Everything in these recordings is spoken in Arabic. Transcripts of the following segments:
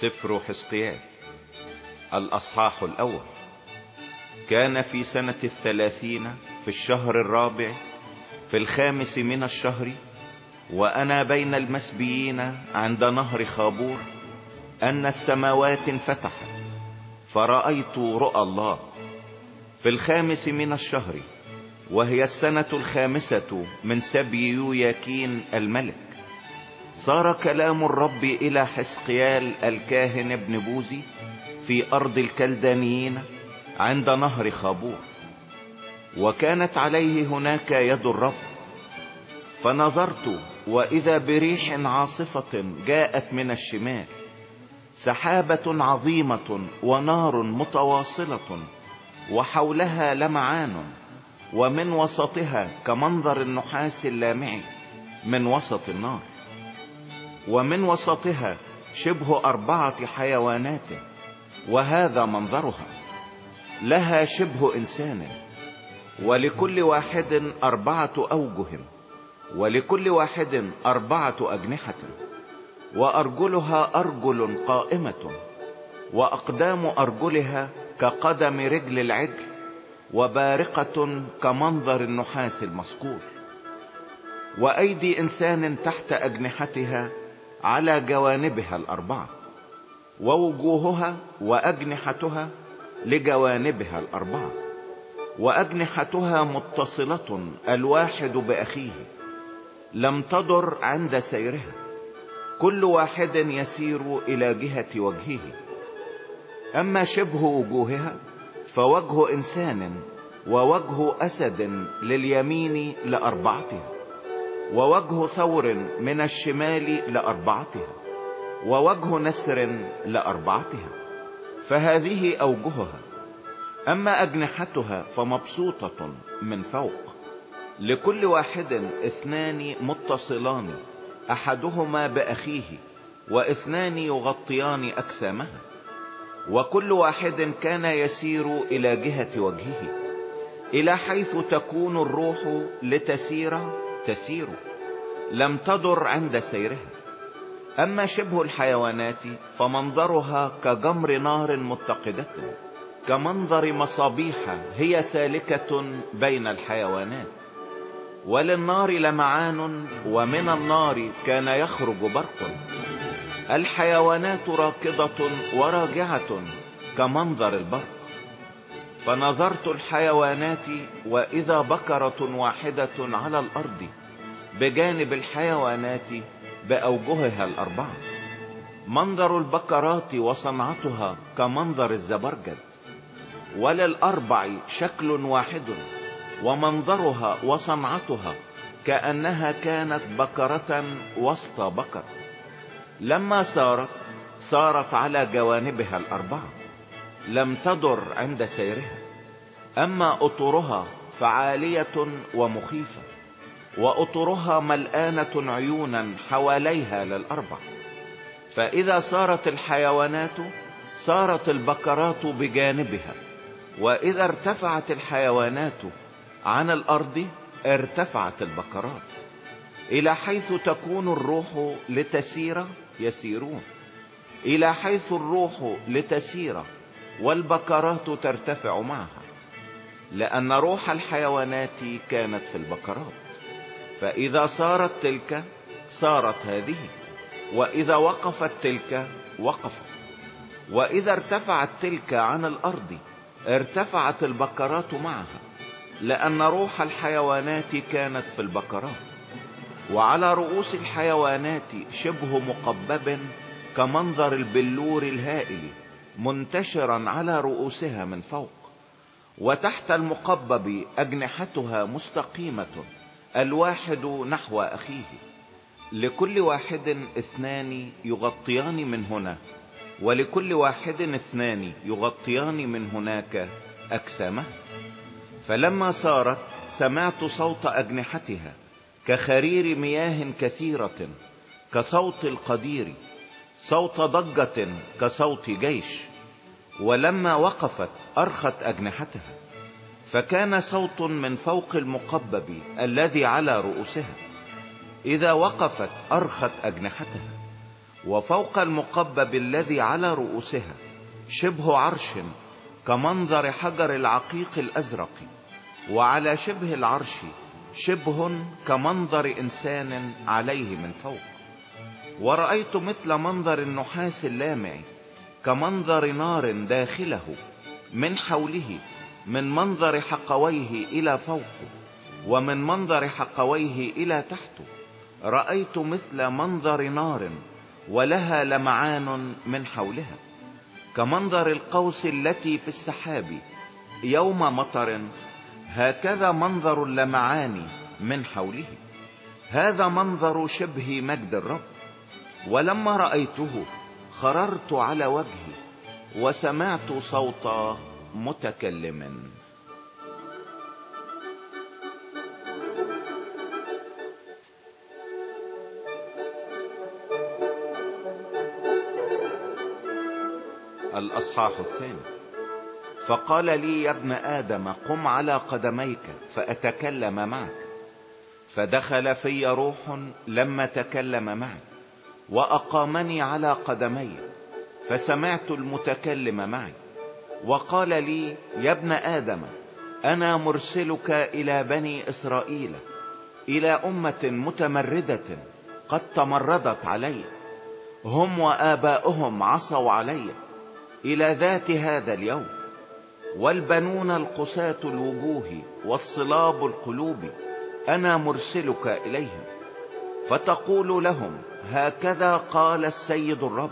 سفر حزقيال الأصحاح الأول. كان في سنة الثلاثين في الشهر الرابع في الخامس من الشهر وأنا بين المسبيين عند نهر خابور أن السماوات انفتحت فرأيت رؤى الله في الخامس من الشهر وهي السنة الخامسة من سبي يوياكين الملك. صار كلام الرب إلى حسقيال الكاهن ابن بوزي في أرض الكلدانيين عند نهر خابور. وكانت عليه هناك يد الرب فنظرت وإذا بريح عاصفة جاءت من الشمال سحابة عظيمة ونار متواصلة وحولها لمعان ومن وسطها كمنظر النحاس اللامع من وسط النار. ومن وسطها شبه أربعة حيوانات وهذا منظرها. لها شبه إنسان ولكل واحد أربعة أوجه ولكل واحد أربعة أجنحة وأرجلها أرجل قائمة وأقدام أرجلها كقدم رجل العجل وبارقة كمنظر النحاس المصقول. وأيدي إنسان تحت أجنحتها على جوانبها الأربعة ووجوهها وأجنحتها لجوانبها الأربعة وأجنحتها متصلة الواحد بأخيه لم تضر عند سيرها كل واحد يسير إلى جهة وجهه. أما شبه وجوهها فوجه إنسان ووجه أسد لليمين لأربعتها. ووجه ثور من الشمال لأربعتها ووجه نسر لأربعتها فهذه أوجهها. أما أجنحتها فمبسوطة من فوق. لكل واحد اثنان متصلان أحدهما بأخيه واثنان يغطيان أجسامها. وكل واحد كان يسير إلى جهة وجهه إلى حيث تكون الروح لتسير تسير لم تضر عند سيرها. أما شبه الحيوانات فمنظرها كجمر نار متقدة كمنظر مصابيح هي سالكة بين الحيوانات. وللنار لمعان ومن النار كان يخرج برق. الحيوانات راكضة وراجعة كمنظر البرق. فنظرت الحيوانات وإذا بكرة واحدة على الأرض بجانب الحيوانات بأوجهها الأربعة. منظر البكرات وصنعتها كمنظر الزبرجد وللأربع شكل واحد ومنظرها وصنعتها كأنها كانت بكرة وسط بكر. لما سارت سارت على جوانبها الأربعة. لم تضر عند سيرها. أما أطرها فعالية ومخيفة وأطرها ملآنة عيونا حواليها للأربع. فإذا صارت الحيوانات صارت البكرات بجانبها. وإذا ارتفعت الحيوانات عن الأرض ارتفعت البكرات. إلى حيث تكون الروح لتسير يسيرون. إلى حيث الروح لتسير والبكرات ترتفع معها لأن روح الحيوانات كانت في البكرات فإذا صارت تلك صارت هذه وإذا وقفت تلك وقفت. وإذا ارتفعت تلك عن الأرض ارتفعت البكرات معها لأن روح الحيوانات كانت في البكرات وعلى رؤوس الحيوانات شبه مقبب كمنظر البلور الهائل. منتشرا على رؤوسها من فوق وتحت المقبب أجنحتها مستقيمة الواحد نحو أخيه. لكل واحد اثنان يغطيان من هنا ولكل واحد اثنان يغطيان من هناك أجسامه. فلما صارت سمعت صوت أجنحتها كخرير مياه كثيرة كصوت القدير. صوت ضجة كصوت جيش ولما وقفت أرخت أجنحتها فكان صوت من فوق المقبب الذي على رؤوسها. إذا وقفت أرخت أجنحتها وفوق المقبب الذي على رؤوسها شبه عرش كمنظر حجر العقيق الأزرق وعلى شبه العرش شبه كمنظر إنسان عليه من فوق. ورأيت مثل منظر النحاس اللامع كمنظر نار داخله من حوله من منظر حقويه إلى فوقه ومن منظر حقويه إلى تحته. رأيت مثل منظر نار ولها لمعان من حولها كمنظر القوس التي في السحاب يوم مطر هكذا منظر اللمعان من حوله. هذا منظر شبه مجد الرب. ولما رأيته خررت على وجهي وسمعت صوت متكلم. الإصحاح الثاني. فقال لي يا ابن آدم قم على قدميك فأتكلم معك. فدخل في روح لما تكلم معي وأقامني على قدمي فسمعت المتكلم معي وقال لي يا ابن آدم أنا مرسلك إلى بني إسرائيل إلى أمة متمردة قد تمردت علي هم وآباؤهم عصوا علي إلى ذات هذا اليوم والبنون القساة الوجوه والصلاب القلوب أنا مرسلك إليهم فتقول لهم هكذا قال السيد الرب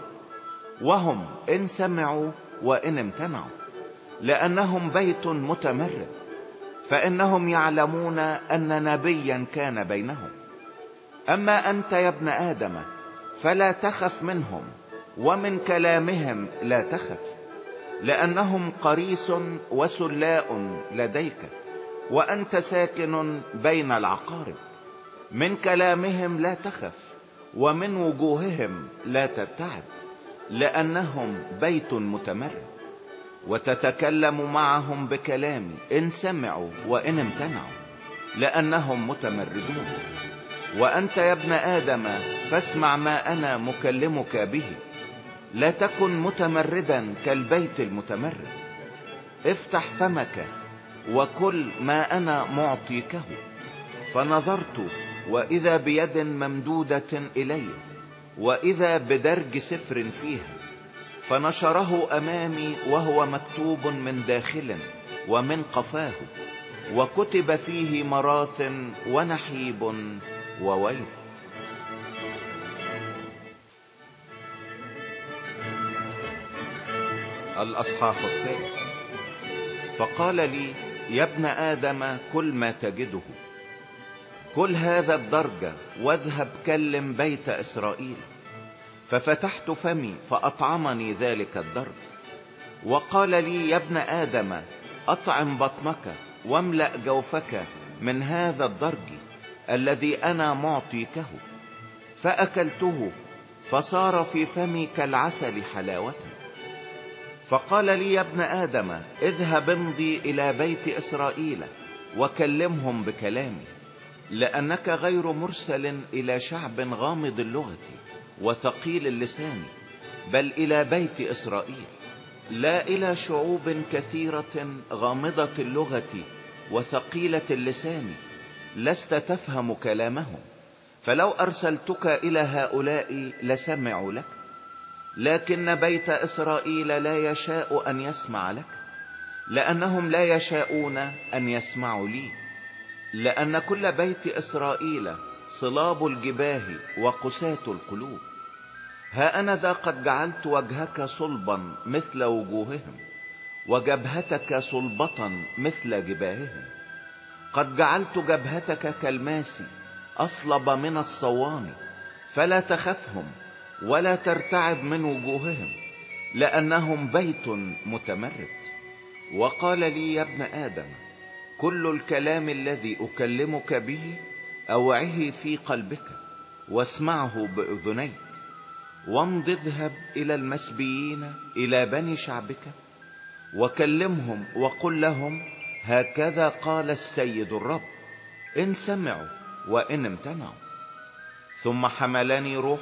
وهم إن سمعوا وإن امتنعوا لأنهم بيت متمرد فإنهم يعلمون أن نبيا كان بينهم. أما أنت يا ابن آدم فلا تخف منهم ومن كلامهم لا تخف لأنهم قريس وسلاء لديك وأنت ساكن بين العقارب من كلامهم لا تخف. ومن وجوههم لا ترتعب لأنهم بيت متمرد وتتكلم معهم بكلام إن سمعوا وإن امتنعوا لأنهم متمردون. وأنت يا ابن آدم فاسمع ما أنا مكلمك به لا تكن متمردا كالبيت المتمرد افتح فمك وكل ما أنا معطيكه. فنظرت وإذا بيد ممدودة الي وإذا بدرج سفر فيها فنشره أمامي وهو مكتوب من داخل ومن قفاه وكتب فيه مراث ونحيب وويل. الأصحاح الثالث. فقال لي يا ابن آدم كل ما تجده كل هذا الدرجة واذهب كلم بيت إسرائيل. ففتحت فمي فأطعمني ذلك الدرج وقال لي يا ابن آدم أطعم بطنك واملأ جوفك من هذا الدرج الذي أنا معطيكه. فأكلته فصار في فمي كالعسل حلاوة فقال لي يا ابن آدم اذهب امضي إلى بيت إسرائيل وكلمهم بكلامي. لأنك غير مرسل إلى شعب غامض اللغة وثقيل اللسان بل إلى بيت إسرائيل. لا إلى شعوب كثيرة غامضة اللغة وثقيلة اللسان لست تفهم كلامهم. فلو أرسلتك إلى هؤلاء لسمعوا لك لكن بيت إسرائيل لا يشاء أن يسمع لك لأنهم لا يشاءون أن يسمعوا لي. لأن كل بيت إسرائيل صلاب الجباه وقساة القلوب. ها أنا ذا قد جعلت وجهك صلبا مثل وجوههم وجبهتك صلبة مثل جباههم. قد جعلت جبهتك كالماس أصلب من الصوان فلا تخفهم ولا ترتعب من وجوههم لأنهم بيت متمرد. وقال لي يا ابن آدم كل الكلام الذي أكلمك به أوعه في قلبك واسمعه بأذنيك. وامض اذهب إلى المسبيين إلى بني شعبك وكلمهم وقل لهم هكذا قال السيد الرب إن سمعوا وإن امتنعوا. ثم حملني روح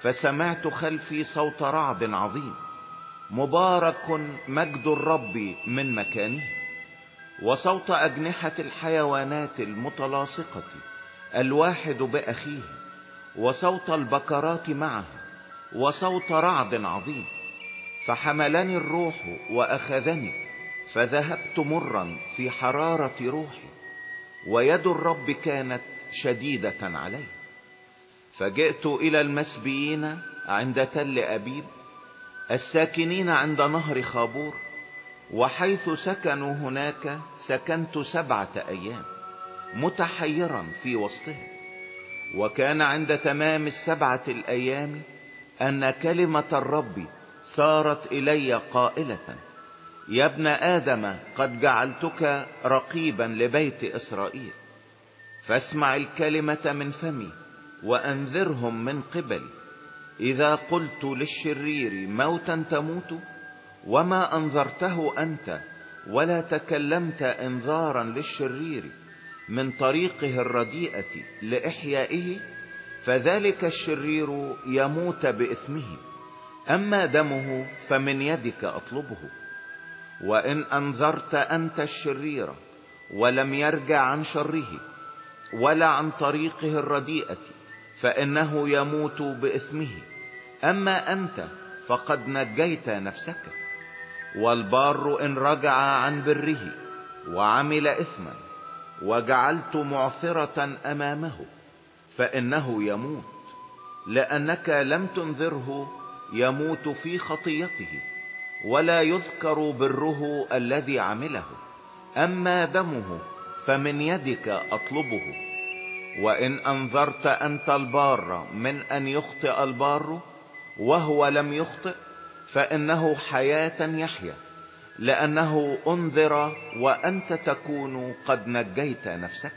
فسمعت خلفي صوت رعد عظيم مبارك مجد الرب من مكانه. وصوت أجنحة الحيوانات المتلاصقة الواحد بأخيه وصوت البكرات معه وصوت رعد عظيم. فحملني الروح وأخذني فذهبت مرا في حرارة روحي ويد الرب كانت شديدة علي. فجئت إلى المسبيين عند تل أبيب الساكنين عند نهر خابور وحيث سكنوا هناك سكنت سبعة أيام متحيرا في وسطهم. وكان عند تمام السبعة الأيام أن كلمة الرب صارت إلي قائلة يا ابن آدم قد جعلتك رقيبا لبيت إسرائيل. فاسمع الكلمة من فمي وأنذرهم من قبلي. إذا قلت للشرير موتا تموت؟ وما انذرته انت ولا تكلمت انذارا للشرير من طريقه الرديئة لاحيائه فذلك الشرير يموت باثمه. اما دمه فمن يدك اطلبه. وان انذرت انت الشرير ولم يرجع عن شره ولا عن طريقه الرديئة فانه يموت باثمه. اما انت فقد نجيت نفسك. والبار إن رجع عن بره وعمل إثما وجعلت معثرة أمامه فإنه يموت لأنك لم تنذره يموت في خطيته ولا يذكر بره الذي عمله. أما دمه فمن يدك أطلبه. وإن أنذرت أنت البار من أن يخطئ البار وهو لم يخطئ فإنه حياة يحيا لأنه أنذر وأنت تكون قد نجيت نفسك.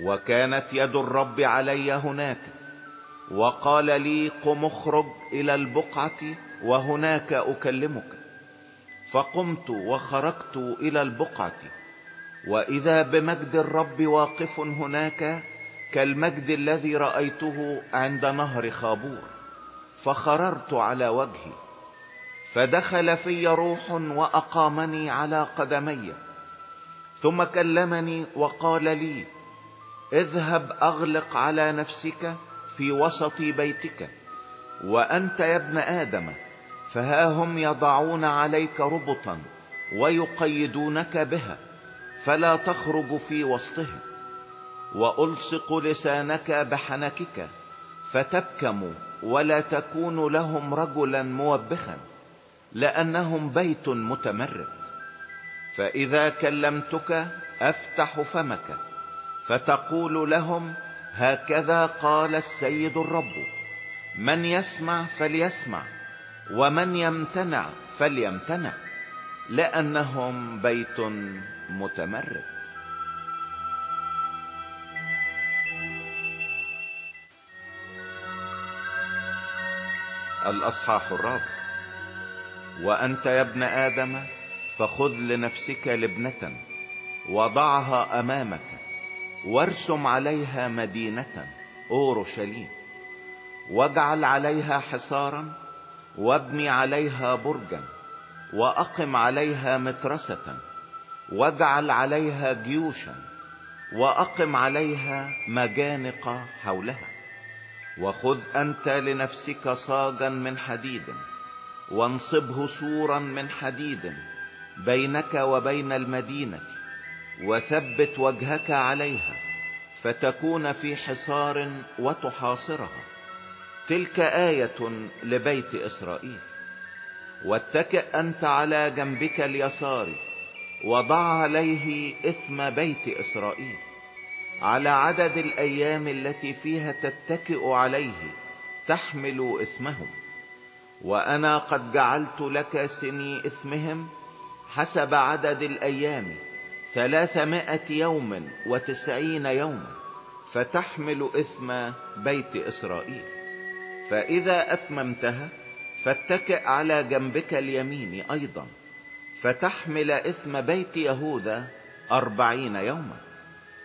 وكانت يد الرب علي هناك وقال لي قم اخرج إلى البقعة وهناك أكلمك. فقمت وخرجت إلى البقعة وإذا بمجد الرب واقف هناك كالمجد الذي رأيته عند نهر خابور. فخررت على وجهي فدخل في روح وأقامني على قدمي. ثم كلمني وقال لي اذهب أغلق على نفسك في وسط بيتك وأنت يا ابن آدم فها هم يضعون عليك ربطا ويقيدونك بها فلا تخرج في وسطهم وألصق لسانك بحنكك فتبكم ولا تكون لهم رجلا موبخا. لأنهم بيت متمرد. فإذا كلمتك أفتح فمك فتقول لهم هكذا قال السيد الرب من يسمع فليسمع ومن يمتنع فليمتنع لأنهم بيت متمرد. الأصحاح الرابع. وأنت يا ابن آدم فخذ لنفسك لبنة وضعها أمامك وارسم عليها مدينة أورشليم. واجعل عليها حصارا وابني عليها برجا وأقم عليها مترسة. واجعل عليها جيوشا وأقم عليها مجانق حولها. وخذ أنت لنفسك صاجا من حديد وانصبه سورا من حديد بينك وبين المدينة وثبت وجهك عليها فتكون في حصار وتحاصرها تلك آية لبيت إسرائيل. واتكئ أنت على جنبك اليسار وضع عليه اسم بيت إسرائيل. على عدد الأيام التي فيها تتكئ عليه تحمل اسمهم وأنا قد جعلت لك سني إثمهم حسب عدد الأيام ثلاثمائة يوم وتسعين يوما فتحمل إثم بيت إسرائيل. فإذا أتممتها فاتكئ على جنبك اليمين أيضا فتحمل إثم بيت يهوذا أربعين يوما.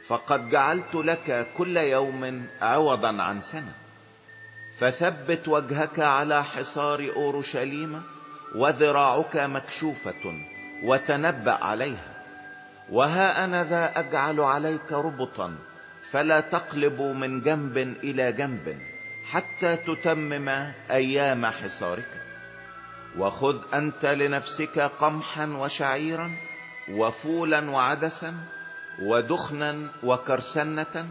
فقد جعلت لك كل يوم عوضا عن سنة. فثبت وجهك على حصار أورشليم وذراعك مكشوفة وتنبأ عليها. وها أنا ذا أجعل عليك ربطا فلا تقلب من جنب إلى جنب حتى تتمم أيام حصارك. وخذ أنت لنفسك قمحا وشعيرا وفولا وعدسا ودخنا وكرسنة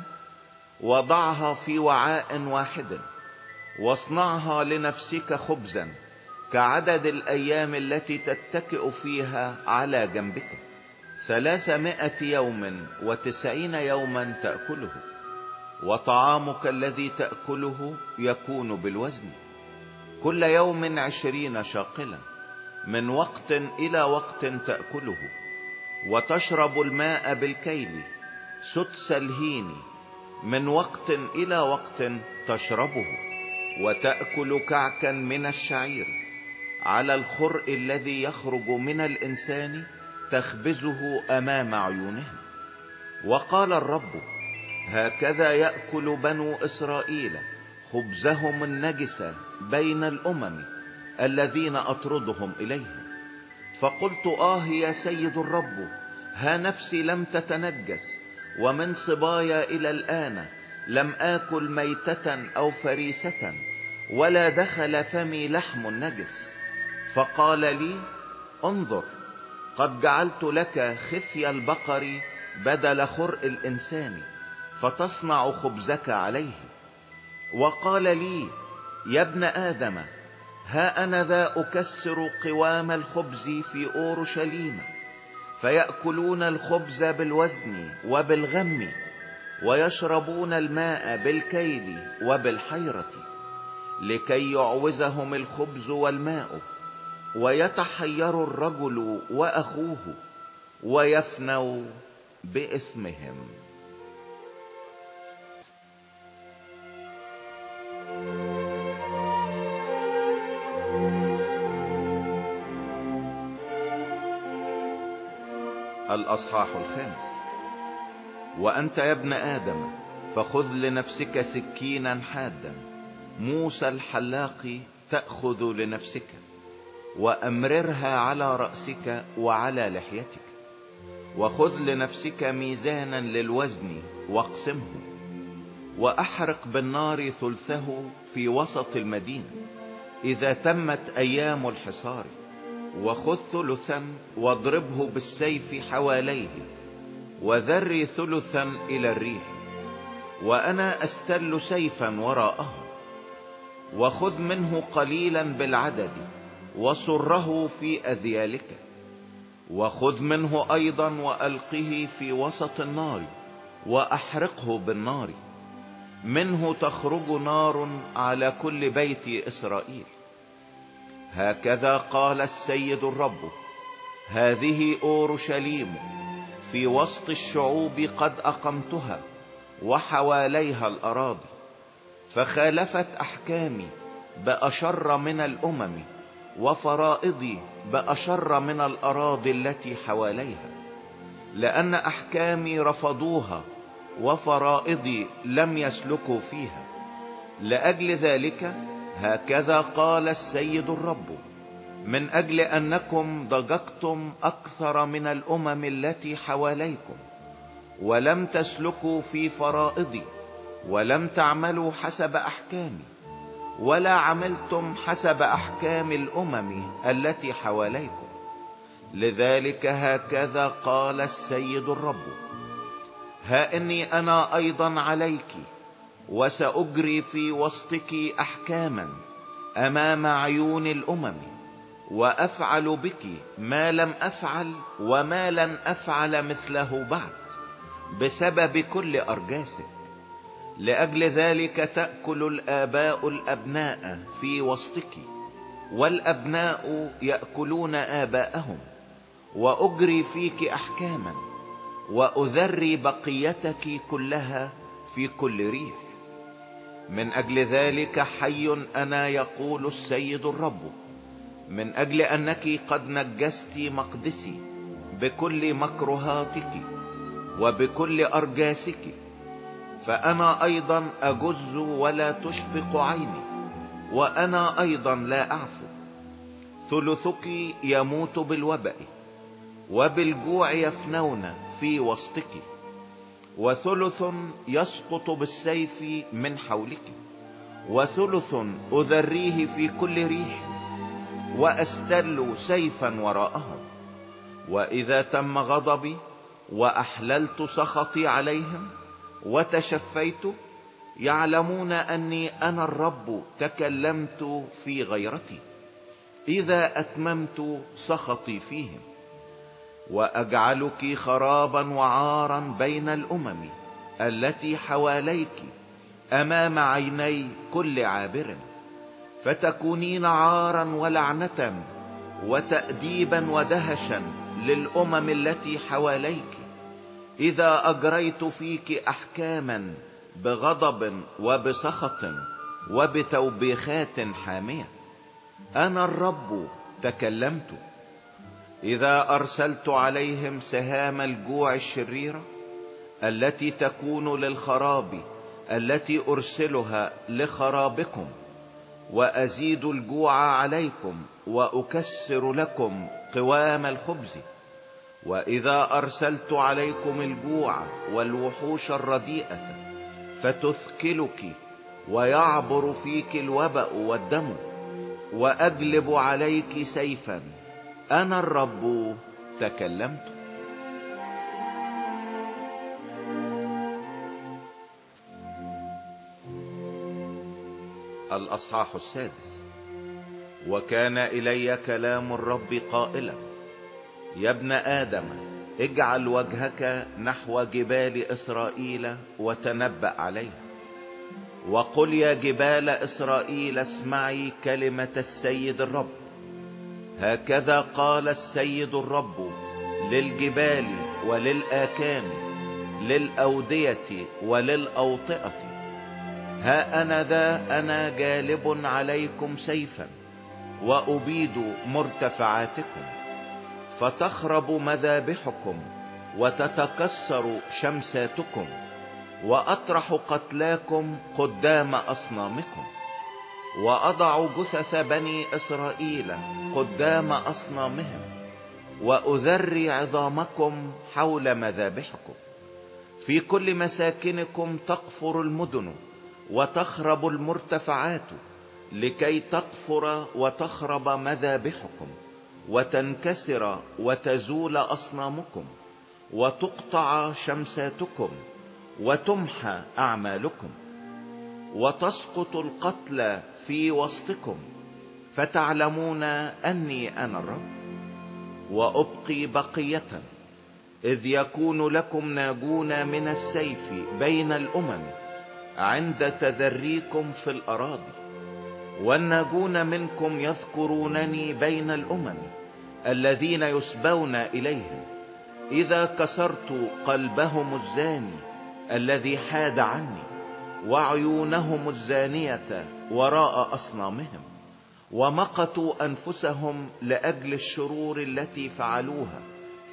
وضعها في وعاء واحد. واصنعها لنفسك خبزا كعدد الأيام التي تتكئ فيها على جنبك. ثلاثمائة يوم وتسعين يوما تأكله وطعامك الذي تأكله يكون بالوزن. كل يوم عشرين شاقلا من وقت إلى وقت تأكله. وتشرب الماء بالكيل سدس الهين من وقت إلى وقت تشربه. وتأكل كعكا من الشعير. على الخرء الذي يخرج من الإنسان تخبزه أمام عيونهم وقال الرب هكذا يأكل بنو إسرائيل خبزهم النجس بين الأمم الذين أطردهم اليهم فقلت آه يا سيد الرب ها نفسي لم تتنجس ومن صبايا إلى الآن لم آكل ميتة أو فريسة ولا دخل فمي لحم نجس فقال لي انظر قد جعلت لك خثي البقر بدل خرء الإنسان فتصنع خبزك عليه. وقال لي يا ابن آدم ها أنا ذا أكسر قوام الخبز في أورشليم فيأكلون الخبز بالوزن وبالغم. ويشربون الماء بالكيل وبالحيرة لكي يعوزهم الخبز والماء ويتحير الرجل وأخوه ويفنوا باثمهم الأصحاح الخامس. وأنت يا ابن آدم فخذ لنفسك سكينا حادا. موسى الحلاق تأخذ لنفسك وأمررها على رأسك وعلى لحيتك. وخذ لنفسك ميزانا للوزن واقسمه وأحرق بالنار ثلثه في وسط المدينة. إذا تمت أيام الحصار وخذ ثلثا واضربه بالسيف حواليه. وذري ثلثا إلى الريح وأنا أستل سيفا وراءه وخذ منه قليلا بالعدد وصره في أذيالك وخذ منه أيضا وألقه في وسط النار وأحرقه بالنار منه تخرج نار على كل بيت إسرائيل. هكذا قال السيد الرب هذه أورشليم. في وسط الشعوب قد أقمتها وحواليها الأراضي فخالفت أحكامي بأشر من الأمم وفرائضي بأشر من الأراضي التي حواليها لأن أحكامي رفضوها وفرائضي لم يسلكوا فيها. لأجل ذلك هكذا قال السيد الرب. من أجل أنكم ضجكتم أكثر من الأمم التي حواليكم ولم تسلكوا في فرائضي ولم تعملوا حسب أحكامي ولا عملتم حسب أحكام الأمم التي حواليكم. لذلك هكذا قال السيد الرب ها إني أنا أيضا عليك وسأجري في وسطك احكاما أمام عيون الأمم. وأفعل بك ما لم أفعل وما لن أفعل مثله بعد بسبب كل أرجاسك. لأجل ذلك تأكل الآباء الأبناء في وسطك والأبناء يأكلون آباءهم. وأجري فيك احكاما وأذري بقيتك كلها في كل ريح. من أجل ذلك حي أنا يقول السيد الرب. من أجل أنك قد نجست مقدسي بكل مكرهاتك وبكل أرجاسك فأنا أيضا أجز ولا تشفق عيني وأنا أيضا لا أعفو. ثلثك يموت بالوبأ وبالجوع يفنون في وسطك وثلث يسقط بالسيف من حولك وثلث أذريه في كل ريح وأستل سيفا وراءهم وإذا تم غضبي وأحللت سخطي عليهم وتشفيت يعلمون أني أنا الرب تكلمت في غيرتي. إذا أتممت سخطي فيهم وأجعلك خرابا وعارا بين الأمم التي حواليك أمام عيني كل عابر. فتكونين عارا ولعنة وتأديبا ودهشا للأمم التي حواليك. إذا أجريت فيك احكاما بغضب وبسخط وبتوبيخات حامية أنا الرب تكلمت. إذا أرسلت عليهم سهام الجوع الشريرة التي تكون للخراب التي أرسلها لخرابكم وأزيد الجوع عليكم وأكسر لكم قوام الخبز. وإذا أرسلت عليكم الجوع والوحوش الرديئة فتثكلك ويعبر فيك الوبأ والدم. واجلب عليك سيفا. أنا الرب تكلمت. الأصحاح السادس. وكان إلي كلام الرب قائلا يا ابن آدم اجعل وجهك نحو جبال إسرائيل وتنبأ عليها. وقل يا جبال إسرائيل اسمعي كلمة السيد الرب. هكذا قال السيد الرب للجبال وللآكام للأودية وللأوطئة. ها أنا ذا أنا جالب عليكم سيفا وأبيد مرتفعاتكم فتخرب مذابحكم وتتكسر شمساتكم وأطرح قتلاكم قدام أصنامكم وأضع جثث بني إسرائيل قدام أصنامهم وأذري عظامكم حول مذابحكم. في كل مساكنكم تقفر المدن وتخرب المرتفعات لكي تقفر وتخرب مذابحكم وتنكسر وتزول أصنامكم وتقطع شمساتكم وتمحى أعمالكم وتسقط القتلى في وسطكم فتعلمون أني أنا الرب وأبقي بقية إذ يكون لكم ناجون من السيف بين الأمم عند تذريكم في الأراضي والناجون منكم يذكرونني بين الأمم الذين يسبون إليهم إذا كسرت قلبهم الزاني الذي حاد عني وعيونهم الزانية وراء أصنامهم ومقتوا أنفسهم لأجل الشرور التي فعلوها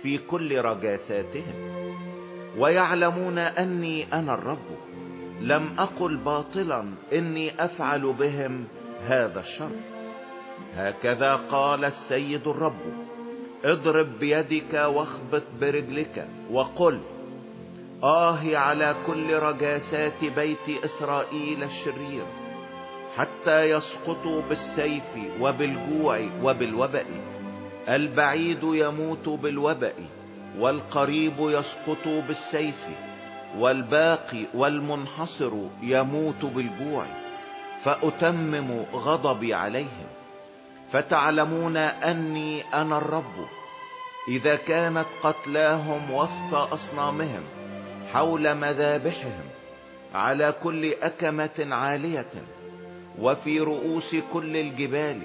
في كل رجاساتهم ويعلمون أني أنا الرب لم أقل باطلا إني أفعل بهم هذا الشر. هكذا قال السيد الرب اضرب بيدك واخبط برجلك وقل آه على كل رجاسات بيت إسرائيل الشرير حتى يسقطوا بالسيف وبالجوع وبالوبأ البعيد يموت بالوبأ والقريب يسقط بالسيف والباقي والمنحصر يموت بالجوع فأتمم غضبي عليهم. فتعلمون أني أنا الرب. إذا كانت قتلاهم وسط أصنامهم حول مذابحهم على كل أكمة عالية وفي رؤوس كل الجبال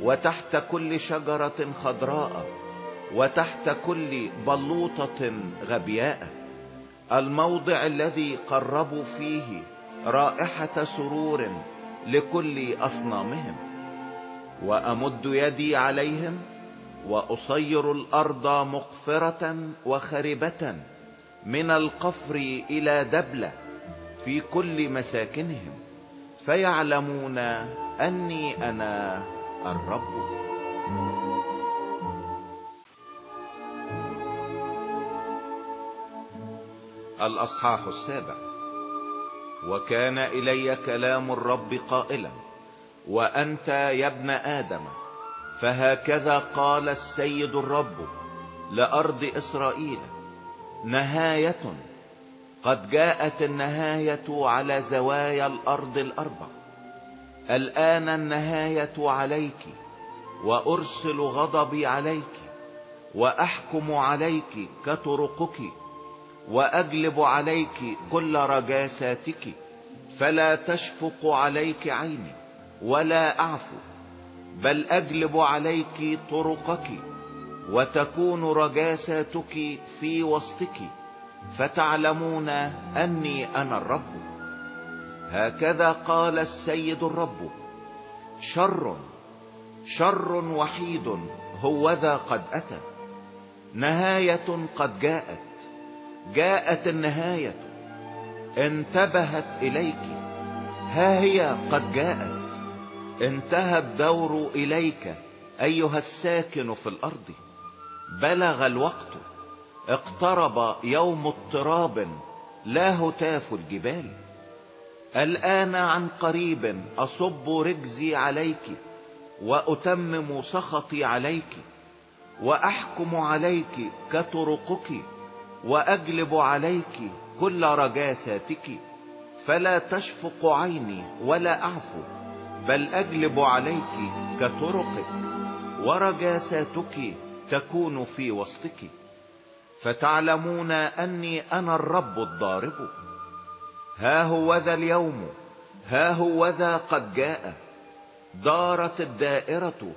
وتحت كل شجرة خضراء وتحت كل بلوطة غبياء. الموضع الذي قربوا فيه رائحة سرور لكل أصنامهم. وأمد يدي عليهم وأصير الأرض مقفرة وخربة من القفر إلى دبلة في كل مساكنهم فيعلمون أني أنا الرب. الأصحاح السابع. وكان إلي كلام الرب قائلا وأنت يا ابن آدم فهكذا قال السيد الرب لأرض إسرائيل نهاية قد جاءت النهاية على زوايا الأرض الأربع. الآن النهاية عليك وأرسل غضبي عليك وأحكم عليك كطرقك. واجلب عليك كل رجاساتك فلا تشفق عليك عيني ولا أعفو بل اجلب عليك طرقك وتكون رجاساتك في وسطك فتعلمون أني أنا الرب. هكذا قال السيد الرب شر شر وحيد هوذا قد أتى نهاية قد جاءت. جاءت النهاية. انتبهت إليك. ها هي قد جاءت. انتهى الدور إليك أيها الساكن في الأرض. بلغ الوقت. اقترب يوم اضطراب لا هتاف الجبال. الآن عن قريب أصب رجزي عليك وأتمم سخطي عليك وأحكم عليك كطرقك. واجلب عليك كل رجاساتك فلا تشفق عيني ولا أعفو بل اجلب عليك كطرقك ورجاساتك تكون في وسطك. فتعلمون أني أنا الرب الضارب. ها هو ذا اليوم ها هو ذا قد جاء. دارت الدائرة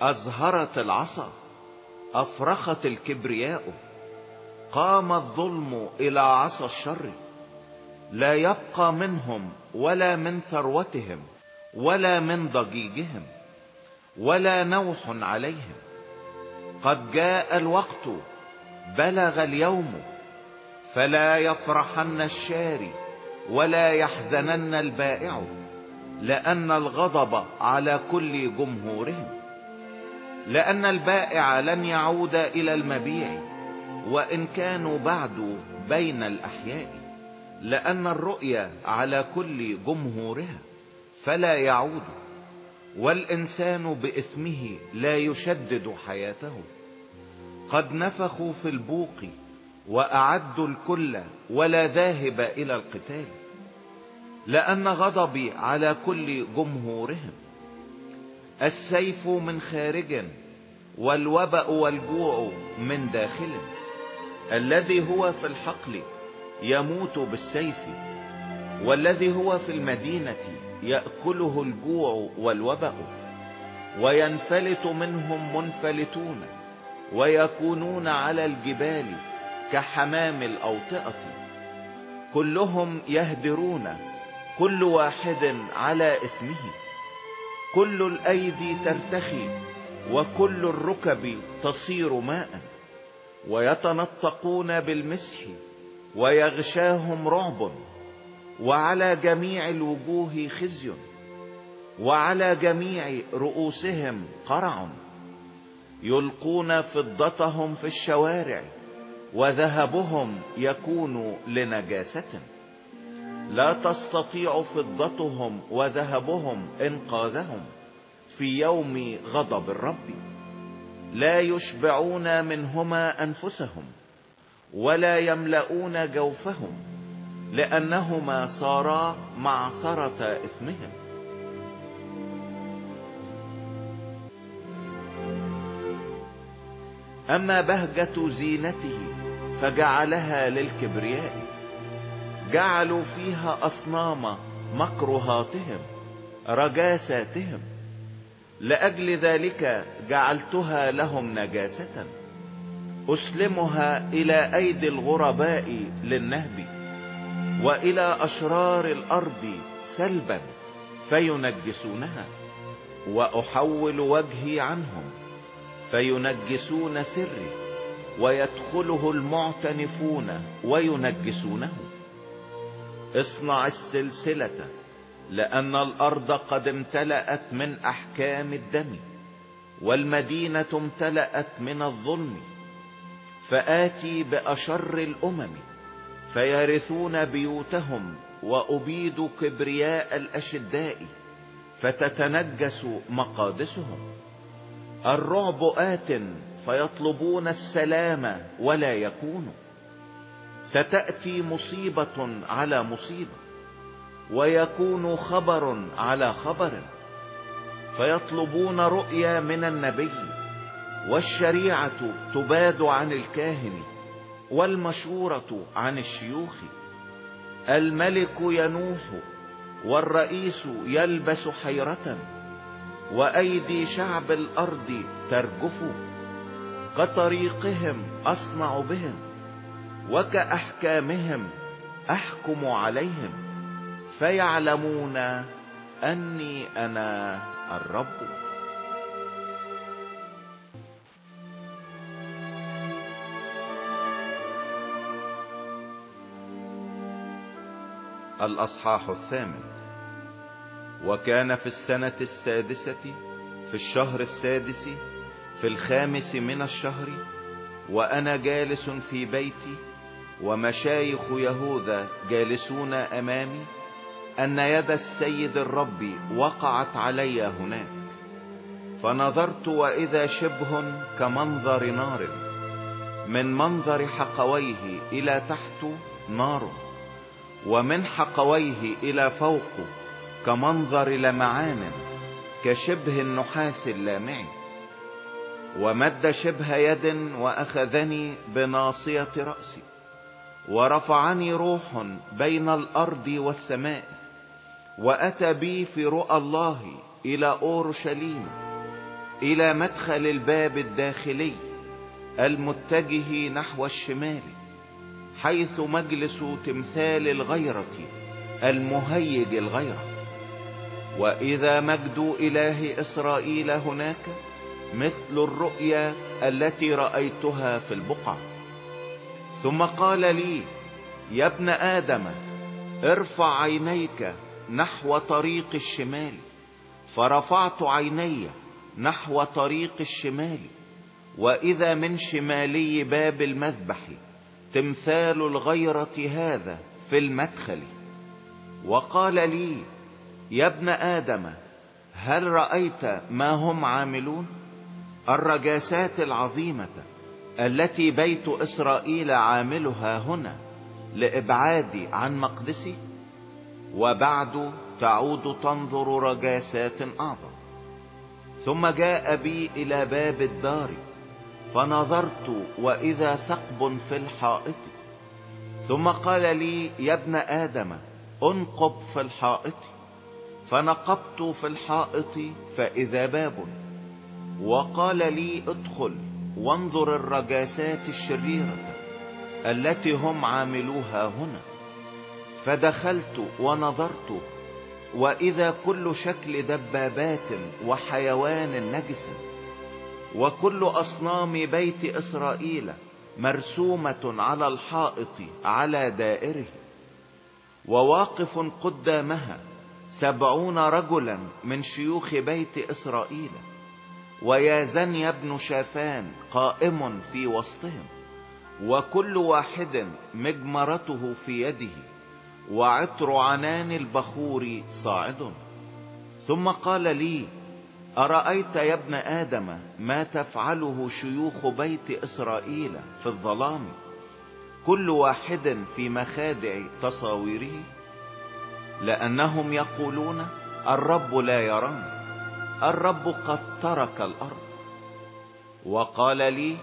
أزهرت العصا أفرخت الكبرياء. قام الظلم إلى عصا الشر. لا يبقى منهم ولا من ثروتهم ولا من ضجيجهم ولا نوح عليهم. قد جاء الوقت بلغ اليوم فلا يفرحن الشاري ولا يحزنن البائع لأن الغضب على كل جمهورهم لأن البائع لن يعود إلى المبيع. وإن كانوا بعد بين الأحياء لأن الرؤيا على كل جمهورها فلا يعود والإنسان بإثمه لا يشدد حياته. قد نفخوا في البوق وأعدوا الكل ولا ذاهب إلى القتال لأن غضبي على كل جمهورهم. السيف من خارج والوبأ والجوع من داخل. الذي هو في الحقل يموت بالسيف والذي هو في المدينة يأكله الجوع والوبأ وينفلت منهم منفلتون ويكونون على الجبال كحمام الأوطئة. كلهم يهدرون كل واحد على إثمه. كل الأيدي ترتخي وكل الركب تصير ماء. ويتنطقون بالمسح ويغشاهم رعب وعلى جميع الوجوه خزي وعلى جميع رؤوسهم قرع يلقون فضتهم في الشوارع وذهبهم يكون لنجاسة لا تستطيع فضتهم وذهبهم انقاذهم في يوم غضب الرب. لا يشبعون منهما أنفسهم ولا يملؤون جوفهم لأنهما صارا معثرة إثمهم. أما بهجة زينته فجعلها للكبرياء جعلوا فيها أصنام مكرهاتهم رجاساتهم لأجل ذلك جعلتها لهم نجاسة أسلمها إلى أيدي الغرباء للنهب وإلى أشرار الأرض سلبا فينجسونها وأحول وجهي عنهم فينجسون سري ويدخله المعتنفون وينجسونه. اصنع السلسلة لأن الأرض قد امتلأت من أحكام الدم والمدينة امتلأت من الظلم. فآتي بأشر الأمم فيرثون بيوتهم وأبيد كبرياء الأشداء فتتنجس مقادسهم. الرعب آت فيطلبون السلام ولا يكون. ستأتي مصيبة على مصيبة. ويكون خبر على خبر. فيطلبون رؤيا من النبي والشريعة تباد عن الكاهن والمشورة عن الشيوخ. الملك ينوح والرئيس يلبس حيرة وأيدي شعب الأرض ترجف. كطريقهم أصنع بهم وكأحكامهم أحكم عليهم. فيعلمون أني أنا الرب. الأصحاح الثامن. وكان في السنة السادسة في الشهر السادس في الخامس من الشهر وأنا جالس في بيتي ومشايخ يهوذا جالسون أمامي أن يد السيد الرب وقعت علي هناك. فنظرت وإذا شبه كمنظر نار. من منظر حقويه إلى تحت نار. ومن حقويه إلى فوق كمنظر لمعان. كشبه النحاس اللامع. ومد شبه يد وأخذني بناصية رأسي. ورفعني روح بين الأرض والسماء. وأتى بي في رؤى الله إلى أورشليم إلى مدخل الباب الداخلي المتجه نحو الشمال حيث مجلس تمثال الغيرة المهيج الغيرة. وإذا مجد إله إسرائيل هناك مثل الرؤيا التي رأيتها في البقع ثم قال لي يا ابن آدم ارفع عينيك نحو طريق الشمال. فرفعت عيني نحو طريق الشمال. وإذا من شمالي باب المذبح تمثال الغيرة هذا في المدخل. وقال لي يا ابن آدم هل رأيت ما هم عاملون؟ الرجاسات العظيمة التي بيت إسرائيل عاملها هنا لابعادي عن مقدسي. وبعد تعود تنظر رجاسات أعظم. ثم جاء بي إلى باب الدار فنظرت وإذا ثقب في الحائط. ثم قال لي يا ابن آدم انقب في الحائط. فنقبت في الحائط فإذا باب. وقال لي ادخل وانظر الرجاسات الشريرة التي هم عاملوها هنا. فدخلت ونظرت وإذا كل شكل دبابات وحيوان نجس وكل أصنام بيت إسرائيل مرسومة على الحائط على دائره وواقف قدامها سبعون رجلا من شيوخ بيت إسرائيل ويازني ابن شافان قائم في وسطهم وكل واحد مجمرته في يده. وعطر عنان البخور صاعد. ثم قال لي أرأيت يا ابن آدم ما تفعله شيوخ بيت إسرائيل في الظلام؟ كل واحد في مخادع تصاويره. لأنهم يقولون الرب لا يرانا الرب قد ترك الأرض. وقال لي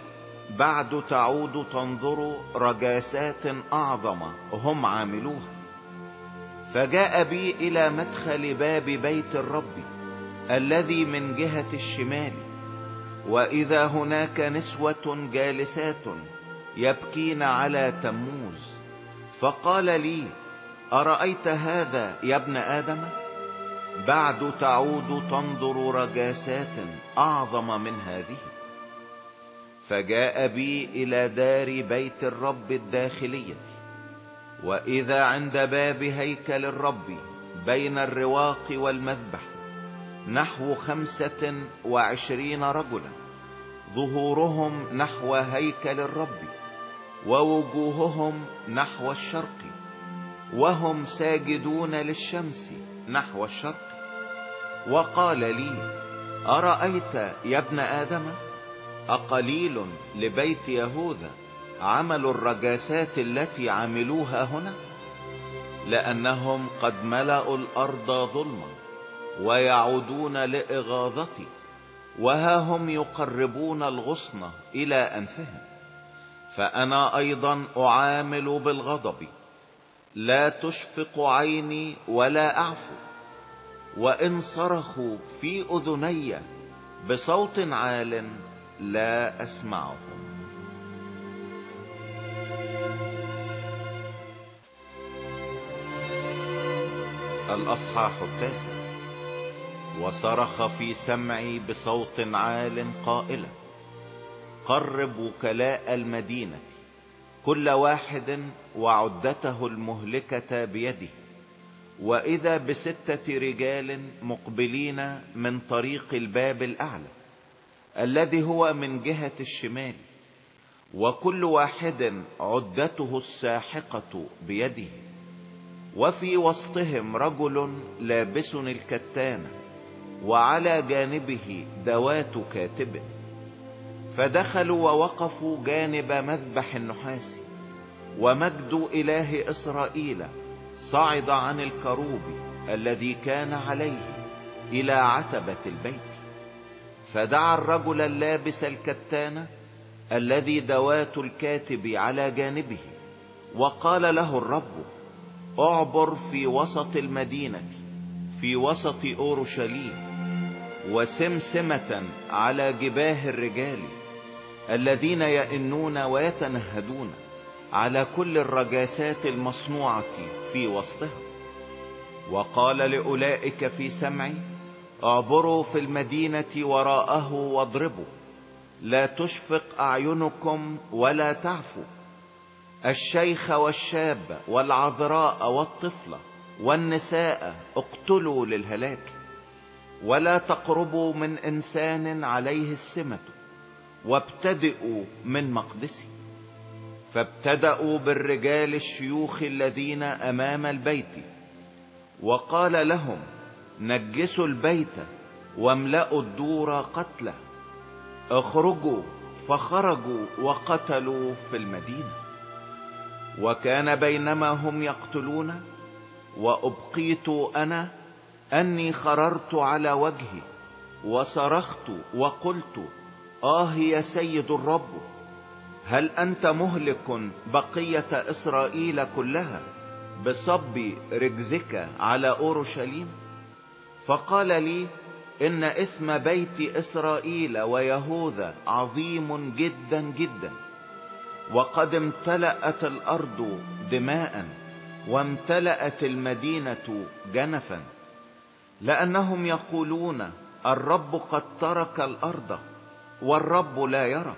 بعد تعود تنظر رجاسات أعظم هم عاملوها. فجاء بي إلى مدخل باب بيت الرب الذي من جهة الشمال وإذا هناك نسوة جالسات يبكين على تموز. فقال لي أرأيت هذا يا ابن آدم؟ بعد تعود تنظر رجاسات أعظم من هذه. فجاء بي إلى دار بيت الرب الداخلية وإذا عند باب هيكل الرب بين الرواق والمذبح نحو خمسة وعشرين رجلا ظهورهم نحو هيكل الرب ووجوههم نحو الشرق وهم ساجدون للشمس نحو الشرق. وقال لي أرأيت يا ابن آدم؟ أقليل لبيت يهوذا؟ عمل الرجاسات التي عملوها هنا لأنهم قد ملأوا الأرض ظلما ويعودون لإغاظتي وها هم يقربون الغصن إلى أنفهم. فأنا أيضا أعامل بالغضب لا تشفق عيني ولا أعفو وإن صرخوا في أذني بصوت عال لا أسمعهم الأصحاح التاسع. وصرخ في سمعي بصوت عال قائلا قرب وكلاء المدينة كل واحد وعدته المهلكة بيده. وإذا بستة رجال مقبلين من طريق الباب الأعلى الذي هو من جهة الشمال وكل واحد عدته الساحقة بيده. وفي وسطهم رجل لابس الكتان وعلى جانبه دوات كاتب. فدخلوا ووقفوا جانب مذبح النحاس ومجد إله إسرائيل صعد عن الكروب الذي كان عليه إلى عتبة البيت. فدعا الرجل اللابس الكتان الذي دوات الكاتب على جانبه وقال له الرب اعبر في وسط المدينة في وسط أورشليم وسمسمة على جباه الرجال الذين يئنون ويتنهدون على كل الرجاسات المصنوعة في وسطها وقال لأولئك في سمعي اعبروا في المدينة وراءه واضربوا لا تشفق أعينكم ولا تعفوا الشيخ والشاب والعذراء والطفلة والنساء اقتلوا للهلاك ولا تقربوا من إنسان عليه السمة وابتدئوا من مقدسه. فابتدأوا بالرجال الشيوخ الذين أمام البيت وقال لهم نجسوا البيت واملأوا الدور قتله. اخرجوا فخرجوا وقتلوا في المدينة. وكان بينما هم يقتلون وأبقيت أنا أني خررت على وجهي وصرخت وقلت آه يا سيد الرب هل أنت مهلك بقية إسرائيل كلها بصب رجزك على أورشليم؟ فقال لي إن إثم بيت إسرائيل ويهوذا عظيم جدا جدا. وقد امتلأت الأرض دماء وامتلأت المدينة جنفا لأنهم يقولون الرب قد ترك الأرض والرب لا يرى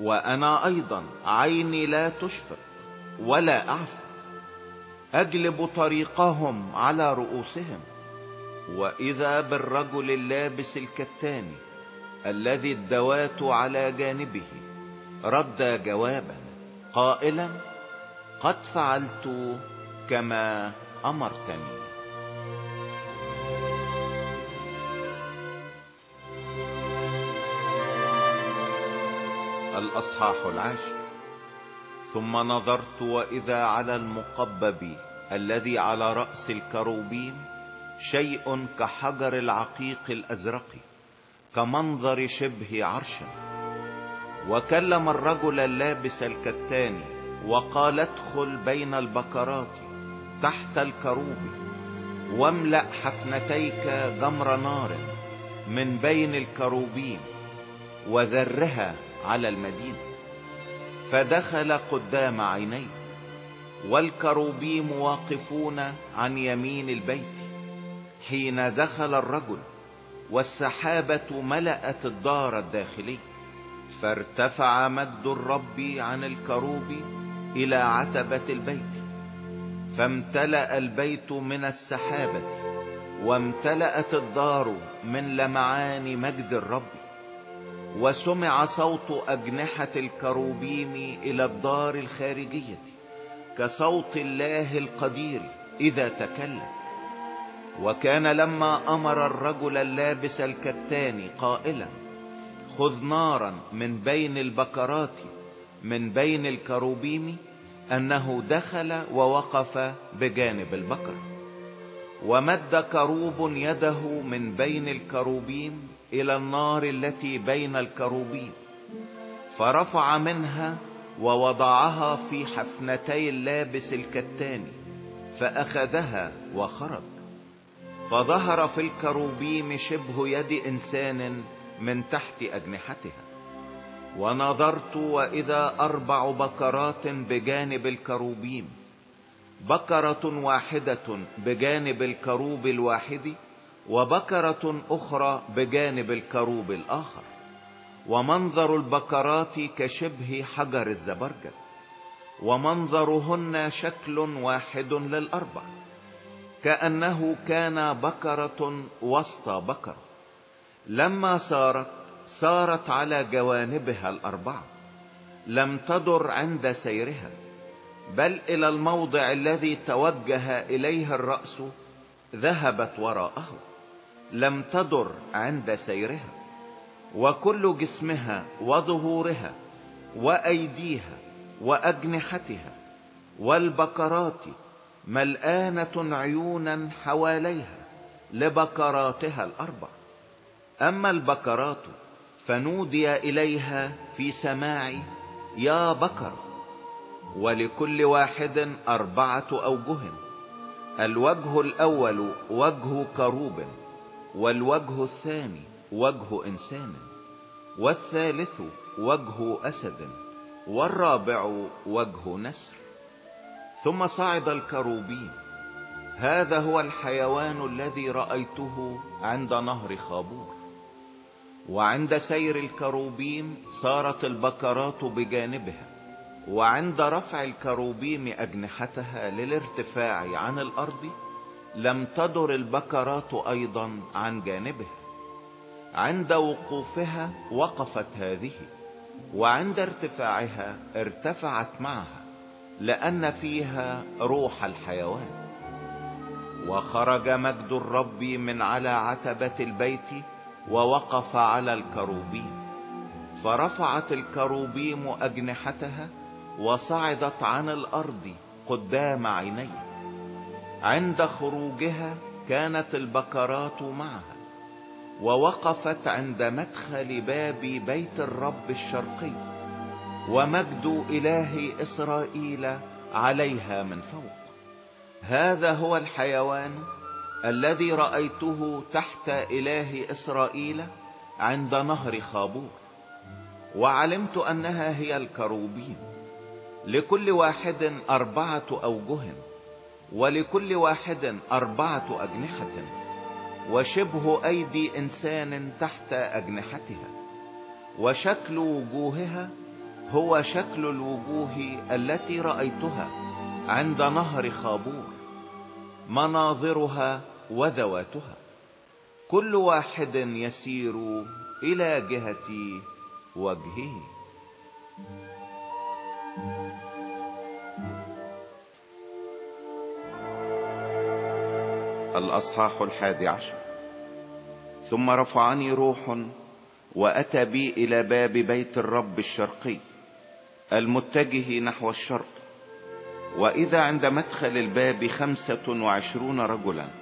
وأنا أيضا عيني لا تشفق ولا أعفى أجلب طريقهم على رؤوسهم وإذا بالرجل اللابس الكتان الذي الدوات على جانبه رد جوابا قائلا قد فعلت كما أمرتني. الأصحاح العاشر ثم نظرت وإذا على المقبب الذي على رأس الكروبيم شيء كحجر العقيق الأزرق كمنظر شبه عرش وكلم الرجل اللابس الكتان وقال ادخل بين البكرات تحت الكروب واملأ حفنتيك جمر نار من بين الكروبيم وذرها على المدينة فدخل قدام عينيه والكروبيم واقفون عن يمين البيت. حين دخل الرجل والسحابة ملأت الدار الداخلي فارتفع مد الرب عن الكروب إلى عتبة البيت فامتلأ البيت من السحابة وامتلأت الدار من لمعان مجد الرب وسمع صوت أجنحة الكروبيم إلى الدار الخارجية كصوت الله القدير إذا تكلم. وكان لما أمر الرجل اللابس الكتان قائلا خذ نارا من بين البكرات من بين الكروبيم أنه دخل ووقف بجانب البكر ومد كروب يده من بين الكروبيم إلى النار التي بين الكروبيم فرفع منها ووضعها في حفنتي اللابس الكتان فأخذها وخرج. فظهر في الكروبيم شبه يد إنسان من تحت أجنحتها. ونظرت وإذا أربع بكرات بجانب الكروبيم. بكرة واحدة بجانب الكروب الواحد وبكرة أخرى بجانب الكروب الآخر. ومنظر البكرات كشبه حجر الزبرجد ومنظرهن شكل واحد للأربع. كأنه كان بكرة وسط بكر لما سارت سارت على جوانبها الأربعة لم تدر عند سيرها بل إلى الموضع الذي توجه إليه الرأس ذهبت وراءه لم تدر عند سيرها وكل جسمها وظهورها وأيديها وأجنحتها والبكرات ملآنة عيونا حواليها لبكراتها الأربع. أما البكرات فنودي إليها في سماع يا بكر ولكل واحد أربعة أوجه الوجه الأول وجه كروب والوجه الثاني وجه إنسان والثالث وجه أسد والرابع وجه نسر. ثم صعد الكروبين هذا هو الحيوان الذي رأيته عند نهر خابور. وعند سير الكروبيم صارت البكرات بجانبها وعند رفع الكروبيم أجنحتها للارتفاع عن الأرض لم تدر البكرات أيضا عن جانبها. عند وقوفها وقفت هذه وعند ارتفاعها ارتفعت معها لأن فيها روح الحيوان. وخرج مجد الرب من على عتبة البيت ووقف على الكروبيم. فرفعت الكروبيم أجنحتها وصعدت عن الأرض قدام عيني عند خروجها كانت البكرات معها. ووقفت عند مدخل باب بيت الرب الشرقي. ومجد إله إسرائيل عليها من فوق. هذا هو الحيوان الذي رأيته تحت إله إسرائيل عند نهر خابور وعلمت أنها هي الكروبين. لكل واحد أربعة أوجه ولكل واحد أربعة أجنحة وشبه أيدي إنسان تحت أجنحتها. وشكل وجوهها هو شكل الوجوه التي رأيتها عند نهر خابور مناظرها وذواتها. كل واحد يسير إلى جهة وجهه. الأصحاح الحادي عشر. ثم رفعني روح وأتى بي إلى باب بيت الرب الشرقي المتجه نحو الشرق وإذا عند مدخل الباب خمسة وعشرون رجلا.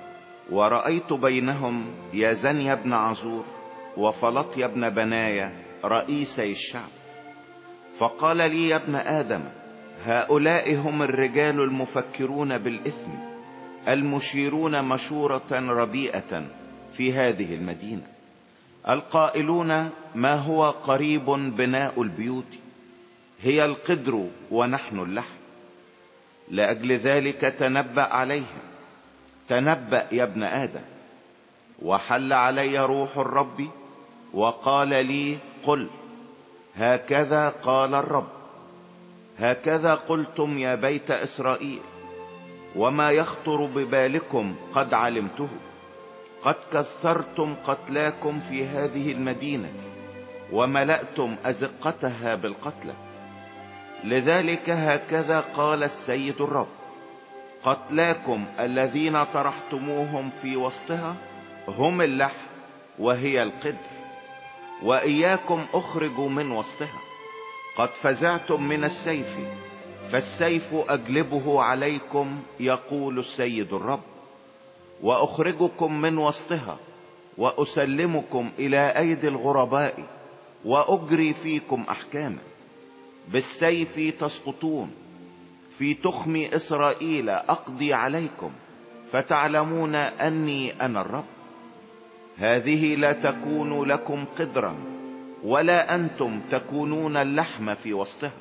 ورأيت بينهم يازنيا بن عزور وفلطيا بن بنايا رئيسي الشعب. فقال لي يا ابن آدم هؤلاء هم الرجال المفكرون بالإثم المشيرون مشورة رديئة في هذه المدينة. القائلون ما هو قريب بناء البيوت؟ هي القدر ونحن اللحم. لأجل ذلك تنبأ عليهم. تنبأ يا ابن آدم. وحل علي روح الرب وقال لي قل هكذا قال الرب هكذا قلتم يا بيت إسرائيل وما يخطر ببالكم قد علمته قد كثرتم قتلاكم في هذه المدينة وملأتم أزقتها بالقتلى. لذلك هكذا قال السيد الرب. قتلاكم الذين طرحتموهم في وسطها هم اللحم وهي القدر وإياكم أخرجوا من وسطها. قد فزعتم من السيف فالسيف أجلبه عليكم يقول السيد الرب. وأخرجكم من وسطها وأسلمكم إلى أيدي الغرباء وأجري فيكم أحكاما. بالسيف تسقطون في تخم إسرائيل أقضي عليكم فتعلمون أني أنا الرب. هذه لا تكون لكم قدرا ولا أنتم تكونون اللحم في وسطها.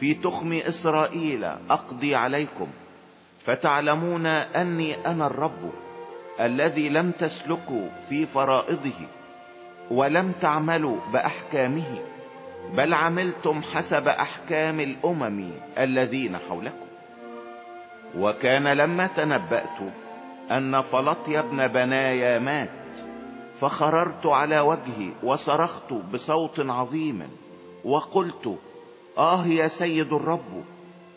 في تخم إسرائيل أقضي عليكم فتعلمون أني أنا الرب الذي لم تسلكوا في فرائضه ولم تعملوا بأحكامه. بل عملتم حسب أحكام الأمم الذين حولكم. وكان لما تنبأت أن فلطي ابن بنايا مات فخررت على وجهي وصرخت بصوت عظيم وقلت آه يا سيد الرب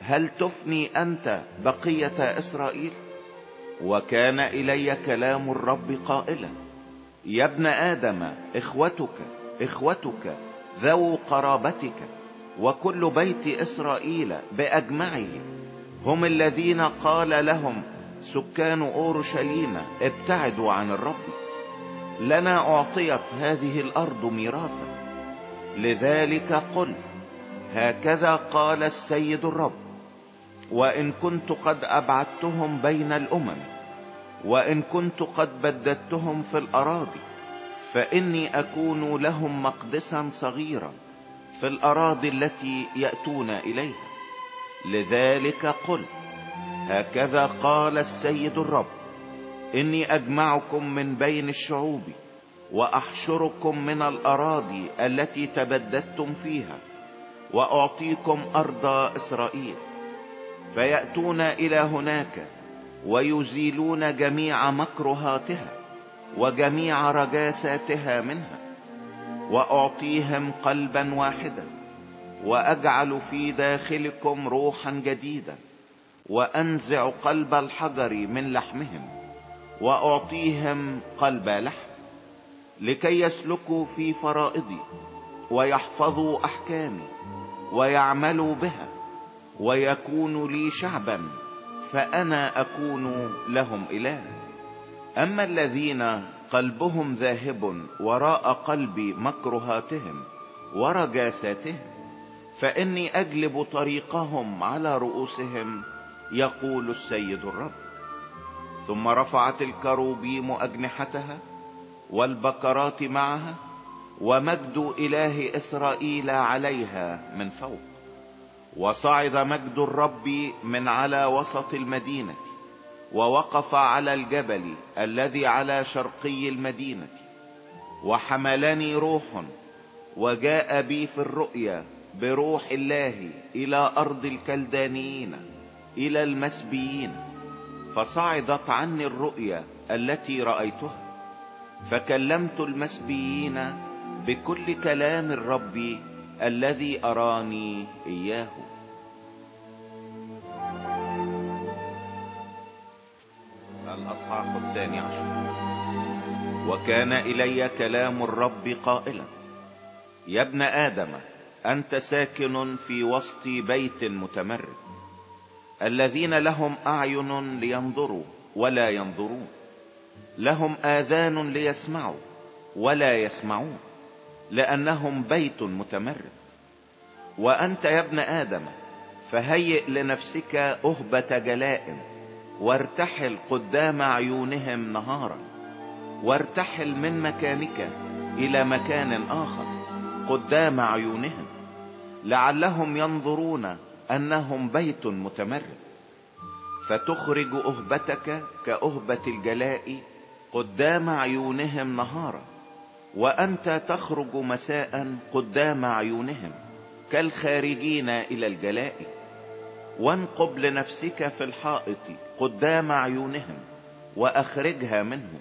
هل تفني أنت بقية إسرائيل؟ وكان إلي كلام الرب قائلا يا ابن آدم إخوتك إخوتك ذو قرابتك وكل بيت إسرائيل بأجمعه. هم الذين قال لهم سكان أورشليم ابتعدوا عن الرب. لنا أعطيت هذه الأرض ميراثا. لذلك قل هكذا قال السيد الرب وإن كنت قد أبعدتهم بين الأمم وإن كنت قد بددتهم في الأراضي. فإني أكون لهم مقدسا صغيرا في الأراضي التي يأتون إليها. لذلك قل هكذا قال السيد الرب إني أجمعكم من بين الشعوب وأحشركم من الأراضي التي تبددتم فيها وأعطيكم أرض إسرائيل. فيأتون إلى هناك ويزيلون جميع مكرهاتها وجميع رجاساتها منها وأعطيهم قلبا واحدا وأجعل في داخلكم روحا جديدا وأنزع قلب الحجر من لحمهم وأعطيهم قلب لحم لكي يسلكوا في فرائضي ويحفظوا أحكامي ويعملوا بها ويكونوا لي شعبا فأنا أكون لهم إلها. أما الذين قلبهم ذاهب وراء قلب مكرهاتهم ورجاساتهم فإني أجلب طريقهم على رؤوسهم يقول السيد الرب. ثم رفعت الكروبيم أجنحتها والبكرات معها ومجد إله إسرائيل عليها من فوق. وصعد مجد الرب من على وسط المدينة. ووقف على الجبل الذي على شرقي المدينة وحملني روح وجاء بي في الرؤيا بروح الله إلى أرض الكلدانيين إلى المسبيين فصعدت عني الرؤيا التي رأيتها فكلمت المسبيين بكل كلام الرب الذي أراني إياه. الاصحاح الثاني عشر. وكان إلي كلام الرب قائلا يا ابن آدم أنت ساكن في وسط بيت متمرد. الذين لهم أعين لينظروا ولا ينظرون. لهم آذان ليسمعوا ولا يسمعون لأنهم بيت متمرد. وأنت يا ابن آدم فهيئ لنفسك أهبة جلائم وارتحل قدام عيونهم نهارا وارتحل من مكانك إلى مكان آخر قدام عيونهم لعلهم ينظرون أنهم بيت متمرد. فتخرج أهبتك كأهبة الجلاء قدام عيونهم نهارا وأنت تخرج مساء قدام عيونهم كالخارجين إلى الجلاء. وانقب لنفسك في الحائط قدام عيونهم وأخرجها منه.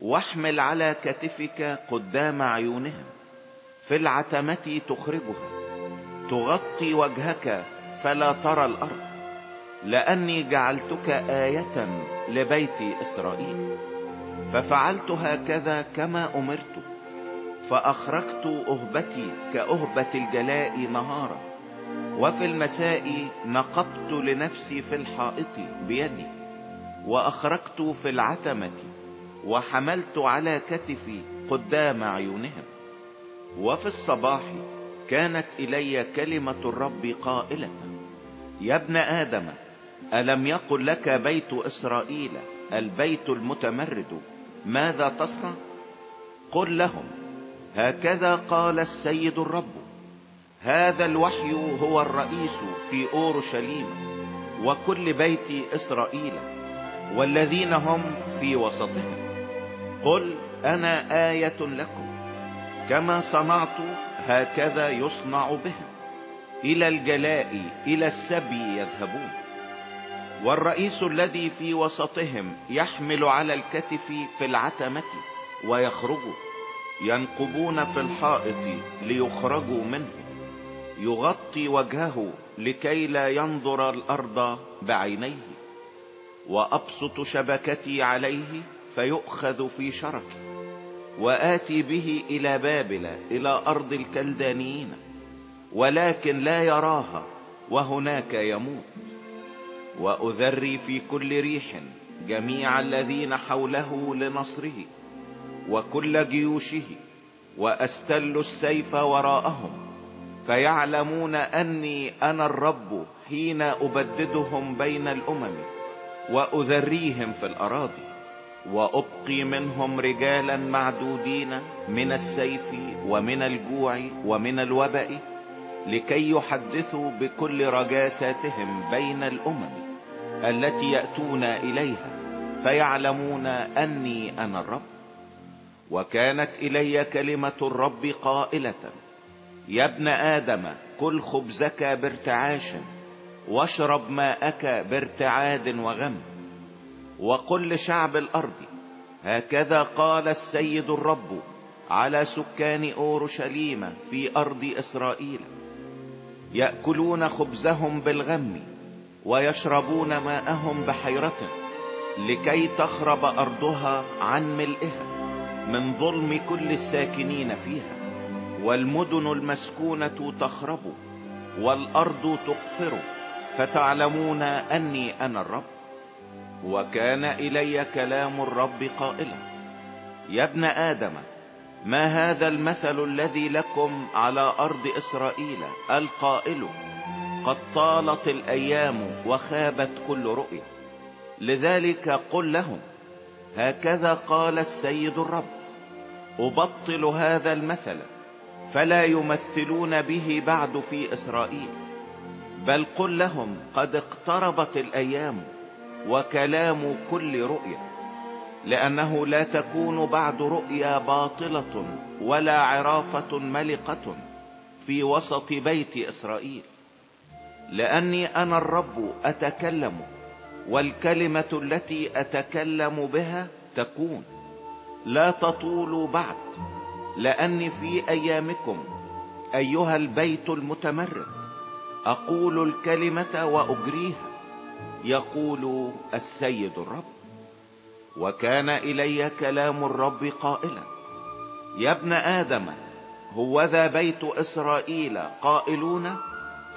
واحمل على كتفك قدام عيونهم. في العتمة تخرجها. تغطي وجهك فلا ترى الأرض. لأني جعلتك آية لبيت إسرائيل. ففعلت هكذا كما أمرت. فأخرجت أهبتي كأهبة الجلاء نهارا. وفي المساء نقبت لنفسي في الحائط بيدي وأخرجت في العتمة وحملت على كتفي قدام عيونهم وفي الصباح كانت إلي كلمة الرب قائلة يا ابن آدم ألم يقل لك بيت إسرائيل البيت المتمرد؟ ماذا تصنع؟ قل لهم هكذا قال السيد الرب هذا الوحي هو الرئيس في أورشليم وكل بيت إسرائيل والذين هم في وسطهم. قل أنا آية لكم. كما صنعت هكذا يصنع بهم. إلى الجلاء إلى السبي يذهبون. والرئيس الذي في وسطهم يحمل على الكتف في العتمة ويخرجوا ينقبون في الحائط ليخرجوا منه. يغطي وجهه لكي لا ينظر الأرض بعينيه وأبسط شبكتي عليه فيؤخذ في شركي وآتي به إلى بابل إلى أرض الكلدانيين ولكن لا يراها وهناك يموت. وأذري في كل ريح جميع الذين حوله لنصره وكل جيوشه وأستل السيف وراءهم فيعلمون أني أنا الرب حين أبددهم بين الأمم وأذريهم في الأراضي وأبقي منهم رجالا معدودين من السيف ومن الجوع ومن الوباء لكي يحدثوا بكل رجاساتهم بين الأمم التي يأتون إليها فيعلمون أني أنا الرب. وكانت إلي كلمة الرب قائلة يا ابن آدم كل خبزك بارتعاش واشرب ماءك بارتعاد وغم وقل لشعب الأرض هكذا قال السيد الرب على سكان أورشليم في أرض إسرائيل. يأكلون خبزهم بالغم ويشربون ماءهم بحيرة لكي تخرب أرضها عن ملئها من ظلم كل الساكنين فيها. والمدن المسكونة تخرب والأرض تقفر فتعلمون أني أنا الرب. وكان إلي كلام الرب قائلا يا ابن آدم ما هذا المثل الذي لكم على أرض إسرائيل القائل؟ قد طالت الأيام وخابت كل رؤيا. لذلك قل لهم هكذا قال السيد الرب. أبطل هذا المثل. فلا يمثلون به بعد في إسرائيل بل قل لهم قد اقتربت الأيام وكلام كل رؤيا لأنه لا تكون بعد رؤيا باطلة ولا عرافة ملقة في وسط بيت إسرائيل. لأني أنا الرب أتكلم والكلمة التي أتكلم بها تكون لا تطول بعد. لأني في أيامكم أيها البيت المتمرد أقول الكلمة وأجريها. يقول السيد الرب وكان إلي كلام الرب قائلا يا ابن آدم هوذا بيت إسرائيل قائلون؟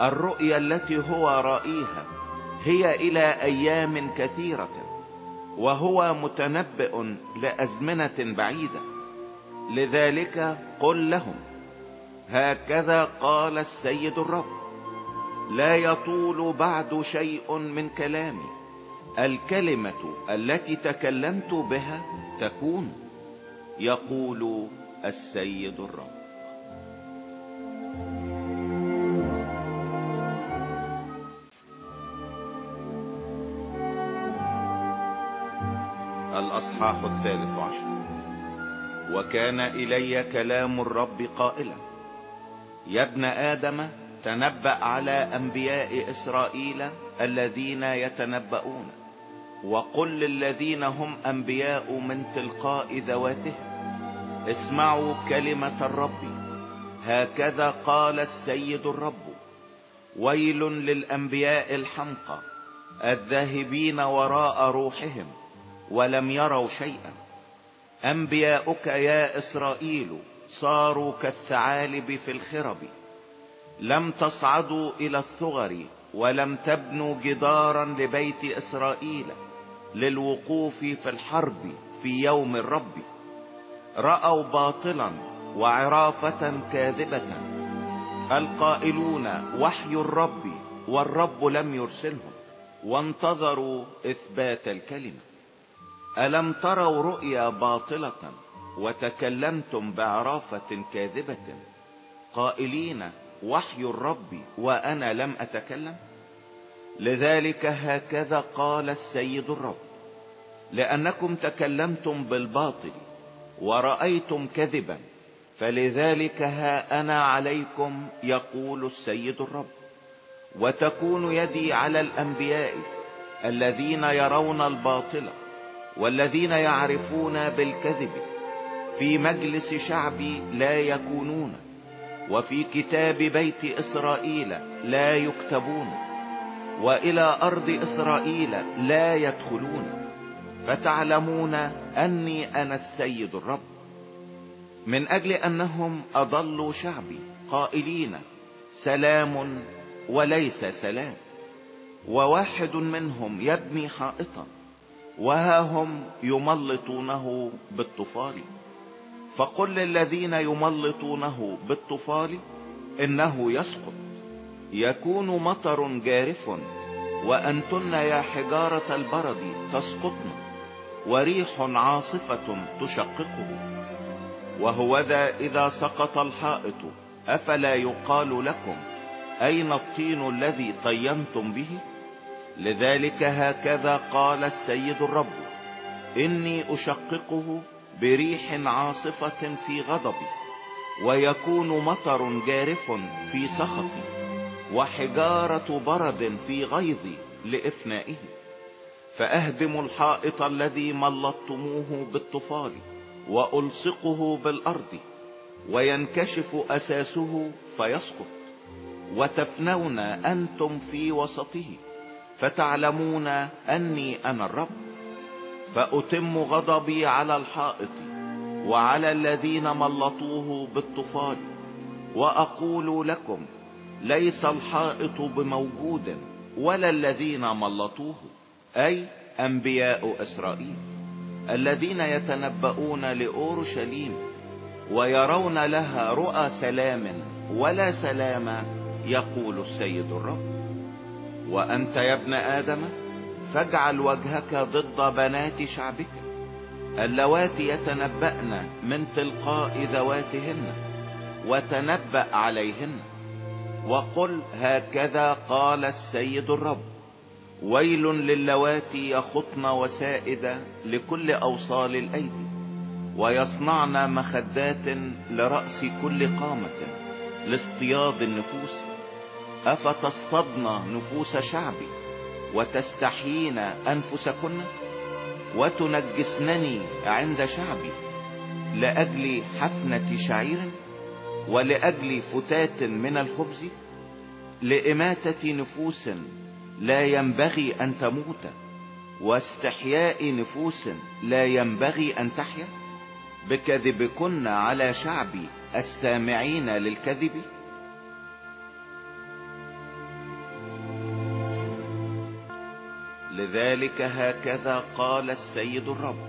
الرؤيا التي هو رائيها هي إلى أيام كثيرة وهو متنبئ لأزمنة بعيدة. لذلك قل لهم هكذا قال السيد الرب لا يطول بعد شيء من كلامي. الكلمة التي تكلمت بها تكون يقول السيد الرب. الأصحاح الثالث عشر. وكان إلي كلام الرب قائلا يا ابن آدم تنبأ على أنبياء إسرائيل الذين يتنبؤون وقل للذين هم أنبياء من تلقاء ذواتهم اسمعوا كلمة الرب هكذا قال السيد الرب ويل للأنبياء الحمقى الذاهبين وراء روحهم ولم يروا شيئا. أنبياؤك يا إسرائيل صاروا كالثعالب في الخرب. لم تصعدوا إلى الثغر ولم تبنوا جدارا لبيت إسرائيل للوقوف في الحرب في يوم الرب. رأوا باطلا وعرافة كاذبة. القائلون وحي الرب والرب لم يرسلهم. وانتظروا إثبات الكلمة. ألم تروا رؤيا باطلة وتكلمتم بعرافة كاذبة؟ قائلين وحي الرب وأنا لم أتكلم؟ لذلك هكذا قال السيد الرب لأنكم تكلمتم بالباطل ورأيتم كذبا فلذلك ها أنا عليكم يقول السيد الرب. وتكون يدي على الأنبياء الذين يرون الباطل والذين يعرفون بالكذب في مجلس شعبي لا يكونون وفي كتاب بيت إسرائيل لا يكتبون وإلى أرض إسرائيل لا يدخلون. فتعلمون أني أنا السيد الرب. من أجل أنهم أضلوا شعبي قائلين سلام وليس سلام. وواحد منهم يبني حائطا. وها هم يملطونه بالطفال؟ فقل للذين يملطونه بالطفال إنه يسقط. يكون مطر جارف وأنتن يا حجارة البرد تسقطن. وريح عاصفة تشققه. وهوذا إذا سقط الحائط أفلا يقال لكم أين الطين الذي طينتم به؟ لذلك هكذا قال السيد الرب إني أشققه بريح عاصفة في غضبي ويكون مطر جارف في سخطي وحجارة برد في غيظي لإفنائه فأهدم الحائط الذي ملطتموه بالطفال وألصقه بالأرض وينكشف أساسه فيسقط وتفنون أنتم في وسطه. فتعلمون أني أنا الرب. فأتم غضبي على الحائط وعلى الذين ملطوه بالطفال وأقول لكم ليس الحائط بموجود ولا الذين ملطوه أي أنبياء إسرائيل الذين يتنبؤون لأورشليم ويرون لها رؤى سلام ولا سلام يقول السيد الرب. وأنت يا ابن آدم فاجعل وجهك ضد بنات شعبك اللواتي يتنبأن من تلقاء ذواتهن وتنبأ عليهن وقل هكذا قال السيد الرب ويل للواتي يخطن وسائد لكل أوصال الايدي ويصنعن مخدات لرأس كل قامة لاصطياد النفوس أفتصطدن نفوس شعبي وتستحيين أنفسكن وتنجسنني عند شعبي لأجل حفنة شعير ولأجل فتات من الخبز لإماتة نفوس لا ينبغي أن تموت واستحياء نفوس لا ينبغي أن تحيا بكذبكن على شعبي السامعين للكذب لذلك هكذا قال السيد الرب.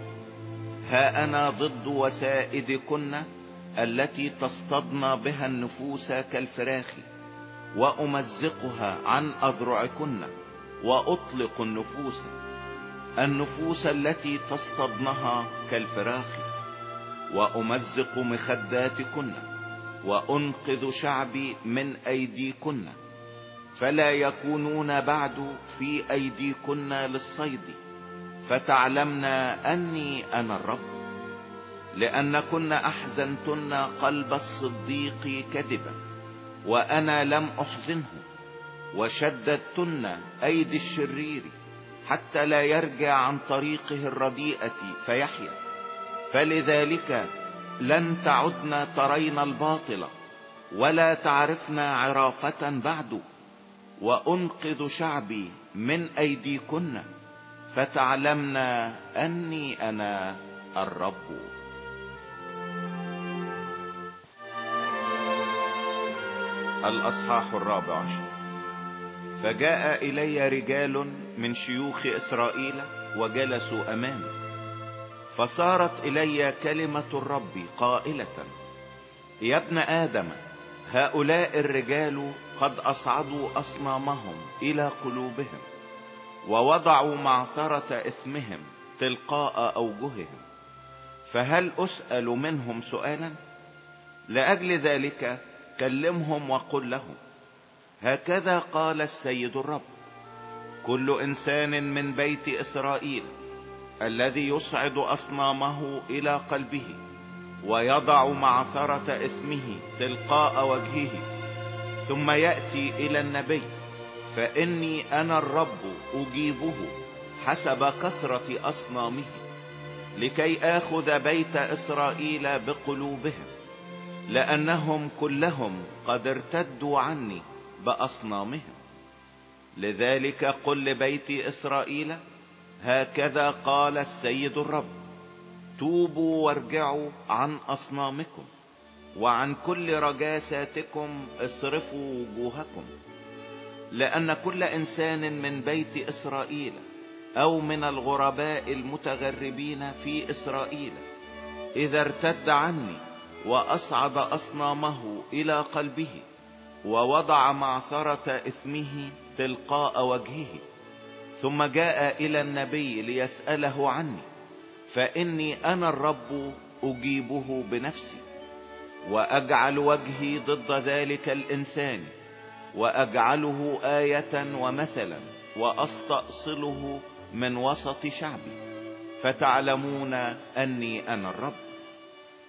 ها أنا ضد وسائدكن التي تصطدن بها النفوس كالفراخ وأمزقها عن أذرعكن وأطلق النفوس النفوس التي تصطدنها كالفراخ وأمزق مخداتكن وأنقذ شعبي من أيديكن. فلا يكونون بعد في أيديكن للصيد فتعلمنا أني أنا الرب لأنكن أحزنتن قلب الصديق كذبا وأنا لم أحزنه وشددتن أيدي الشرير حتى لا يرجع عن طريقه الرديئة فيحيا. فلذلك لن تعدن ترين الباطل ولا تعرفن عرافة بعد. وأنقذ شعبي من أيديكن فتعلمن أني أنا الرب. الأصحاح الرابع عشر. فجاء إلي رجال من شيوخ إسرائيل وجلسوا أمامي فصارت إلي كلمة الرب قائلة يا ابن آدم هؤلاء الرجال قد أصعدوا أصنامهم إلى قلوبهم ووضعوا معثرة إثمهم تلقاء أوجههم. فهل أسأل منهم سؤالا؟ لأجل ذلك كلمهم وقل لهم. هكذا قال السيد الرب كل إنسان من بيت إسرائيل الذي يصعد أصنامه إلى قلبه ويضع معثرة إثمه تلقاء وجهه ثم يأتي إلى النبي فإني أنا الرب أجيبه حسب كثرة أصنامه لكي آخذ بيت إسرائيل بقلوبهم لأنهم كلهم قد ارتدوا عني بأصنامهم. لذلك قل لبيت إسرائيل هكذا قال السيد الرب توبوا وارجعوا عن أصنامكم. وعن كل رجاساتكم اصرفوا وجوهكم لأن كل إنسان من بيت إسرائيل أو من الغرباء المتغربين في إسرائيل إذا ارتد عني وأصعد أصنامه إلى قلبه ووضع معثرة إثمه تلقاء وجهه ثم جاء إلى النبي ليسأله عني فإني أنا الرب أجيبه بنفسي. وأجعل وجهي ضد ذلك الإنسان وأجعله آية ومثلا وأستأصله من وسط شعبي. فتعلمون أني أنا الرب.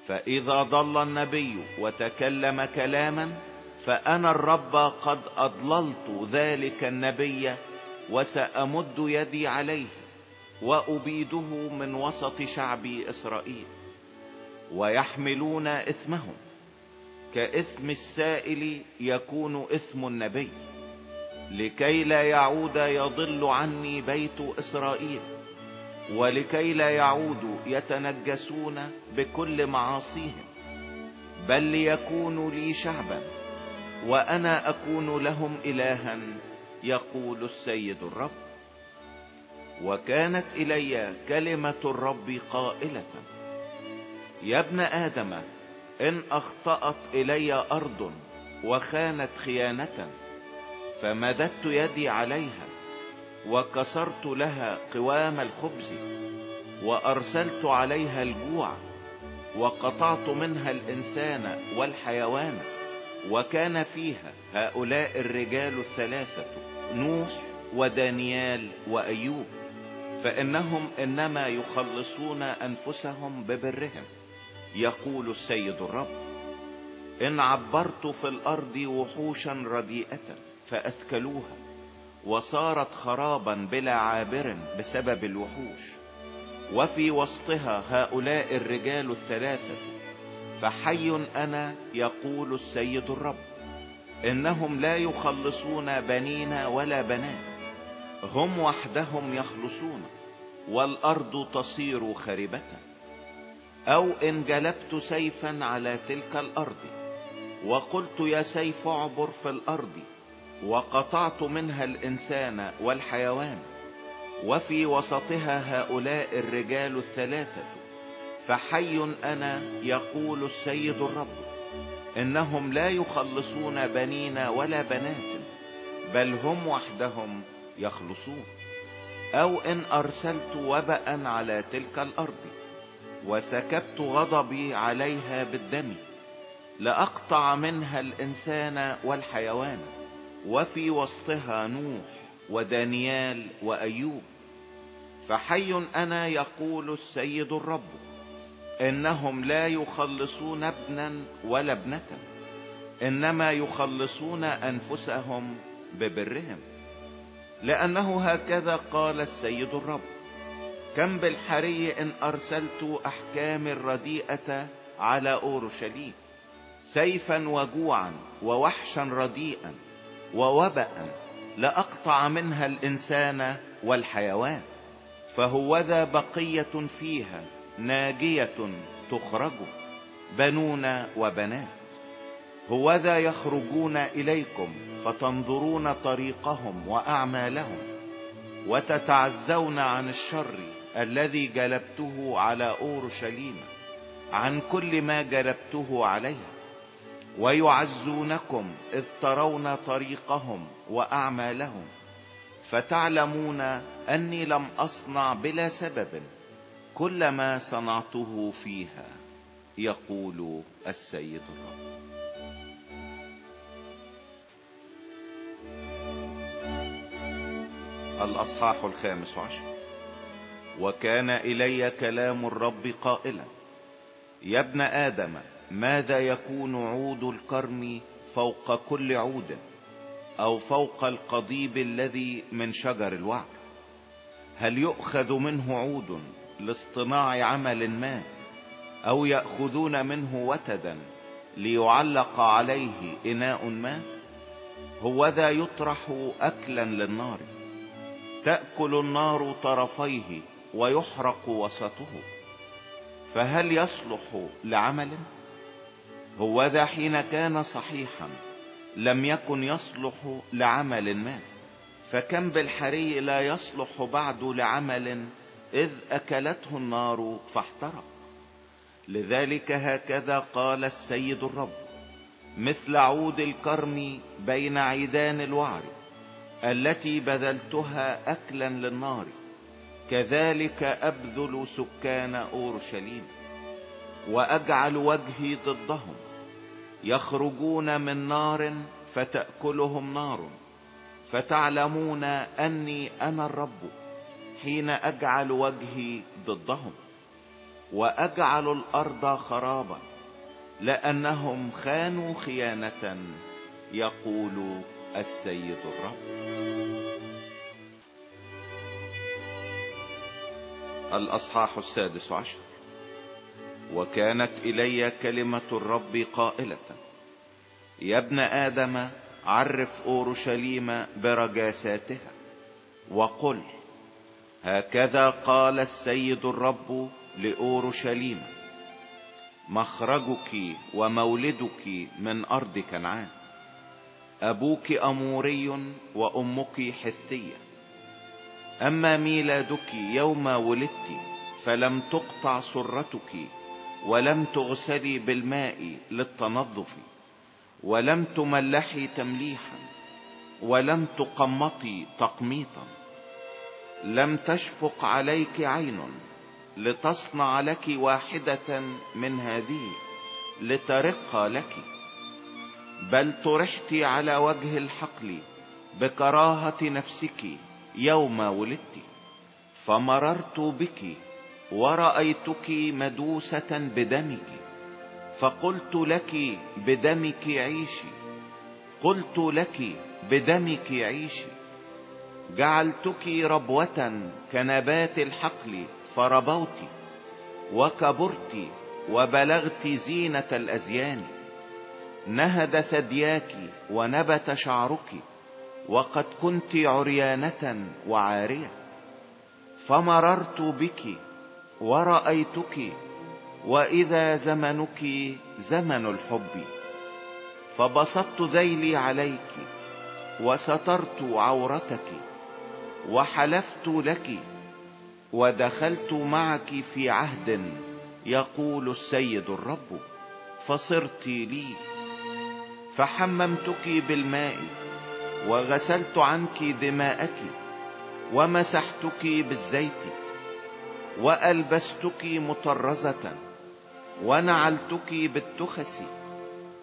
فإذا ضل النبي وتكلم كلاما فأنا الرب قد أضللت ذلك النبي وسأمد يدي عليه وأبيده من وسط شعبي إسرائيل. ويحملون إثمهم. كاثم السائل يكون اثم النبي. لكي لا يعود يضل عني بيت إسرائيل. ولكي لا يعودوا يتنجسون بكل معاصيهم. بل ليكونوا لي شعبا وأنا أكون لهم إلها يقول السيد الرب. وكانت إلي كلمة الرب قائلة. يا ابن آدم إن أخطأت إلي أرض وخانت خيانة فمددت يدي عليها وكسرت لها قوام الخبز وأرسلت عليها الجوع وقطعت منها الإنسان والحيوان وكان فيها هؤلاء الرجال الثلاثة نوح ودانيال وأيوب فإنهم إنما يخلصون أنفسهم ببرهم. يقول السيد الرب إن عبرت في الأرض وحوشا رديئة فأثكلوها وصارت خرابا بلا عابر بسبب الوحوش وفي وسطها هؤلاء الرجال الثلاثة فحي أنا يقول السيد الرب إنهم لا يخلصون بنين ولا بنات هم وحدهم يخلصون والأرض تصير خربة. أو إن جلبت سيفا على تلك الأرض وقلت يا سيف اعبر في الأرض وقطعت منها الإنسان والحيوان وفي وسطها هؤلاء الرجال الثلاثة فحي أنا يقول السيد الرب إنهم لا يخلصون بنين ولا بنات بل هم وحدهم يخلصون أو إن أرسلت وبأ على تلك الأرض. وسكبت غضبي عليها بالدم لأقطع منها الإنسان والحيوان وفي وسطها نوح ودانيال وأيوب. فحي أنا يقول السيد الرب إنهم لا يخلصون ابنا ولا ابنة إنما يخلصون أنفسهم ببرهم. لأنه هكذا قال السيد الرب. كم بالحري إن أرسلت أحكام الرديئة على أورشليم سيفا وجوعا ووحشا رديئا ووبأ لأقطع منها الإنسان والحيوان فهوذا بقية فيها ناجية تخرج بنون وبنات. هوذا يخرجون إليكم فتنظرون طريقهم وأعمالهم وتتعزون عن الشر الذي جلبته على أورشليم عن كل ما جلبته عليها. ويعزونكم إذ ترون طريقهم وأعمالهم فتعلمون أني لم أصنع بلا سبب كل ما صنعته فيها يقول السيد الرب. الأصحاح الخامس عشر. وكان إلي كلام الرب قائلا يا ابن آدم ماذا يكون عود الكرم فوق كل عود أو فوق القضيب الذي من شجر الوعر هل يؤخذ منه عود لاصطناع عمل ما أو يأخذون منه وتدا ليعلق عليه إناء ما؟ هو ذا يطرح أكلا للنار تأكل النار طرفيه ويحرق وسطه. فهل يصلح لعمل؟ هو ذا حين كان صحيحا لم يكن يصلح لعمل ما. فكم بالحري لا يصلح بعد لعمل إذ أكلته النار فاحترق. لذلك هكذا قال السيد الرب مثل عود الكرم بين عيدان الوعر التي بذلتها أكلا للنار. كذلك أبذل سكان أورشليم وأجعل وجهي ضدهم. يخرجون من نار فتأكلهم نار. فتعلمون أني أنا الرب حين أجعل وجهي ضدهم. وأجعل الأرض خرابا لأنهم خانوا خيانة يقول السيد الرب. الأصحاح السادس عشر. وكانت إلي كلمة الرب قائلة يا ابن آدم عرف أورشليم برجاساتها وقل هكذا قال السيد الرب لأورشليم مخرجك ومولدك من أرض كنعان أبوك أموري وأمك حثية أما ميلادك يوم ولدت فلم تقطع سرتك ولم تغسلي بالماء للتنظف ولم تملحي تمليحا ولم تقمطي تقميطا. لم تشفق عليك عين لتصنع لك واحدة من هذه لترق لك. بل طرحت على وجه الحقل بكراهة نفسك يوم ولدت فمررت بك ورأيتك مدوسة بدمك فقلت لك بدمك عيشي قلت لك بدمك عيشي جعلتك ربوة كنبات الحقل فربوت وكبرت وبلغت زينة الأزيان. نهد ثدياك ونبت شعرك وقد كنت عريانة وعارية فمررت بك ورأيتك وإذا زمنك زمن الحب. فبسطت ذيلي عليك وسترت عورتك وحلفت لك ودخلت معك في عهد يقول السيد الرب فصرت لي فحممتك بالماء. وغسلت عنك دماءك ومسحتك بالزيت وألبستك مطرزة ونعلتك بالتخس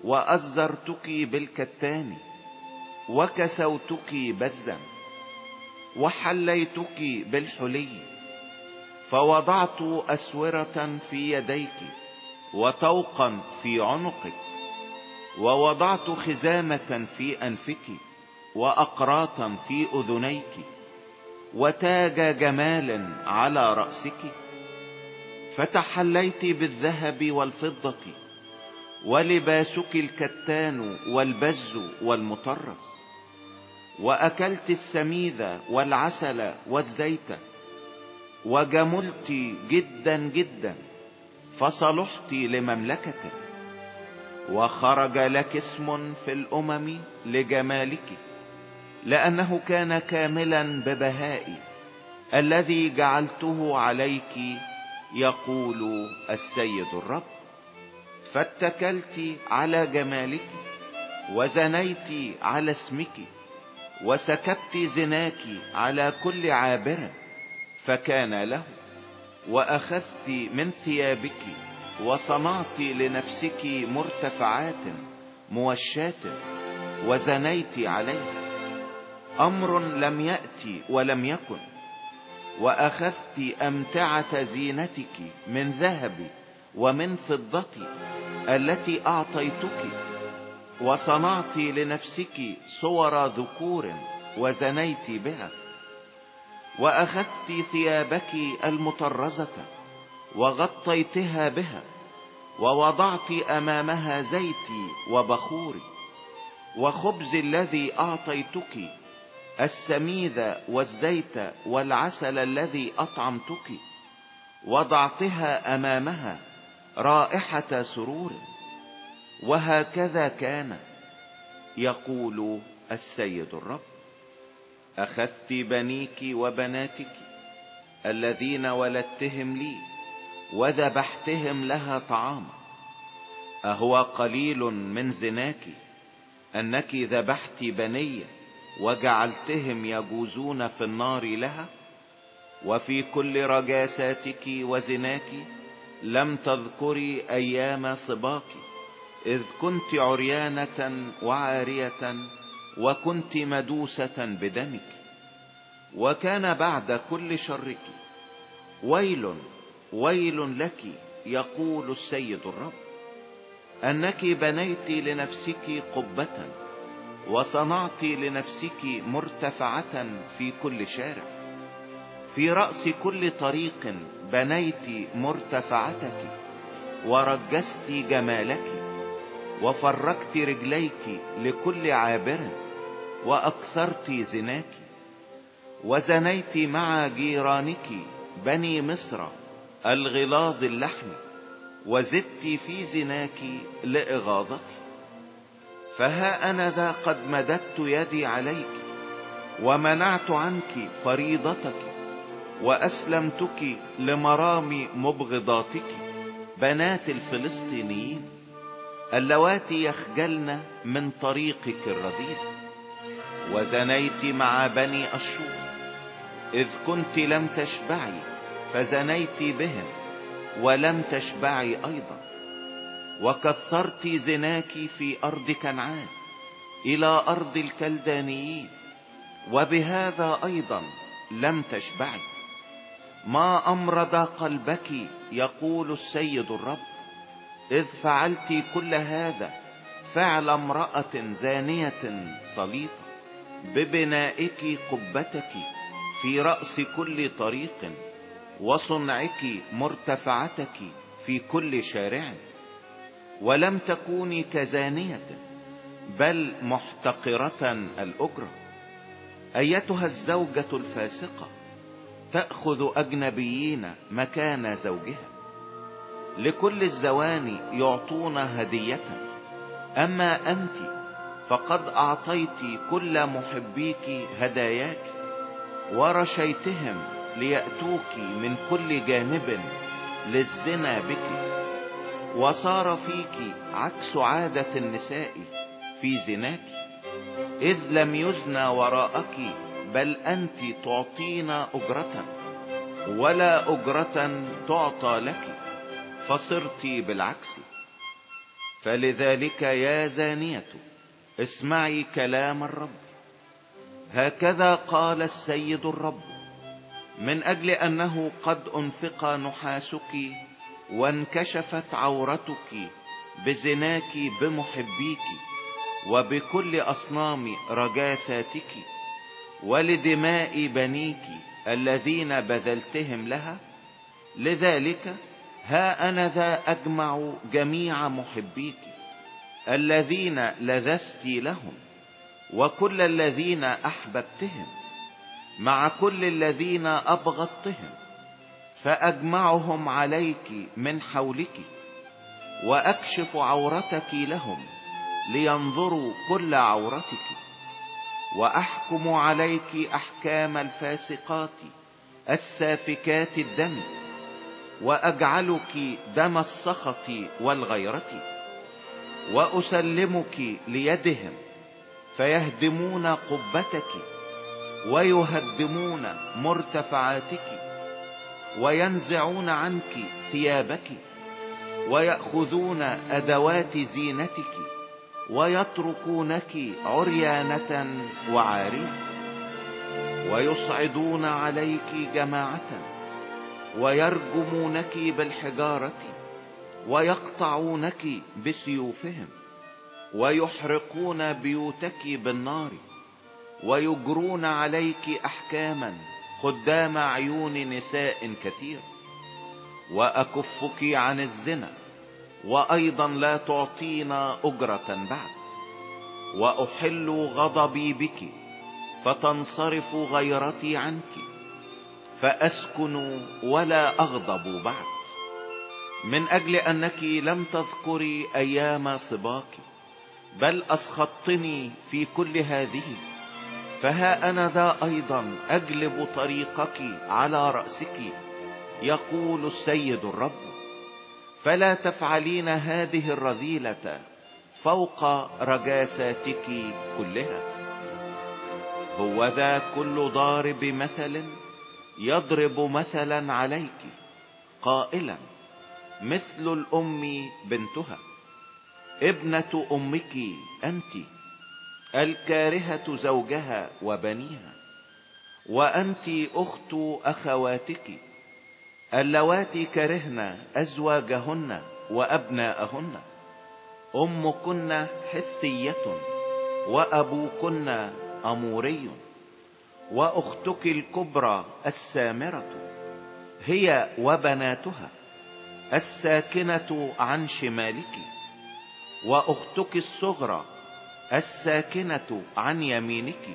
وأزرتك بالكتان وكسوتك بزا وحليتك بالحلي فوضعت أسورة في يديك وطوقا في عنقك ووضعت خزامة في أنفك وأقراطا في أذنيك وتاج جمال على رأسك فتحليت بالذهب والفضة ولباسك الكتان والبز والمطرس وأكلت السميذ والعسل والزيت وجملت جدا جدا فصلحت لمملكة وخرج لك اسم في الأمم لجمالك. لأنه كان كاملا ببهائي. الذي جعلته عليك يقول السيد الرب فاتكلت على جمالك وزنيت على اسمك وسكبت زناك على كل عابر فكان له وأخذت من ثيابك وصنعت لنفسك مرتفعات موشات وزنيت عليها أمر لم يأتي ولم يكن وأخذت أمتعة زينتك من ذهب ومن فضتي التي أعطيتك وصنعت لنفسك صور ذكور وزنيت بها وأخذت ثيابك المطرزة وغطيتها بها ووضعت أمامها زيتي وبخوري وخبز الذي أعطيتك السميذ والزيت والعسل الذي أطعمتك وضعتها أمامها رائحة سرور. وهكذا كان يقول السيد الرب. أخذت بنيك وبناتك الذين ولدتهم لي وذبحتهم لها طعاما أهو قليل من زناك أنك ذبحت بني وجعلتهم يجوزون في النار لها وفي كل رجاساتك وزناك لم تذكري أيام صباك إذ كنت عريانة وعارية وكنت مدوسة بدمك وكان بعد كل شرك ويل ويل لك يقول السيد الرب أنك بنيت لنفسك قبة وصنعت لنفسك مرتفعة في كل شارع. في رأس كل طريق بنيت مرتفعتك ورجست جمالك وفركت رجليك لكل عابر وأكثرت زناك. وزنيت مع جيرانك بني مصر الغلاظ اللحم وزدت في زناك لإغاظتي فها أنا ذا قد مددت يدي عليك ومنعت عنك فريضتك وأسلمتك لمرام مبغضاتك بنات الفلسطينيين اللواتي يخجلن من طريقك الرذيل وزنيت مع بني أشور إذ كنت لم تشبعي فزنيت بهم ولم تشبعي أيضا. وكثرت زناك في أرض كنعان إلى أرض الكلدانيين وبهذا أيضا لم تشبعي ما أمرض قلبك يقول السيد الرب إذ فعلت كل هذا فعل امرأة زانية صليطة ببنائك قبتك في رأس كل طريق وصنعك مرتفعتك في كل شارع. ولم تكوني كزانية بل محتقرة الأجرة. أيتها الزوجة الفاسقة تأخذ أجنبيين مكان زوجها. لكل الزواني يعطون هدية. أما أنت فقد أعطيت كل محبيك هداياك ورشيتهم ليأتوك من كل جانب للزنا بك. وصار فيك عكس عادة النساء في زناك إذ لم يزنى وراءك بل أنت تعطين أجرة ولا أجرة تعطى لك فصرت بالعكس. فلذلك يا زانية اسمعي كلام الرب. هكذا قال السيد الرب من أجل أنه قد أنفق نحاسك وانكشفت عورتك بزناك بمحبيك وبكل أصنام رجاساتك ولدماء بنيك الذين بذلتهم لها؟ لذلك ها أنا ذا أجمع جميع محبيك الذين لذذت لهم وكل الذين أحببتهم مع كل الذين أبغضتهم فأجمعهم عليك من حولك وأكشف عورتك لهم لينظروا كل عورتك وأحكم عليك أحكام الفاسقات السافكات الدم وأجعلك دم السخط والغيرة وأسلمك ليدهم فيهدمون قبتك ويهدمون مرتفعاتك وينزعون عنك ثيابك ويأخذون أدوات زينتك ويتركونك عريانة وعارية ويصعدون عليك جماعة ويرجمونك بالحجارة ويقطعونك بسيوفهم ويحرقون بيوتك بالنار ويجرون عليك أحكاما قدام عيون نساء كثير وأكفك عن الزنا وأيضا لا تعطينا أجرة بعد وأحل غضبي بك فتنصرف غيرتي عنك فأسكن ولا أغضب بعد. من أجل أنك لم تذكري أيام صباك بل اسخطتني في كل هذه. فها أنا ذا أيضا أجلب طريقك على رأسك. يقول السيد الرب فلا تفعلين هذه الرذيلة فوق رجاساتك كلها. هو ذا كل ضارب مثل يضرب مثلا عليك. قائلا مثل الأم بنتها. ابنة أمك أنت. الكارهة زوجها وبنيها. وأنت أخت أخواتك. اللواتي كرهن أزواجهن وأبناءهن. أمكن حثية وأبوكن أموري. وأختك الكبرى السامرة. هي وبناتها. الساكنة عن شمالك. وأختك الصغرى الساكنة عن يمينك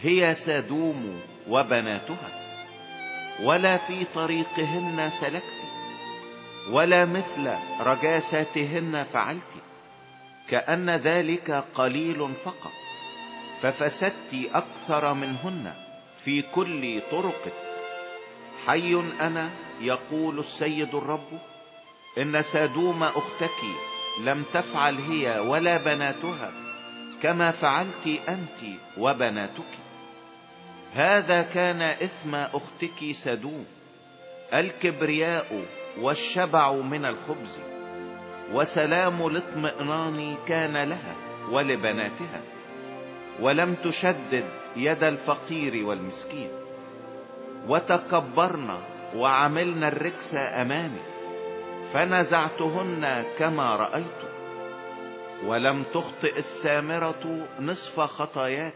هي سدوم وبناتها ولا في طريقهن سلكت ولا مثل رجاساتهن فعلت كأن ذلك قليل فقط ففسدت أكثر منهن في كل طرق. حي أنا يقول السيد الرب إن سادوم أختك لم تفعل هي ولا بناتها كما فعلت أنت وبناتك. هذا كان إثم أختك سدوم الكبرياء والشبع من الخبز وسلام الاطمئنان كان لها ولبناتها ولم تشدد يد الفقير والمسكين. وتكبرنا وعملنا الركس أمامي فنزعتهن كما رأيت. ولم تخطئ السامرة نصف خطاياك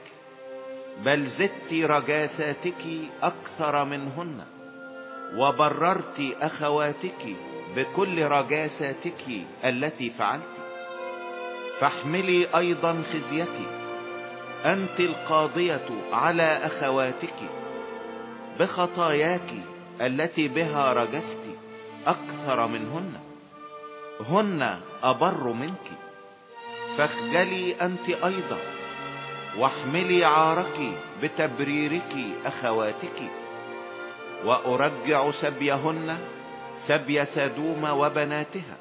بل زدت رجاساتك أكثر منهن وبررت أخواتك بكل رجاساتك التي فعلت. فاحملي أيضا خزيتي أنت القاضية على أخواتك بخطاياك التي بها رجست أكثر منهن هن أبر منك. فاخجلي أنت أيضا واحملي عارك بتبريرك أخواتك وأرجع سبيهن سبي سدوم وبناتها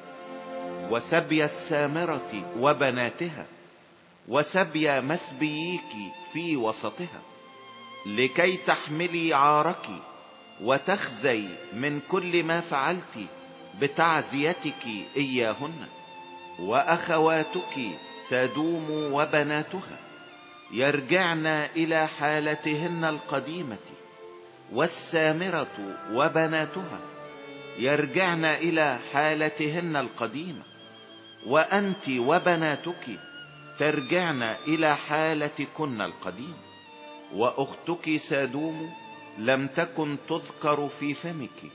وسبي السامرة وبناتها وسبي مسبييك في وسطها لكي تحملي عارك وتخزي من كل ما فعلت بتعزيتك إياهن وأخواتك سدوم وبناتها. يرجعن إلى حالتهن القديمة. والسامرة وبناتها. يرجعن إلى حالتهن القديمة. وأنت وبناتك ترجعن إلى حالتكن القديم. وأختك سادوم لم تكن تذكر في فمك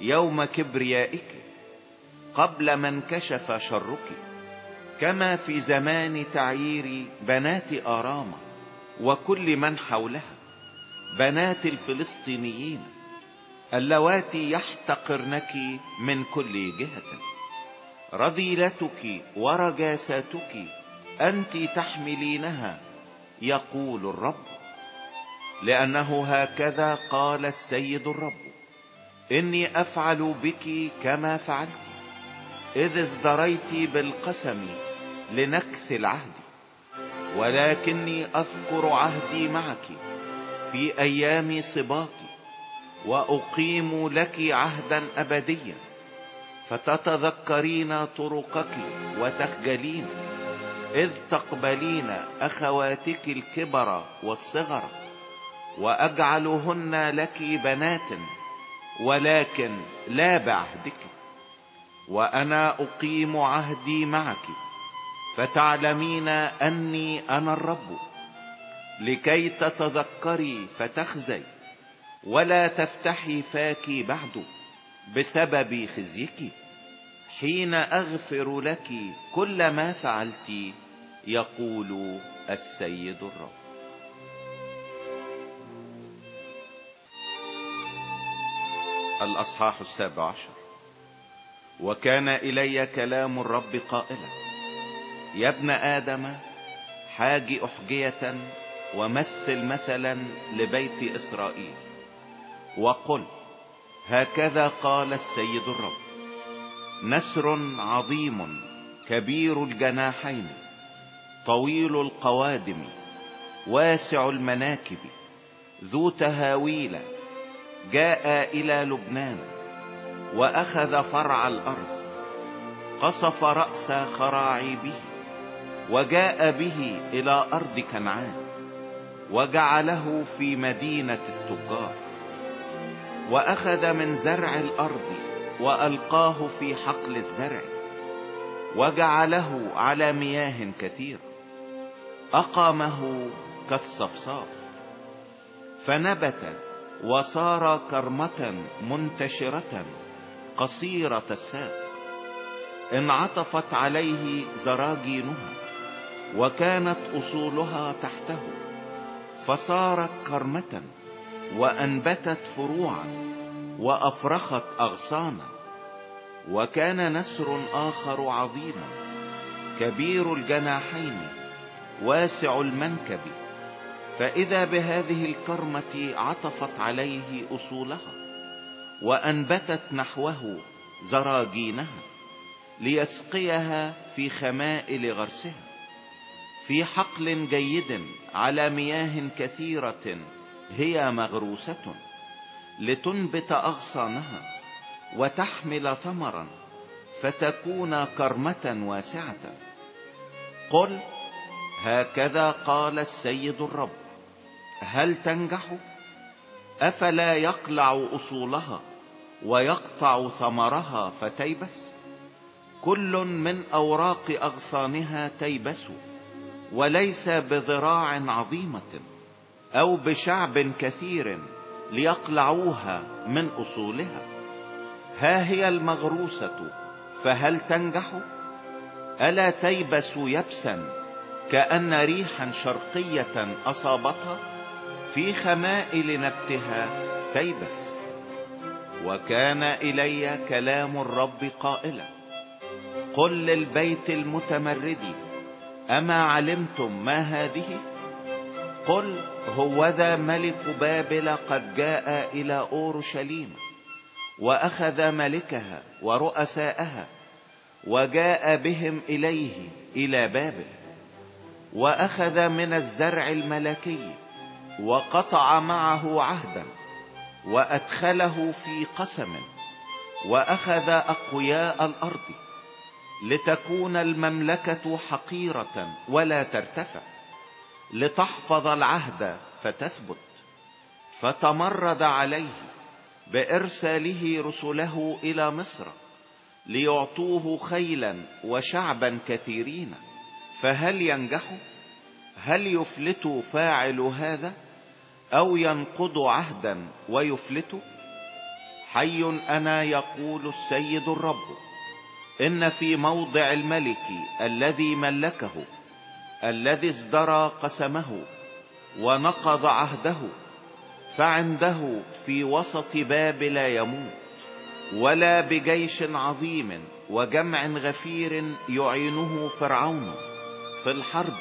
يوم كبريائك. قبل من كشف شرك. كما في زمان تعيير بنات آرام وكل من حولها بنات الفلسطينيين اللواتي يحتقرنك من كل جهة. رذيلتك ورجاساتك أنت تحملينها يقول الرب. لأنه هكذا قال السيد الرب إني أفعل بك كما فعلت. إذ ازدريت بالقسم لنكث العهد ولكني أذكر عهدي معك في أيام صباك وأقيم لك عهدا أبديا فتتذكرين طرقك وتخجلين إذ تقبلين أخواتك الكبر والصغر وأجعلهن لك بنات ولكن لا بعهدك. وأنا أقيم عهدي معك فتعلمين أني أنا الرب. لكي تتذكري فتخزي ولا تفتحي فاك بعد بسبب خزيك. حين أغفر لك كل ما فعلت يقول السيد الرب. الأصحاح السابع عشر. وكان إلي كلام الرب قائلا يا ابن آدم حاج أحجية ومثل مثلا لبيت إسرائيل. وقل هكذا قال السيد الرب نسر عظيم كبير الجناحين طويل القوادم واسع المناكب ذو تهاويل جاء إلى لبنان. وأخذ فرع الأرض قصف رأس خراعيبه وجاء به إلى أرض كنعان وجعله في مدينة التجار وأخذ من زرع الأرض وألقاه في حقل الزرع وجعله على مياه كثير أقامه كالصفصاف فنبت وصار كرمة منتشرة. قصيرة الساق. انعطفت عليه زراجينها وكانت أصولها تحته. فصارت كرمة وأنبتت فروعا وأفرخت اغصانا. وكان نسر آخر عظيم كبير الجناحين واسع المنكب. فإذا بهذه الكرمة عطفت عليه أصولها وأنبتت نحوه زراجينها ليسقيها في خمائل غرسها في حقل جيد على مياه كثيرة هي مغروسة لتنبت أغصانها وتحمل ثمرا فتكون كرمة واسعة. قل هكذا قال السيد الرب هل تنجح؟ أفلا يقلع أصولها ويقطع ثمرها فتيبس؟ كل من أوراق أغصانها تيبس وليس بذراع عظيمة أو بشعب كثير ليقلعوها من أصولها. ها هي المغروسة فهل تنجح؟ ألا تيبس يبسا كأن ريحا شرقية أصابتها؟ في خمائل نبتها تيبس. وكان إلي كلام الرب قائلا قل للبيت المتمرد أما علمتم ما هذه؟ قل هوذا ملك بابل قد جاء إلى أورشليم وأخذ ملكها ورؤساءها وجاء بهم إليه إلى بابل وأخذ من الزرع الملكي وقطع معه عهدا وأدخله في قسم وأخذ أقوياء الأرض لتكون المملكة حقيرة ولا ترتفع لتحفظ العهد فتثبت. فتمرد عليه بإرساله رسله إلى مصر ليعطوه خيلا وشعبا كثيرين. فهل ينجح؟ هل يفلت فاعل هذا؟ أو ينقض عهدا ويفلت حي أنا يقول السيد الرب إن في موضع الملك الذي ملكه الذي ازدرى قسمه ونقض عهده فعنده في وسط بابل يموت ولا بجيش عظيم وجمع غفير يعينه فرعون في الحرب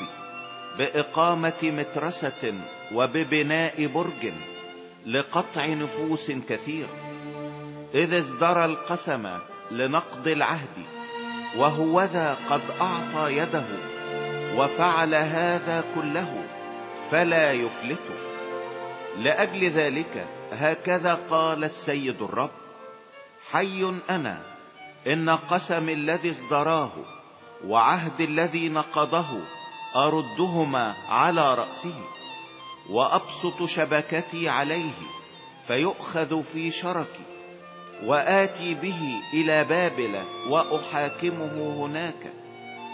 بإقامة مترسة وببناء برج لقطع نفوس كثير. إذ ازدرى القسم لنقض العهد وهوذا قد أعطى يده وفعل هذا كله فلا يفلته. لأجل ذلك هكذا قال السيد الرب حي أنا إن قسم الذي ازدراه وعهد الذي نقضه أردهما على رأسه. وأبسط شبكتي عليه فيؤخذ في شركي وآتي به إلى بابل وأحاكمه هناك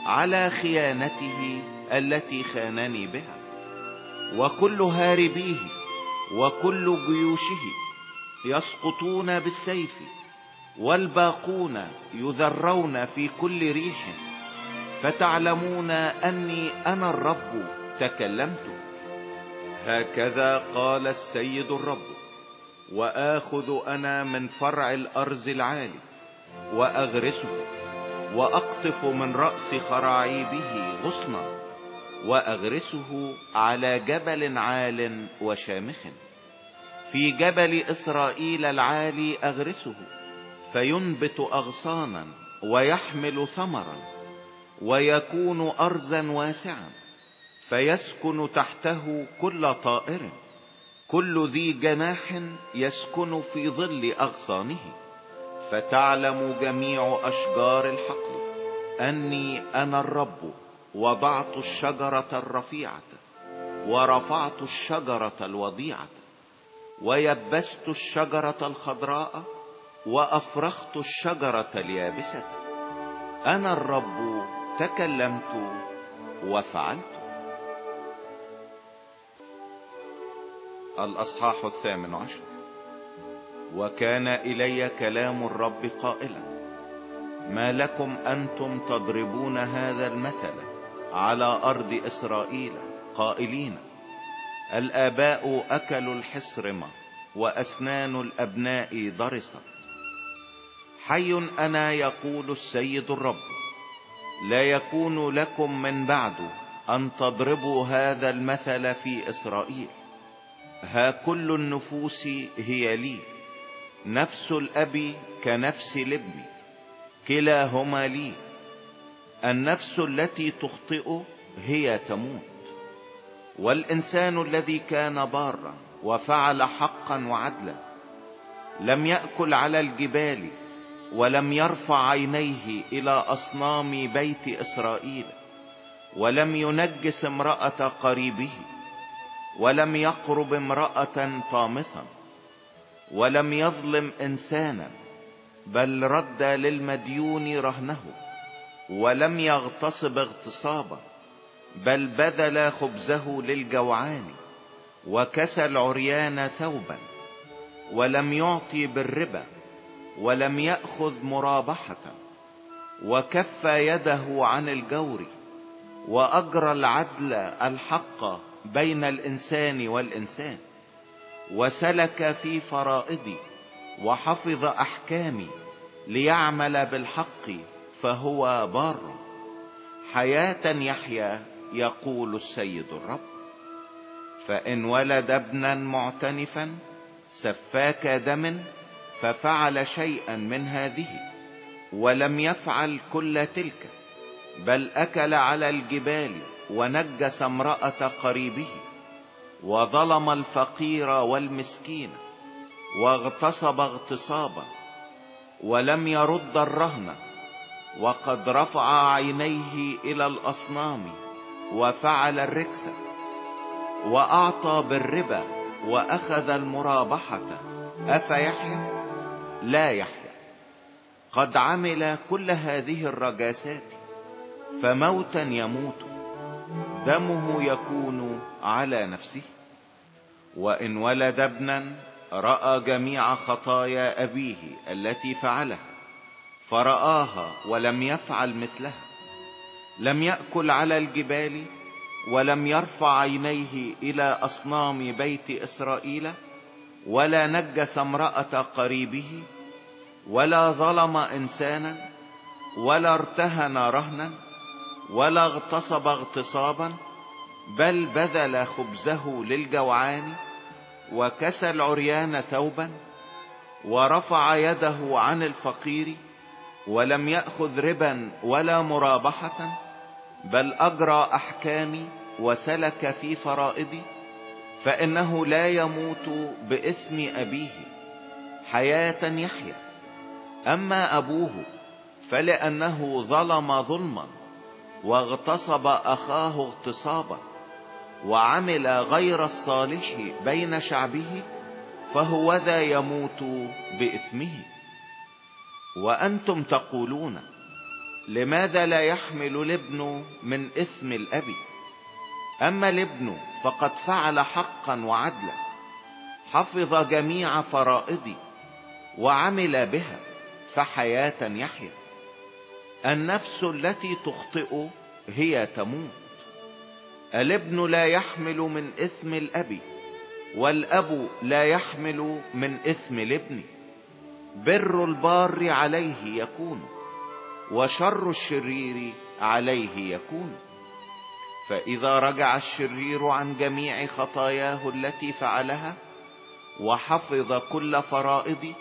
على خيانته التي خانني بها. وكل هاربيه وكل جيوشه يسقطون بالسيف والباقون يذرون في كل ريح فتعلمون أني أنا الرب تكلمت هكذا قال السيد الرب وآخذ أنا من فرع الأرز العالي وأغرسه وأقطف من رأس خراعيبه غصنا وأغرسه على جبل عال وشامخ. في جبل إسرائيل العالي أغرسه فينبت أغصانا ويحمل ثمرا ويكون أرزا واسعا. فيسكن تحته كل طائر كل ذي جناح يسكن في ظل أغصانه. فتعلم جميع أشجار الحقل أني أنا الرب وضعت الشجرة الرفيعة ورفعت الشجرة الوضيعة ويبست الشجرة الخضراء وأفرخت الشجرة اليابسة. أنا الرب تكلمت وفعلت. الأصحاح الثامن عشر. وكان إلي كلام الرب قائلا ما لكم أنتم تضربون هذا المثل على أرض إسرائيل قائلين الآباء أكلوا الحصرمة وأسنان الأبناء ضرست حي أنا يقول السيد الرب لا يكون لكم من بعد أن تضربوا هذا المثل في إسرائيل. ها كل النفوس هي لي نفس الأب كنفس الابن كلاهما لي النفس التي تخطئ هي تموت والإنسان الذي كان بارا وفعل حقا وعدلا لم يأكل على الجبال ولم يرفع عينيه إلى أصنام بيت إسرائيل ولم ينجس امرأة قريبه ولم يقرب امرأة طامثا ولم يظلم إنسانا بل رد للمديون رهنه ولم يغتصب اغتصابا بل بذل خبزه للجوعان وكسى العريان ثوبا ولم يعطي بالربا ولم يأخذ مرابحة وكف يده عن الجور وأجرى العدل الحق بين الإنسان والإنسان وسلك في فرائضي وحفظ أحكامي ليعمل بالحق فهو بار. حياة يحيا يقول السيد الرب. فإن ولد ابنا معتنفا سفاك دم ففعل شيئا من هذه ولم يفعل كل تلك بل أكل على الجبال ونجس امرأة قريبه وظلم الفقير والمسكين واغتصب اغتصابا ولم يرد الرهن وقد رفع عينيه إلى الأصنام وفعل الركس وأعطى بالربا وأخذ المرابحة أفيحيا؟ لا يحيا. قد عمل كل هذه الرجاسات فموتا يموت. دمه يكون على نفسه. وإن ولد ابنا رأى جميع خطايا أبيه التي فعلها فرآها ولم يفعل مثلها. لم يأكل على الجبال ولم يرفع عينيه إلى أصنام بيت إسرائيل ولا نجس امرأة قريبه ولا ظلم إنسانا ولا ارتهن رهنا. ولا اغتصب اغتصابا بل بذل خبزه للجوعان وكسى العريان ثوبا ورفع يده عن الفقير ولم يأخذ ربا ولا مرابحة بل أجرى أحكامي وسلك في فرائضي فإنه لا يموت بإثم أبيه حياة يحيى أما أبوه فلأنه ظلم ظلما. واغتصب أخاه اغتصابا وعمل غير الصالح بين شعبه فهو ذا يموت بإثمه. وأنتم تقولون لماذا لا يحمل الابن من إثم الأب؟ أما الابن فقد فعل حقا وعدلا حفظ جميع فرائضي وعمل بها فحياة يحيى النفس التي تخطئ هي تموت. الابن لا يحمل من إثم الأب والأب لا يحمل من إثم الابن. بر البار عليه يكون وشر الشرير عليه يكون. فإذا رجع الشرير عن جميع خطاياه التي فعلها وحفظ كل فرائض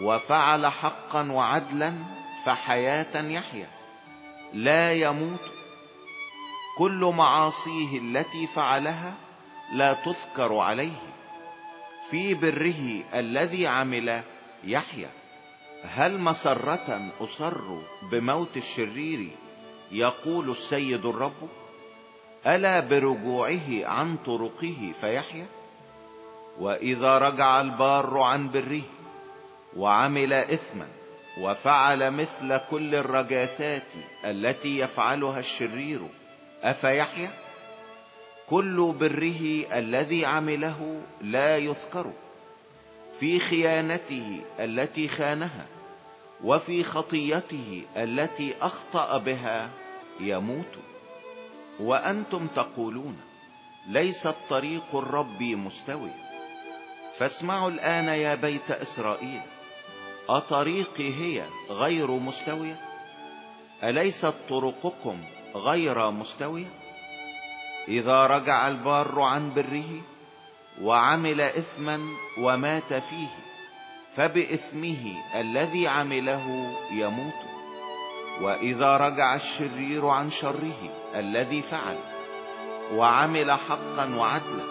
وفعل حقا وعدلا فحياة يحيى لا يموت. كل معاصيه التي فعلها لا تذكر عليه. في بره الذي عمل يحيى هل مسرة أصر بموت الشرير؟ يقول السيد الرب. ألا برجوعه عن طرقه فيحيى وإذا رجع البار عن بره وعمل إثما وفعل مثل كل الرجاسات التي يفعلها الشرير. أفيحيى كل بره الذي عمله لا يذكر. في خيانته التي خانها وفي خطيته التي أخطأ بها يموت. وأنتم تقولون ليست طريق الرب مستوي. فاسمعوا الآن يا بيت إسرائيل. أطريقي هي غير مستوية؟ أليست طرقكم غير مستوية؟ إذا رجع البار عن بره وعمل إثما ومات فيه فبإثمه الذي عمله يموت. وإذا رجع الشرير عن شره الذي فعل وعمل حقا وعدلا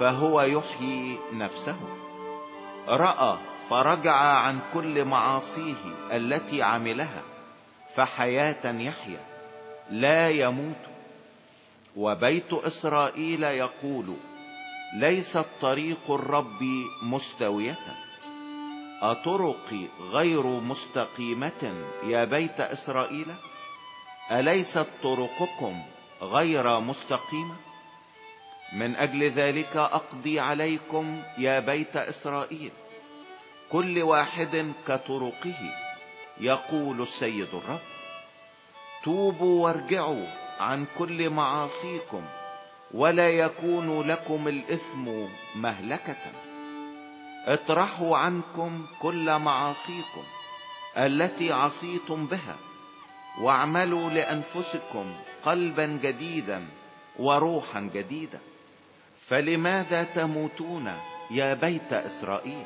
فهو يحيي نفسه. رأى فرجع عن كل معاصيه التي عملها فحياة يحيى لا يموت. وبيت إسرائيل يقول ليست طريق الرب مستوية. أطرق غير مستقيمة يا بيت إسرائيل؟ أليست طرقكم غير مستقيمة؟ من أجل ذلك أقضي عليكم يا بيت إسرائيل. كل واحد كطرقه. يقول السيد الرب توبوا وارجعوا عن كل معاصيكم ولا يكون لكم الإثم مهلكة. اطرحوا عنكم كل معاصيكم التي عصيتم بها واعملوا لأنفسكم قلبا جديدا وروحا جديدا. فلماذا تموتون يا بيت إسرائيل؟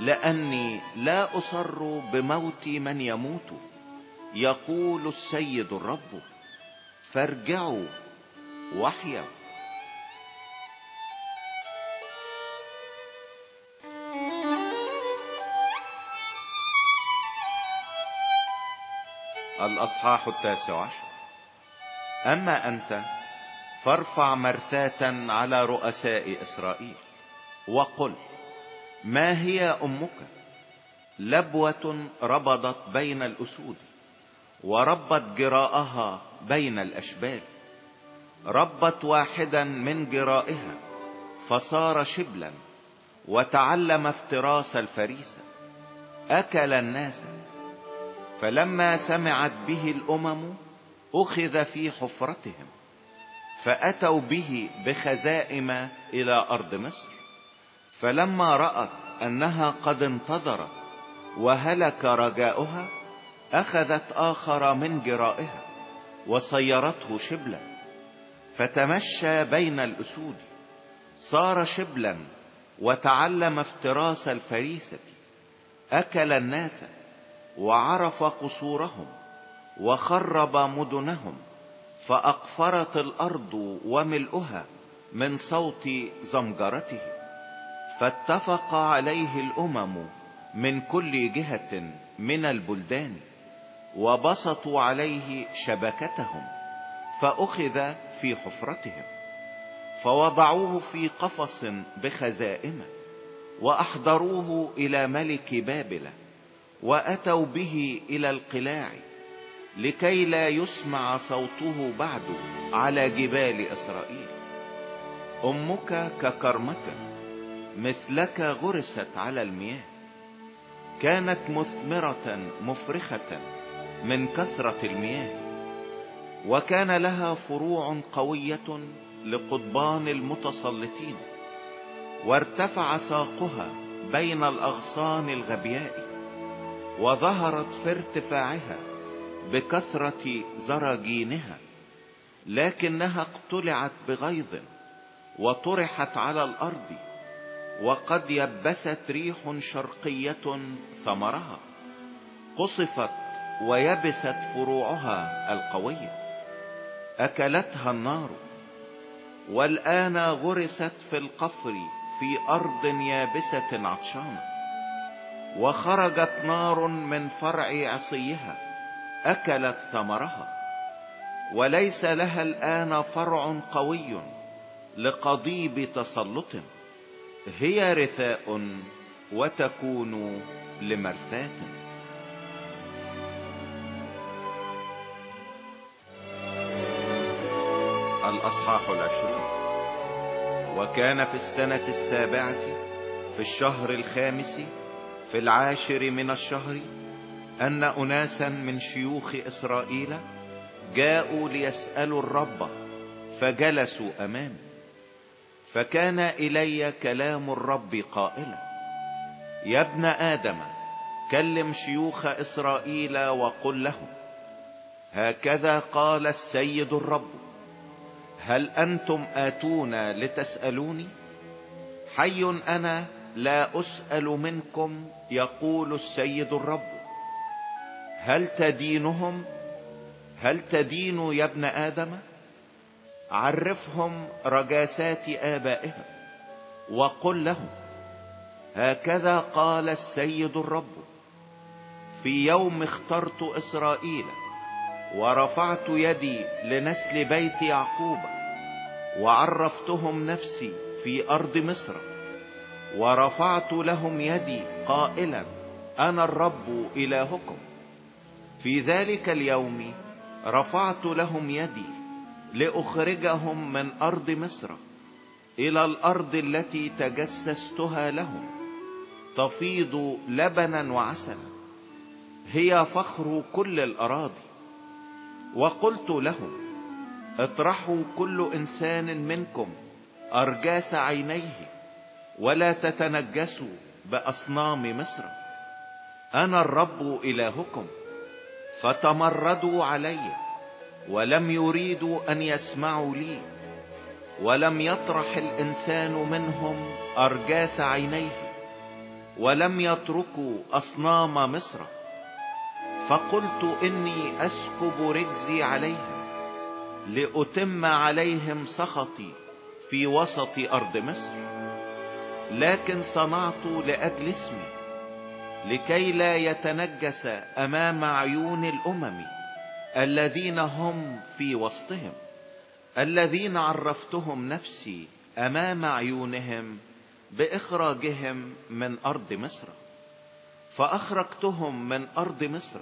لأني لا أصر بموت من يموت يقول السيد الرب. فارجعوا وحيا. الأصحاح التاسع عشر. أما أنت فارفع مرثاة على رؤساء إسرائيل وقل ما هي أمك؟ لبوة ربضت بين الأسود وربت جراءها بين الأشبال. ربت واحدا من جرائها فصار شبلا وتعلم افتراس الفريسة. أكل الناس فلما سمعت به الأمم أخذ في حفرتهم فأتوا به بخزائم إلى أرض مصر. فلما رأت أنها قد انتظرت وهلك رجاؤها أخذت آخر من جرائها وصيرته شبلا فتمشى بين الأسود. صار شبلا وتعلم افتراس الفريسة. أكل الناس وعرف قصورهم وخرب مدنهم فأقفرت الأرض وملؤها من صوت زمجرته. فاتفق عليه الأمم من كل جهة من البلدان وبسطوا عليه شبكتهم فأخذ في حفرتهم فوضعوه في قفص بخزائمه وأحضروه إلى ملك بابل وأتوا به إلى القلاع لكي لا يسمع صوته بعد على جبال إسرائيل. أمك ككرمة مثلك غرست على المياه. كانت مثمرة مفرخة من كثرة المياه. وكان لها فروع قوية لقضبان المتسلطين. وارتفع ساقها بين الأغصان الغبياء. وظهرت في ارتفاعها بكثرة زراجينها. لكنها اقتلعت بغيظ وطرحت على الأرض. وقد يبست ريح شرقية ثمرها. قصفت ويبست فروعها القوية أكلتها النار. والآن غرست في القفر في أرض يابسة عطشانة وخرجت نار من فرع عصيها. أكلت ثمرها. وليس لها الآن فرع قوي لقضيب تسلط. هي رثاء وتكون لمرثاة. الأصحاح العشرون وكان في السنة السابعة في الشهر الخامس في العاشر من الشهر أن اناسا من شيوخ إسرائيل جاءوا ليسألوا الرب فجلسوا امامي فكان إلي كلام الرب قائلا يا ابن آدم كلم شيوخ إسرائيل وقل لهم هكذا قال السيد الرب هل أنتم اتون لتسألوني؟ حي أنا لا أسأل منكم يقول السيد الرب. هل تدينهم؟ هل تدين يا ابن آدم؟ عرفهم رجاسات آبائهم وقل لهم هكذا قال السيد الرب في يوم اخترت إسرائيل ورفعت يدي لنسل بيت يعقوب وعرفتهم نفسي في أرض مصر ورفعت لهم يدي قائلا أنا الرب إلهكم. في ذلك اليوم رفعت لهم يدي لأخرجهم من أرض مصر إلى الأرض التي تجسستها لهم تفيض لبنا وعسلا هي فخر كل الأراضي. وقلت لهم اطرحوا كل إنسان منكم أرجاس عينيه ولا تتنجسوا بأصنام مصر. أنا الرب إلهكم فتمردوا علي. ولم يريدوا أن يسمعوا لي ولم يطرح الإنسان منهم أرجاس عينيه ولم يتركوا أصنام مصر. فقلت إني أسكب رجزي عليهم لأتم عليهم سخطي في وسط أرض مصر. لكن صنعت لأجل اسمي لكي لا يتنجس أمام عيون الأمم. الذين هم في وسطهم الذين عرفتهم نفسي أمام عيونهم بإخراجهم من أرض مصر فأخرجتهم من أرض مصر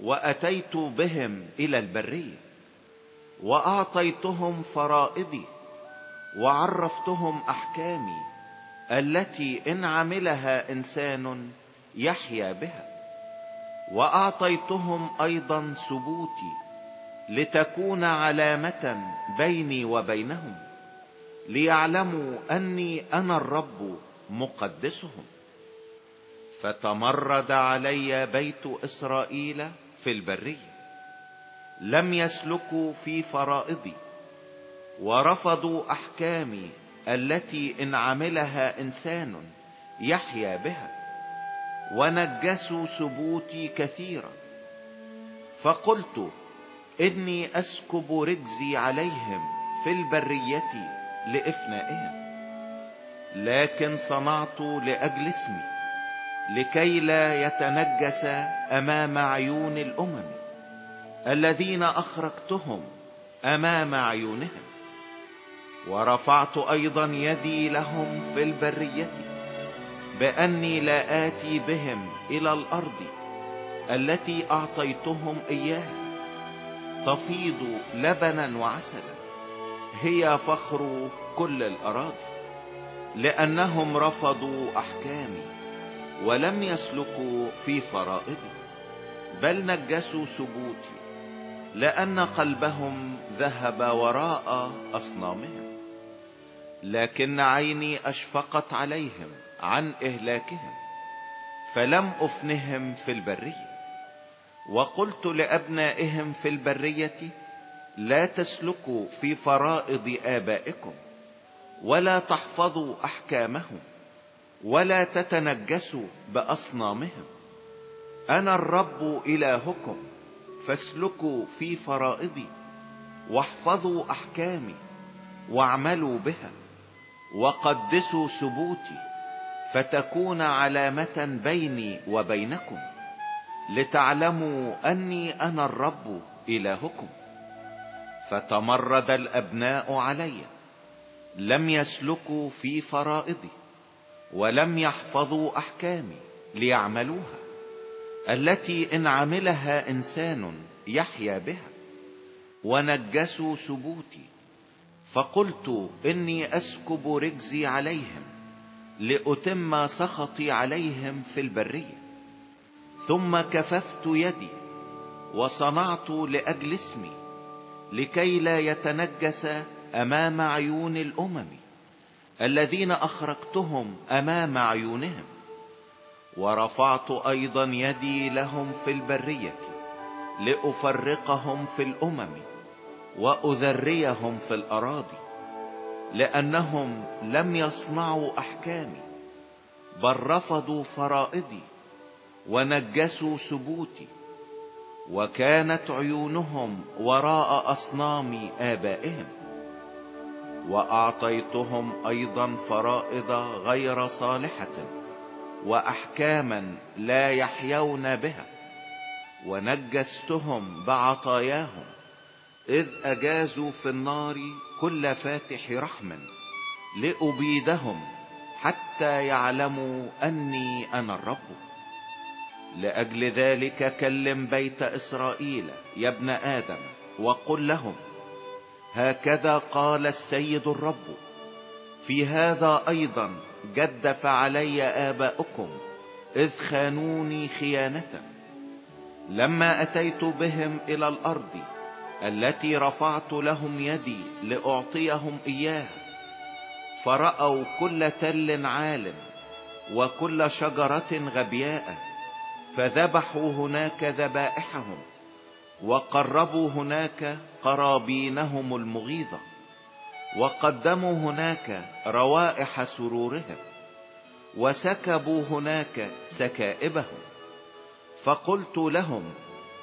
وأتيت بهم إلى البرية وأعطيتهم فرائضي وعرفتهم أحكامي التي إن عملها إنسان يحيا بها. وأعطيتهم أيضا ثبوتي لتكون علامة بيني وبينهم ليعلموا أني أنا الرب مقدسهم. فتمرد علي بيت إسرائيل في البرية لم يسلكوا في فرائضي ورفضوا أحكامي التي إن عملها إنسان يحيا بها. ونجسوا ثبوتي كثيرا. فقلت إني أسكب رجزي عليهم في البرية لإفنائهم. لكن صنعت لأجل اسمي لكي لا يتنجس أمام عيون الأمم الذين أخرجتهم أمام عيونهم. ورفعت أيضا يدي لهم في البرية. بأني لا آتي بهم إلى الأرض التي أعطيتهم إياها. تفيض لبنا وعسلا هي فخر كل الأراضي لأنهم رفضوا أحكامي ولم يسلكوا في فرائضي بل نجسوا ثبوتي لأن قلبهم ذهب وراء أصنامهم لكن عيني أشفقت عليهم عن إهلاكهم فلم أفنهم في البرية. وقلت لأبنائهم في البرية لا تسلكوا في فرائض آبائكم ولا تحفظوا أحكامهم ولا تتنجسوا بأصنامهم. أنا الرب إلهكم فاسلكوا في فرائضي واحفظوا أحكامي واعملوا بها وقدسوا ثبوتي. فتكون علامة بيني وبينكم لتعلموا أني أنا الرب إلهكم. فتمرد الأبناء علي لم يسلكوا في فرائضي ولم يحفظوا أحكامي ليعملوها التي إن عملها إنسان يحيا بها. ونجسوا ثبوتي فقلت إني أسكب رجزي عليهم لأتم سخطي عليهم في البرية. ثم كففت يدي وصنعت لأجل اسمي لكي لا يتنجس أمام عيون الأمم الذين اخرجتهم أمام عيونهم. ورفعت أيضا يدي لهم في البرية لأفرقهم في الأمم وأذريهم في الأراضي. لأنهم لم يصنعوا أحكامي بل رفضوا فرائضي ونجسوا ثبوتي وكانت عيونهم وراء أصنام آبائهم وأعطيتهم أيضا فرائض غير صالحة واحكاما لا يحيون بها ونجستهم بعطاياهم إذ أجازوا في النار كل فاتح رحم لأبيدهم حتى يعلموا أني أنا الرب. لأجل ذلك كلم بيت إسرائيل يا ابن آدم وقل لهم هكذا قال السيد الرب في هذا أيضا جدف علي آباؤكم إذ خانوني خيانة. لما أتيت بهم إلى الأرض التي رفعت لهم يدي لأعطيهم إياها. فرأوا كل تل عال وكل شجرة غبياء فذبحوا هناك ذبائحهم وقربوا هناك قرابينهم المغيظة وقدموا هناك روائح سرورهم وسكبوا هناك سكائبهم. فقلت لهم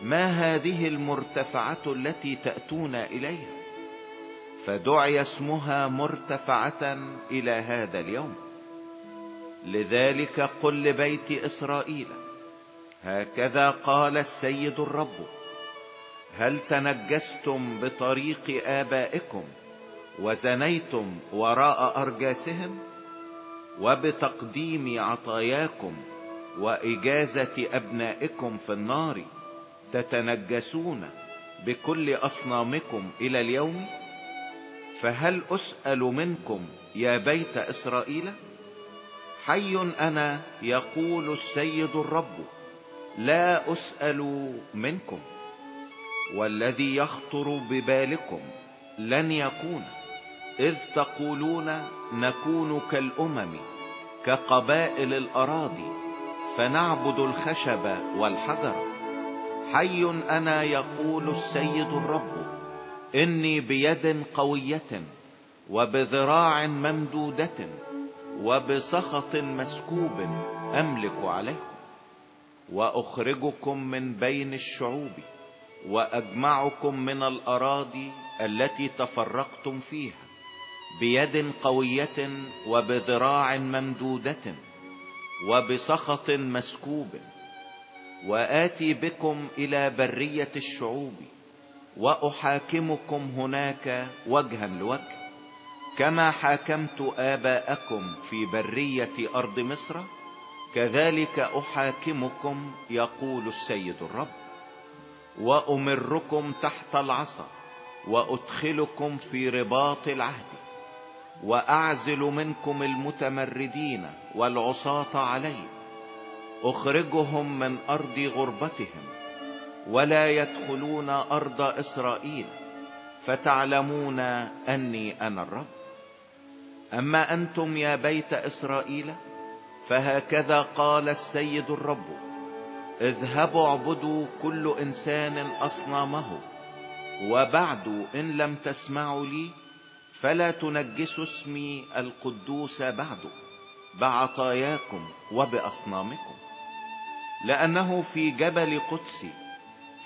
ما هذه المرتفعة التي تأتون إليها؟ فدعي اسمها مرتفعة إلى هذا اليوم. لذلك قل لبيت إسرائيل هكذا قال السيد الرب هل تنجستم بطريق آبائكم وزنيتم وراء أرجاسهم؟ وبتقديم عطاياكم وإجازة أبنائكم في النار؟ تتنجسون بكل أصنامكم إلى اليوم؟ فهل أسأل منكم يا بيت إسرائيل؟ حي أنا يقول السيد الرب لا أسأل منكم. والذي يخطر ببالكم لن يكون إذ تقولون نكون كالأمم كقبائل الأراضي فنعبد الخشب والحجر. حي أنا يقول السيد الرب إني بيد قوية وبذراع ممدودة وبسخط مسكوب أملك عليكم وأخرجكم من بين الشعوب وأجمعكم من الأراضي التي تفرقتم فيها بيد قوية وبذراع ممدودة وبسخط مسكوب وآتي بكم إلى برية الشعوب وأحاكمكم هناك وجها لوجه. كما حاكمت آباءكم في برية أرض مصر كذلك أحاكمكم يقول السيد الرب. وأمركم تحت العصا وأدخلكم في رباط العهد. وأعزل منكم المتمردين والعصاة علي. أخرجهم من أرض غربتهم ولا يدخلون أرض إسرائيل فتعلمون أني أنا الرب. أما أنتم يا بيت إسرائيل؟ فهكذا قال السيد الرب اذهبوا اعبدوا كل إنسان أصنامه وبعد إن لم تسمعوا لي فلا تنجسوا اسمي القدوس بعد بعطاياكم وبأصنامكم. لأنه في جبل قدسي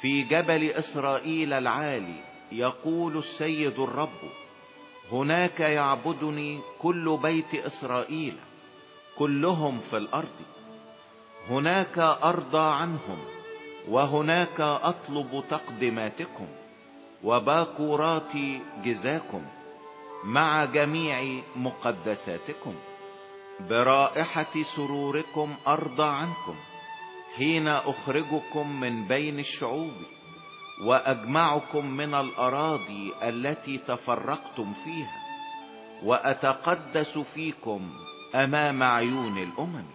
في جبل إسرائيل العالي يقول السيد الرب هناك يعبدني كل بيت إسرائيل كلهم في الأرض. هناك أرضى عنهم وهناك أطلب تقدماتكم وباكورات جزاكم مع جميع مقدساتكم. برائحة سروركم أرضى عنكم. حين أخرجكم من بين الشعوب وأجمعكم من الأراضي التي تفرقتم فيها وأتقدس فيكم أمام عيون الأمم.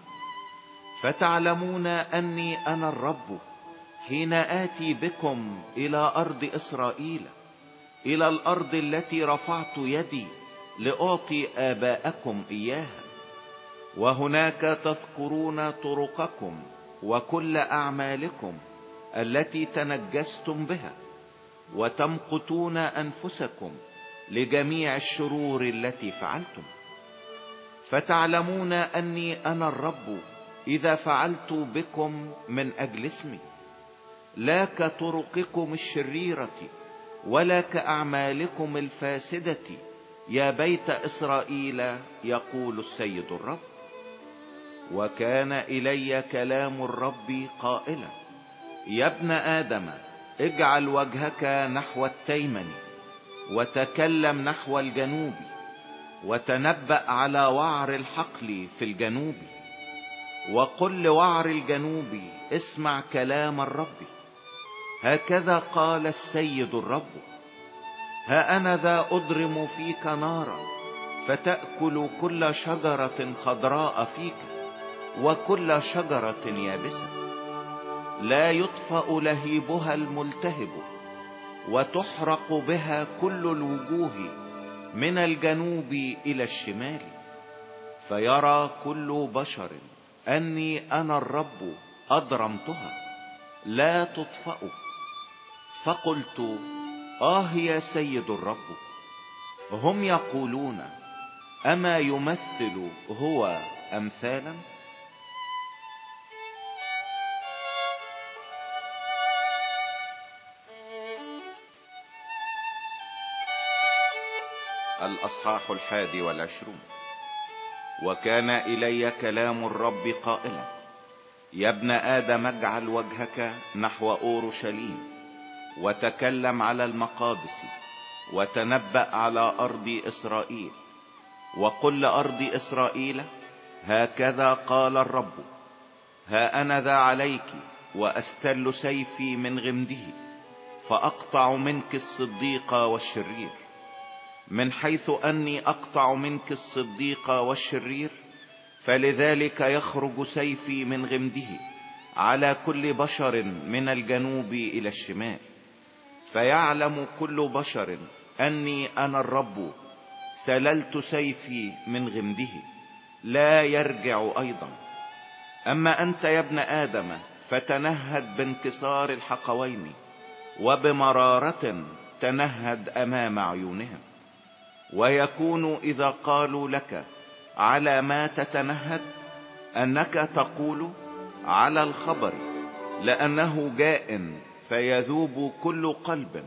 فتعلمون أني أنا الرب حين آتي بكم إلى أرض إسرائيل إلى الأرض التي رفعت يدي لأعطي آباءكم إياها. وهناك تذكرون طرقكم وكل أعمالكم التي تنجستم بها وتمقتون أنفسكم لجميع الشرور التي فعلتم. فتعلمون أني أنا الرب إذا فعلت بكم من أجل اسمي. لا كطرقكم الشريرة ولا كأعمالكم الفاسدة. يا بيت إسرائيل يقول السيد الرب. وكان إلي كلام الرب قائلا يا ابن آدم اجعل وجهك نحو التيمن وتكلم نحو الجنوب وتنبأ على وعر الحقل في الجنوب وقل لوعر الجنوب اسمع كلام الرب. هكذا قال السيد الرب ها أنا ذا أضرم فيك نارا فتأكل كل شجرة خضراء فيك وكل شجرة يابسة. لا يطفأ لهيبها الملتهب وتحرق بها كل الوجوه من الجنوب إلى الشمال. فيرى كل بشر أني أنا الرب أضرمتها. لا تطفأ. فقلت آه يا سيد الرب. هم يقولون أما يمثل هو أمثالا؟ الأصحاح الحادي والعشرون. وكان إلي كلام الرب قائلا يا ابن آدم اجعل وجهك نحو أورشليم وتكلم على المقادس وتنبأ على أرض إسرائيل. وقل لأرض إسرائيل هكذا قال الرب ها أنا ذا عليك وأستل سيفي من غمده فأقطع منك الصديق والشرير. من حيث أني أقطع منك الصديق والشرير فلذلك يخرج سيفي من غمده على كل بشر من الجنوب إلى الشمال. فيعلم كل بشر أني أنا الرب سللت سيفي من غمده لا يرجع أيضا. أما أنت يا ابن آدم فتنهد بانكسار الحقوين وبمرارة تنهد أمام عيونهم. ويكون إذا قالوا لك على ما تتنهد أنك تقول على الخبر لأنه جاء فيذوب كل قلب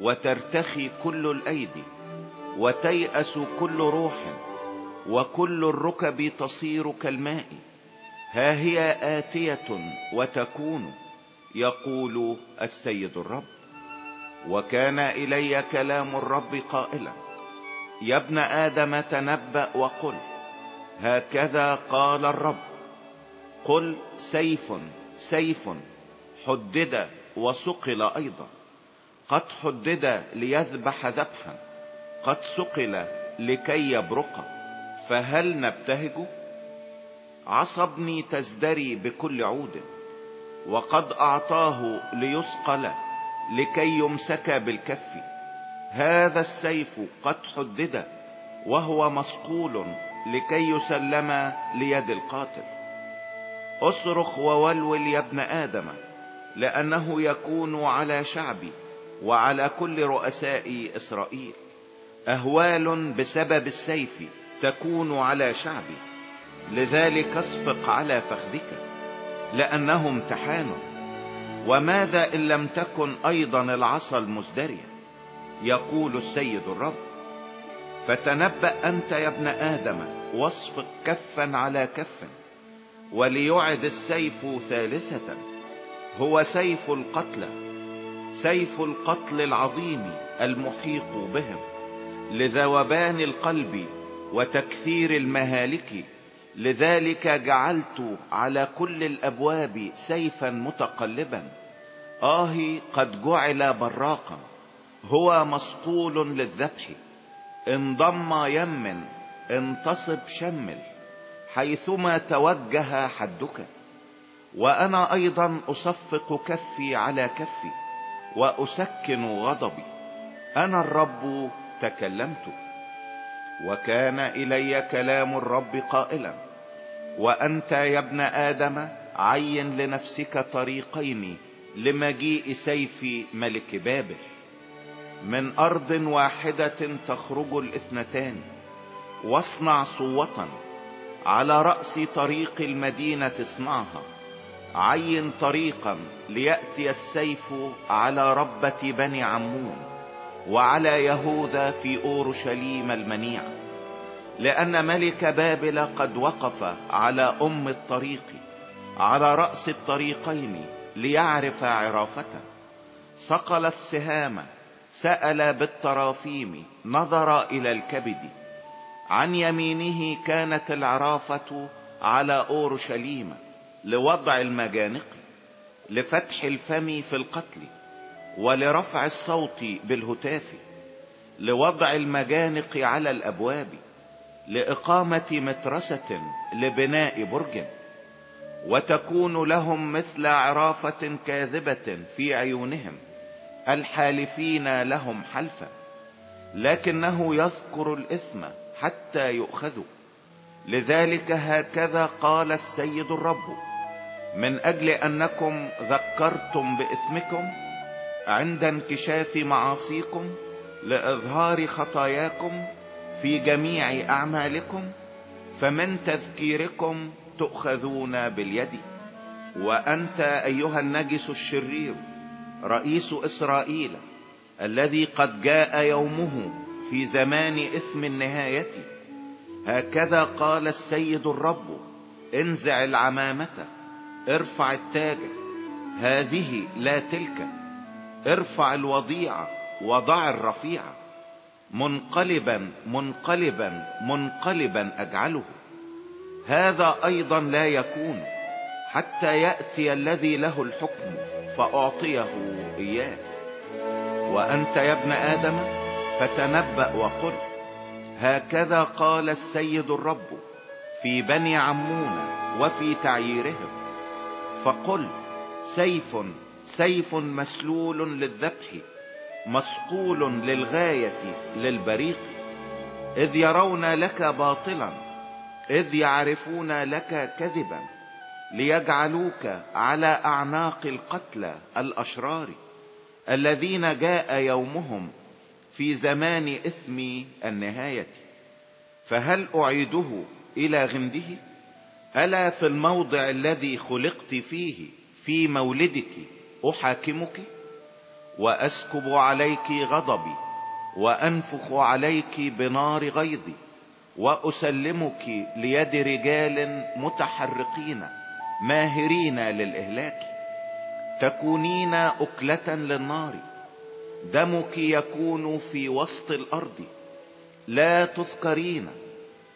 وترتخي كل الأيدي وتيأس كل روح وكل الركب تصير كالماء. ها هي آتية وتكون يقول السيد الرب. وكان إلي كلام الرب قائلا يا ابن آدم تنبأ وقل هكذا قال الرب. قل سيف سيف حدد وسقل أيضا. قد حدد ليذبح ذبحا قد سقل لكي يبرق. فهل نبتهج؟ عصبني تزدري بكل عود وقد أعطاه ليسقل لكي يمسك بالكف. هذا السيف قد حدد وهو مسقول لكي يسلم ليد القاتل. اصرخ وولول يا ابن آدم لأنه يكون على شعبي وعلى كل رؤساء إسرائيل. أهوال بسبب السيف تكون على شعبي لذلك اصفق على فخذك لأنه امتحان وماذا إن لم تكن أيضا العصا المزدرية؟ يقول السيد الرب فتنبأ أنت يا ابن آدم واصفق كفا على كف وليعد السيف ثالثة هو سيف القتل سيف القتل العظيم المحيط بهم لذوبان القلب وتكثير المهالك لذلك جعلت على كل الأبواب سيفا متقلبا آه قد جعل براقا. هو مسقول للذبح. انضم يمن انتصب شمل حيثما توجه حدك. وأنا أيضا أصفق كفي على كفي وأسكن غضبي. أنا الرب تكلمت. وكان إلي كلام الرب قائلا. وأنت يا ابن آدم عين لنفسك طريقين لمجيء سيف ملك بابل. من أرض واحدة تخرج الاثنتان واصنع صوة على رأس طريق المدينة اصنعها عين طريقا ليأتي السيف على ربة بني عمون وعلى يهوذا في أورشليم المنيع لأن ملك بابل قد وقف على أم الطريق على رأس الطريقين ليعرف عرافة صقل السهام سأل بالطرافيم نظر إلى الكبد. عن يمينه كانت العرافة على أورشليم لوضع المجانق لفتح الفم في القتل ولرفع الصوت بالهتاف لوضع المجانق على الأبواب لإقامة مترسة لبناء برج. وتكون لهم مثل عرافة كاذبة في عيونهم. الحالفين لهم حلفا لكنه يذكر الاثم حتى يؤخذوا لذلك هكذا قال السيد الرب من أجل أنكم ذكرتم باثمكم عند انكشاف معاصيكم لإظهار خطاياكم في جميع أعمالكم فمن تذكيركم تؤخذون باليد. وأنت أيها النجس الشرير رئيس إسرائيل الذي قد جاء يومه في زمان إثم النهاية. هكذا قال السيد الرب انزع العمامة ارفع التاج هذه لا تلك. ارفع الوضيعة وضع الرفيعة منقلبا منقلبا منقلبا أجعله. هذا أيضا لا يكون حتى يأتي الذي له الحكم. فأعطيه إياه. وأنت يا ابن آدم فتنبأ وقل هكذا قال السيد الرب في بني عمون وفي تعييرهم. فقل سيف سيف مسلول للذبح مسقول للغاية للبريق. إذ يرون لك باطلا إذ يعرفون لك كذبا. ليجعلوك على أعناق القتلى الأشرار الذين جاء يومهم في زمان إثم النهاية. فهل أعيده إلى غمده؟ ألا في الموضع الذي خلقت فيه في مولدك أحاكمك؟ وأسكب عليك غضبي وأنفخ عليك بنار غيظي وأسلمك ليد رجال متحرقين. ماهرين للإهلاك تكونين أكلة للنار دمك يكون في وسط الأرض. لا تذكرين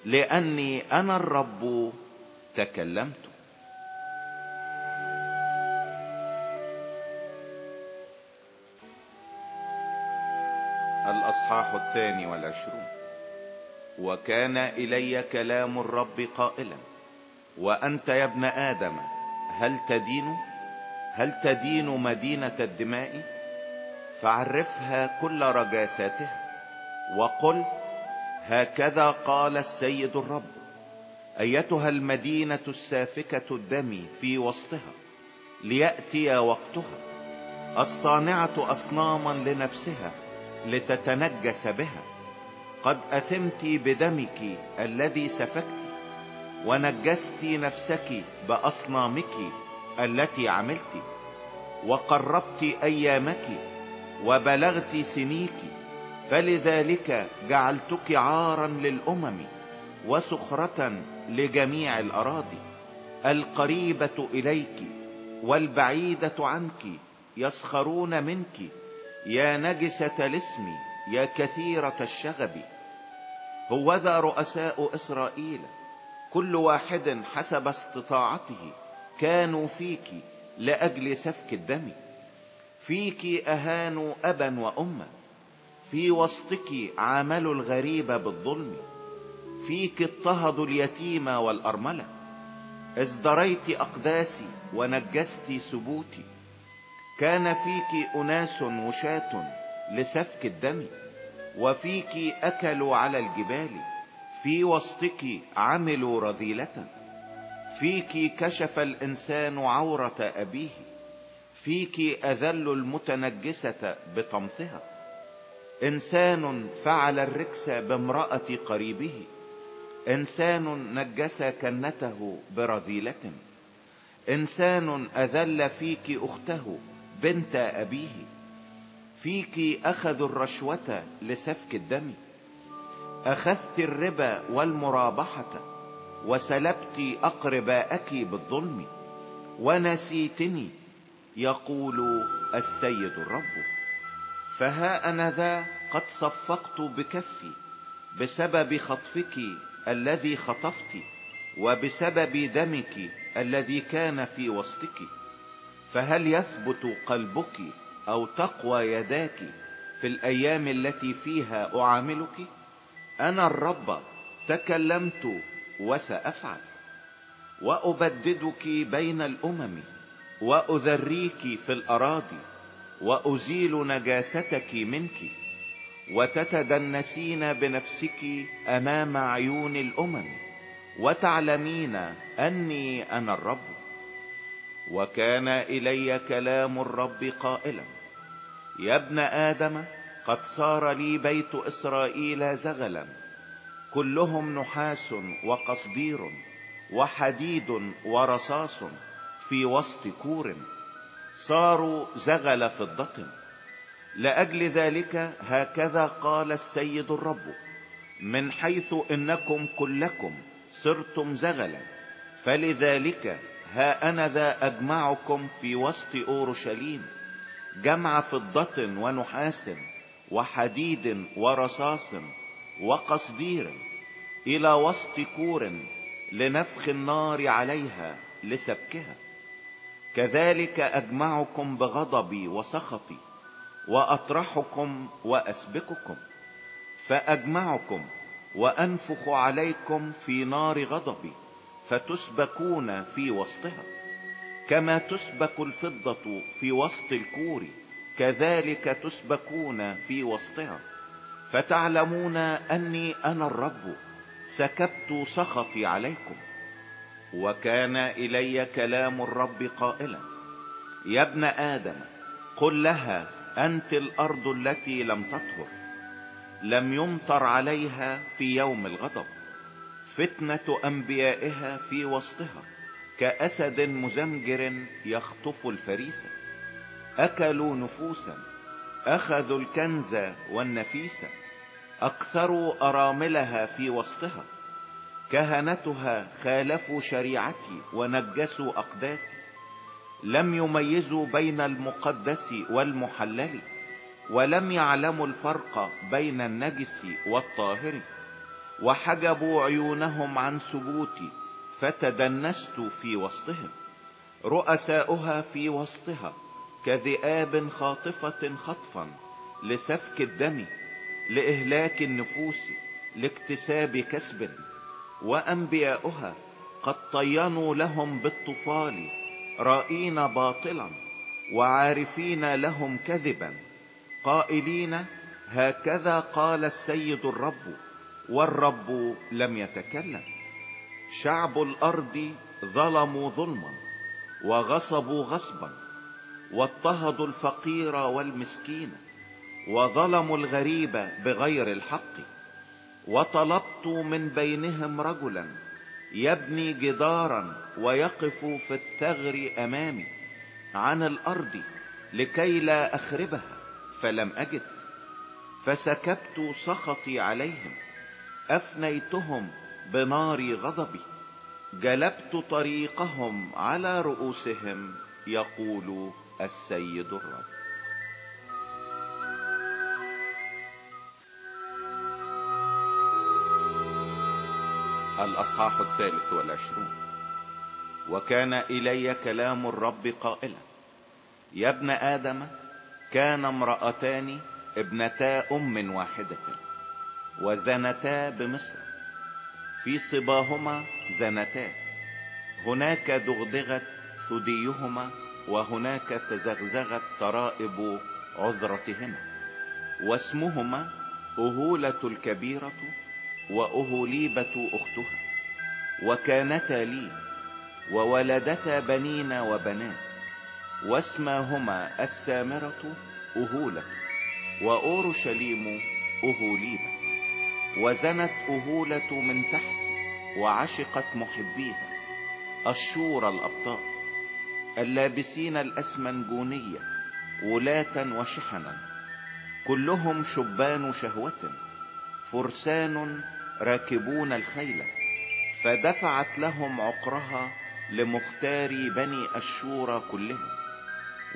لأني أنا الرب تكلمت. الأصحاح الثاني والعشرون. وكان إلي كلام الرب قائلا وأنت يا ابن آدم هل تدين؟ هل تدين مدينة الدماء؟ فعرفها كل رجاساتها وقل هكذا قال السيد الرب أيتها المدينة السافكة الدم في وسطها ليأتي وقتها الصانعة أصناما لنفسها لتتنجس بها قد أثمت بدمك الذي سفكت ونجست نفسك بأصنامك التي عملت وقربت أيامك وبلغت سنيك فلذلك جعلتك عارا للأمم وسخرة لجميع الأراضي. القريبة إليك والبعيدة عنك يسخرون منك يا نجسة الاسم يا كثيرة الشغب. هوذا رؤساء إسرائيل. كل واحد حسب استطاعته. كانوا فيك لأجل سفك الدم. فيك اهانوا أبا وأما. في وسطك عاملوا الغريب بالظلم. فيك اضطهدوا اليتيم والأرملة. ازدريت أقداسي ونجست سبوتي كان فيك أناس وشاة لسفك الدم. وفيك أكلوا على الجبال. في وسطك عملوا رذيلة. فيك كشف الإنسان عورة أبيه. فيك أذل المتنجسة بطمثها. إنسان فعل الركس بامرأة قريبه. إنسان نجس كنته برذيلة. إنسان أذل فيك أخته بنت أبيه. فيك أخذوا الرشوة لسفك الدم. أخذت الربا والمرابحة وسلبت أقرباءك بالظلم ونسيتني يقول السيد الرب. فها أنا ذا قد صفقت بكفي بسبب خطفك الذي خطفت وبسبب دمك الذي كان في وسطك. فهل يثبت قلبك أو تقوى يداك في الأيام التي فيها أعاملك؟ أنا الرب تكلمت وسأفعل وأبددك بين الأمم وأذريك في الأراضي وأزيل نجاستك منك وتتدنسين بنفسك أمام عيون الأمم وتعلمين أني أنا الرب. وكان إلي كلام الرب قائلا يا ابن آدم قد صار لي بيت إسرائيل زغلا. كلهم نحاس وقصدير وحديد ورصاص في وسط كور. صاروا زغل فضة. لأجل ذلك هكذا قال السيد الرب من حيث إنكم كلكم صرتم زغلا فلذلك ها أنا ذا أجمعكم في وسط أورشليم جمع فضة ونحاس وحديد ورصاص وقصدير إلى وسط كور لنفخ النار عليها لسبكها. كذلك أجمعكم بغضبي وسخطي وأطرحكم وأسبككم فأجمعكم وأنفخ عليكم في نار غضبي فتسبكون في وسطها كما تسبك الفضة في وسط الكور كذلك تسبكون في وسطها فتعلمون أني أنا الرب سكبت سخطي عليكم وكان إلي كلام الرب قائلا يا ابن آدم قل لها أنت الأرض التي لم تطهر لم يمطر عليها في يوم الغضب فتنة أنبيائها في وسطها كأسد مزمجر يخطف الفريسة. أكلوا نفوسا أخذوا الكنز والنفيسة أكثروا أراملها في وسطها كهنتها خالفوا شريعتي ونجسوا أقداسي لم يميزوا بين المقدس والمحلل ولم يعلموا الفرق بين النجس والطاهر وحجبوا عيونهم عن ثبوتي فتدنست في وسطهم رؤساؤها في وسطها كذئاب خاطفة خطفا لسفك الدم لإهلاك النفوس لاكتساب كسب وأنبياؤها قد طينوا لهم بالطفال رائين باطلا وعارفين لهم كذبا قائلين هكذا قال السيد الرب والرب لم يتكلم شعب الأرض ظلموا ظلما وغصبوا غصبا واضطهدوا الفقير والمسكين وظلموا الغريب بغير الحق وطلبت من بينهم رجلا يبني جدارا ويقف في الثغر أمامي عن الأرض لكي لا أخربها فلم أجد فسكبت سخطي عليهم أفنيتهم بنار غضبي جلبت طريقهم على رؤوسهم يقول السيد الرب. الأصحاح الثالث والعشرون. وكان إلي كلام الرب قائلا يا ابن آدم كان امرأتان ابنتا أم واحدة وزنتا بمصر. في صباهما زنتا هناك دغدغت ثديهما وهناك تزغزغت ترائب عذرتهما واسمهما أهولة الكبيرة وأهوليبة أختها وكانتا لي وولدتا بنين وبنات واسماهما السامرة أهولة وأورشليم أهوليبة وزنت أهولة من تحت وعشقت محبيها الشور الأبطال. اللابسين الأسمنجونية ولاة وشحنا. كلهم شبان شهوة فرسان راكبون الخيل. فدفعت لهم عقرها لمختار بني الشورى كلهم.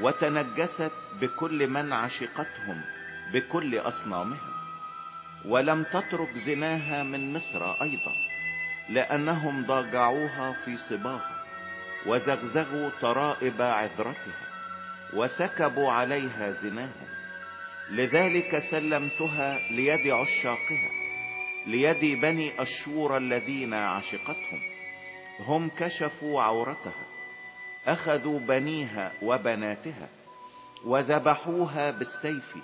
وتنجست بكل من عشقتهم بكل أصنامهم. ولم تترك زناها من مصر أيضا لأنهم ضاجعوها في صباها وزغزغوا ترائب عذرتها وسكبوا عليها زناهم لذلك سلمتها ليد عشاقها ليد بني أشور الذين عشقتهم. هم كشفوا عورتها أخذوا بنيها وبناتها وذبحوها بالسيف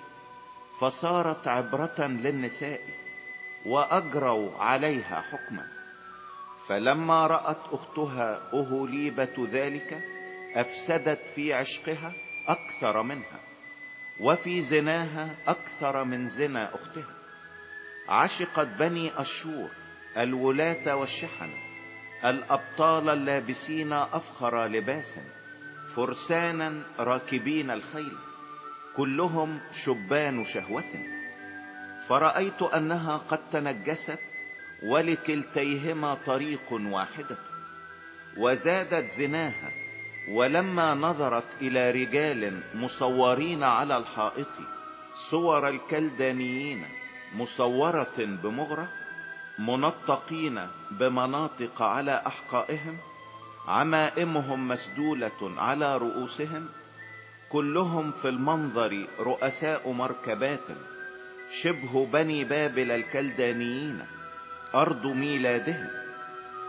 فصارت عبرة للنساء وأجروا عليها حكما. فلما رأت أختها أهوليبة ذلك أفسدت في عشقها أكثر منها وفي زناها أكثر من زنا أختها. عشقت بني الشور الولاة والشحن الأبطال اللابسين أفخر لباسا فرسانا راكبين الخيل كلهم شبان شهوة. فرأيت أنها قد تنجست ولكلتيهما طريق واحدة. وزادت زناها ولما نظرت إلى رجال مصورين على الحائط صور الكلدانيين مصورة بمغرة منطقين بمناطق على أحقائهم عمائمهم مسدولة على رؤوسهم كلهم في المنظر رؤساء مركبات شبه بني بابل الكلدانيين. أرض ميلادهم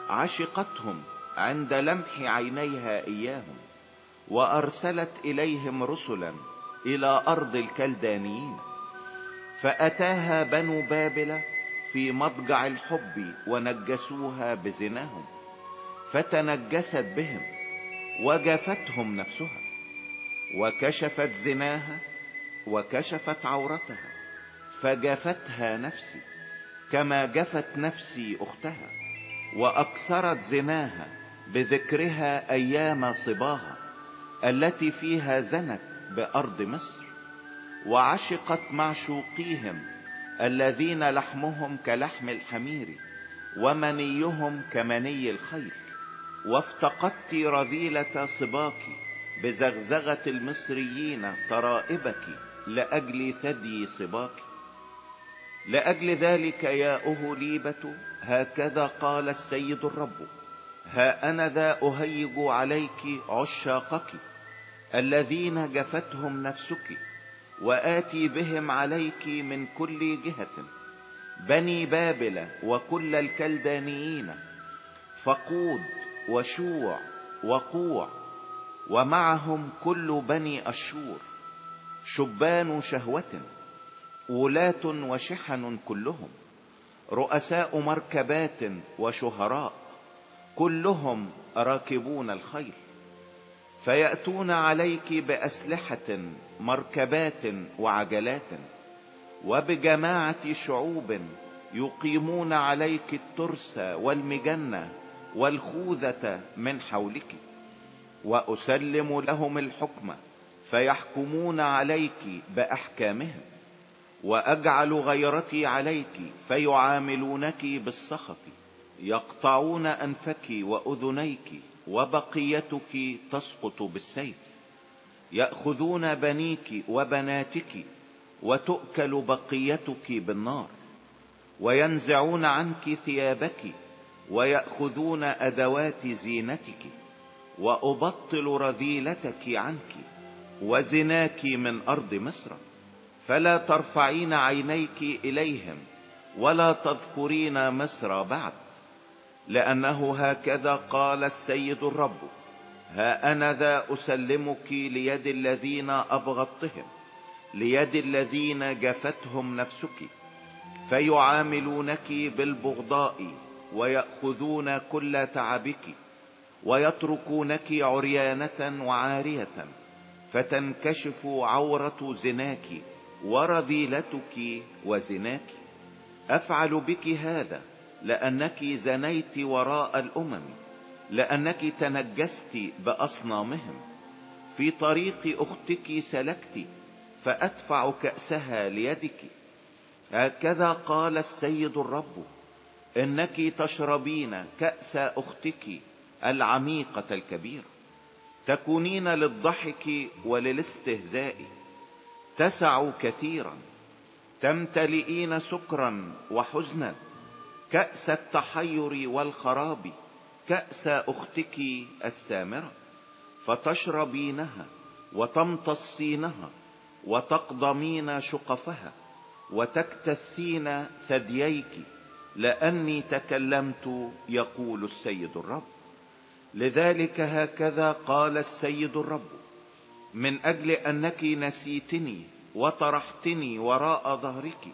عشقتهم عند لمح عينيها إياهم وأرسلت إليهم رسلا إلى أرض الكلدانيين. فأتاها بنو بابل في مضجع الحب ونجسوها بزناهم فتنجست بهم وجفتهم نفسها وكشفت زناها وكشفت عورتها فجفتها نفسي. كما جفت نفسي أختها وأكثرت زناها بذكرها أيام صباها التي فيها زنت بأرض مصر وعشقت معشوقيهم الذين لحمهم كلحم الحمير ومنيهم كمني الخيل وافتقدت رذيلة صباك بزغزغة المصريين ترائبك لأجل ثدي صباك. لأجل ذلك يا أهليبة هكذا قال السيد الرب ها أنا ذا أهيج عليك عشاقك الذين جفتهم نفسك وآتي بهم عليك من كل جهة بني بابل وكل الكلدانيين فقود وشوع وقوع ومعهم كل بني أشور شبان شهوة. ولاة وشحن كلهم رؤساء مركبات وشهراء كلهم راكبون الخيل. فيأتون عليك بأسلحة مركبات وعجلات وبجماعة شعوب يقيمون عليك الترس والمجنة والخوذة من حولك. وأسلم لهم الحكم فيحكمون عليك بأحكامهم. وأجعل غيرتي عليك فيعاملونك بالسخط يقطعون أنفك وأذنيك وبقيتك تسقط بالسيف يأخذون بنيك وبناتك وتؤكل بقيتك بالنار وينزعون عنك ثيابك ويأخذون أدوات زينتك وأبطل رذيلتك عنك وزناك من أرض مصر. فلا ترفعين عينيك إليهم ولا تذكرين مصر بعد لأنه هكذا قال السيد الرب ها أنا ذا أسلمك ليد الذين أبغضتهم ليد الذين جفتهم نفسك فيعاملونك بالبغضاء ويأخذون كل تعبك ويتركونك عريانة وعارية فتنكشف عورة زناك ورذيلتك وزناك. أفعل بك هذا لأنك زنيت وراء الأمم لأنك تنجست بأصنامهم. في طريق أختك سلكت فأدفع كأسها ليدك. هكذا قال السيد الرب إنك تشربين كأس أختك العميقة الكبيرة تكونين للضحك وللاستهزاء. تسع كثيرا تمتلئين سكرا وحزنا. كأس التحير والخراب كأس أختك السامرة. فتشربينها وتمتصينها وتقضمين شقفها وتكتثين ثدييك. لأني تكلمت يقول السيد الرب. لذلك هكذا قال السيد الرب. من أجل أنك نسيتني وطرحتني وراء ظهرك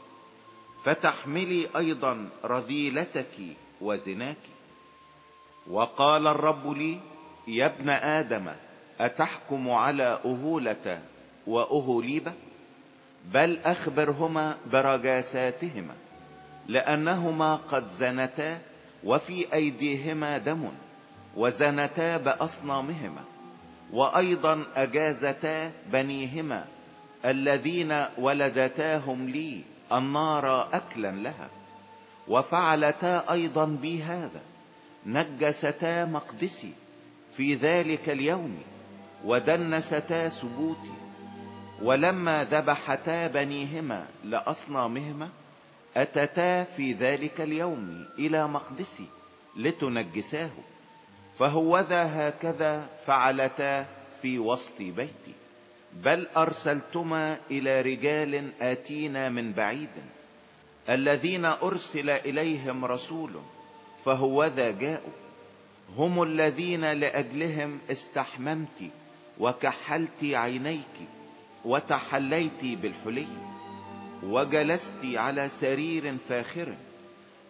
فتحملي أيضا رذيلتك وزناك. وقال الرب لي يا ابن آدم أتحكم على اهولة واهوليبة بل أخبرهما برجاساتهما لأنهما قد زنتا وفي أيديهما دم وزنتا بأصنامهما. وأيضا أجازتا بنيهما الذين ولدتاهم لي النار أكلا لها وفعلتا أيضا بي هذا نجستا مقدسي في ذلك اليوم ودنستا سبوتي ولما ذبحتا بنيهما لأصنامهما أتتا في ذلك اليوم إلى مقدسي لتنجساه. فهوذا هكذا فعلتا في وسط بيتي. بل أرسلتما إلى رجال آتينا من بعيد الذين أرسل إليهم رسول فهوذا جاءوا هم الذين لأجلهم استحممت وكحلت عينيك وتحليت بالحلي وجلست على سرير فاخر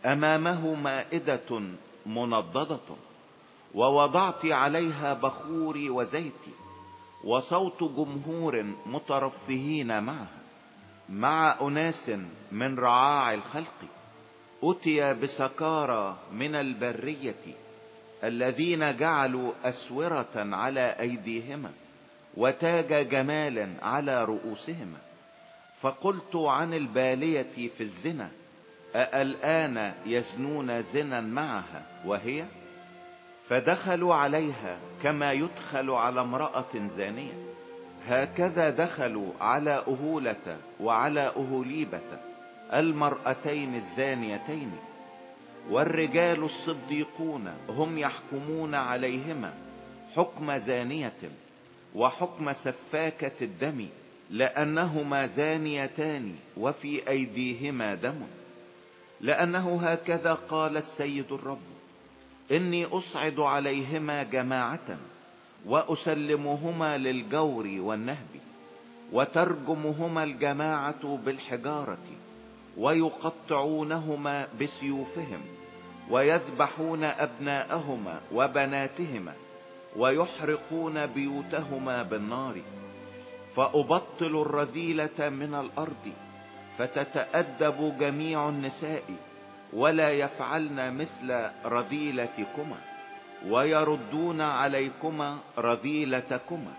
أمامه مائدة منضدة. ووضعت عليها بخوري وزيتي وصوت جمهور مترفهين معها مع أناس من رعاع الخلق أتي بسكارى من البرية الذين جعلوا أسورة على أيديهما وتاج جمال على رؤوسهما. فقلت عن البالية في الزنا أألآن يزنون زنا معها؟ وهي فدخلوا عليها كما يدخل على امرأة زانية. هكذا دخلوا على أهولة وعلى أهوليبة المرأتين الزانيتين. والرجال الصديقون هم يحكمون عليهما حكم زانية وحكم سفاكة الدم لأنهما زانيتان وفي أيديهما دم. لأنه هكذا قال السيد الرب. إني أصعد عليهما جماعة وأسلمهما للجور والنهب وترجمهما الجماعة بالحجارة ويقطعونهما بسيوفهم ويذبحون أبناءهما وبناتهما ويحرقون بيوتهما بالنار فأبطل الرذيلة من الأرض فتتأدب جميع النساء ولا يفعلن مثل رذيلتكما ويردون عليكما رذيلتكما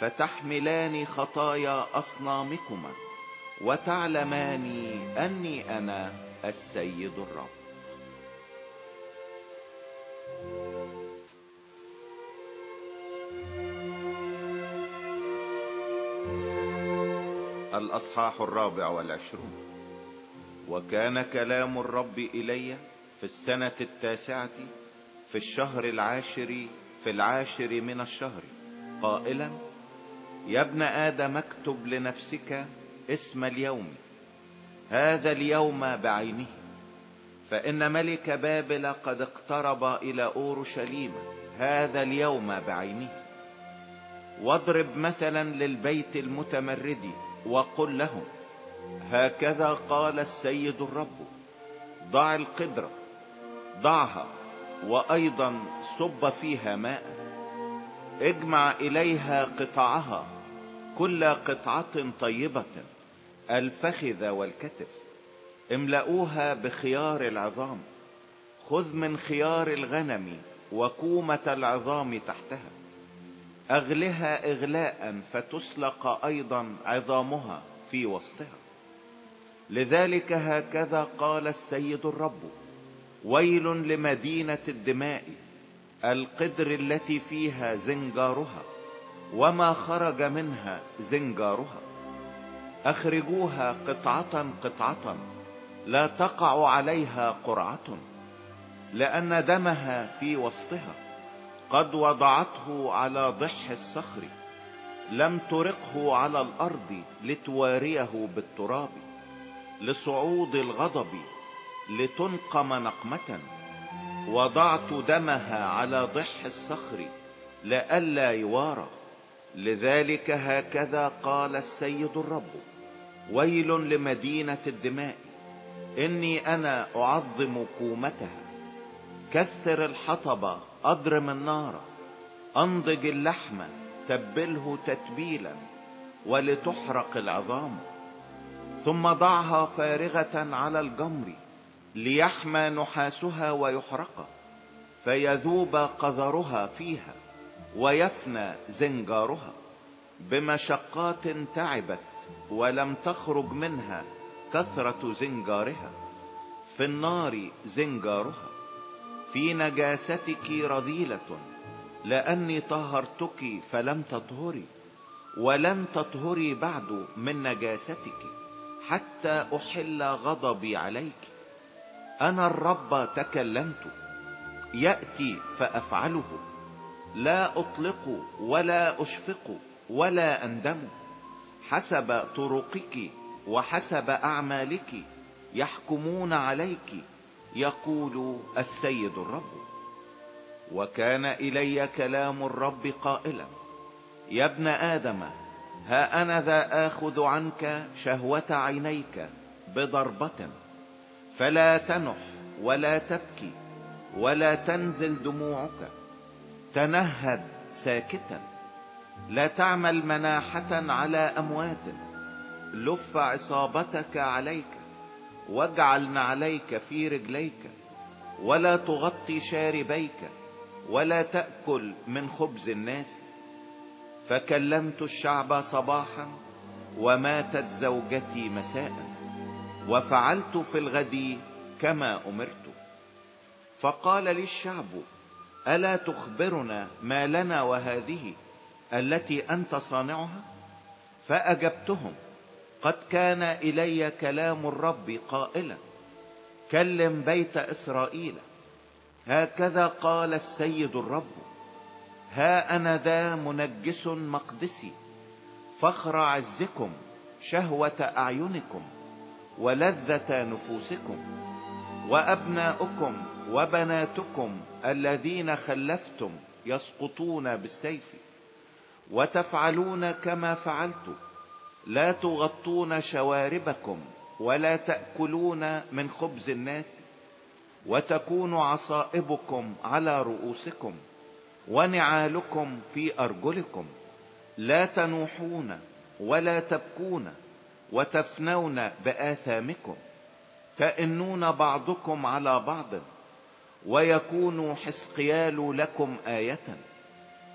فتحملان خطايا أصنامكما وتعلمان أني أنا السيد الرب. الأصحاح الرابع والعشرون. وكان كلام الرب إلي في السنة التاسعة في الشهر العاشر في العاشر من الشهر قائلا يا ابن آدم اكتب لنفسك اسم اليوم هذا اليوم بعينه فإن ملك بابل قد اقترب إلى أورشليم هذا اليوم بعينه. واضرب مثلا للبيت المتمرد وقل لهم هكذا قال السيد الرب. ضع القدرة ضعها وأيضا صب فيها ماء. اجمع إليها قطعها كل قطعة طيبة الفخذ والكتف. املؤوها بخيار العظام. خذ من خيار الغنم وكومة العظام تحتها. أغلها إغلاء فتسلق أيضا عظامها في وسطها. لذلك هكذا قال السيد الرب ويل لمدينة الدماء القدر التي فيها زنجارها وما خرج منها زنجارها. أخرجوها قطعة قطعة لا تقع عليها قرعة لأن دمها في وسطها. قد وضعته على ضح الصخر لم ترقه على الأرض لتواريه بالتراب. لصعود الغضب لتنقم نقمة. وضعت دمها على ضح الصخر لئلا يوارى. لذلك هكذا قال السيد الرب ويل لمدينة الدماء إني أنا أعظم كومتها. كثر الحطب أضرم النار أنضج اللحم تبله تتبيلا ولتحرق العظام. ثم ضعها فارغة على الجمر ليحمى نحاسها ويحرق فيذوب قذرها فيها ويفنى زنجارها بمشقات تعبت ولم تخرج منها كثرة زنجارها في النار زنجارها في نجاستك رذيلة لأني طهرتك فلم تطهري ولن تطهري بعد من نجاستك. حتى أحل غضبي عليك. أنا الرب تكلمت يأتي فأفعله. لا أطلق ولا أشفق ولا أندم. حسب طرقك وحسب أعمالك يحكمون عليك يقول السيد الرب. وكان إلي كلام الرب قائلا يا ابن آدم ها أنا ذا آخذ عنك شهوة عينيك بضربة. فلا تنح ولا تبكي ولا تنزل دموعك. تنهد ساكتا. لا تعمل مناحة على أموات. لف عصابتك عليك. واجعل نعليك في رجليك. ولا تغطي شاربيك. ولا تأكل من خبز الناس. فكلمت الشعب صباحا وماتت زوجتي مساء وفعلت في الغد كما أمرت. فقال لي الشعب ألا تخبرنا ما لنا وهذه التي أنت صانعها؟ فأجبتهم قد كان إلي كلام الرب قائلا كلم بيت إسرائيل. هكذا قال السيد الرب. ها أنا ذا منجس مقدسي فخر عزكم شهوة أعينكم ولذة نفوسكم وأبناؤكم وبناتكم الذين خلفتم يسقطون بالسيف وتفعلون كما فعلت لا تغطون شواربكم ولا تأكلون من خبز الناس وتكون عصائبكم على رؤوسكم. ونعالكم في أرجلكم لا تنوحون ولا تبكون وتفنون بآثامكم تئنون بعضكم على بعض ويكون حسقيال لكم آية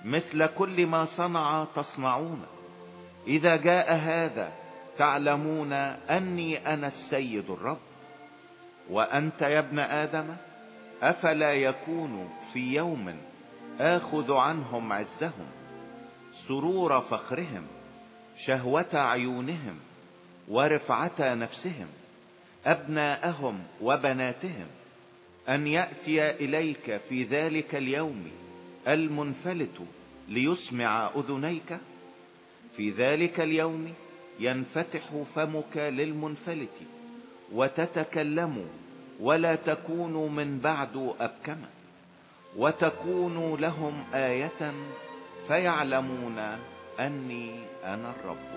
مثل كل ما صنع تصنعون إذا جاء هذا تعلمون أني أنا السيد الرب وأنت يا ابن آدم أفلا يكون في يوم آخذ عنهم عزهم سرور فخرهم شهوة عيونهم ورفعة نفسهم أبناءهم وبناتهم. أن يأتي إليك في ذلك اليوم المنفلت ليسمع أذنيك. في ذلك اليوم ينفتح فمك للمنفلت وتتكلم ولا تكون من بعد أبكما وتكون لهم آية فيعلمون أني أنا الرب.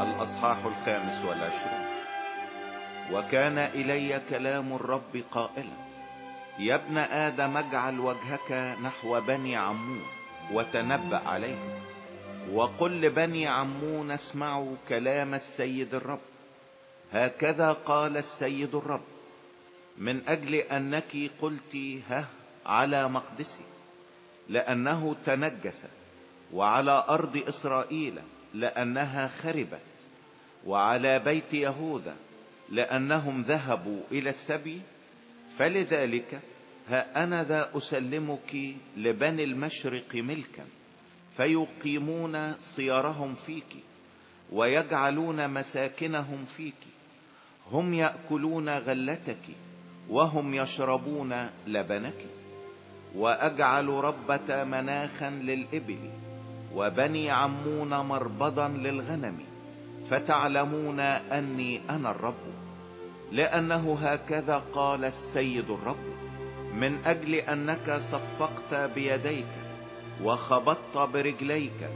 الأصحاح الخامس والعشرون. وكان إلي كلام الرب قائلا يا ابن آدم اجعل وجهك نحو بني عمون وتنبأ عليهم. وقل لبني عمون اسمعوا كلام السيد الرب. هكذا قال السيد الرب من أجل أنك قلت ها على مقدسي لأنه تنجس وعلى أرض إسرائيل لأنها خربت وعلى بيت يهوذا لأنهم ذهبوا إلى السبي. فلذلك ها أنا ذا أسلمك لبني المشرق ملكا. فيقيمون صيارهم فيك ويجعلون مساكنهم فيك. هم يأكلون غلتك وهم يشربون لبنك. وأجعل ربة مناخا للإبل وبني عمون مربضا للغنم فتعلمون أني أنا الرب. لأنه هكذا قال السيد الرب من أجل أنك صفقت بيديك وخبطت برجليك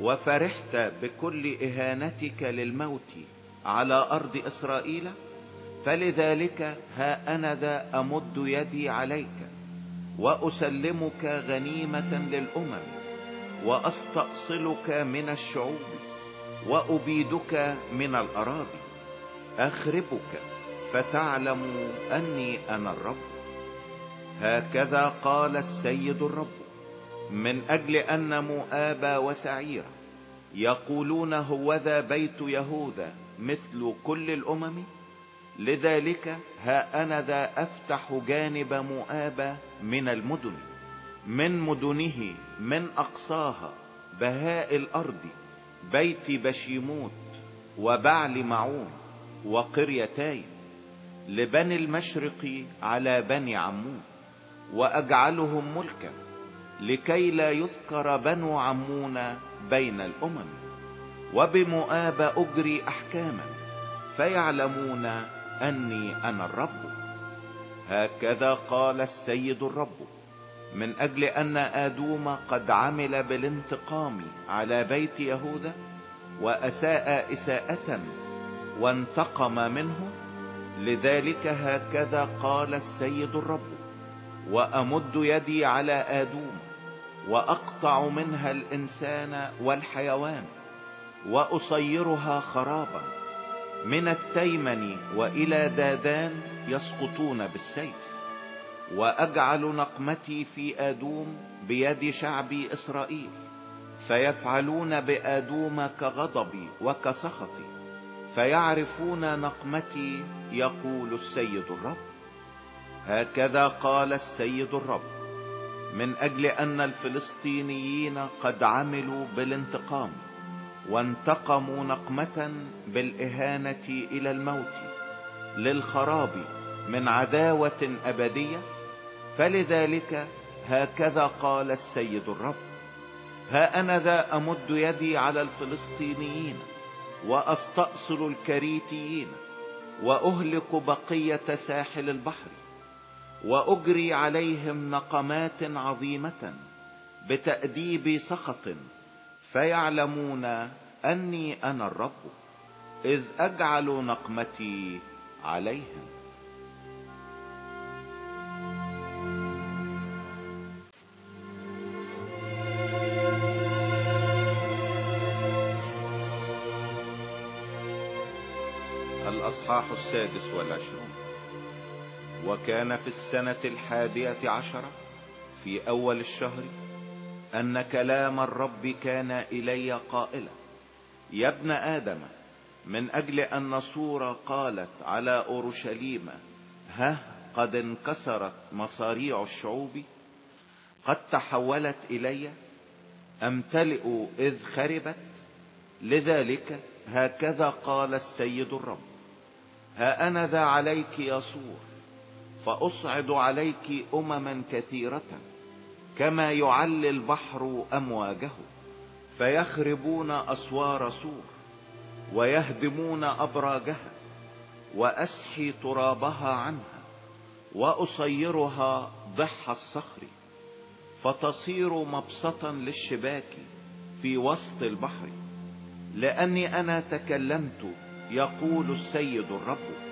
وفرحت بكل إهانتك للموت على أرض إسرائيل فلذلك ها أنا ذا أمد يدي عليك وأسلمك غنيمة للأمم وأستأصلك من الشعوب وأبيدك من الأراضي. أخربك فتعلم أني أنا الرب. هكذا قال السيد الرب. من أجل أن مؤاب وسعير. يقولون هوذا بيت يهوذا مثل كل الأمم. لذلك ها أنا ذا أفتح جانب مؤاب من المدن. من مدنه من أقصاها بهاء الأرض بيت بشيموت وبعل معون وقريتين. لبني المشرق على بني عمون. وأجعلهم ملكا. لكي لا يذكر بنو عمون بين الأمم وبمؤاب أجري أحكاما فيعلمون أني أنا الرب. هكذا قال السيد الرب من أجل أن آدوم قد عمل بالانتقام على بيت يهوذا وأساء إساءة وانتقم منه. لذلك هكذا قال السيد الرب وأمد يدي على آدوم. وأقطع منها الإنسان والحيوان وأصيرها خرابا من التيمن وإلى دادان يسقطون بالسيف وأجعل نقمتي في آدوم بيد شعبي إسرائيل فيفعلون بآدوم كغضبي وكسخطي فيعرفون نقمتي يقول السيد الرب. هكذا قال السيد الرب. من أجل أن الفلسطينيين قد عملوا بالانتقام وانتقموا نقمة بالإهانة إلى الموت للخراب من عداوة أبدية. فلذلك هكذا قال السيد الرب ها أنا ذا أمد يدي على الفلسطينيين وأستأصل الكريتيين وأهلك بقية ساحل البحر وأجري عليهم نقمات عظيمة بتأديب سخط فيعلمون أني أنا الرب إذ أجعل نقمتي عليهم. الأصحاح السادس والعشرون. وكان في السنة الحادية عشرة في أول الشهر أن كلام الرب كان إلي قائلا يا ابن آدم من أجل أن صورة قالت على أورشليم ها قد انكسرت مصاريع الشعوب؟ قد تحولت إلي؟ أمتلئ إذ خربت؟ لذلك هكذا قال السيد الرب ها أنا ذا عليك يا صور فأصعد عليك أمما كثيرة كما يعلي البحر أمواجه فيخربون أسوار سور ويهدمون ابراجها وأسحي ترابها عنها وأصيرها ضح الصخر فتصير مبسطا للشباك في وسط البحر لأني أنا تكلمت يقول السيد الرب.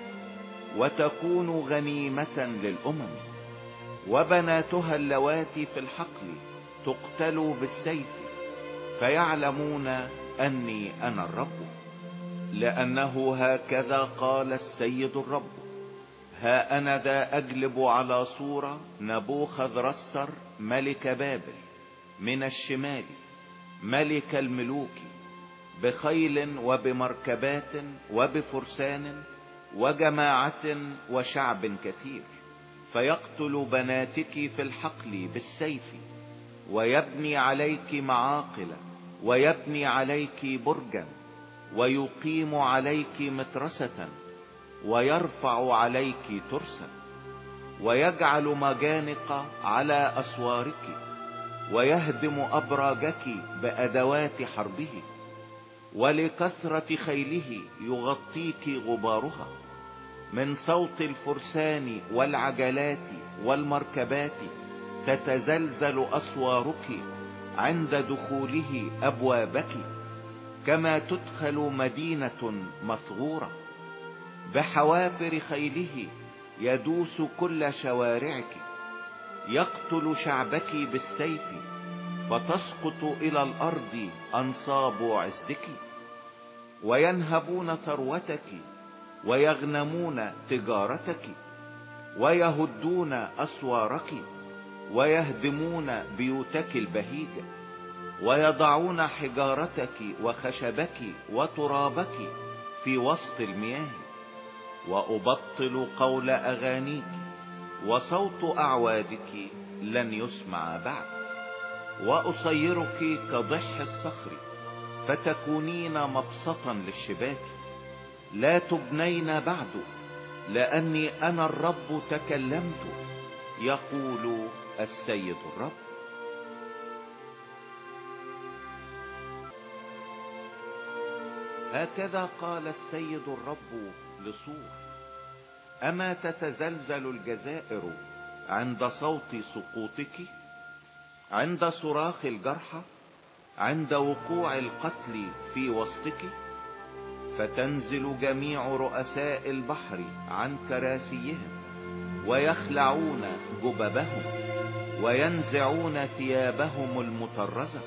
وتكون غنيمة للأمم وبناتها اللواتي في الحقل تقتل بالسيف فيعلمون أني أنا الرب. لأنه هكذا قال السيد الرب ها أنا ذا أجلب على صورة نبوخذ رسر ملك بابل من الشمال ملك الملوك بخيل وبمركبات وبفرسان وجماعة وشعب كثير فيقتل بناتك في الحقل بالسيف ويبني عليك معاقل ويبني عليك برجا ويقيم عليك مترسة ويرفع عليك ترسا ويجعل مجانق على أسوارك ويهدم أبراجك بأدوات حربه. ولكثرة خيله يغطيك غبارها من صوت الفرسان والعجلات والمركبات تتزلزل أسوارك عند دخوله أبوابك كما تدخل مدينة مثغورة بحوافر خيله يدوس كل شوارعك يقتل شعبك بالسيف فتسقط إلى الأرض أنصاب عزك وينهبون ثروتك ويغنمون تجارتك ويهدون أسوارك ويهدمون بيوتك البهيجة ويضعون حجارتك وخشبك وترابك في وسط المياه. وأبطل قول أغانيك وصوت أعوادك لن يسمع بعد. وأصيرك كضح الصخر فتكونين مبسطا للشباك. لا تبنين بعد لأني أنا الرب تكلمت يقول السيد الرب. هكذا قال السيد الرب لصور أما تتزلزل الجزائر عند صوت سقوطك؟ عند صراخ الجرحى عند وقوع القتل في وسطك فتنزل جميع رؤساء البحر عن كراسيهم ويخلعون جببهم وينزعون ثيابهم المطرزة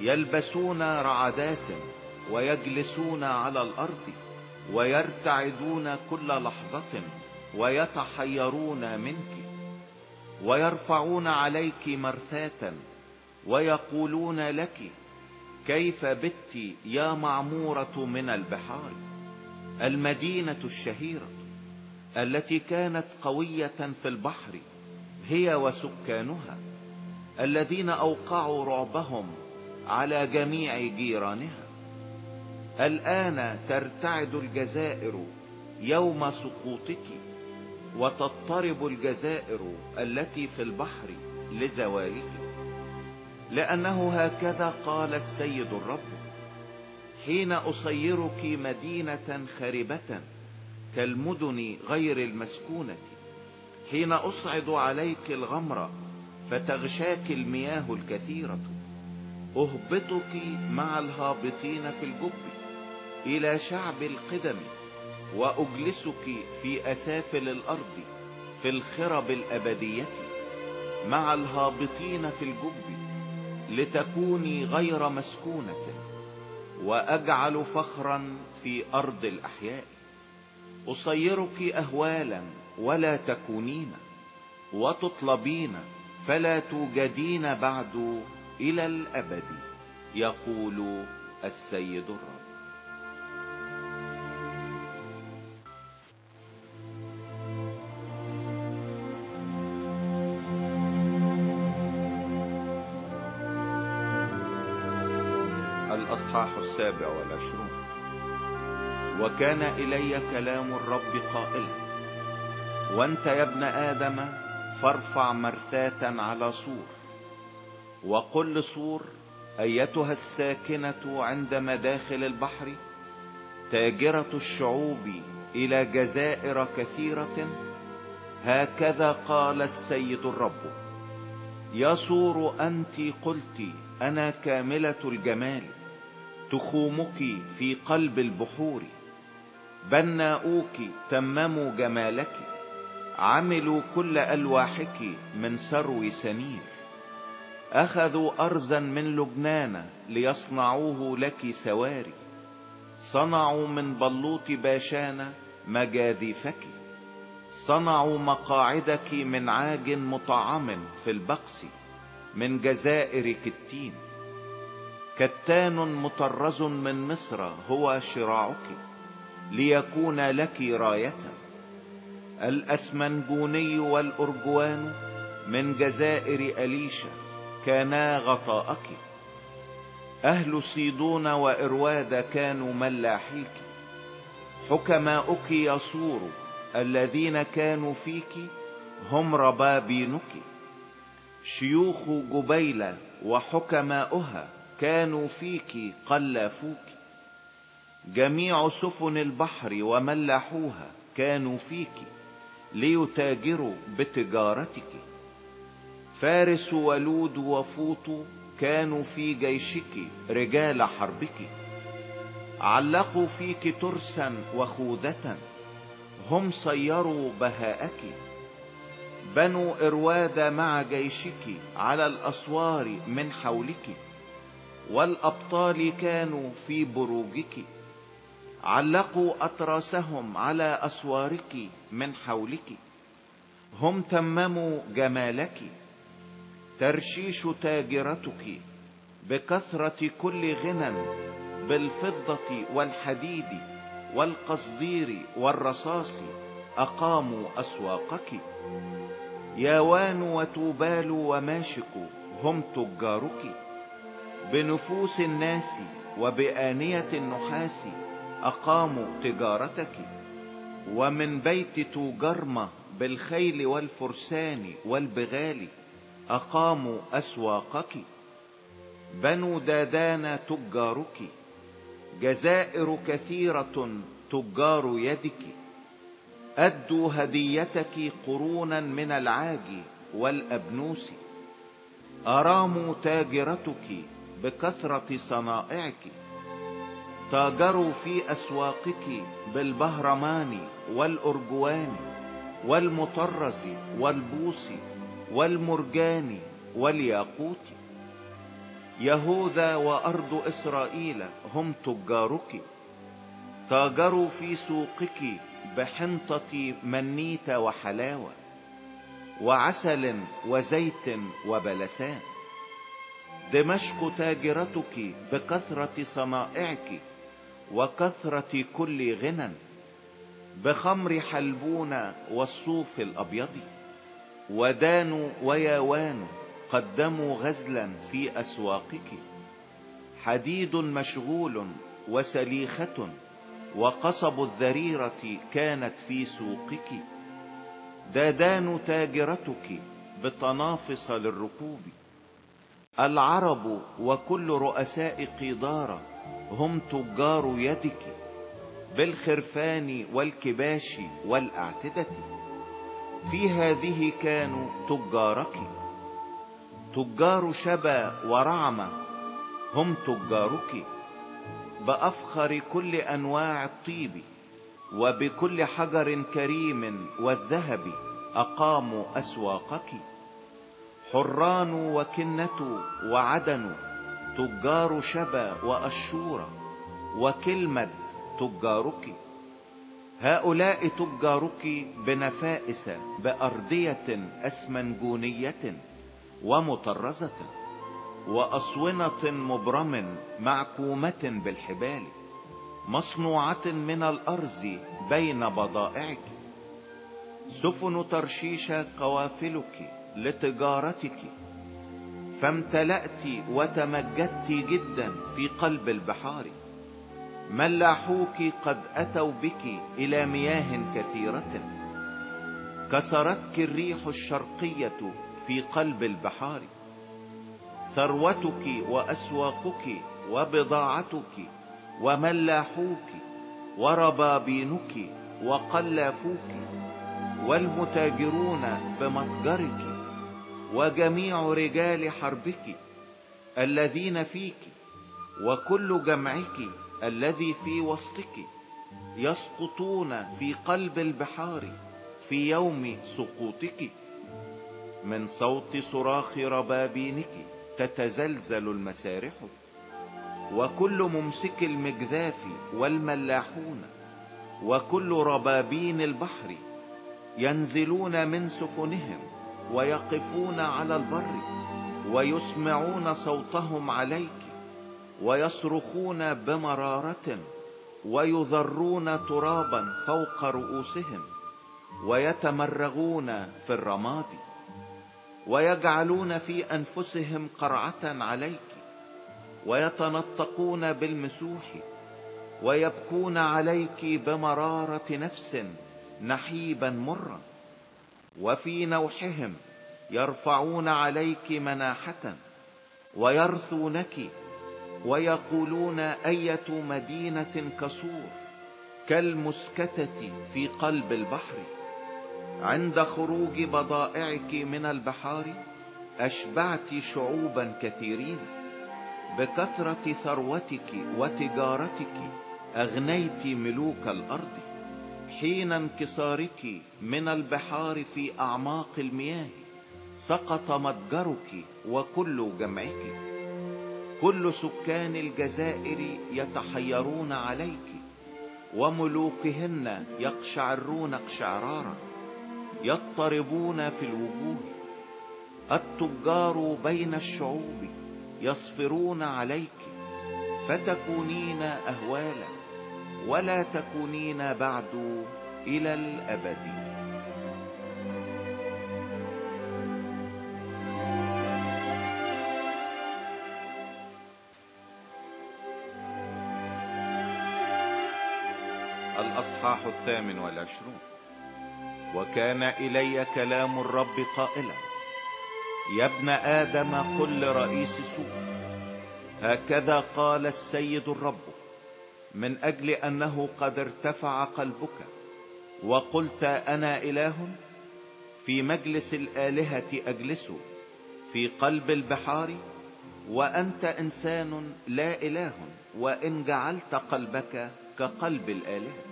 يلبسون رعدات ويجلسون على الأرض ويرتعدون كل لحظة ويتحيرون منك. ويرفعون عليك مرثاة ويقولون لك كيف بت يا معمورة من البحار؟ المدينة الشهيرة التي كانت قوية في البحر هي وسكانها الذين أوقعوا رعبهم على جميع جيرانها. الآن ترتعد الجزائر يوم سقوطك. وتضطرب الجزائر التي في البحر لزوالك لأنه هكذا قال السيد الرب حين أصيرك مدينة خربة كالمدن غير المسكونة حين أصعد عليك الغمر فتغشاك المياه الكثيرة أهبطك مع الهابطين في الجب إلى شعب القدم وأجلسك في أسافل الأرض في الخرب الأبدية مع الهابطين في الجب لتكوني غير مسكونة وأجعل فخرا في أرض الأحياء. أصيرك اهوالا ولا تكونين وتطلبين فلا توجدين بعد إلى الأبد يقول السيد الرب. السابع والعشرون. وكان إلي كلام الرب قائلا وأنت يا ابن آدم فارفع مرثاة على سور وقل لصور أيتها الساكنة عند مداخل البحر تاجرة الشعوب إلى جزائر كثيرة؟ هكذا قال السيد الرب يصور أنت قلت أنا كاملة الجمال تخومك في قلب البحور بناؤوك تمموا جمالك. عملوا كل ألواحك من سرو سنير أخذوا أرزا من لبنان ليصنعوه لك سواري. صنعوا من بلوط باشان مجاذيفك صنعوا مقاعدك من عاج مطعم في البقس من جزائر كتين. كتان مطرز من مصر هو شراعك ليكون لك راية. الأسمنجوني والارجوان من جزائر اليشا كانا غطاءك. أهل صيدون وإرواد كانوا ملاحيك. حكماؤك يصور الذين كانوا فيك هم ربابينك. شيوخ جبيلة وحكماؤها كانوا فيك قلافوك جميع سفن البحر وملحوها كانوا فيك ليتاجروا بتجارتك. فارس ولود وفوط كانوا في جيشك رجال حربك. علقوا فيك ترسا وخوذة هم صيروا بهاءك. بنو إرواد مع جيشك على الأسوار من حولك. والأبطال كانوا في بروجك. علقوا أطراسهم على أسوارك من حولك. هم تمموا جمالك. ترشيش تاجرتك بكثرة كل غنى بالفضة والحديد والقصدير والرصاص أقاموا أسواقك. ياوان وتوبال وماشك هم تجارك. بنفوس الناس وبآنية النحاس أقاموا تجارتك. ومن بيت توجرمة بالخيل والفرسان والبغال أقاموا أسواقك. بنو دادان تجارك جزائر كثيرة تجار يدك. أدوا هديتك قرونا من العاج والأبنوس. أراموا تاجرتك بكثرة صنائعك. تاجروا في أسواقك بالبهرمان والأرجوان والمطرز والبوص والمرجان والياقوت. يهوذا وأرض إسرائيل هم تجارك. تاجروا في سوقك بحنطة منيت وحلاوة وعسل وزيت وبلسان. دمشق تاجرتك بكثرة صنائعك وكثرة كل غنى بخمر حلبون والصوف الأبيض. ودان وياوان قدموا غزلا في أسواقك. حديد مشغول وسليخة وقصب الذريرة كانت في سوقك. دادان تاجرتك بتنافس للركوب. العرب وكل رؤساء قيدارة هم تجار يدك بالخرفان والكباش والأعتدة. في هذه كانوا تجارك. تجار شبا ورعمة هم تجارك. بأفخر كل أنواع الطيب وبكل حجر كريم والذهب أقاموا أسواقك. حران وكنة وعدن تجار شبا وأشورة وكلمد تجارك. هؤلاء تجارك بنفائس بأردية أسمنجونية ومطرزة وأصونة مبرم معكومة بالحبال مصنوعة من الأرز بين بضائعك. سفن ترشيش قوافلك لتجارتك. فامتلأت وتمجدت جدا في قلب البحار. ملاحوك قد أتوا بك إلى مياه كثيرة. كسرتك الريح الشرقية في قلب البحار. ثروتك وأسواقك وبضاعتك وملاحوك وربابينك وقلافوك. والمتاجرون بمتجرك وجميع رجال حربك الذين فيك وكل جمعك الذي في وسطك يسقطون في قلب البحار في يوم سقوطك. من صوت صراخ ربابينك تتزلزل المسارح وكل ممسك المجذاف والملاحون وكل ربابين البحر ينزلون من سفنهم. ويقفون على البر ويسمعون صوتهم عليك ويصرخون بمرارة ويذرون ترابا فوق رؤوسهم ويتمرغون في الرماد ويجعلون في أنفسهم قرعة عليك ويتنطقون بالمسوح ويبكون عليك بمرارة نفس نحيبا مرا وفي نوحهم يرفعون عليك مناحة ويرثونك ويقولون أية مدينة كسور كالمسكتة في قلب البحر عند خروج بضائعك من البحار أشبعت شعوبا كثيرين بكثرة ثروتك وتجارتك أغنيت ملوك الأرض حين انكسارك من البحار في أعماق المياه سقط متجرك وكل جمعك. كل سكان الجزائر يتحيرون عليك وملوكهن يقشعرون اقشعرارا يضطربون في الوجوه. التجار بين الشعوب يصفرون عليك فتكونين أهوالا. ولا تكونين بعد إلى الأبد. الأصحاح الثامن والعشرون. وكان إلي كلام الرب قائلا يا ابن آدم قل لرئيس سوء هكذا قال السيد الرب. من أجل أنه قد ارتفع قلبك وقلت أنا إله؟ في مجلس الآلهة أجلس في قلب البحار وأنت إنسان لا إله وإن جعلت قلبك كقلب الآلهة.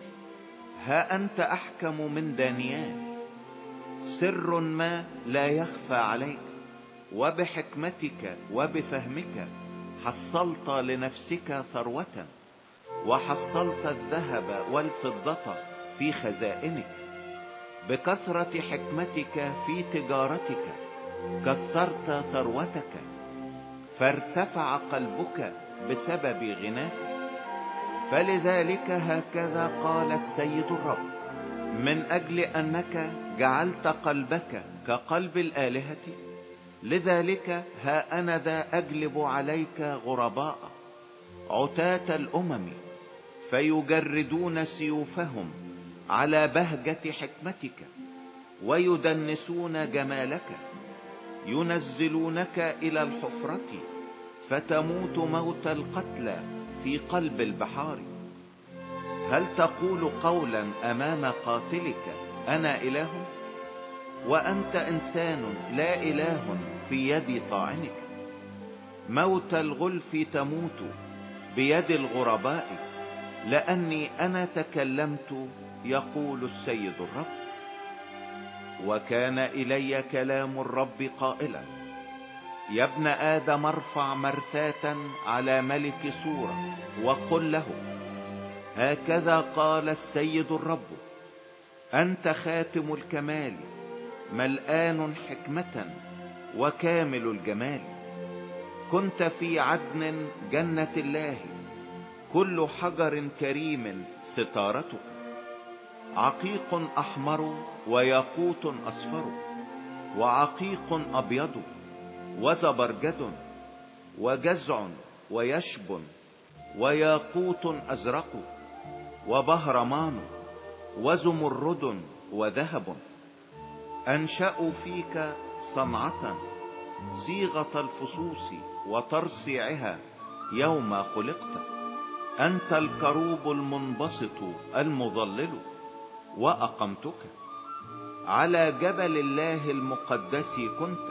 ها أنت أحكم من دانيال سر ما لا يخفى عليك وبحكمتك وبفهمك حصلت لنفسك ثروة. وحصلت الذهب والفضة في خزائنك. بكثرة حكمتك في تجارتك كثرت ثروتك. فارتفع قلبك بسبب غناك. فلذلك هكذا قال السيد الرب من أجل أنك جعلت قلبك كقلب الآلهة لذلك ها أنا ذا أجلب عليك غرباء عتاة الأمم. فيجردون سيوفهم على بهجة حكمتك ويدنسون جمالك ينزلونك إلى الحفرة فتموت موت القتلى في قلب البحار. هل تقول قولا أمام قاتلك أنا إله؟ وأنت إنسان لا إله في يد طاعنك. موت الغلف تموت بيد الغرباء. لأني أنا تكلمت يقول السيد الرب. وكان إلي كلام الرب قائلا يا ابن آدم ارفع مرثاة على ملك سورة وقل له هكذا قال السيد الرب أنت خاتم الكمال ملآن حكمة وكامل الجمال. كنت في عدن جنة الله كل حجر كريم ستارتك عقيق أحمر وياقوت أصفر وعقيق أبيض وزبرجد وجزع ويشب وياقوت أزرق وبهرمان وزمرد وذهب. انشأوا فيك صنعة صيغة الفصوص وترصيعها يوم خلقت. أنت الكروب المنبسط المظلل وأقمتك. على جبل الله المقدس كنت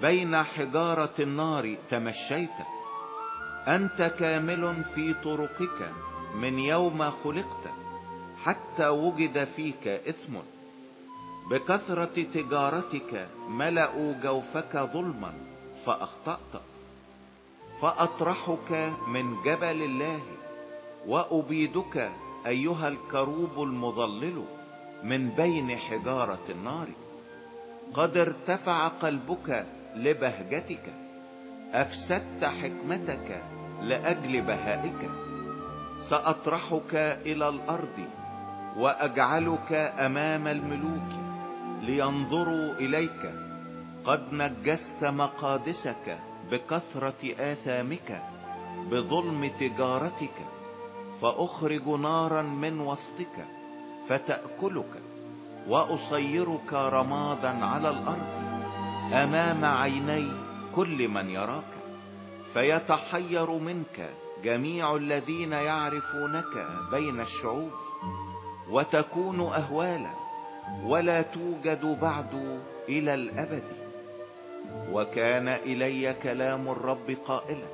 بين حجارة النار تمشيت. أنت كامل في طرقك من يوم خلقت حتى وجد فيك إثم. بكثرة تجارتك ملأوا جوفك ظلما فأخطأت. فأطرحك من جبل الله وأبيدك أيها الكروب المظلل من بين حجارة النار. قد ارتفع قلبك لبهجتك أفسدت حكمتك لأجل بهائك. سأطرحك إلى الأرض وأجعلك أمام الملوك لينظروا إليك. قد نجست مقادسك بكثرة آثامك بظلم تجارتك فأخرج نارا من وسطك فتأكلك وأصيرك رمادا على الأرض أمام عيني كل من يراك فيتحير منك جميع الذين يعرفونك بين الشعوب وتكون أهوالا ولا توجد بعد إلى الأبد. وكان إلي كلام الرب قائلا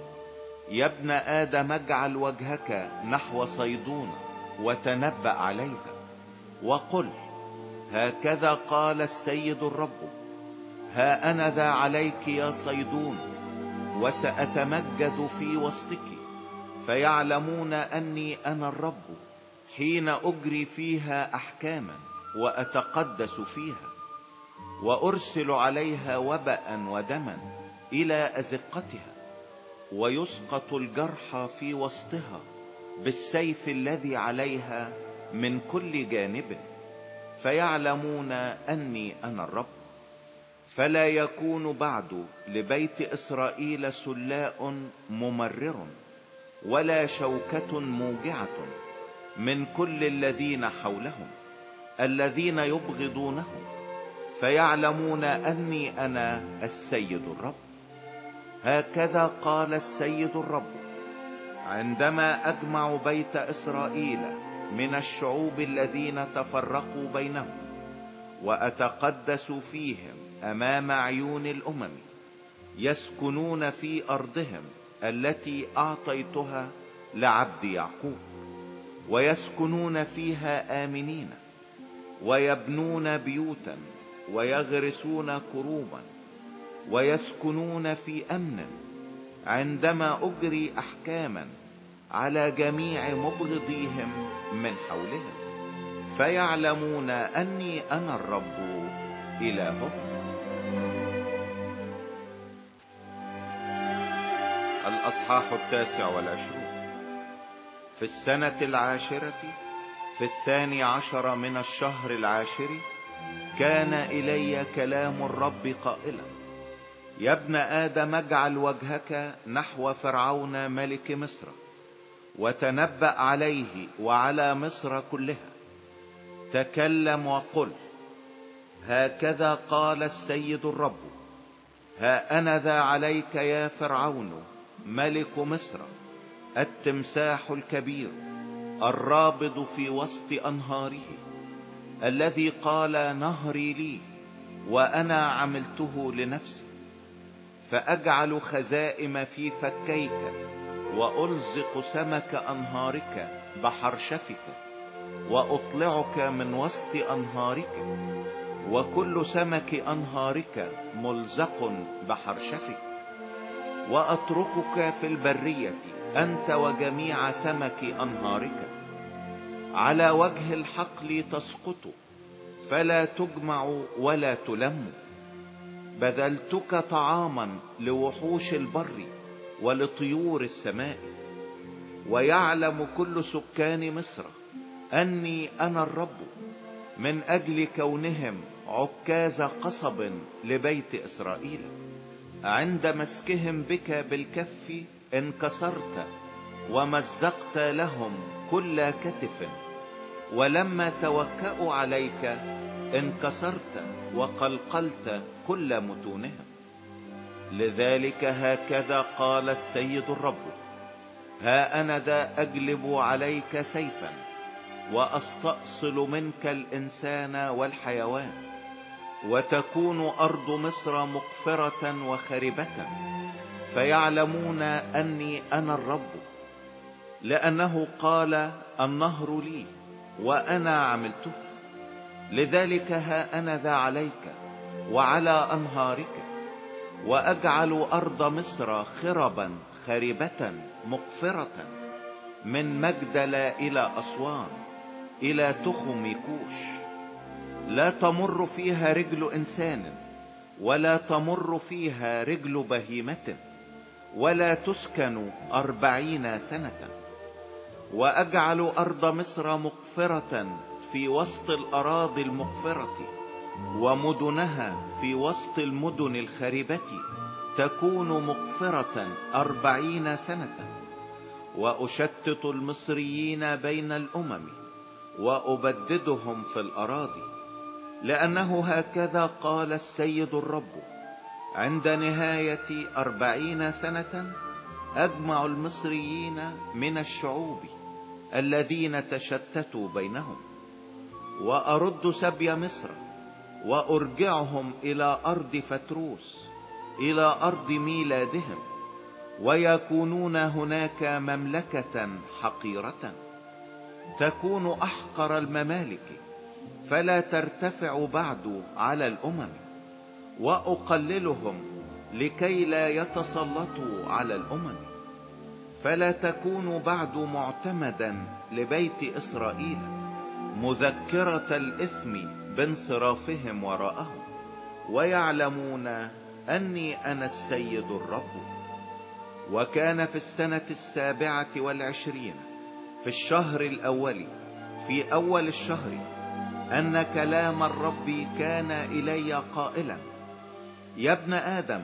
يا ابن آدم اجعل وجهك نحو صيدون وتنبأ عليها وقل هكذا قال السيد الرب ها أنا ذا عليك يا صيدون وسأتمجد في وسطك فيعلمون أني أنا الرب حين أجري فيها أحكاما وأتقدس فيها. وأرسل عليها وبأ ودما إلى أزقتها ويسقط الجرح في وسطها بالسيف الذي عليها من كل جانب فيعلمون أني أنا الرب. فلا يكون بعد لبيت إسرائيل سلاء ممرر ولا شوكة موجعة من كل الذين حولهم الذين يبغضونهم. فيعلمون أني أنا السيد الرب. هكذا قال السيد الرب. عندما أجمع بيت إسرائيل من الشعوب الذين تفرقوا بينهم وأتقدس فيهم أمام عيون الأمم يسكنون في أرضهم التي أعطيتها لعبد يعقوب ويسكنون فيها آمنين ويبنون بيوتا ويغرسون كروبا ويسكنون في أمن عندما أجري أحكاما على جميع مبغضيهم من حولهم. فيعلمون أني أنا الرب إلههم. الأصحاح التاسع والعشرون. في السنة العاشرة في الثاني عشر من الشهر العاشر كان إلي كلام الرب قائلا يا ابن آدم اجعل وجهك نحو فرعون ملك مصر وتنبأ عليه وعلى مصر كلها. تكلم وقل هكذا قال السيد الرب ها أنا ذا عليك يا فرعون ملك مصر التمساح الكبير الرابض في وسط أنهاره. الذي قال نهري لي وأنا عملته لنفسي فأجعل خزائم في فكيك وألزق سمك أنهارك بحرشفك وأطلعك من وسط أنهارك وكل سمك أنهارك ملزق بحرشفك وأتركك في البرية أنت وجميع سمك أنهارك. على وجه الحقل تسقط فلا تجمع ولا تلم. بذلتك طعاما لوحوش البر ولطيور السماء. ويعلم كل سكان مصر أني أنا الرب من أجل كونهم عكاز قصب لبيت إسرائيل. عند مسكهم بك بالكف انكسرت ومزقت لهم كل كتف. ولما توكأوا عليك انكسرت وقلقلت كل متونهم لذلك هكذا قال السيد الرب ها أنا ذا أجلب عليك سيفا وأستأصل منك الإنسان والحيوان وتكون أرض مصر مقفرة وخربة فيعلمون أني أنا الرب. لأنه قال النهر لي وأنا عملته. لذلك ها أنا ذا عليك وعلى أنهارك وأجعل أرض مصر خربا خربة مقفرة من مجدل إلى أسوان إلى تخم كوش. لا تمر فيها رجل إنسان ولا تمر فيها رجل بهيمة ولا تسكن أربعين سنة. وأجعل أرض مصر مقفرة في وسط الأراضي المقفرة ومدنها في وسط المدن الخربة تكون مقفرة أربعين سنة. وأشتت المصريين بين الأمم وأبددهم في الأراضي لأنه هكذا قال السيد الرب عند نهاية أربعين سنة أجمع المصريين من الشعوب الذين تشتتوا بينهم وأرد سبي مصر وأرجعهم إلى أرض فتروس إلى أرض ميلادهم ويكونون هناك مملكة حقيرة. تكون أحقر الممالك فلا ترتفع بعد على الأمم وأقللهم لكي لا يتسلطوا على الأمم. فلا تكون بعد معتمدا لبيت إسرائيل مذكرة الإثم بانصرافهم وراءهم ويعلمون أني أنا السيد الرب. وكان في السنة السابعة والعشرين في الشهر الأول في أول الشهر أن كلام الرب كان إلي قائلا يا ابن آدم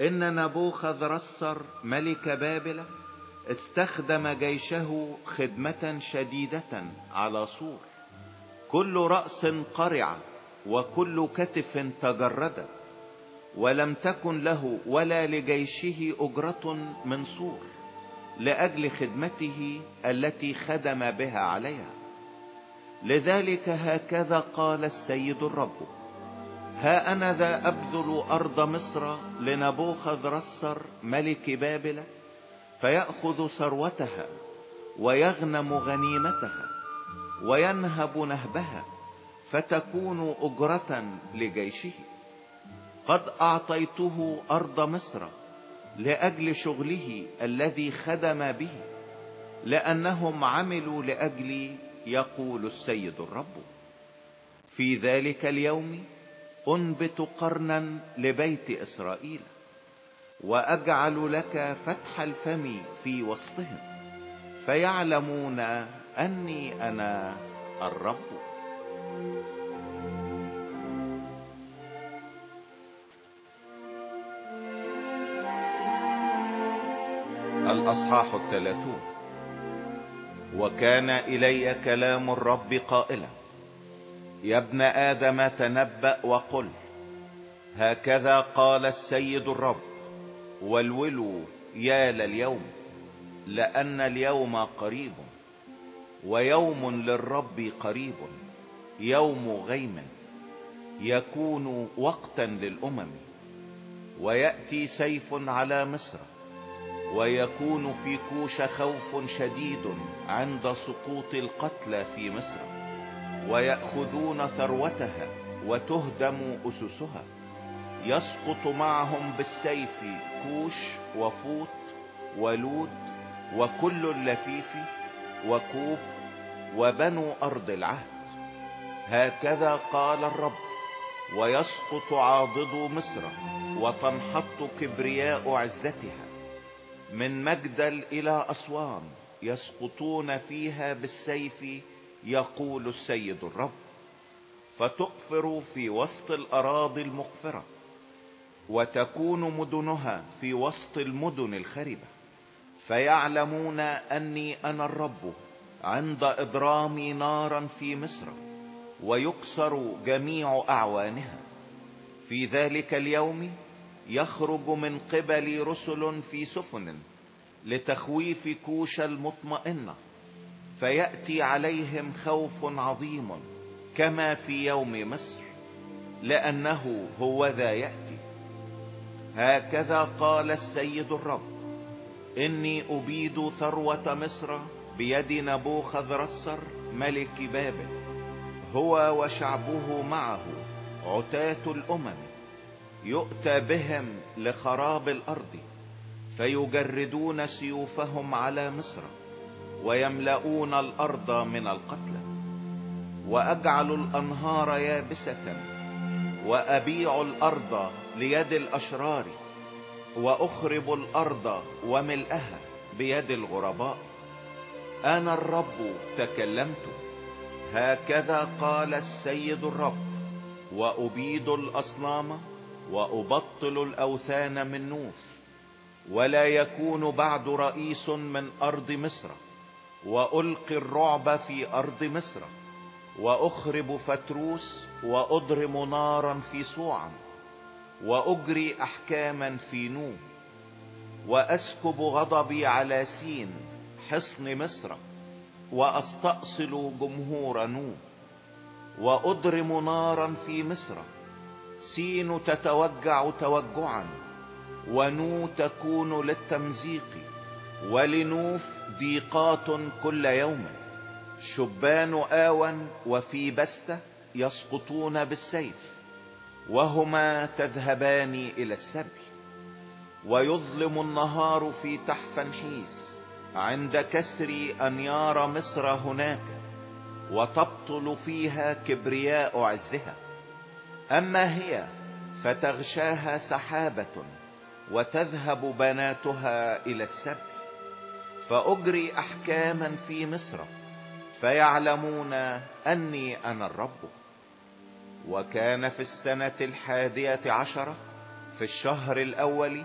إن نبوخذ رسر ملك بابل استخدم جيشه خدمة شديدة على سور. كل رأس قرع وكل كتف تجردت ولم تكن له ولا لجيشه أجرة من سور لأجل خدمته التي خدم بها عليها. لذلك هكذا قال السيد الرب ها أنا ذا أبذل أرض مصر لنبوخذ رسر ملك بابل فيأخذ ثروتها ويغنم غنيمتها وينهب نهبها فتكون أجرة لجيشه. قد أعطيته أرض مصر لأجل شغله الذي خدم به لأنهم عملوا لأجلي يقول السيد الرب. في ذلك اليوم أنبت قرنا لبيت إسرائيل. وأجعل لك فتح الفم في وسطهم فيعلمون أني أنا الرب. الأصحاح الثلاثون. وكان إلي كلام الرب قائلا يا ابن آدم تنبأ وقل هكذا قال السيد الرب. والولوا يا لليوم لأن اليوم قريب ويوم للرب قريب يوم غيم يكون وقتا للأمم ويأتي سيف على مصر ويكون في كوش خوف شديد عند سقوط القتلى في مصر ويأخذون ثروتها وتهدم أسسها. يسقط معهم بالسيف كوش وفوط ولود وكل اللفيف وكوب وبنو أرض العهد. هكذا قال الرب ويسقط عاضد مصر وتنحط كبرياء عزتها. من مجدل إلى اسوان يسقطون فيها بالسيف يقول السيد الرب. فتقفر في وسط الأراضي المقفرة. وتكون مدنها في وسط المدن الخربة فيعلمون أني أنا الرب عند إضرامي نارا في مصر ويكسر جميع أعوانها. في ذلك اليوم يخرج من قبل رسل في سفن لتخويف كوش المطمئنة فيأتي عليهم خوف عظيم كما في يوم مصر لأنه هو ذا يأتي. هكذا قال السيد الرب. إني أبيد ثروة مصر بيد نبوخذ رسر ملك بابل. هو وشعبه معه عتاة الأمم. يؤتى بهم لخراب الأرض. فيجردون سيوفهم على مصر. ويملؤون الأرض من القتلى وأجعل الأنهار يابسة. وأبيع الأرض ليد الأشرار وأخرب الأرض وملئها بيد الغرباء. أنا الرب تكلمت هكذا قال السيد الرب وأبيد الأصنام وأبطل الأوثان من نوف. ولا يكون بعد رئيس من أرض مصر وألقي الرعب في أرض مصر وأخرب فتروس وأضرم نارا في صوعن. وأجري أحكاما في نو وأسكب غضبي على سين حصن مصر وأستأصل جمهور نو وأضرم نارا في مصر سين تتوجع توجعا ونو تكون للتمزيق ولنوف ضيقات كل يوم شبان آون وفي بستة يسقطون بالسيف وهما تذهبان إلى السبي ويظلم النهار في تحفنحيس عند كسر أنيار مصر هناك وتبطل فيها كبرياء عزها. أما هي فتغشاها سحابة وتذهب بناتها إلى السبي فأجري أحكاما في مصر فيعلمون أني أنا الرب. وكان في السنة الحادية عشرة في الشهر الأول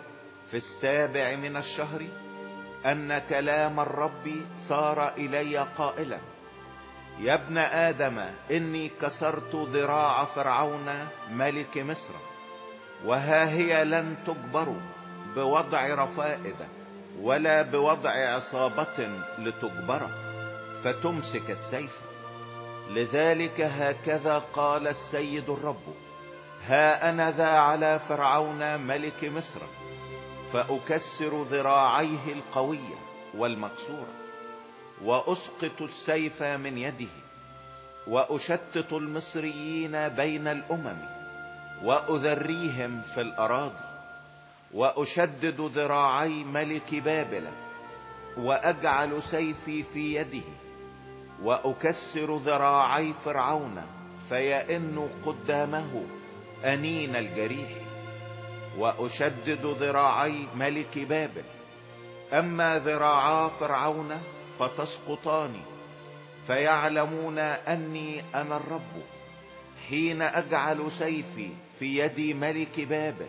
في السابع من الشهر أن كلام الرب صار إلي قائلا يا ابن آدم إني كسرت ذراع فرعون ملك مصر وها هي لن تجبروا بوضع رفائد ولا بوضع عصابة لتجبر فتمسك السيف. لذلك هكذا قال السيد الرب ها أنا ذا على فرعون ملك مصر فأكسر ذراعيه القوية والمكسورة وأسقط السيف من يده وأشتت المصريين بين الأمم وأذريهم في الأراضي وأشدد ذراعي ملك بابل وأجعل سيفي في يده. وأكسر ذراعي فرعون فيئن قدامه أنين الجريح وأشدد ذراعي ملك بابل. أما ذراعا فرعون فتسقطان فيعلمون أني أنا الرب حين أجعل سيفي في يد ملك بابل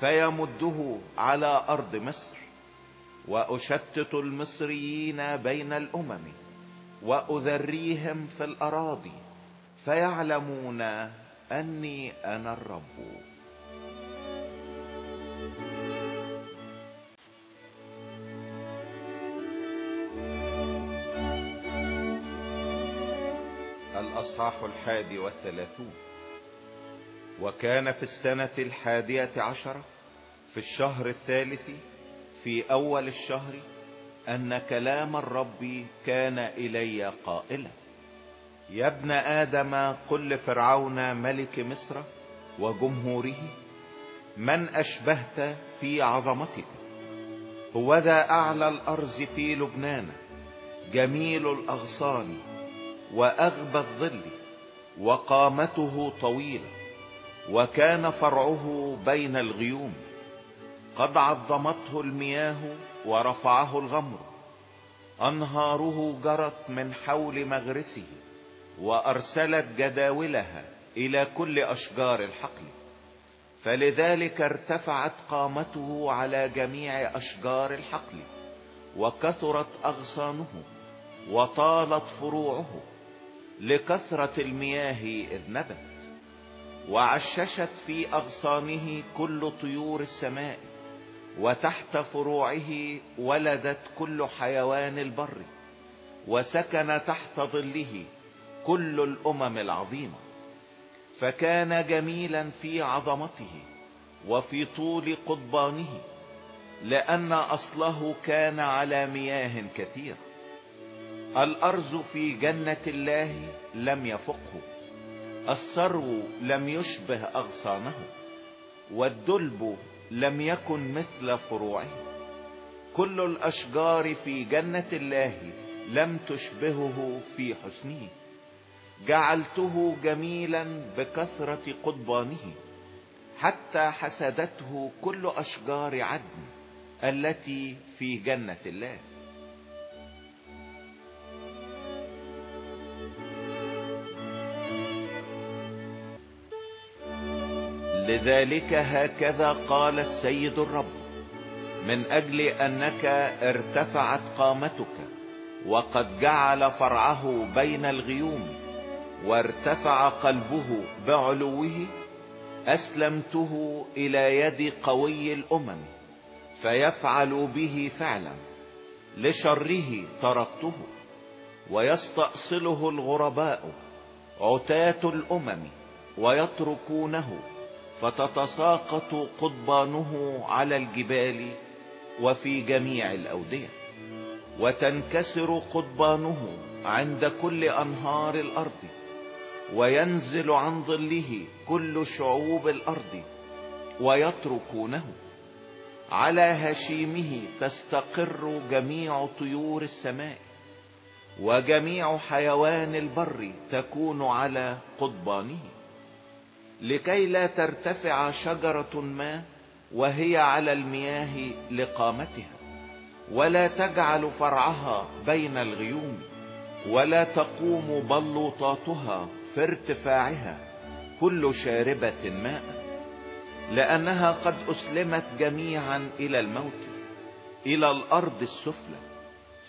فيمده على أرض مصر وأشتت المصريين بين الأمم. وأذريهم في الأراضي فيعلمون أني أنا الرب. الأصحاح الحادي والثلاثون. وكان في السنة الحادية عشرة في الشهر الثالث في أول الشهر أن كلام الرب كان إلي قائلا. يا ابن آدم قل لفرعون ملك مصر وجمهوره من أشبهت في عظمتك؟ هو ذا أعلى الأرز في لبنان جميل الأغصان وأغبى الظل وقامته طويلة وكان فرعه بين الغيوم قد عظمته المياه ورفعه الغمر. أنهاره جرت من حول مغرسه وأرسلت جداولها إلى كل أشجار الحقل. فلذلك ارتفعت قامته على جميع أشجار الحقل وكثرت أغصانه وطالت فروعه لكثرة المياه إذ نبت. وعششت في أغصانه كل طيور السماء وتحت فروعه ولدت كل حيوان البر وسكن تحت ظله كل الأمم العظيمة فكان جميلا في عظمته وفي طول قضبانه لأن أصله كان على مياه كثير. الأرز في جنة الله لم يفقه الثرو لم يشبه أغصانه والدلب لم يكن مثل فروعه. كل الأشجار في جنة الله لم تشبهه في حسنه. جعلته جميلا بكثرة قضبانه. حتى حسدته كل أشجار عدن التي في جنة الله. لذلك هكذا قال السيد الرب من أجل أنك ارتفعت قامتك وقد جعل فرعه بين الغيوم وارتفع قلبه بعلوه أسلمته إلى يد قوي الأمم فيفعل به فعلا لشره طردته ويستأصله الغرباء عتاة الأمم ويتركونه. فتتساقط قضبانه على الجبال وفي جميع الأودية وتنكسر قضبانه عند كل أنهار الأرض وينزل عن ظله كل شعوب الأرض ويتركونه. على هشيمه تستقر جميع طيور السماء وجميع حيوان البر تكون على قضبانه. لكي لا ترتفع شجرة ما وهي على المياه لقامتها ولا تجعل فرعها بين الغيوم ولا تقوم بلوطاتها في ارتفاعها كل شاربة ماء لأنها قد أسلمت جميعا إلى الموت إلى الأرض السفلى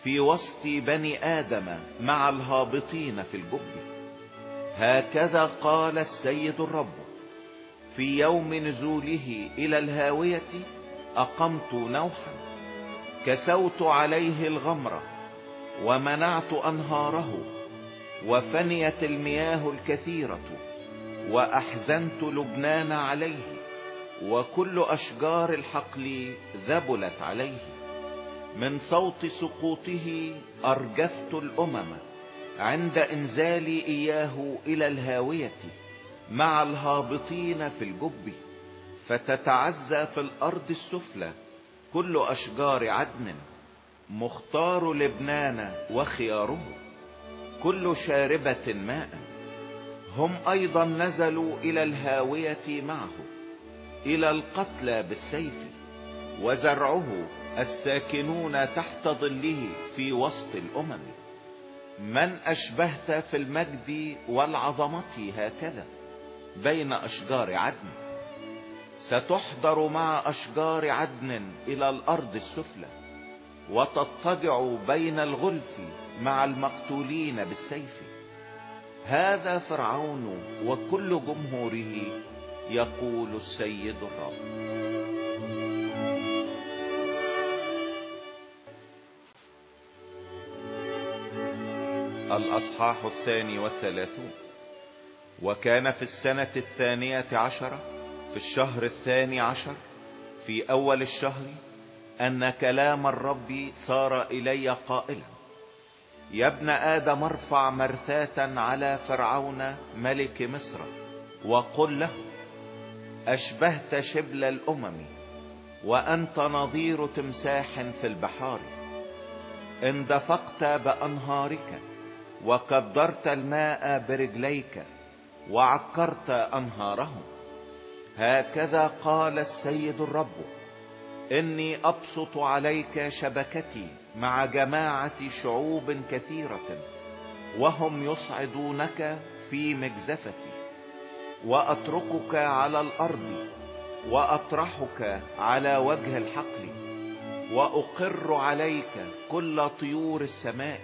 في وسط بني آدم مع الهابطين في الجب هكذا قال السيد الرب. في يوم نزوله إلى الهاوية أقمت نوحا كسوت عليه الغمرة ومنعت أنهاره وفنيت المياه الكثيرة وأحزنت لبنان عليه وكل أشجار الحقل ذبلت عليه. من صوت سقوطه أرجفت الأمم عند إنزالي إياه إلى الهاوية. مع الهابطين في الجب فتتعزى في الأرض السفلى كل أشجار عدن مختار لبنان وخياره كل شاربة ماء. هم أيضا نزلوا إلى الهاوية معه إلى القتلى بالسيف وزرعه الساكنون تحت ظله في وسط الأمم. من أشبهت في المجد والعظمة هكذا؟ بين أشجار عدن. ستحضر مع أشجار عدن إلى الأرض السفلى وتضطجع بين الغلف مع المقتولين بالسيف. هذا فرعون وكل جمهوره يقول السيد الرب. الأصحاح الثاني والثلاثون. وكان في السنة الثانية عشرة في الشهر الثاني عشر في أول الشهر أن كلام الرب صار إلي قائلا يا ابن آدم ارفع مرثاة على فرعون ملك مصر وقل له أشبهت شبل الأمم وأنت نظير تمساح في البحار اندفقت بأنهارك وكدرت الماء برجليك وعكرت أنهارهم. هكذا قال السيد الرب إني أبسط عليك شبكتي مع جماعة شعوب كثيرة وهم يصعدونك في مجزفتي وأتركك على الأرض وأطرحك على وجه الحقل وأقر عليك كل طيور السماء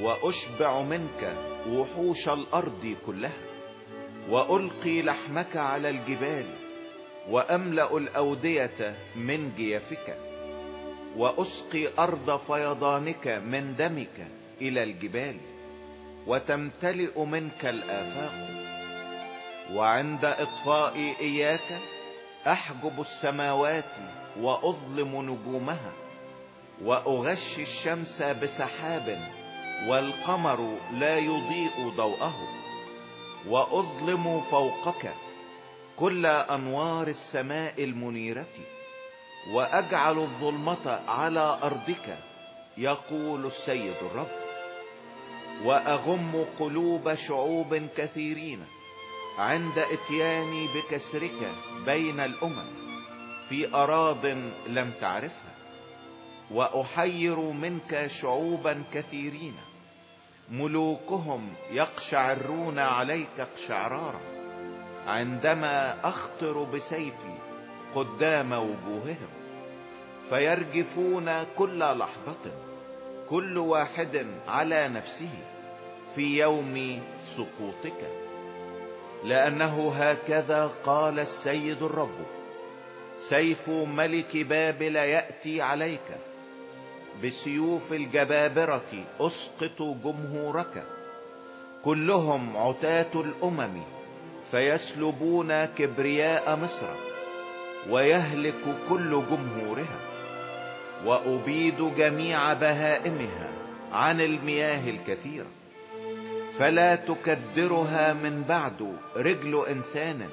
وأشبع منك وحوش الأرض كلها. وألقي لحمك على الجبال وأملأ الأودية من جيفك وأسقي أرض فيضانك من دمك إلى الجبال وتمتلئ منك الآفاق وعند اطفاء إياك أحجب السماوات وأظلم نجومها وأغشي الشمس بسحاب والقمر لا يضيء ضوءه وأظلم فوقك كل أنوار السماء المنيرة وأجعل الظلمة على أرضك يقول السيد الرب. وأغم قلوب شعوب كثيرين عند اتياني بكسرك بين الأمم في أراض لم تعرفها وأحير منك شعوبا كثيرين ملوكهم يقشعرون عليك اقشعرارا عندما أخطر بسيفي قدام وجوههم فيرجفون كل لحظة كل واحد على نفسه في يوم سقوطك. لأنه هكذا قال السيد الرب سيف ملك بابل يأتي عليك. بسيوف الجبابرة أسقط جمهورك. كلهم عتاة الأمم فيسلبون كبرياء مصر ويهلك كل جمهورها. وأبيد جميع بهائمها عن المياه الكثيرة فلا تكدرها من بعد رجل إنسان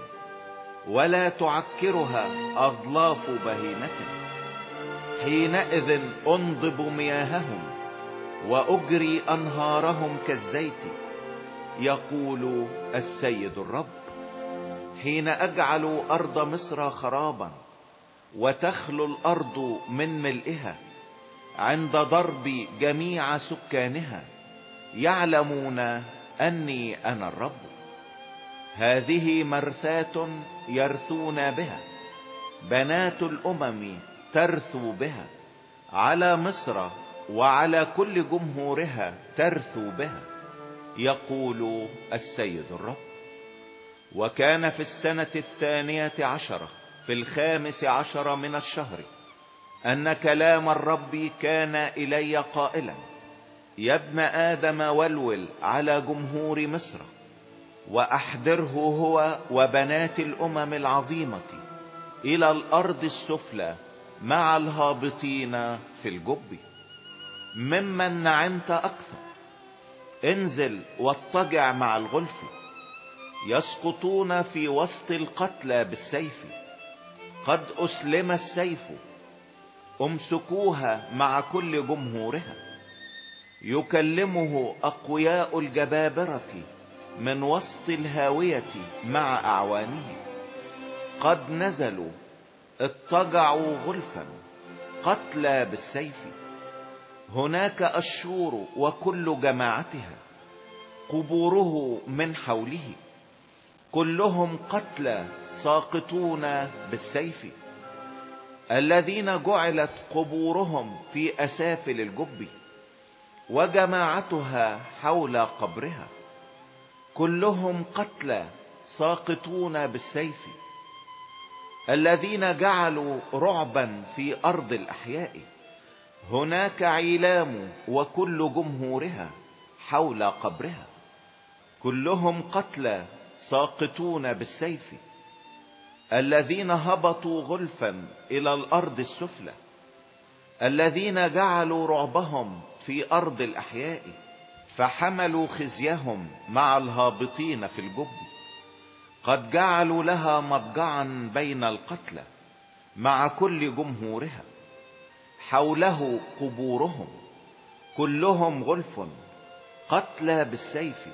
ولا تعكرها أظلاف بهيمة. حينئذ أنضب مياههم وأجري أنهارهم كالزيت. يقول السيد الرب حين أجعل أرض مصر خرابا وتخلو الأرض من ملئها عند ضرب جميع سكانها يعلمون أني أنا الرب. هذه مرثاة يرثون بها بنات الأمم ترثو بها. على مصر وعلى كل جمهورها ترثو بها. يقول السيد الرب. وكان في السنة الثانية عشرة في الخامس عشر من الشهر أن كلام الرب كان إلي قائلا يا ابن آدم ولول على جمهور مصر وأحضره هو وبنات الأمم العظيمة إلى الأرض السفلى مع الهابطين في الجب. ممن نعمت أكثر. انزل واضطجع مع الغلف. يسقطون في وسط القتلى بالسيف. قد أسلم السيف. امسكوها مع كل جمهورها يكلمه أقوياء الجبابرة من وسط الهاوية مع أعوانه. قد نزلوا اضطجعوا غلفا قتلى بالسيف. هناك الشور وكل جماعتها قبوره من حوله. كلهم قتلى ساقطون بالسيف. الذين جعلت قبورهم في اسافل الجب وجماعتها حول قبرها. كلهم قتلى ساقطون بالسيف. الذين جعلوا رعبا في أرض الأحياء. هناك عيلام وكل جمهورها حول قبرها. كلهم قتلى ساقطون بالسيف. الذين هبطوا غلفا إلى الأرض السفلى. الذين جعلوا رعبهم في أرض الأحياء فحملوا خزيهم مع الهابطين في الجب. قد جعلوا لها مضجعا بين القتلى مع كل جمهورها. حوله قبورهم كلهم غلف قتلى بالسيف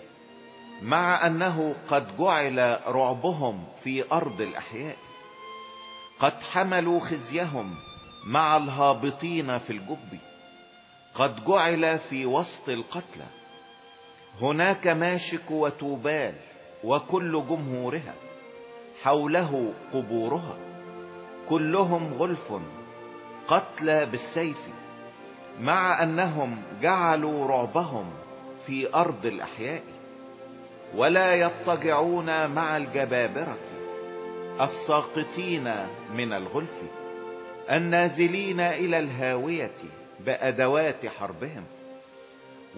مع أنه قد جعل رعبهم في أرض الأحياء. قد حملوا خزيهم مع الهابطين في الجب قد جعل في وسط القتلى. هناك ماشك وتوبال وكل جمهورها حوله قبورها كلهم غلف قتلى بالسيف مع أنهم جعلوا رعبهم في أرض الأحياء ولا يضطجعون مع الجبابرة الساقطين من الغلف النازلين إلى الهاوية بأدوات حربهم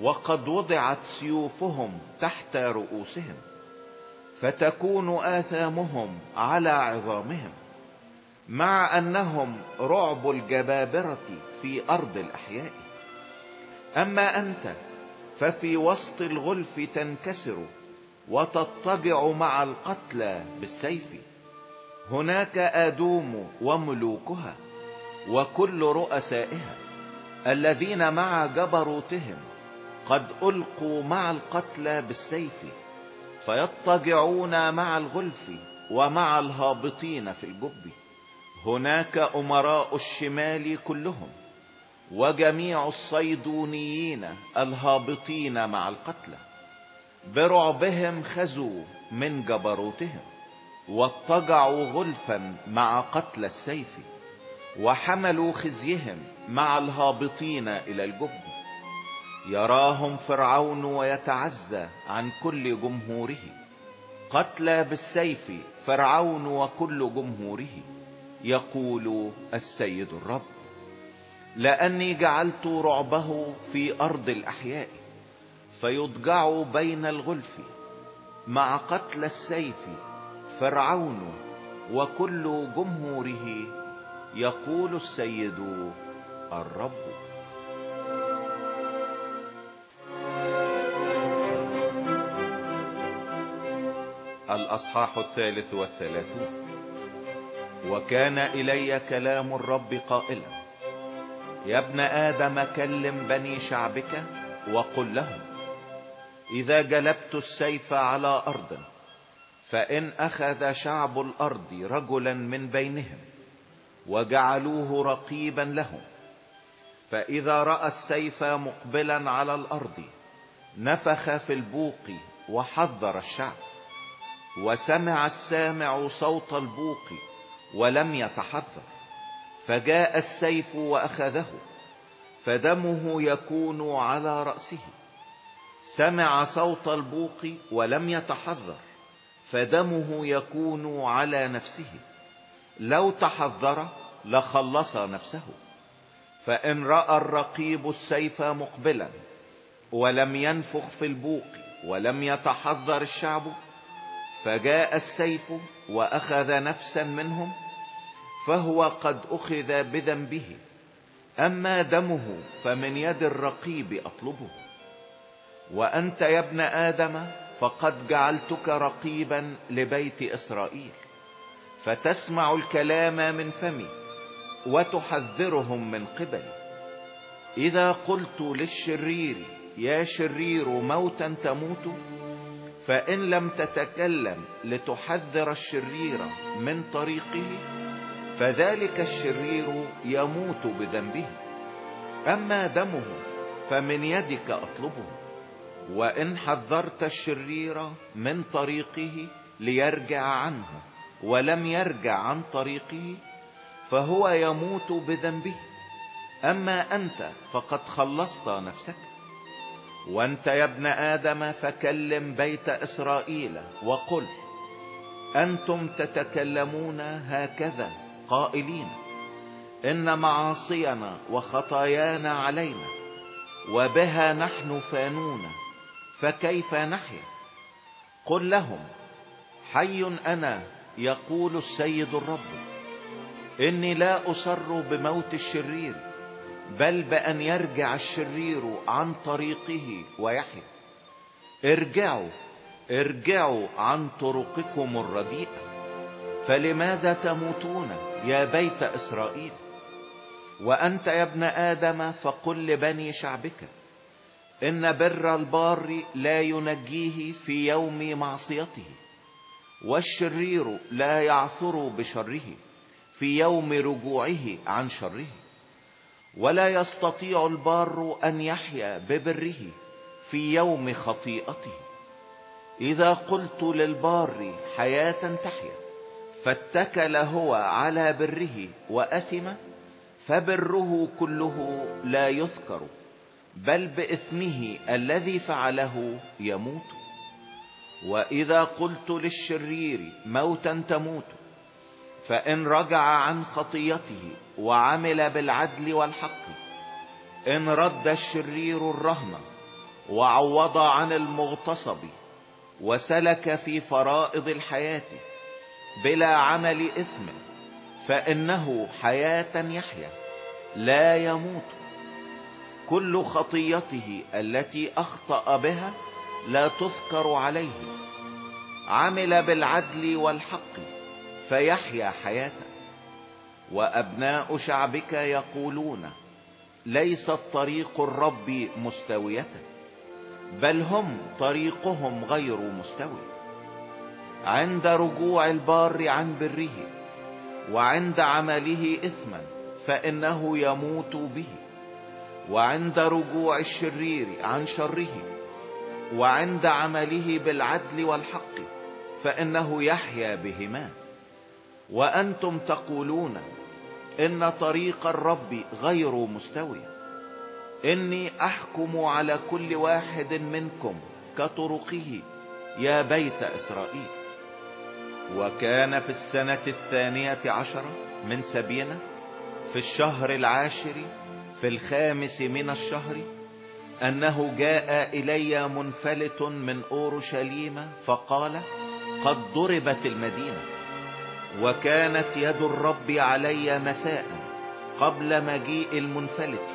وقد وضعت سيوفهم تحت رؤوسهم. فتكون آثامهم على عظامهم مع أنهم رعب الجبابرة في أرض الأحياء. أما أنت ففي وسط الغلف تنكسر وتضطجع مع القتلى بالسيف. هناك آدوم وملوكها وكل رؤسائها الذين مع جبروتهم قد ألقوا مع القتلى بالسيف. فيضطجعون مع الغلف ومع الهابطين في الجب. هناك أمراء الشمال كلهم وجميع الصيدونيين الهابطين مع القتلى. برعبهم خزوا من جبروتهم واضطجعوا غلفا مع قتل السيف وحملوا خزيهم مع الهابطين إلى الجب. يراهم فرعون ويتعزى عن كل جمهوره. قتلى بالسيف فرعون وكل جمهوره. يقول السيد الرب لأني جعلت رعبه في أرض الأحياء فيضجع بين الغلف مع قتل السيف فرعون وكل جمهوره. يقول السيد الرب. الأصحاح الثالث والثلاثون. وكان إلي كلام الرب قائلا يا ابن آدم كلم بني شعبك وقل لهم إذا جلبت السيف على أرض فإن أخذ شعب الأرض رجلا من بينهم وجعلوه رقيبا لهم فإذا رأى السيف مقبلا على الأرض نفخ في البوق وحذر الشعب. وسمع السامع صوت البوق ولم يتحذر فجاء السيف وأخذه فدمه يكون على رأسه. سمع صوت البوق ولم يتحذر فدمه يكون على نفسه. لو تحذر لخلص نفسه. فإن رأى الرقيب السيف مقبلا ولم ينفخ في البوق ولم يتحذر الشعب فجاء السيف وأخذ نفسا منهم فهو قد أخذ بذنبه. أما دمه فمن يد الرقيب أطلبه. وأنت يا ابن آدم فقد جعلتك رقيبا لبيت إسرائيل. فتسمع الكلام من فمي وتحذرهم من قبلي. إذا قلت للشرير يا شرير موتا تموت؟ فإن لم تتكلم لتحذر الشرير من طريقه فذلك الشرير يموت بذنبه. أما دمه فمن يدك أطلبه. وإن حذرت الشرير من طريقه ليرجع عنه ولم يرجع عن طريقه فهو يموت بذنبه. أما أنت فقد خلصت نفسك. وانت يا ابن آدم فكلم بيت إسرائيل وقل أنتم تتكلمون هكذا قائلين إن معاصينا وخطايانا علينا وبها نحن فانون فكيف نحيا؟ قل لهم حي أنا يقول السيد الرب إني لا أصر بموت الشرير بل بأن يرجع الشرير عن طريقه ويحيا ارجعوا ارجعوا عن طرقكم الرديئة. فلماذا تموتون يا بيت إسرائيل؟ وأنت يا ابن آدم فقل لبني شعبك إن بر البار لا ينجيه في يوم معصيته والشرير لا يعثر بشره في يوم رجوعه عن شره. ولا يستطيع البار أن يحيا ببره في يوم خطيئته. إذا قلت للبار حياة تحيا فاتكل هو على بره وأثم فبره كله لا يذكر بل بإثمه الذي فعله يموت. وإذا قلت للشرير موتا تموت فإن رجع عن خطيته وعمل بالعدل والحق. إن رد الشرير الرهن وعوض عن المغتصب وسلك في فرائض الحياة بلا عمل إثم فإنه حياة يحيا لا يموت. كل خطيته التي أخطأ بها لا تذكر عليه. عمل بالعدل والحق فيحيا حياته. وأبناء شعبك يقولون ليست طريق الرب مستوية بل هم طريقهم غير مستوي. عند رجوع البار عن بره وعند عمله إثما فإنه يموت به. وعند رجوع الشرير عن شره وعند عمله بالعدل والحق فإنه يحيا بهما. وأنتم تقولون إن طريق الرب غير مستوي. إني أحكم على كل واحد منكم كطرقه يا بيت إسرائيل. وكان في السنة الثانية عشرة من سبينا في الشهر العاشر في الخامس من الشهر أنه جاء إلي منفلت من أورشليم فقال قد ضربت المدينة. وكانت يد الرب علي مساء قبل مجيء المنفلت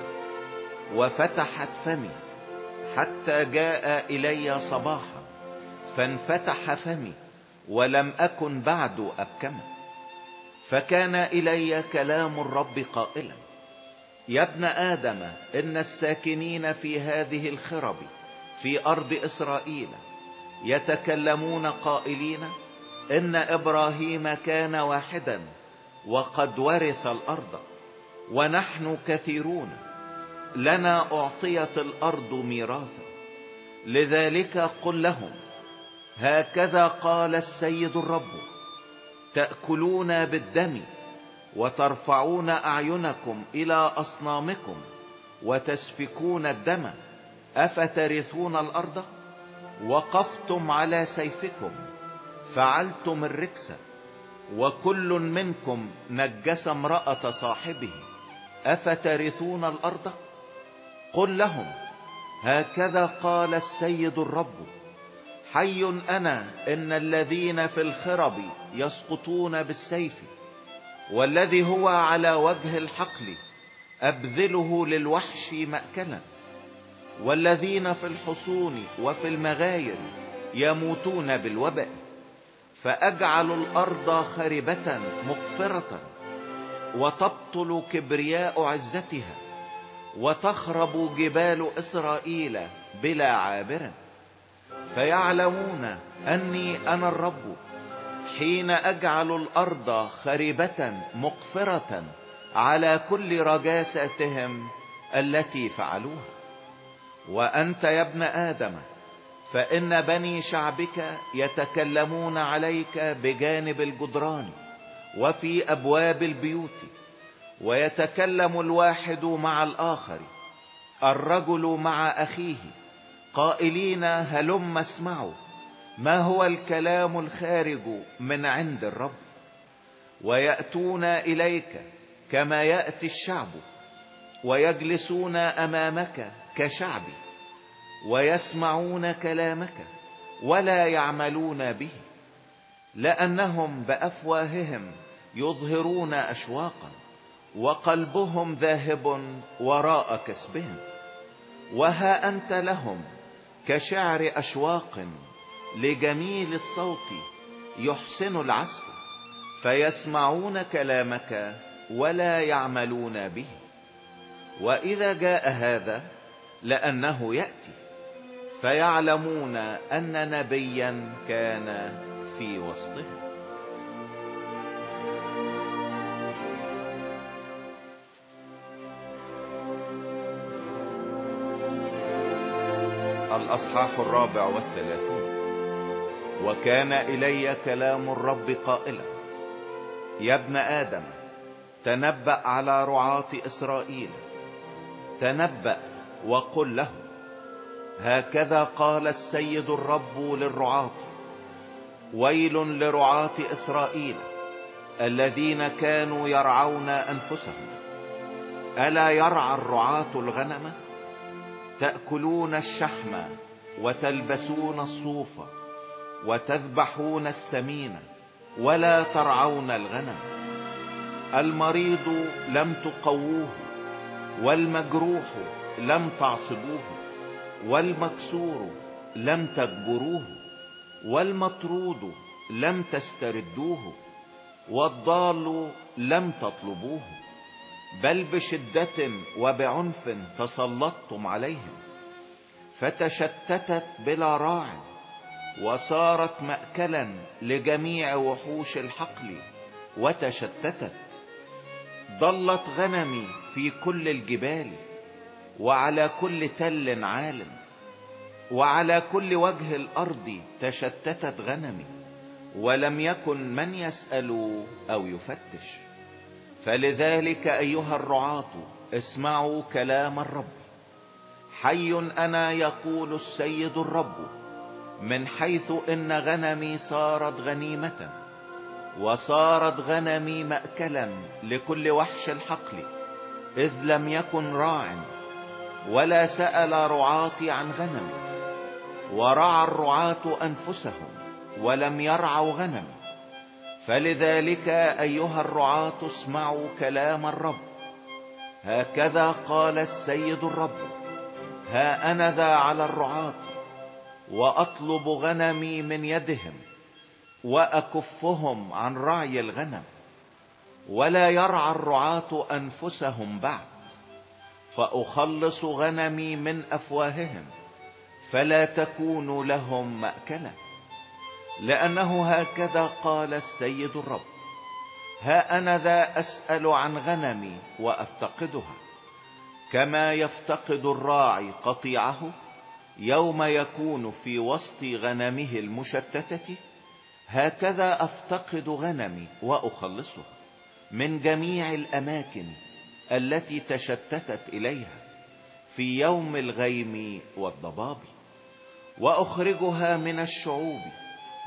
وفتحت فمي حتى جاء إلي صباحا فانفتح فمي ولم أكن بعد أبكم فكان إلي كلام الرب قائلا يا ابن آدم إن الساكنين في هذه الخرب في أرض إسرائيل يتكلمون قائلين إن إبراهيم كان واحدا وقد ورث الأرض ونحن كثيرون لنا أعطيت الأرض ميراثا. لذلك قل لهم هكذا قال السيد الرب تأكلون بالدم وترفعون أعينكم إلى أصنامكم وتسفكون الدم أفترثون الأرض؟ وقفتم على سيفكم. فعلتم الركس وكل منكم نجس امرأة صاحبه أفترثون الأرض؟ قل لهم هكذا قال السيد الرب حي أنا إن الذين في الخرب يسقطون بالسيف والذي هو على وجه الحقل أبذله للوحش مأكلا والذين في الحصون وفي المغاير يموتون بالوباء. فأجعل الأرض خربة مقفرة وتبطل كبرياء عزتها وتخرب جبال إسرائيل بلا عابر. فيعلمون أني أنا الرب حين أجعل الأرض خربة مقفرة على كل رجاساتهم التي فعلوها. وأنت يا ابن آدم فإن بني شعبك يتكلمون عليك بجانب الجدران وفي أبواب البيوت ويتكلم الواحد مع الآخر الرجل مع أخيه قائلين هلم اسمعوا ما هو الكلام الخارج من عند الرب؟ ويأتون إليك كما يأتي الشعب ويجلسون أمامك كشعب. ويسمعون كلامك ولا يعملون به لأنهم بأفواههم يظهرون أشواقا وقلبهم ذاهب وراء كسبهم. وها أنت لهم كشعر أشواق لجميل الصوت يحسن العزف فيسمعون كلامك ولا يعملون به. وإذا جاء هذا لأنه يأتي. فيعلمون أن نبيا كان في وسطهم الأصحاح الرابع والثلاثون وكان إلي كلام الرب قائلا يا ابن آدم تنبأ على رعاة إسرائيل. تنبأ وقل له هكذا قال السيد الرب للرعاة ويل لرعاة إسرائيل الذين كانوا يرعون أنفسهم ألا يرعى الرعاة الغنم؟ تأكلون الشحم وتلبسون الصوف وتذبحون السمين ولا ترعون الغنم المريض لم تقووه والمجروح لم تعصبوه والمكسور لم تجبروه والمطرود لم تستردوه والضال لم تطلبوه بل بشدة وبعنف تسلطتم عليهم فتشتتت بلا راع وصارت مأكلا لجميع وحوش الحقل وتشتتت ضلت غنمي في كل الجبال. وعلى كل تل عالم وعلى كل وجه الأرض تشتتت غنمي ولم يكن من يسأل أو يفتش. فلذلك أيها الرعاة اسمعوا كلام الرب. حي أنا يقول السيد الرب من حيث إن غنمي صارت غنيمة وصارت غنمي مأكلا لكل وحش الحقل إذ لم يكن راع ولا سأل رعاتي عن غنمي ورعى الرعاة أنفسهم ولم يرعوا غنمي فلذلك أيها الرعاة اسمعوا كلام الرب. هكذا قال السيد الرب ها أنا ذا على الرعاة وأطلب غنمي من يدهم وأكفهم عن رعي الغنم. ولا يرعى الرعاة أنفسهم بعد. فأخلص غنمي من أفواههم فلا تكون لهم مأكلا لأنه هكذا قال السيد الرب ها أنا ذا أسأل عن غنمي وأفتقدها. كما يفتقد الراعي قطيعه يوم يكون في وسط غنمه المشتتة هكذا أفتقد غنمي واخلصها من جميع الأماكن التي تشتتت إليها في يوم الغيم والضباب وأخرجها من الشعوب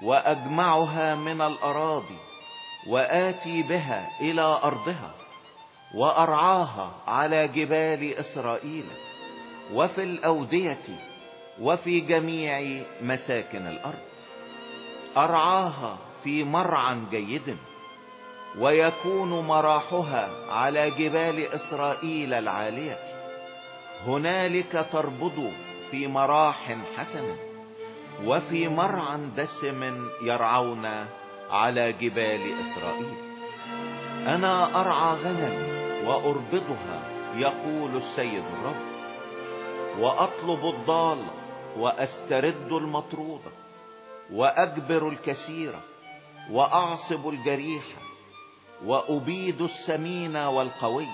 وأجمعها من الأراضي وآتي بها إلى أرضها وأرعاها على جبال إسرائيل وفي الأودية وفي جميع مساكن الأرض. أرعاها في مرعى جيد. ويكون مراحها على جبال إسرائيل العالية. هنالك تربض في مراح حسن وفي مرعى دسم يرعون على جبال إسرائيل. أنا أرعى غنمي وأربضها يقول السيد الرب. وأطلب الضال وأسترد المطرودة وأجبر الكثير وأعصب الجريح وأبيد السمين والقوي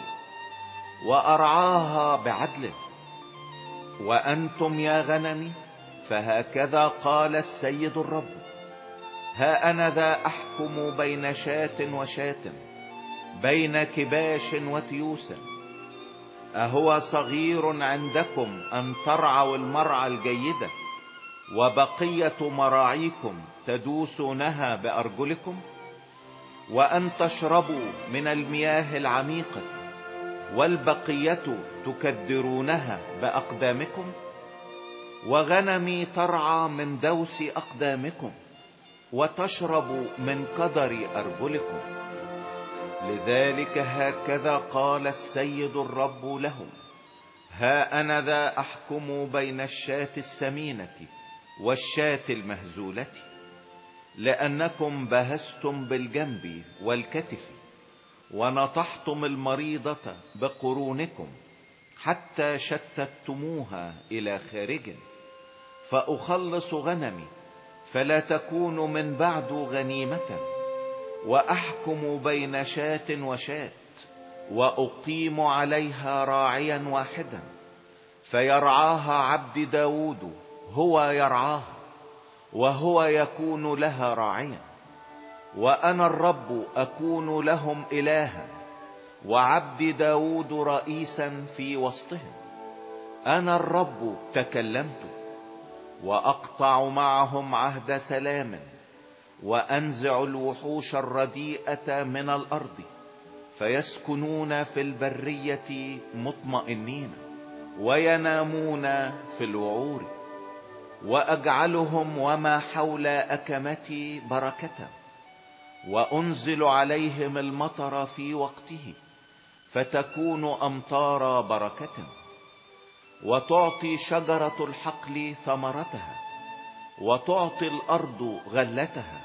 وأرعاها بعدل. وأنتم يا غنمي فهكذا قال السيد الرب ها أنا ذا أحكم بين شاة وشاة بين كباش وتيوس. أهو صغير عندكم أن ترعوا المرعى الجيدة وبقية مراعيكم تدوسونها بأرجلكم؟ وأن تشربوا من المياه العميقة والبقية تكدرونها بأقدامكم وغنمي ترعى من دوس أقدامكم وتشرب من قدر أرجلكم. لذلك هكذا قال السيد الرب لهم ها أنا ذا أحكم بين الشاة السمينة والشاة المهزولة. لأنكم بهستم بالجنب والكتف ونطحتم المريضة بقرونكم حتى شتتموها إلى خارج. فأخلص غنمي فلا تكون من بعد غنيمة وأحكم بين شاة وشاة وأقيم عليها راعيا واحدا. فيرعاها عبد داود هو يرعاها. وهو يكون لها راعيا. وأنا الرب أكون لهم الها. وعبد داود رئيسا في وسطهم. أنا الرب تكلمت. وأقطع معهم عهد سلام. وأنزع الوحوش الرديئة من الأرض. فيسكنون في البرية مطمئنين. وينامون في الوعور وأجعلهم وما حول أكمتي بركة وأنزل عليهم المطر في وقته فتكون امطار بركة وتعطي شجرة الحقل ثمرتها وتعطي الأرض غلتها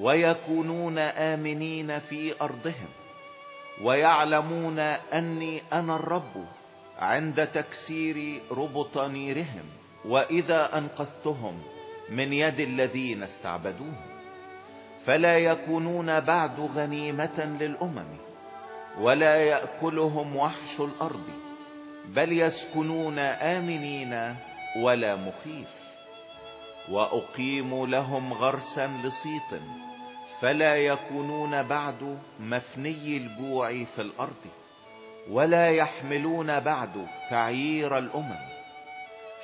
ويكونون آمنين في أرضهم ويعلمون أني أنا الرب عند تكسير ربط نيرهم. وإذا أنقذتهم من يد الذين استعبدوهم فلا يكونون بعد غنيمة للأمم ولا يأكلهم وحش الأرض بل يسكنون آمنين ولا مخيف. وأقيم لهم غرسا لصيط فلا يكونون بعد مفني الجوع في الأرض ولا يحملون بعد تعيير الأمم.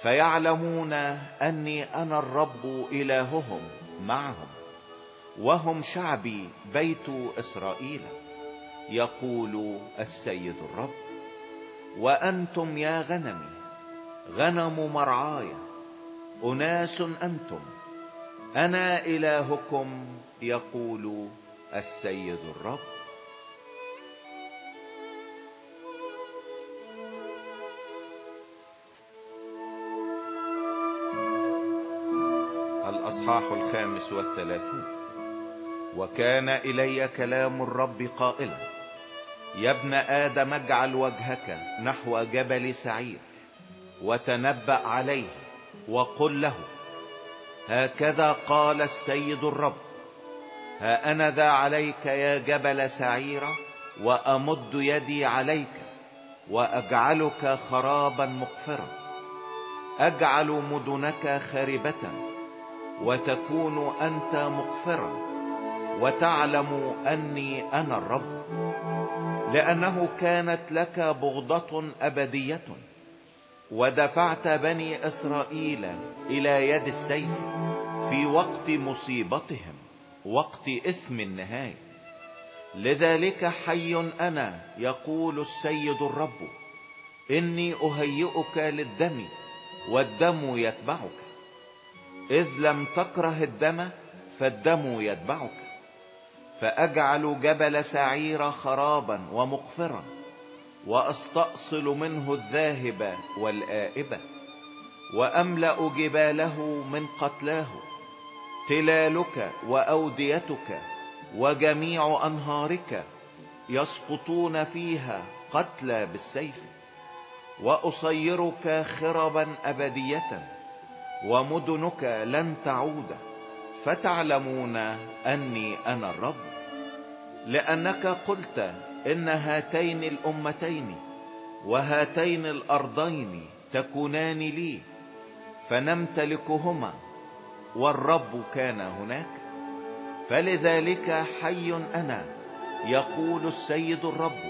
فيعلمون أني أنا الرب إلههم معهم وهم شعبي بيت إسرائيل يقول السيد الرب. وأنتم يا غنمي غنم مرعاي أناس أنتم أنا إلهكم يقول السيد الرب. الأصحاح الخامس والثلاثون. وكان إلي كلام الرب قائلا يا ابن آدم اجعل وجهك نحو جبل سعير وتنبأ عليه وقل له هكذا قال السيد الرب ها أنا ذا عليك يا جبل سعير وأمد يدي عليك وأجعلك خرابا مقفرا أجعل مدنك خاربة وتكون أنت مقفرا وتعلم أني أنا الرب لأنه كانت لك بغضة أبدية ودفعت بني إسرائيل إلى يد السيف في وقت مصيبتهم وقت إثم النهاية. لذلك حي أنا يقول السيد الرب إني أهيئك للدم والدم يتبعك. إذ لم تكره الدم فالدم يتبعك. فأجعل جبل سعير خرابا ومقفرا وأستأصل منه الذاهب والآئبة وأملأ جباله من قتلاه. تلالك وأوديتك وجميع أنهارك يسقطون فيها قتلى بالسيف. وأصيرك خربا أبدية. ومدنك لن تعود. فتعلمون أني أنا الرب. لأنك قلت إن هاتين الأمتين وهاتين الأرضين تكونان لي فنمتلكهما والرب كان هناك. فلذلك حي أنا يقول السيد الرب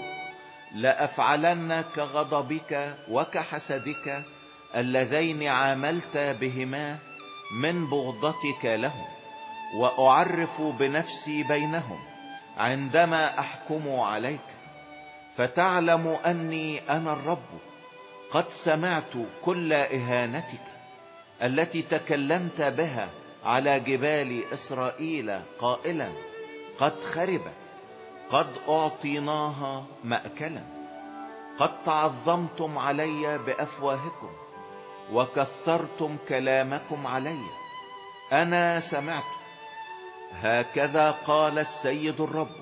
لأفعلن كغضبك وكحسدك اللذين عاملت بهما من بغضتك لهم وأعرف بنفسي بينهم عندما أحكم عليك. فتعلم أني أنا الرب قد سمعت كل إهانتك التي تكلمت بها على جبال إسرائيل قائلا قد خربت قد أعطيناها مأكلا قد تعظمتم علي بأفواهكم. وكثرتم كلامكم علي. أنا سمعت. هكذا قال السيد الرب.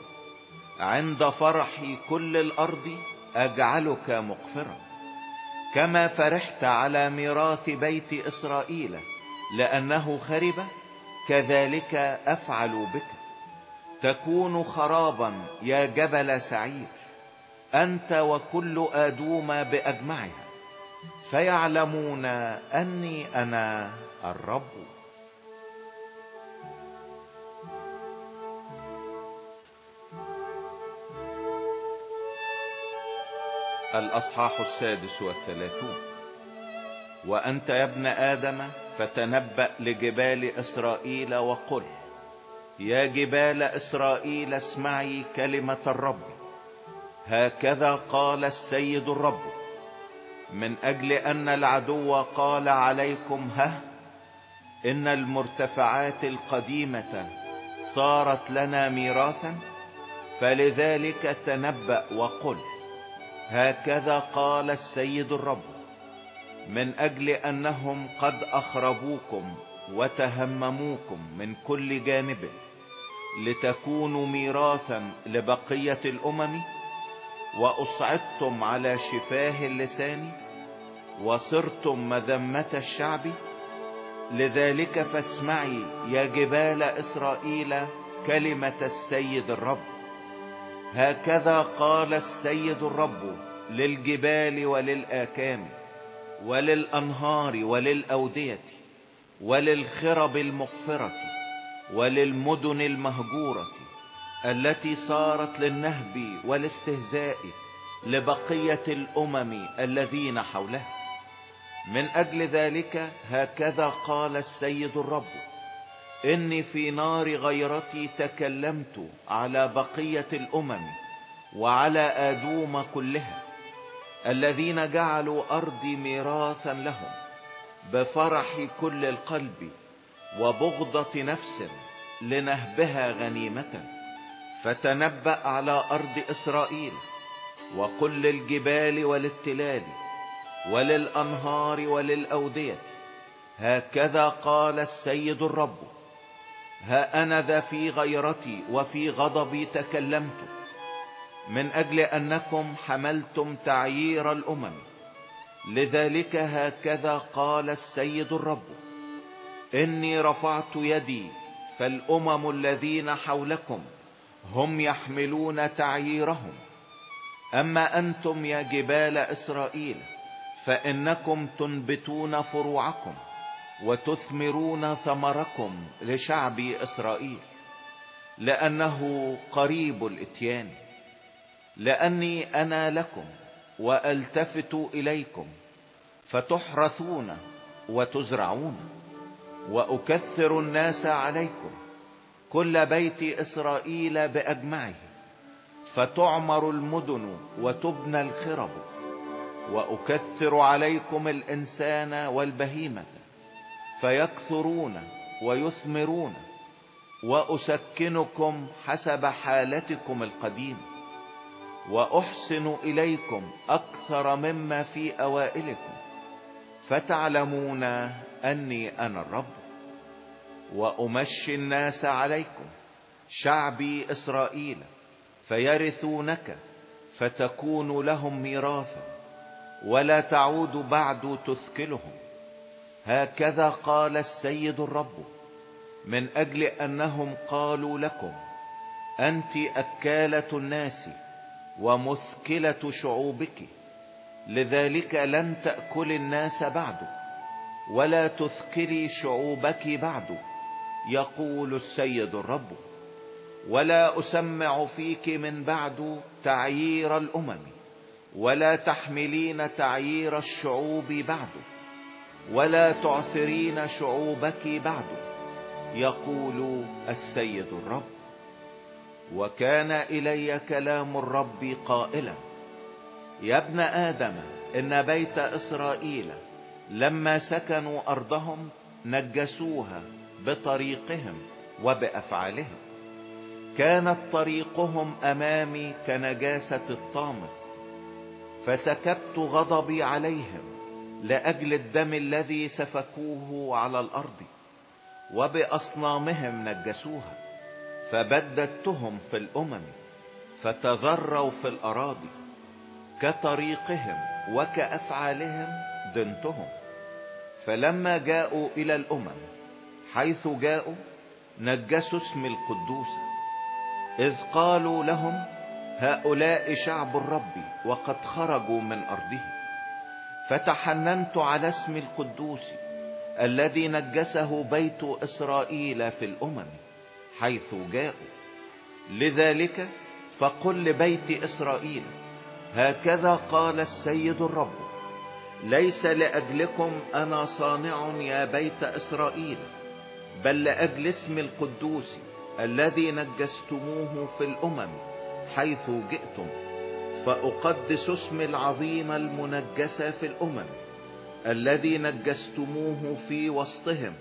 عند فرح كل الأرض أجعلك مقفرا. كما فرحت على ميراث بيت إسرائيل لأنه خرب كذلك أفعل بك. تكون خرابا يا جبل سعير. أنت وكل آدوم بأجمعها. فيعلمون أني أنا الرب. الأصحاح السادس والثلاثون. وأنت يا ابن آدم فتنبأ لجبال إسرائيل وقل يا جبال إسرائيل اسمعي كلمة الرب. هكذا قال السيد الرب. من أجل أن العدو قال عليكم ها إن المرتفعات القديمة صارت لنا ميراثا فلذلك تنبأ وقل هكذا قال السيد الرب من أجل أنهم قد أخربوكم وتهمموكم من كل جانب لتكونوا ميراثا لبقية الأمم وأصعدتم على شفاه اللسان وصرتم مذمة الشعب. لذلك فاسمعي يا جبال إسرائيل كلمة السيد الرب. هكذا قال السيد الرب للجبال وللآكام وللأنهار وللأودية وللخرب المقفرة وللمدن المهجورة التي صارت للنهب والاستهزاء لبقية الأمم الذين حولها من أجل ذلك هكذا قال السيد الرب إني في نار غيرتي تكلمت على بقية الأمم وعلى آدوم كلها الذين جعلوا أرضي ميراثا لهم بفرح كل القلب وبغضة نفس لنهبها غنيمة. فتنبأ على أرض إسرائيل وقل للجبال وللتلال وللأنهار وللأودية هكذا قال السيد الرب ها أنا ذا في غيرتي وفي غضبي تكلمت من أجل أنكم حملتم تعيير الأمم. لذلك هكذا قال السيد الرب إني رفعت يدي فالأمم الذين حولكم هم يحملون تعييرهم. أما أنتم يا جبال إسرائيل فإنكم تنبتون فروعكم وتثمرون ثمركم لشعب إسرائيل لأنه قريب الإتيان. لأني أنا لكم وألتفت إليكم فتحرثون وتزرعون وأكثر الناس عليكم. كل بيت إسرائيل بأجمعه فتعمر المدن وتبنى الخرب وأكثر عليكم الإنسان والبهيمة فيكثرون ويثمرون وأسكنكم حسب حالتكم القديمة وأحسن إليكم أكثر مما في أوائلكم فتعلمون أني أنا الرب. وأمشي الناس عليكم شعبي إسرائيل فيرثونك فتكون لهم ميراثا ولا تعود بعد تثكلهم هكذا قال السيد الرب من أجل أنهم قالوا لكم أنت أكالة الناس ومثكلة شعوبك لذلك لن تأكل الناس بعد ولا تثكلي شعوبك بعد يقول السيد الرب ولا أسمع فيك من بعد تعيير الأمم ولا تحملين تعيير الشعوب بعد ولا تعثرين شعوبك بعد يقول السيد الرب. وكان إلي كلام الرب قائلا يا ابن آدم إن بيت إسرائيل لما سكنوا أرضهم نجسوها بطريقهم وبأفعالهم. كانت طريقهم أمامي كنجاسة الطامث فسكبت غضبي عليهم لأجل الدم الذي سفكوه على الأرض وبأصنامهم نجسوها فبددتهم في الأمم فتذروا في الأراضي كطريقهم وكأفعالهم دنتهم. فلما جاءوا إلى الأمم حيث جاءوا نجسوا اسم القدوس إذ قالوا لهم هؤلاء شعب الرب وقد خرجوا من ارضه فتحننت على اسم القدوس الذي نجسه بيت إسرائيل في الأمم حيث جاءوا. لذلك فقل لبيت إسرائيل هكذا قال السيد الرب ليس لأجلكم أنا صانع يا بيت إسرائيل بل لأجل اسم القدوس الذي نجستموه في الأمم حيث جئتم فأقدس اسم العظيم المنجس في الأمم الذي نجستموه في وسطهم.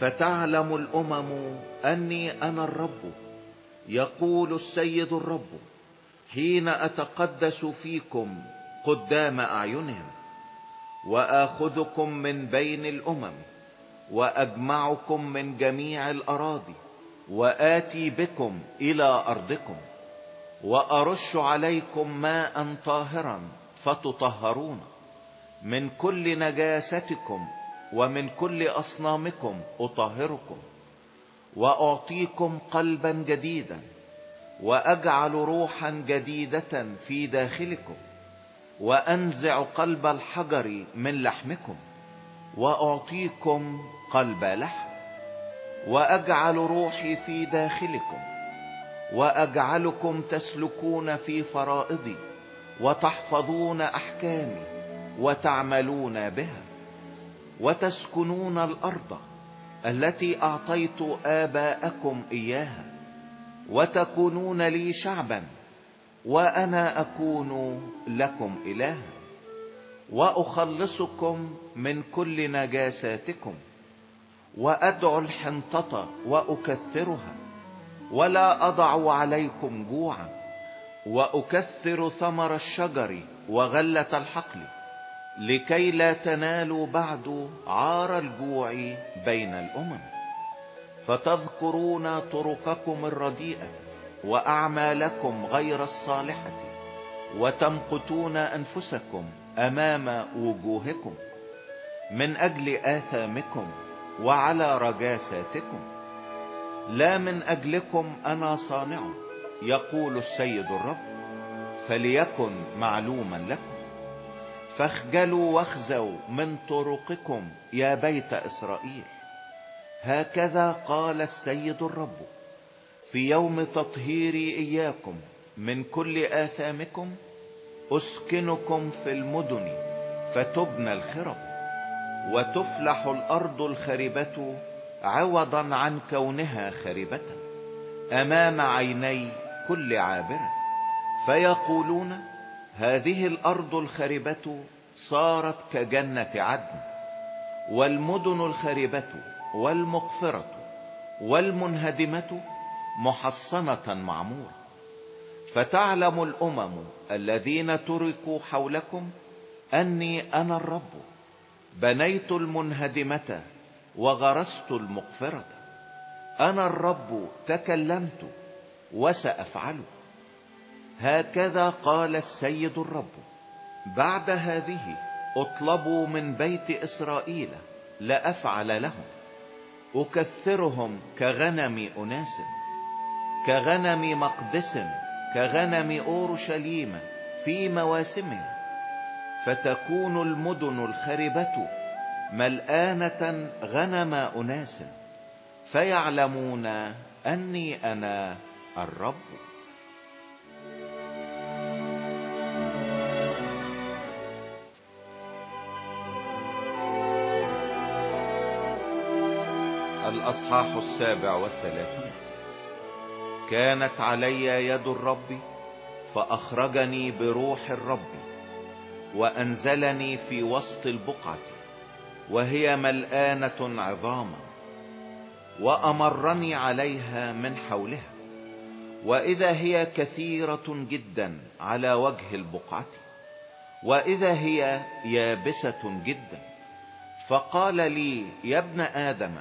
فتعلم الأمم أني أنا الرب يقول السيد الرب حين أتقدس فيكم قدام أعينهم وآخذكم من بين الأمم. واجمعكم من جميع الأراضي وآتي بكم إلى أرضكم وأرش عليكم ماء طاهرا فتطهرون. من كل نجاستكم ومن كل أصنامكم أطهركم وأعطيكم قلبا جديدا وأجعل روحا جديدة في داخلكم وأنزع قلب الحجر من لحمكم وأعطيكم قلب لحم وأجعل روحي في داخلكم وأجعلكم تسلكون في فرائضي وتحفظون أحكامي وتعملون بها وتسكنون الأرض التي أعطيت آباءكم إياها وتكونون لي شعبا وأنا أكون لكم إلها وأخلصكم من كل نجاساتكم. وادعو الحنطة وأكثرها ولا أضع عليكم جوعا وأكثر ثمر الشجر وغلة الحقل لكي لا تنالوا بعد عار الجوع بين الأمم. فتذكرون طرقكم الرديئة وأعمالكم غير الصالحة وتمقتون أنفسكم أمام وجوهكم من أجل آثامكم وعلى رجاساتكم. لا من أجلكم أنا صانع يقول السيد الرب فليكن معلوما لكم. فاخجلوا واخزوا من طرقكم يا بيت إسرائيل. هكذا قال السيد الرب في يوم تطهيري إياكم من كل آثامكم أسكنكم في المدن فتبنى الخرب وتفلح الأرض الخربة عوضا عن كونها خربة أمام عيني كل عابرة. فيقولون هذه الأرض الخربة صارت كجنة عدن والمدن الخربة والمقفرة والمنهدمة محصنة معمورة فتعلم الأمم الذين تركوا حولكم أني أنا الرب. بنيت المنهدمة وغرست المقفرة. أنا الرب تكلمت وسأفعل. هكذا قال السيد الرب. بعد هذه اطلبوا من بيت إسرائيل لأفعل لهم. أكثرهم كغنم أناس كغنم مقدس كغنم أورشليم في مواسمها فتكون المدن الخربة ملآنة غنم أناس فيعلمون أني أنا الرب. الأصحاح السابع والثلاثون كانت علي يد الرب فأخرجني بروح الرب. وأنزلني في وسط البقعة وهي ملآنة عظاما وأمرني عليها من حولها وإذا هي كثيرة جدا على وجه البقعة وإذا هي يابسة جدا. فقال لي يا ابن آدم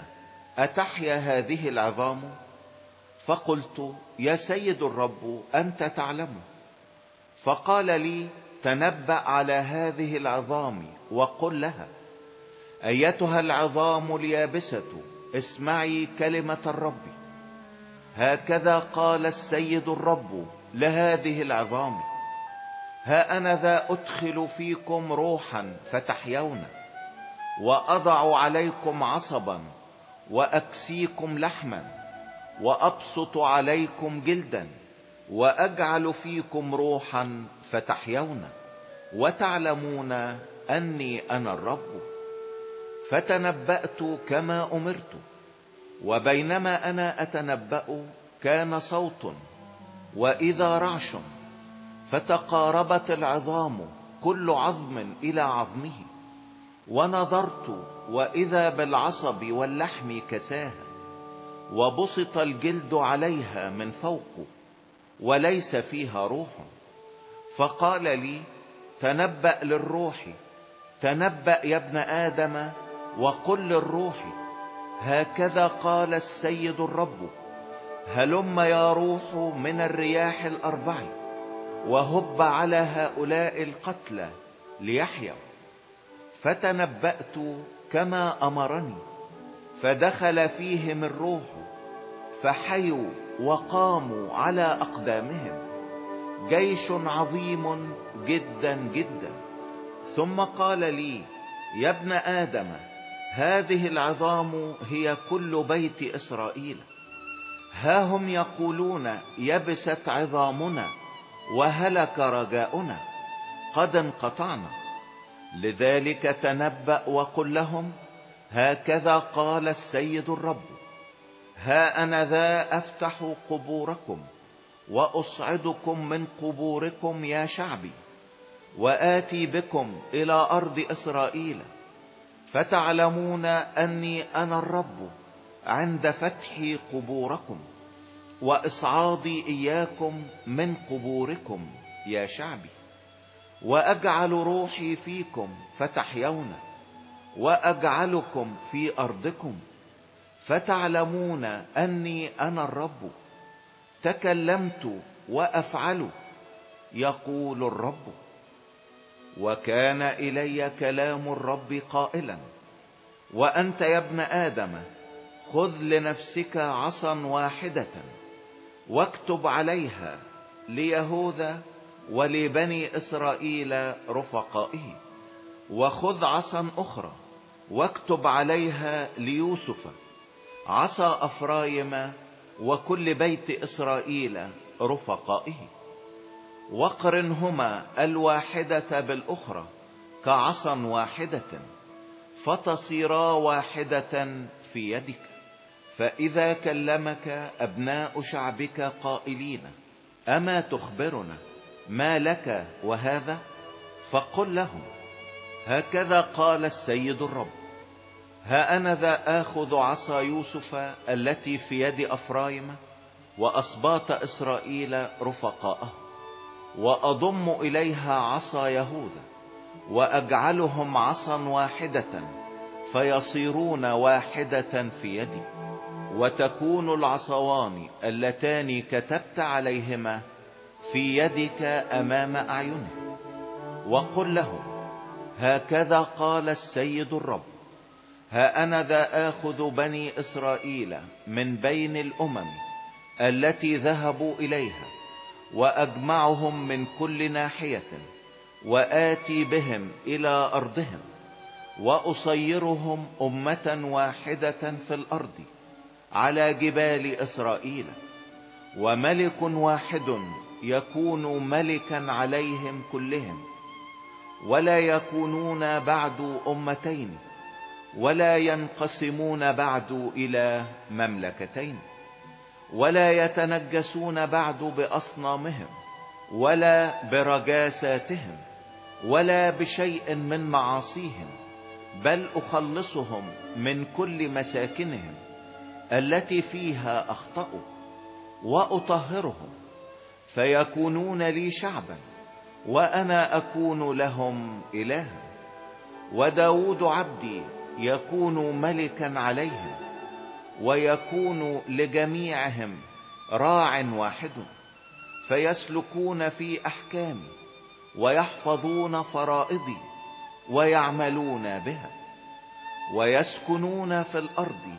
أتحيا هذه العظام؟ فقلت يا سيد الرب أنت تعلم. فقال لي تنبأ على هذه العظام وقل لها أيتها العظام اليابسة؟ اسمعي كلمة الرب. هكذا قال السيد الرب لهذه العظام ها أنا ذا أدخل فيكم روحا فتحيون وأضع عليكم عصبا وأكسيكم لحما وأبسط عليكم جلدا. وأجعل فيكم روحا فتحيون وتعلمون أني أنا الرب. فتنبأت كما أمرت وبينما أنا أتنبأ كان صوت وإذا رعش. فتقاربت العظام كل عظم إلى عظمه ونظرت وإذا بالعصب واللحم كساها وبسط الجلد عليها من فوق. وليس فيها روح. فقال لي تنبأ للروح تنبأ يا ابن آدم وقل للروح هكذا قال السيد الرب هلم يا روح من الرياح الأربع وهب على هؤلاء القتلى ليحيوا فتنبأت كما أمرني فدخل فيهم الروح فحيوا وقاموا على أقدامهم. جيش عظيم جدا جدا. ثم قال لي يا ابن آدم هذه العظام هي كل بيت إسرائيل. ها هم يقولون يبست عظامنا وهلك رجاؤنا. قد انقطعنا. لذلك تنبأ وقل لهم هكذا قال السيد الرب. ها أنا ذا أفتح قبوركم وأصعدكم من قبوركم يا شعبي وآتي بكم إلى أرض إسرائيل فتعلمون أني أنا الرب عند فتح قبوركم وإصعادي إياكم من قبوركم يا شعبي وأجعل روحي فيكم فتحيون وأجعلكم في أرضكم فتعلمون أني أنا الرب. تكلمت وأفعل يقول الرب. وكان إلي كلام الرب قائلا وأنت يا ابن آدم خذ لنفسك عصا واحدة واكتب عليها ليهوذا ولبني إسرائيل رفقائه وخذ عصا أخرى واكتب عليها ليوسف. عصا أفرايم وكل بيت إسرائيل رفقائه. واقرنهما الواحدة بالأخرى كعصا واحدة فتصيرا واحدة في يدك فإذا كلمك أبناء شعبك قائلين أما تخبرنا ما لك وهذا؟ فقل لهم هكذا قال السيد الرب. ها أنا ذا آخذ عصا يوسف التي في يد أفرايم وأصباط إسرائيل رفقاءه وأضم إليها عصا يهوذا وأجعلهم عصا واحدة فيصيرون واحدة في يدي وتكون العصوان اللتان كتبت عليهما في يدك أمام أعينهم وقل لهم هكذا قال السيد الرب ها أنا ذا آخذ بني إسرائيل من بين الأمم التي ذهبوا إليها وأجمعهم من كل ناحية وآتي بهم إلى أرضهم وأصيرهم أمة واحدة في الأرض على جبال إسرائيل وملك واحد يكون ملكا عليهم كلهم ولا يكونون بعد أمتين ولا ينقسمون بعد إلى مملكتين ولا يتنجسون بعد بأصنامهم ولا برجاساتهم ولا بشيء من معاصيهم بل أخلصهم من كل مساكنهم التي فيها أخطأوا وأطهرهم فيكونون لي شعبا وأنا أكون لهم إلها. وداود عبدي يكون ملكا عليهم ويكون لجميعهم راع واحد فيسلكون في احكامي ويحفظون فرائضي ويعملون بها ويسكنون في الأرض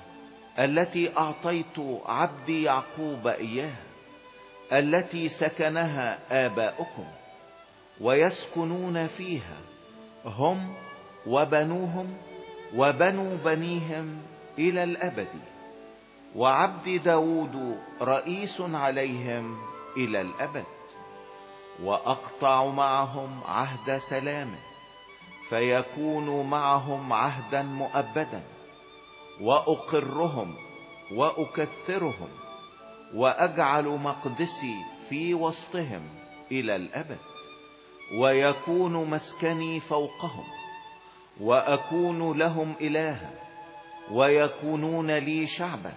التي أعطيت عبدي يعقوب إياها التي سكنها آباؤكم ويسكنون فيها هم وبنوهم وبنو بنيهم إلى الأبد وعبد داود رئيس عليهم إلى الأبد وأقطع معهم عهد سلام فيكون معهم عهدا مؤبدا وأقرهم وأكثرهم وأجعل مقدسي في وسطهم إلى الأبد ويكون مسكني فوقهم. وأكون لهم إلها ويكونون لي شعبا.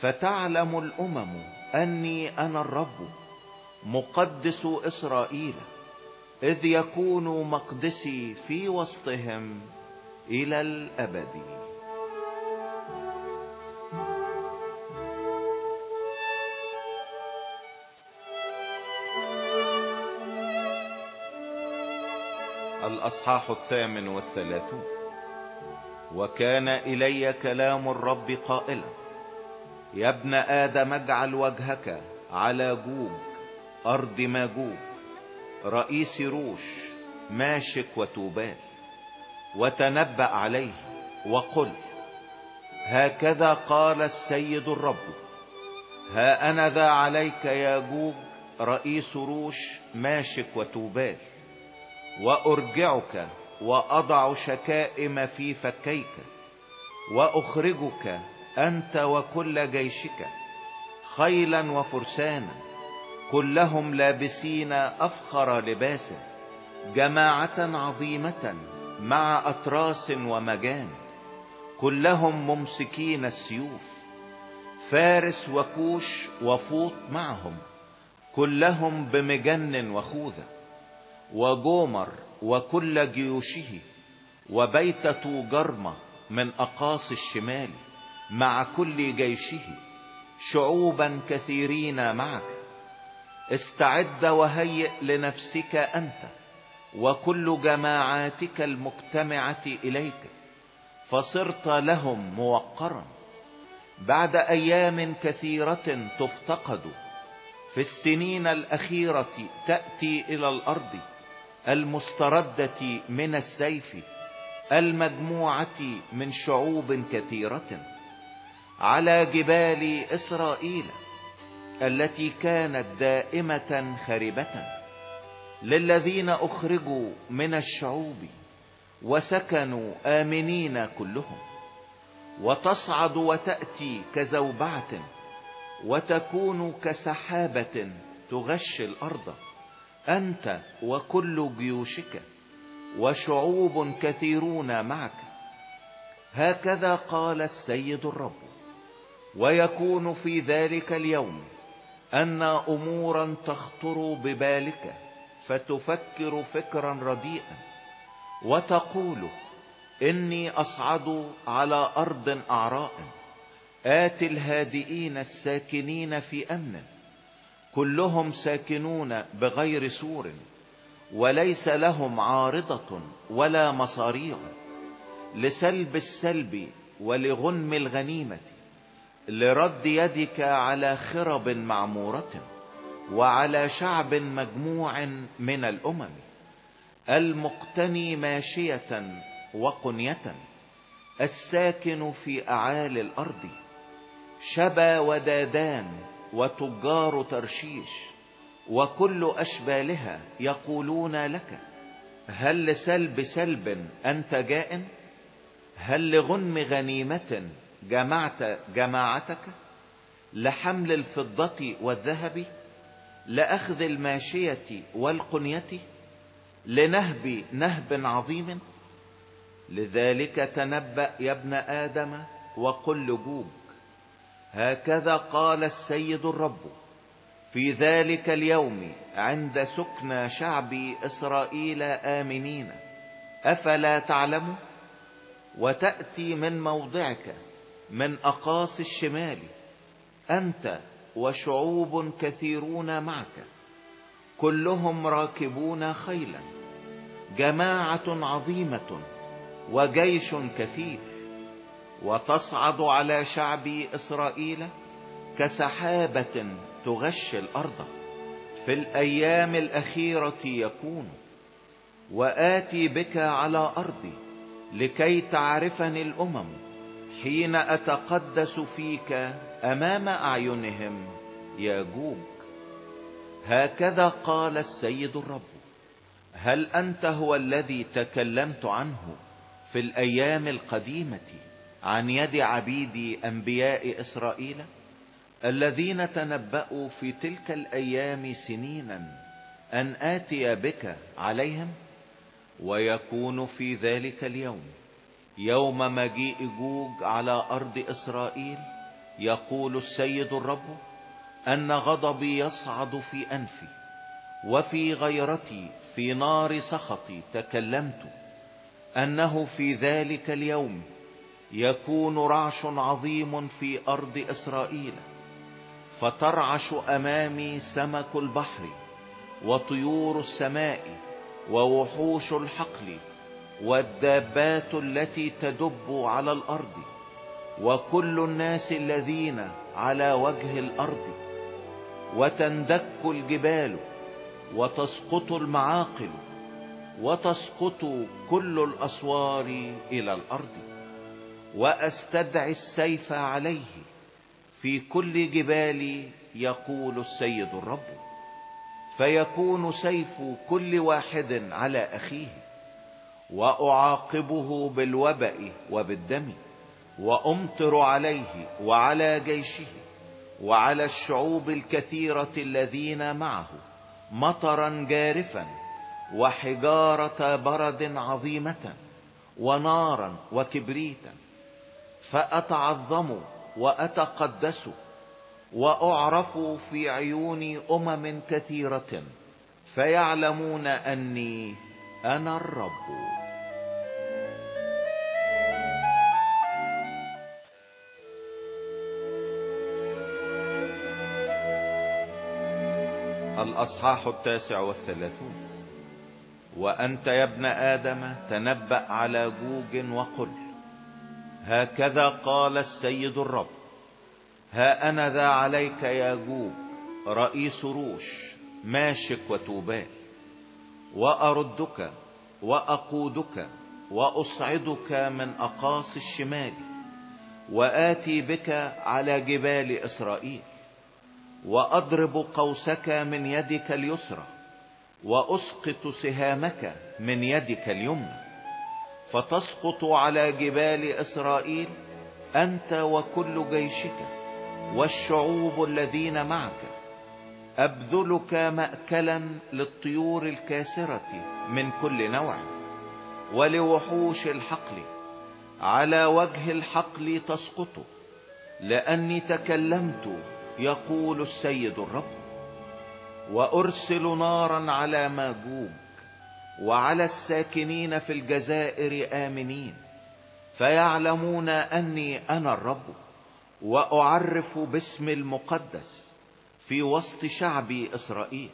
فتعلم الأمم أني أنا الرب مقدس إسرائيل إذ يكون مقدسي في وسطهم إلى الابد الأصحاح الثامن والثلاثون. وكان إلي كلام الرب قائلا يا ابن آدم اجعل وجهك على جوج أرض ماجوج رئيس روش ماشك وتوبال وتنبأ عليه وقل هكذا قال السيد الرب ها أنا ذا عليك يا جوج رئيس روش ماشك وتوبال. وأرجعك وأضع شكائم في فكيك وأخرجك أنت وكل جيشك خيلا وفرسانا كلهم لابسين أفخر لباس جماعة عظيمة مع أتراس ومجان كلهم ممسكين السيوف فارس وكوش وفوط معهم كلهم بمجن وخوذة. وجومر وكل جيوشه وبيتة جرمة من أقاصي الشمال مع كل جيشه شعوبا كثيرين معك. استعد وهيئ لنفسك أنت وكل جماعاتك المجتمعة إليك. فصرت لهم موقرا بعد أيام كثيرة تفتقد. في السنين الأخيرة تأتي إلى الأرض المستردة من السيف المجموعة من شعوب كثيرة على جبال إسرائيل التي كانت دائمة خربة للذين أخرجوا من الشعوب وسكنوا آمنين كلهم وتصعد وتأتي كزوبعة وتكون كسحابة تغشي الأرض. أنت وكل جيوشك وشعوب كثيرون معك. هكذا قال السيد الرب. ويكون في ذلك اليوم أن أمورا تخطر ببالك فتفكر فكرا رديئا وتقول إني أصعد على أرض أعراء. اتي الهادئين الساكنين في أمن. كلهم ساكنون بغير سور وليس لهم عارضة ولا مصاريع لسلب السلب ولغنم الغنيمة لرد يدك على خرب معمورة وعلى شعب مجموع من الأمم المقتني ماشية وقنية الساكن في أعالي الأرض شبا ودادان وتجار ترشيش وكل أشبالها يقولون لك هل لسلب سلب أنت جائن هل لغنم غنيمة جمعت جماعتك؟ لحمل الفضة والذهب لأخذ الماشية والقنية لنهب نهب عظيم؟ لذلك تنبأ يا ابن آدم وقل لجوج هكذا قال السيد الرب في ذلك اليوم عند سكنى شعب إسرائيل آمنين. أفلا تعلم؟ وتأتي من موضعك من أقاصي الشمال أنت وشعوب كثيرون معك كلهم راكبون خيلا جماعة عظيمة وجيش كثير. وتصعد على شعب إسرائيل كسحابة تغشي الأرض. في الأيام الأخيرة يكون وآتي بك على أرضي لكي تعرفني الأمم حين أتقدس فيك أمام أعينهم يا جوج هكذا قال السيد الرب. هل أنت هو الذي تكلمت عنه في الأيام القديمة؟ عن يد عبيدي أنبياء إسرائيل الذين تنبأوا في تلك الأيام سنينا أن آتي بك عليهم ويكون في ذلك اليوم يوم مجيء جوج على أرض إسرائيل يقول السيد الرب أن غضبي يصعد في أنفي وفي غيرتي في نار سخطي تكلمت أنه في ذلك اليوم يكون رعش عظيم في أرض إسرائيل فترعش أمامي سمك البحر وطيور السماء ووحوش الحقل والدابات التي تدب على الأرض وكل الناس الذين على وجه الأرض وتندك الجبال وتسقط المعاقل وتسقط كل الأسوار إلى الأرض. وأستدعي السيف عليه. في كل جبال يقول السيد الرب. فيكون سيف كل واحد على أخيه. وأعاقبه بالوبأ وبالدم. وأمطر عليه وعلى جيشه. وعلى الشعوب الكثيرة الذين معه. مطرا جارفا وحجارة برد عظيمة. ونارا وكبريتا فأتعظم وأتقدس وأعرف في عيون أمم كثيرة فيعلمون أني أنا الرب. الأصحاح التاسع والثلاثون. وأنت يا ابن آدم تنبأ على جوج وقل. هكذا قال السيد الرب. ها أنا ذا عليك يا جوج رئيس روش ماشك وتوبال وأردك وأقودك وأصعدك من أقاصي الشمال وآتي بك على جبال إسرائيل. وأضرب قوسك من يدك اليسرى وأسقط سهامك من يدك اليمنى. فتسقط على جبال إسرائيل أنت وكل جيشك والشعوب الذين معك. أبذلك مأكلا للطيور الكاسرة من كل نوع ولوحوش الحقل. على وجه الحقل تسقط لأني تكلمت يقول السيد الرب. وأرسل نارا على ماجوج وعلى الساكنين في الجزائر آمنين فيعلمون أني أنا الرب وأعرف باسم المقدس في وسط شعبي إسرائيل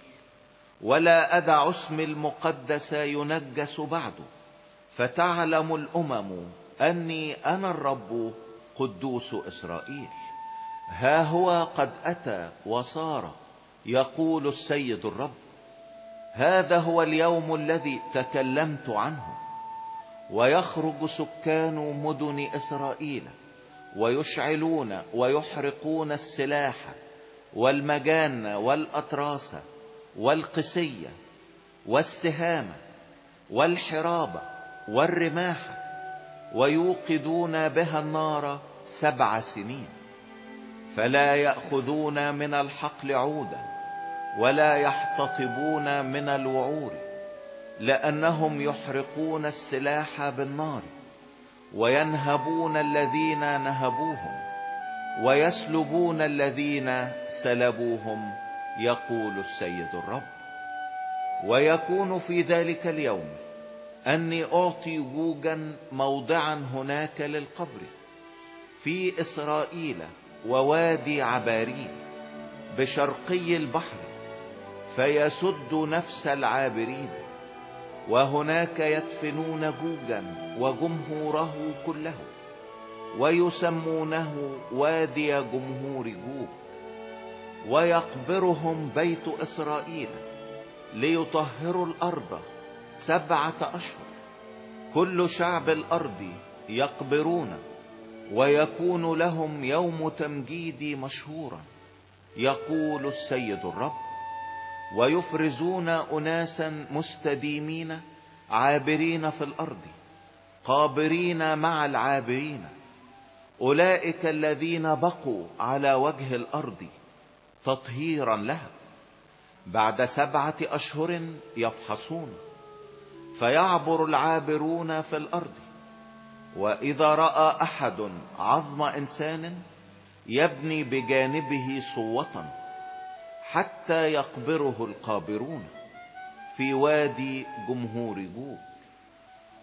ولا أدع اسم المقدس ينجس بعد فتعلم الأمم أني أنا الرب قدوس إسرائيل. ها هو قد أتى وصار يقول السيد الرب. هذا هو اليوم الذي تكلمت عنه. ويخرج سكان مدن إسرائيل ويشعلون ويحرقون السلاح والمجان والأطراس والقسية والسهام والحراب والرماح ويوقدون بها النار سبع سنين. فلا يأخذون من الحقل عودا. ولا يحتطبون من الوعور لأنهم يحرقون السلاح بالنار وينهبون الذين نهبوهم ويسلبون الذين سلبوهم يقول السيد الرب. ويكون في ذلك اليوم أني أعطي جوجا موضعا هناك للقبر في إسرائيل ووادي عبارين بشرقي البحر فيسد نفس العابرين وهناك يدفنون جوجا وجمهوره كله ويسمونه وادي جمهور جوج ويقبرهم بيت إسرائيل ليطهروا الأرض سبعة أشهر. كل شعب الأرض يقبرون ويكون لهم يوم تمجيدي مشهورا يقول السيد الرب. ويفرزون أناسا مستديمين عابرين في الأرض قابرين مع العابرين. أولئك الذين بقوا على وجه الأرض تطهيرا لها. بعد سبعة أشهر يفحصون. فيعبر العابرون في الأرض. وإذا رأى أحد عظم إنسان يبني بجانبه صوة حتى يقبره القابرون في وادي جمهور جوج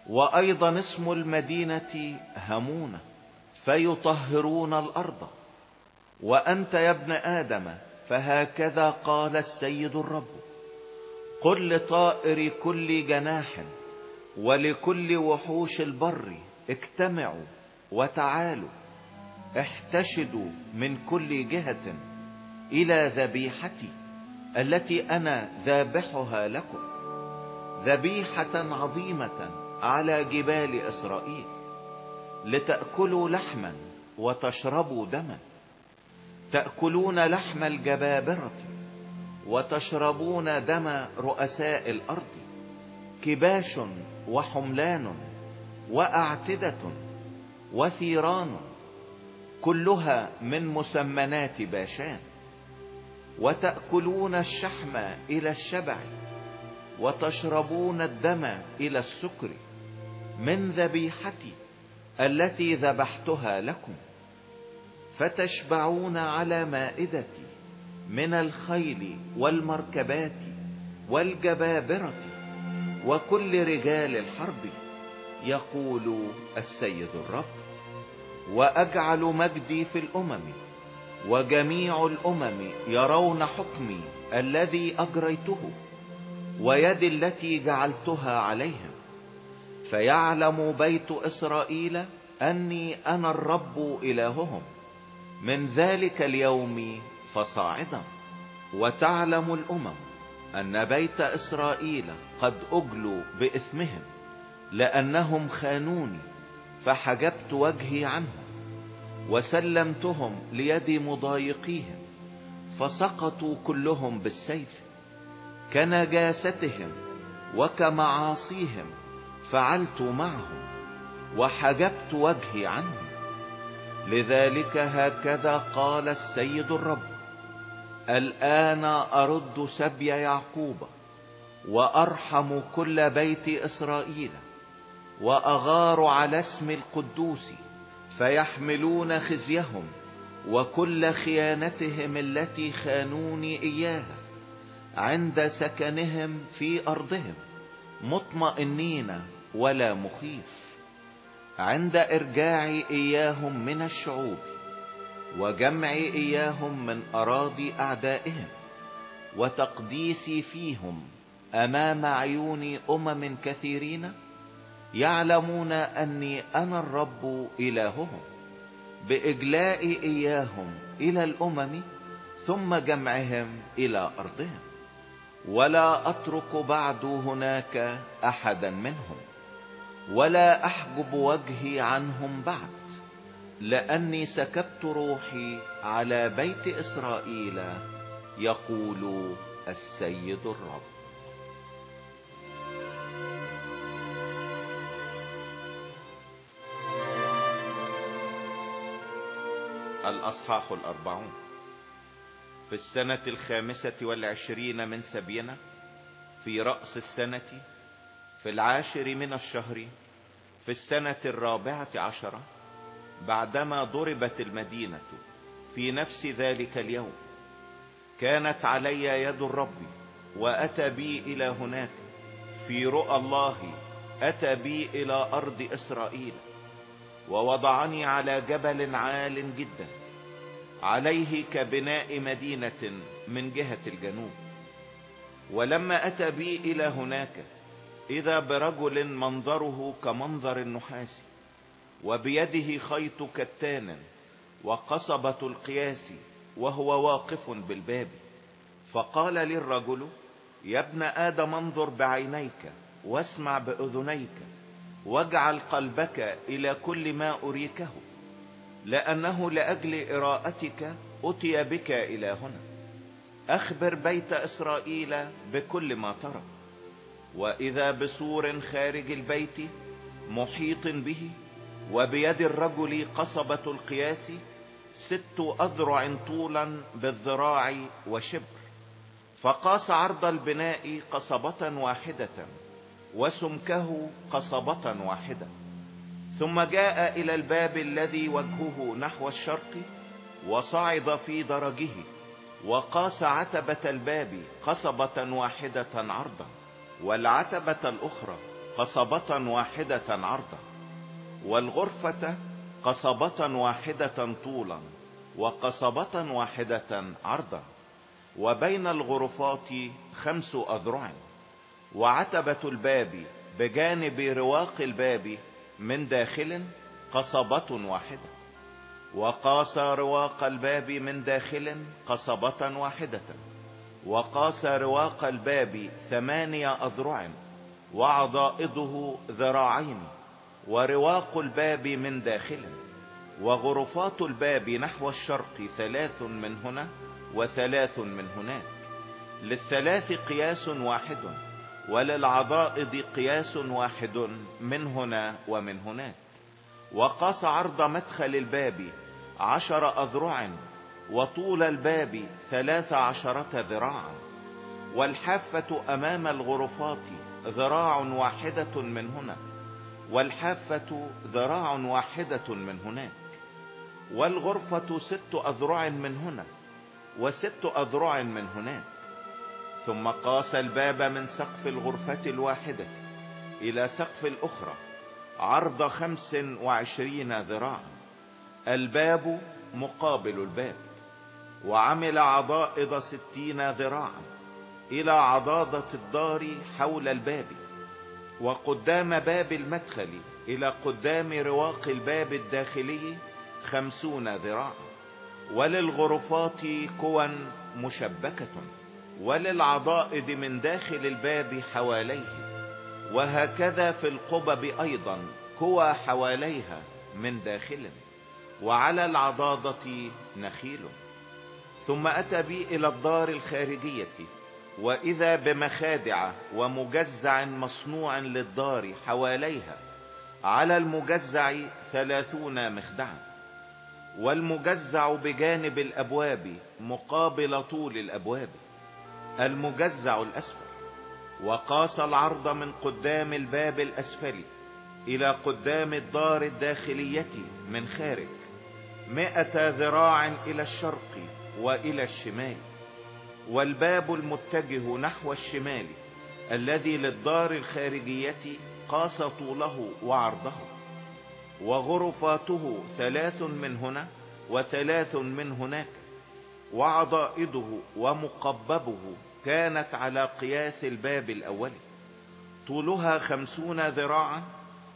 وأيضا اسم المدينة همونة فيطهرون الأرض. وأنت يا ابن آدم فهكذا قال السيد الرب. قل لطائر كل جناح ولكل وحوش البر اجتمعوا وتعالوا. احتشدوا من كل جهة إلى ذبيحتي التي أنا ذابحها لكم ذبيحة عظيمة على جبال إسرائيل لتأكلوا لحما وتشربوا دما تأكلون لحم الجبابرة وتشربون دم رؤساء الأرض كباش وحملان وأعتدة وثيران كلها من مسمنات باشان. وتأكلون الشحم إلى الشبع وتشربون الدم إلى السكر من ذبيحتي التي ذبحتها لكم فتشبعون على مائدتي من الخيل والمركبات والجبابرة وكل رجال الحرب يقول السيد الرب وأجعل مجدي في الأمم وجميع الأمم يرون حكمي الذي أجريته ويدي التي جعلتها عليهم فيعلم بيت إسرائيل أني أنا الرب إلههم. من ذلك اليوم فصاعدا. وتعلم الأمم أن بيت إسرائيل قد أجلوا بإثمهم لأنهم خانوني فحجبت وجهي عنهم. وسلمتهم ليد مضايقيهم فسقطوا كلهم بالسيف كنجاستهم وكمعاصيهم فعلت معهم وحجبت وجهي عنهم. لذلك هكذا قال السيد الرب الآن أرد سبي يعقوب وأرحم كل بيت إسرائيل وأغار على اسم القدوس فيحملون خزيهم وكل خيانتهم التي خانوني إياها عند سكنهم في أرضهم مطمئنين ولا مخيف. عند إرجاعي إياهم من الشعوب وجمعي إياهم من أراضي أعدائهم وتقديسي فيهم أمام عيون أمم كثيرين. يعلمون أني أنا الرب إلههم بإجلاء إياهم إلى الأمم ثم جمعهم إلى أرضهم. ولا أترك بعد هناك أحدا منهم ولا أحجب وجهي عنهم بعد لأني سكبت روحي على بيت إسرائيل يقول السيد الرب. الأصحاح الأربعون. في السنة الخامسة والعشرين من سبينا في رأس السنة في العاشر من الشهر في السنة الرابعة عشرة بعدما ضربت المدينة في نفس ذلك اليوم كانت علي يد الرب وأتى بي إلى هناك في رؤى الله أتى بي إلى أرض إسرائيل. ووضعني على جبل عال جدا عليه كبناء مدينة من جهة الجنوب. ولما أتى بي إلى هناك إذا برجل منظره كمنظر النحاس وبيده خيط كتان وقصبة القياس وهو واقف بالباب. فقال للرجل يا ابن آدم انظر بعينيك واسمع بأذنيك. واجعل قلبك إلى كل ما أريكه لأنه لأجل إراءتك أتي بك إلى هنا. أخبر بيت إسرائيل بكل ما ترى وإذا بسور خارج البيت محيط به وبيد الرجل قصبة القياس ست أذرع طولا بالذراع وشبر. فقاس عرض البناء قصبة واحدة. وسمكه قصبة واحدة. ثم جاء إلى الباب الذي وجهه نحو الشرق وصعد في درجه وقاس عتبة الباب قصبة واحدة عرضا والعتبة الأخرى قصبة واحدة عرضا والغرفة قصبة واحدة طولا وقصبة واحدة عرضا وبين الغرفات خمس أذرع. وعتبة الباب بجانب رواق الباب من داخل قصبة واحدة. وقاس رواق الباب من داخل قصبة واحدة. وقاس رواق الباب ثمانية أذرع وعضائضه ذراعين. ورواق الباب من داخل. وغرفات الباب نحو الشرق ثلاث من هنا وثلاث من هناك. للثلاث قياس واحد. وللعضائض قياس واحد من هنا ومن هناك. وقاس عرض مدخل الباب عشر أذرع وطول الباب ثلاث عشرة ذراعا والحافة أمام الغرفات ذراع واحدة من هنا. والحافة ذراع واحدة من هناك. والغرفة ست أذرع من هنا. وست أذرع من هناك. ثم قاس الباب من سقف الغرفة الواحدة إلى سقف الأخرى عرض خمس وعشرين ذراعا. الباب مقابل الباب وعمل عضائض ستين ذراعا إلى عضاضة الدار حول الباب وقدام باب المدخل إلى قدام رواق الباب الداخلي خمسون ذراعا. وللغرفات كوا مشبكة. وللعضائد من داخل الباب حواليه وهكذا في القبب أيضا كوى حواليها من داخل وعلى العضاضة نخيل. ثم أتى بي إلى الدار الخارجية وإذا بمخادع ومجزع مصنوع للدار حواليها على المجزع ثلاثون مخدعا. والمجزع بجانب الأبواب مقابل طول الأبواب. المجزع الأسفل وقاس العرض من قدام الباب الأسفل إلى قدام الدار الداخلية من خارج مئة ذراع إلى الشرق وإلى الشمال والباب المتجه نحو الشمال الذي للدار الخارجية قاس طوله وعرضه وغرفاته ثلاث من هنا وثلاث من هناك وعضائده ومقببه كانت على قياس الباب الأول. طولها خمسون ذراعا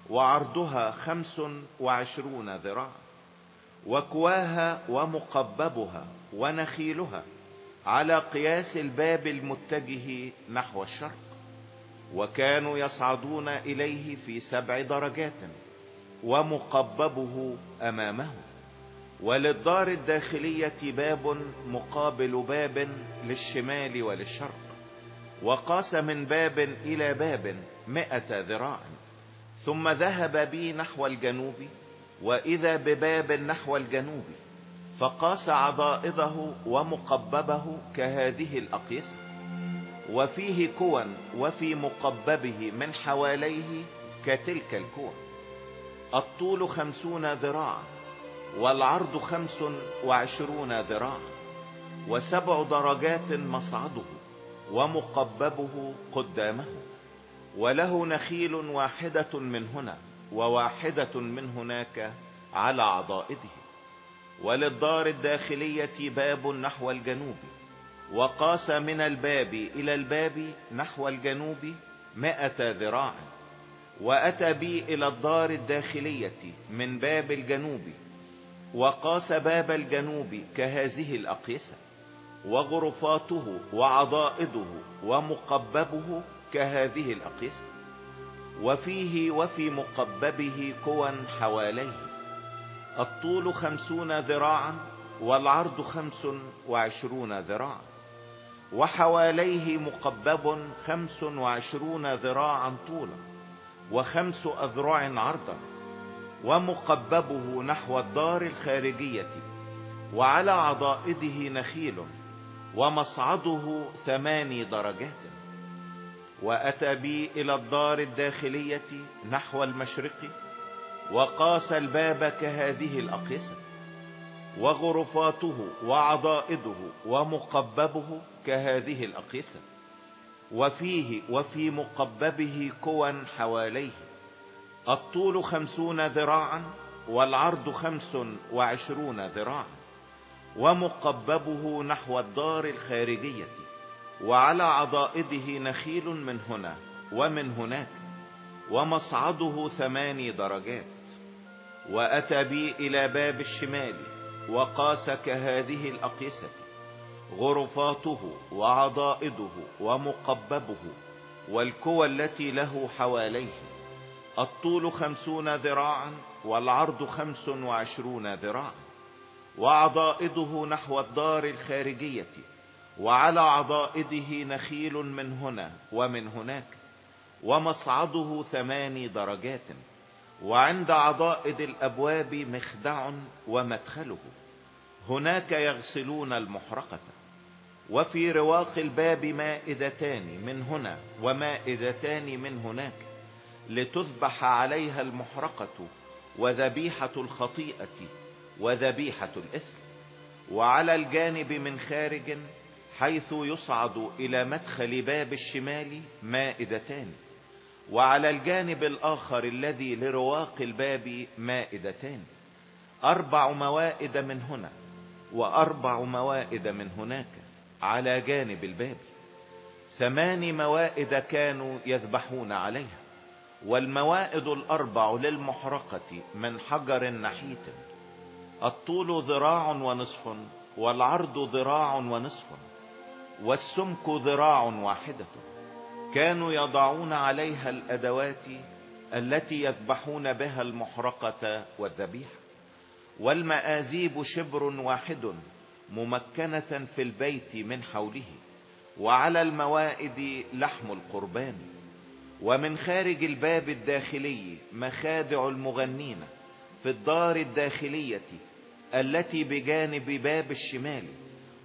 وعرضها خمس وعشرون ذراعا. وكواها ومقببها ونخيلها على قياس الباب المتجه نحو الشرق. وكانوا يصعدون إليه في سبع درجات ومقببه أمامه. وللدار الداخلية باب مقابل باب للشمال وللشرق وقاس من باب إلى باب مئة ذراع ثم ذهب بي نحو الجنوب وإذا بباب نحو الجنوب فقاس عضائضه ومقببه كهذه الأقيسة وفيه كوا وفي مقببه من حواليه كتلك الكوى الطول خمسون ذراعا. والعرض خمس وعشرون ذراعا وسبع درجات مصعده ومقببه قدامه وله نخيل واحدة من هنا وواحدة من هناك على عضائده. وللدار الداخلية باب نحو الجنوب وقاس من الباب إلى الباب نحو الجنوب مائة ذراع. وأتى بي إلى الدار الداخلية من باب الجنوب وقاس باب الجنوب كهذه الأقيسة وغرفاته وعضائده ومقببه كهذه الأقيسة وفيه وفي مقببه كوا حواليه الطول خمسون ذراعا والعرض خمس وعشرون ذراعا وحواليه مقبب خمس وعشرون ذراعا طولا وخمس أذرع عرضا ومقببه نحو الدار الخارجية وعلى عضائده نخيل ومصعده ثماني درجات. وأتى بي إلى الدار الداخلية نحو المشرق وقاس الباب كهذه الأقيسة. وغرفاته وعضائده ومقببه كهذه الأقيسة. وفيه وفي مقببه كوا حواليه. الطول خمسون ذراعا والعرض خمس وعشرون ذراعا ومقببه نحو الدار الخارجية وعلى عضائده نخيل من هنا ومن هناك ومصعده ثماني درجات. وأتى بي إلى باب الشمال وقاس كهذه الأقيسة غرفاته وعضائده ومقببه والكوى التي له حواليه. الطول خمسون ذراعا والعرض خمس وعشرون ذراعا وعضائده نحو الدار الخارجية وعلى عضائده نخيل من هنا ومن هناك ومصعده ثماني درجات وعند عضائد الأبواب مخدع ومدخله. هناك يغسلون المحرقة وفي رواق الباب مائدتان من هنا ومائدتان من هناك. لتذبح عليها المحرقة وذبيحة الخطيئة وذبيحة الإثم. وعلى الجانب من خارج حيث يصعد إلى مدخل باب الشمال مائدتان. وعلى الجانب الآخر الذي لرواق الباب مائدتان. أربع موائد من هنا وأربع موائد من هناك على جانب الباب. ثمان موائد كانوا يذبحون عليها. والموائد الأربع للمحرقة من حجر نحيت. الطول ذراع ونصف والعرض ذراع ونصف والسمك ذراع واحدة. كانوا يضعون عليها الأدوات التي يذبحون بها المحرقة والذبيحة. والمآزيب شبر واحد ممكنة في البيت من حوله. وعلى الموائد لحم القربان. ومن خارج الباب الداخلي مخادع المغنين في الدار الداخلية التي بجانب باب الشمال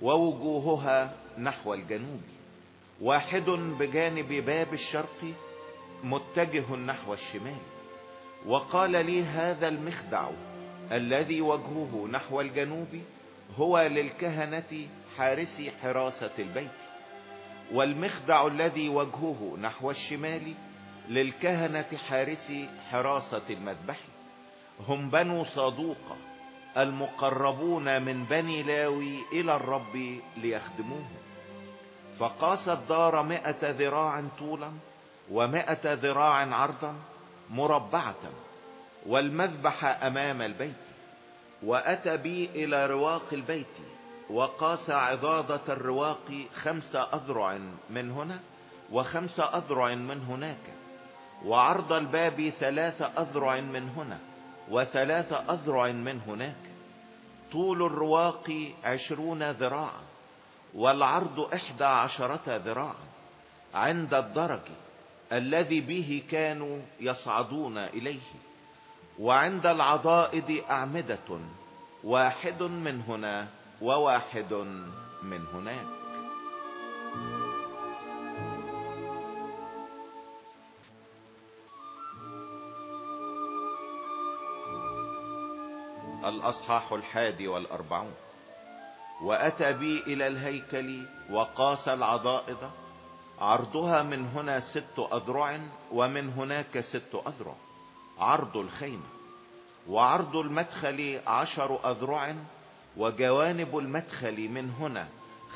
ووجوهها نحو الجنوب واحد بجانب باب الشرق متجه نحو الشمال. وقال لي هذا المخدع الذي وجهه نحو الجنوب هو للكهنة حارسي حراسة البيت. والمخدع الذي وجهه نحو الشمال للكهنة حارسي حراسة المذبح هم بنو صادوق المقربون من بني لاوي إلى الرب ليخدموه. فقاس الدار مئة ذراع طولا ومئة ذراع عرضا مربعة والمذبح أمام البيت. وأتى بي إلى رواق البيت وقاس عضادة الرواق خمس أذرع من هنا وخمس أذرع من هناك. وعرض الباب ثلاث أذرع من هنا وثلاث أذرع من هناك. طول الرواق عشرون ذراعا والعرض إحدى عشرة ذراعا عند الدرج الذي به كانوا يصعدون إليه. وعند العضائد أعمدة واحد من هنا وواحد من هناك. الأصحاح الحادي والأربعون. وأتى بي إلى الهيكل وقاس العضائد عرضها من هنا ست أذرع ومن هناك ست أذرع. عرض الخيمة. وعرض المدخل عشر أذرع. وجوانب المدخل من هنا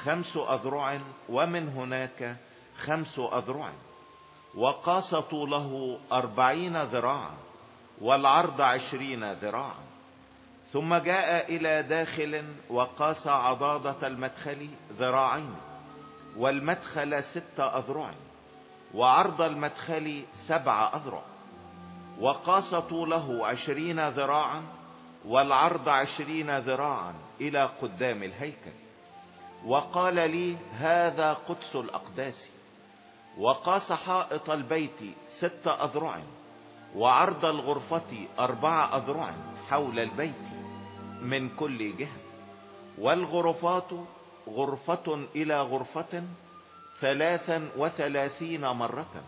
خمس أذرع ومن هناك خمس أذرع. وقاس طوله أربعين ذراعا. والعرض عشرين ذراعا. ثم جاء إلى داخل وقاس عضادة المدخل ذراعين والمدخل ست أذرع وعرض المدخل سبع أذرع وقاس طوله عشرين ذراعا والعرض عشرين ذراعا إلى قدام الهيكل. وقال لي هذا قدس الأقداس. وقاس حائط البيت ست أذرع وعرض الغرفة أربع أذرع حول البيت. من كل جهة. والغرفات غرفة إلى غرفة ثلاثا وثلاثين مرة.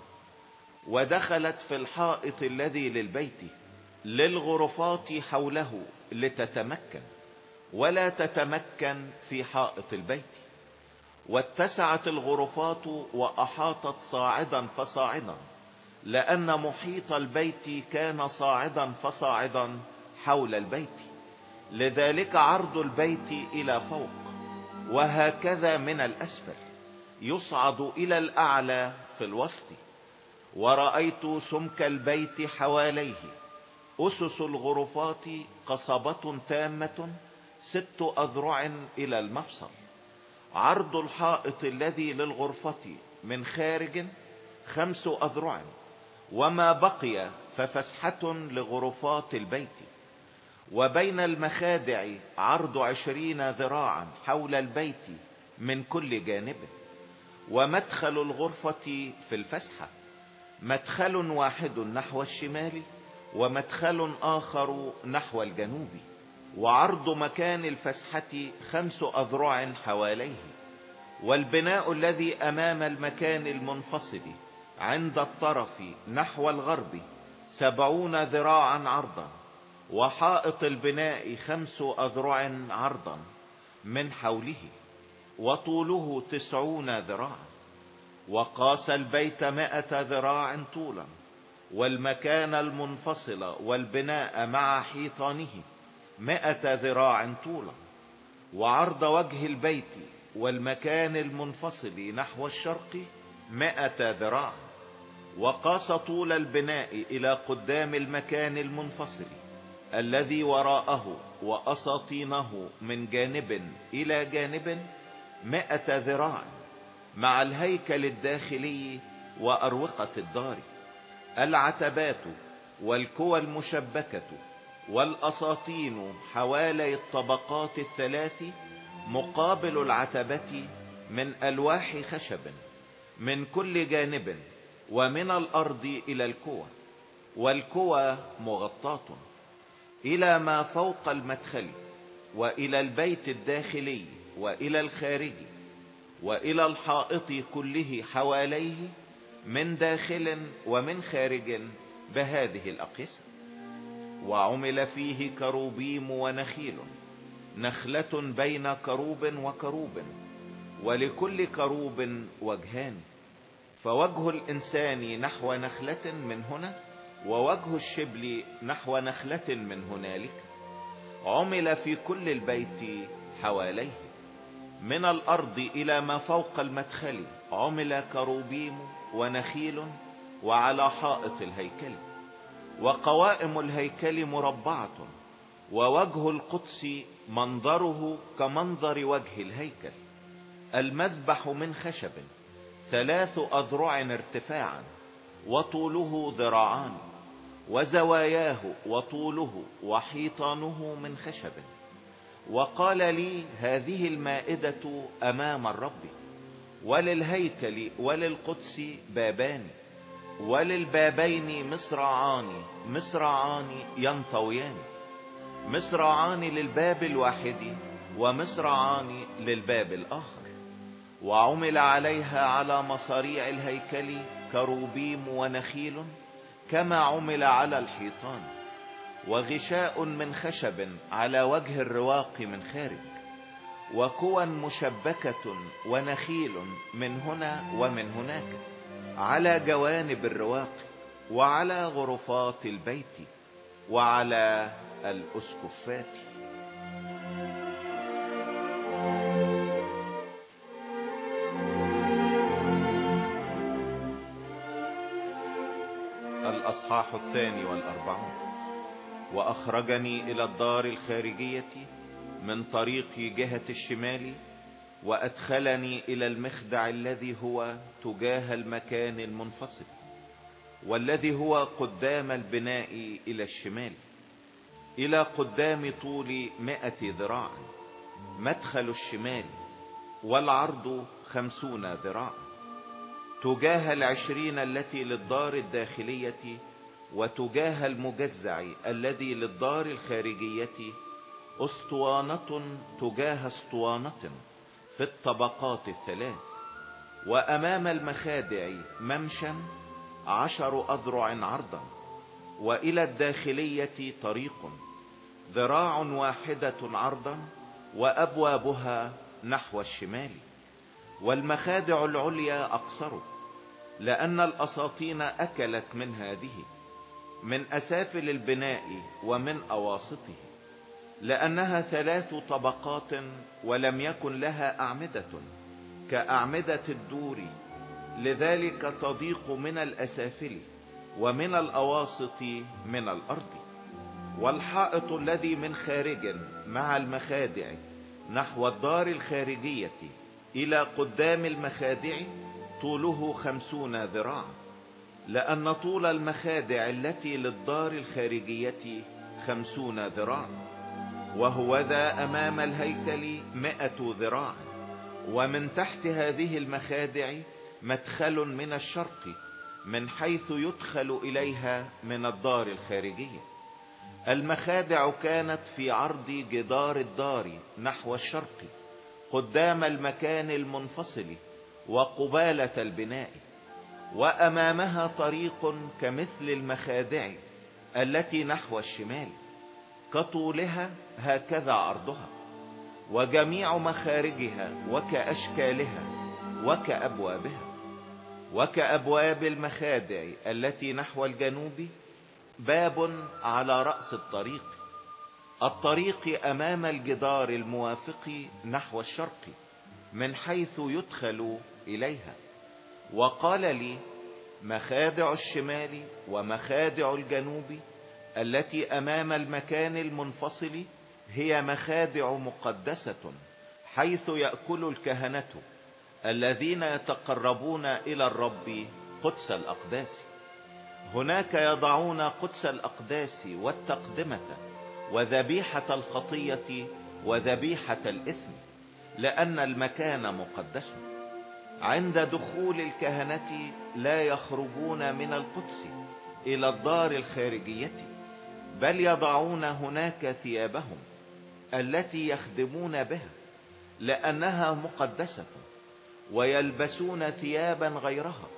ودخلت في الحائط الذي للبيت للغرفات حوله لتتمكن. ولا تتمكن في حائط البيت. واتسعت الغرفات وأحاطت صاعدا فصاعدا. لأن محيط البيت كان صاعدا فصاعدا حول البيت. لذلك عرض البيت إلى فوق وهكذا من الأسفل يصعد إلى الأعلى في الوسط. ورأيت سمك البيت حواليه أسس الغرفات قصبة تامة ست أذرع إلى المفصل. عرض الحائط الذي للغرفة من خارج خمس أذرع وما بقي ففسحة لغرفات البيت. وبين المخادع عرض عشرين ذراعا حول البيت من كل جانب ومدخل الغرفة في الفسحة مدخل واحد نحو الشمال ومدخل آخر نحو الجنوب وعرض مكان الفسحة خمس أذرع حواليه. والبناء الذي أمام المكان المنفصل عند الطرف نحو الغرب سبعون ذراعا عرضا. وحائط البناء خمس أذرع عرضا من حوله وطوله تسعون ذراعا وقاس البيت مائة ذراع طولا والمكان المنفصل والبناء مع حيطانه مائة ذراع طولا وعرض وجه البيت والمكان المنفصل نحو الشرق مائة ذراع وقاس طول البناء إلى قدام المكان المنفصل الذي وراءه وأساطينه من جانب إلى جانب مائة ذراع مع الهيكل الداخلي وأروقة الدار. العتبات والكوى المشبكة والأساطين حوالي الطبقات الثلاث مقابل العتبة من ألواح خشب من كل جانب ومن الأرض إلى الكوى والكوى مغطاة. إلى ما فوق المدخل وإلى البيت الداخلي وإلى الخارج وإلى الحائط كله حواليه من داخل ومن خارج بهذه الأقيسة وعمل فيه كروبيم ونخيل نخلة بين كروب وكروب ولكل كروب وجهان. فوجه الإنسان نحو نخلة من هنا ووجه الشبل نحو نخلة من هنالك عمل في كل البيت حواليه. من الأرض إلى ما فوق المدخل عمل كروبيم ونخيل وعلى حائط الهيكل. وقوائم الهيكل مربعة ووجه القدس منظره كمنظر وجه الهيكل. المذبح من خشب ثلاث أذرع ارتفاعا وطوله ذراعان. وزواياه وطوله وحيطانه من خشب. وقال لي هذه المائدة أمام الرب وللهيكل وللقدس بابان وللبابين مصرعان مصرعان ينطويان مصرعان للباب الواحد ومصرعان للباب الآخر. وعمل عليها على مصاريع الهيكل كروبيم ونخيل كما عمل على الحيطان وغشاء من خشب على وجه الرواق من خارج وكوى مشبكة ونخيل من هنا ومن هناك على جوانب الرواق وعلى غرفات البيت وعلى الأسكفات. الأصحاح الثاني والأربعون. وأخرجني إلى الدار الخارجية من طريق جهة الشمال وأدخلني إلى المخدع الذي هو تجاه المكان المنفصل والذي هو قدام البناء إلى الشمال إلى قدام طول مائة ذراع مدخل الشمال والعرض خمسون ذراع تجاه العشرين التي للدار الداخلية وتجاه المجزع الذي للدار الخارجية أسطوانة تجاه أسطوانة في الطبقات الثلاث. وأمام المخادع ممشا عشر أذرع عرضا وإلى الداخلية طريق ذراع واحدة عرضا وأبوابها نحو الشمال. والمخادع العليا أقصر لأن الأساطين أكلت من هذه من أسافل البناء ومن أواسطه لأنها ثلاث طبقات ولم يكن لها أعمدة كأعمدة الدور لذلك تضيق من الأسافل ومن الأواسط من الأرض. والحائط الذي من خارج مع المخادع نحو الدار الخارجية إلى قدام المخادع طوله خمسون ذراع لأن طول المخادع التي للدار الخارجية خمسون ذراع وهو ذا أمام الهيكل مئة ذراع ومن تحت هذه المخادع مدخل من الشرق من حيث يدخل إليها من الدار الخارجية. المخادع كانت في عرض جدار الدار نحو الشرق قدام المكان المنفصل. وقبالة البناء وأمامها طريق كمثل المخادع التي نحو الشمال كطولها هكذا عرضها وجميع مخارجها وكأشكالها وكأبوابها وكأبواب المخادع التي نحو الجنوب باب على رأس الطريق الطريق أمام الجدار الموافق نحو الشرق من حيث يدخل إليها. وقال لي مخادع الشمال ومخادع الجنوب التي أمام المكان المنفصل هي مخادع مقدسة حيث يأكل الكهنة الذين يتقربون إلى الرب قدس الأقداس. هناك يضعون قدس الأقداس والتقدمة وذبيحة الخطية وذبيحة الإثم لأن المكان مقدس. عند دخول الكهنة لا يخرجون من القدس إلى الدار الخارجية بل يضعون هناك ثيابهم التي يخدمون بها لأنها مقدسة ويلبسون ثيابا غيرها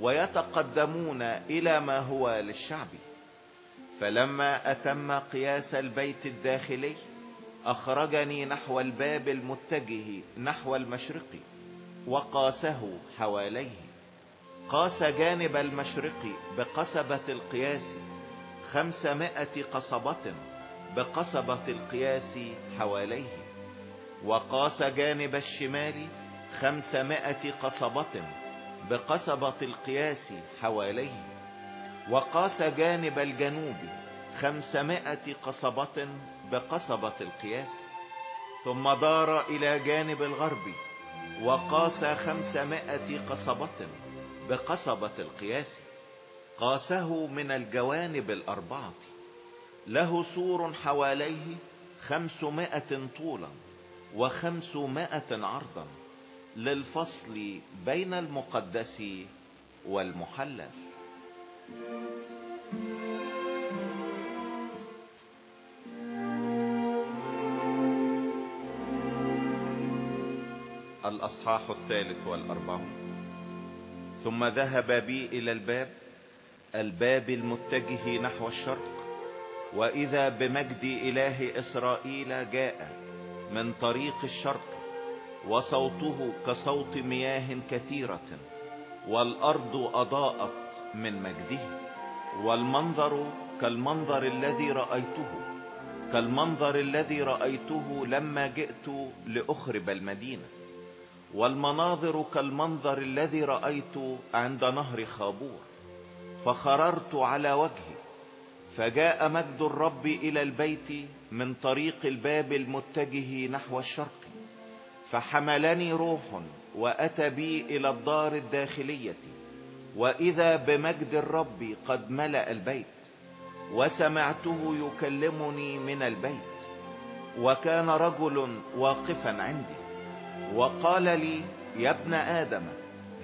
ويتقدمون إلى ما هو للشعب. فلما أتم قياس البيت الداخلي أخرجني نحو الباب المتجه نحو المشرق. وقاسه حواليه. قاس جانب المشرق بقصبة القياس خمسمائة قصبة بقصبة القياس حواليه. وقاس جانب الشمال خمسمائة قصبة بقصبة القياس حواليه. وقاس جانب الجنوب خمسمائة قصبة بقصبة القياس. ثم دار إلى جانب الغرب وقاس خمسمائة قصبة بقصبة القياس قاسه من الجوانب الأربعة. له سور حواليه خمسمائة طولا وخمسمائة عرضا للفصل بين المقدس والمحلل. الأصحاح الثالث والأربعون. ثم ذهب بي إلى الباب الباب المتجه نحو الشرق وإذا بمجد إله إسرائيل جاء من طريق الشرق وصوته كصوت مياه كثيرة والأرض أضاءت من مجده والمنظر كالمنظر الذي رأيته كالمنظر الذي رأيته لما جئت لأخرب المدينة. والمناظر كالمنظر الذي رأيت عند نهر خابور فخررت على وجهي فجاء مجد الرب إلى البيت من طريق الباب المتجه نحو الشرق فحملني روح وأتى بي إلى الدار الداخلية وإذا بمجد الرب قد ملأ البيت وسمعته يكلمني من البيت وكان رجل واقفا عندي. وقال لي يا ابن آدم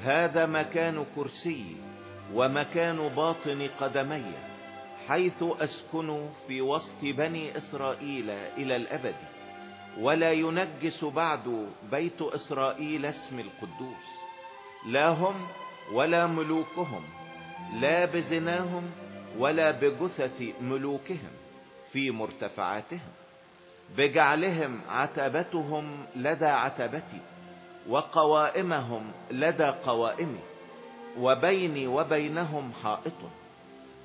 هذا مكان كرسي ومكان باطن قدمي حيث أسكن في وسط بني إسرائيل إلى الأبد ولا ينجس بعد بيت إسرائيل اسم القدوس لا هم ولا ملوكهم لا بزناهم ولا بجثث ملوكهم في مرتفعاتهم. بجعلهم عتبتهم لدى عتبتي وقوائمهم لدى قوائمي وبيني وبينهم حائط.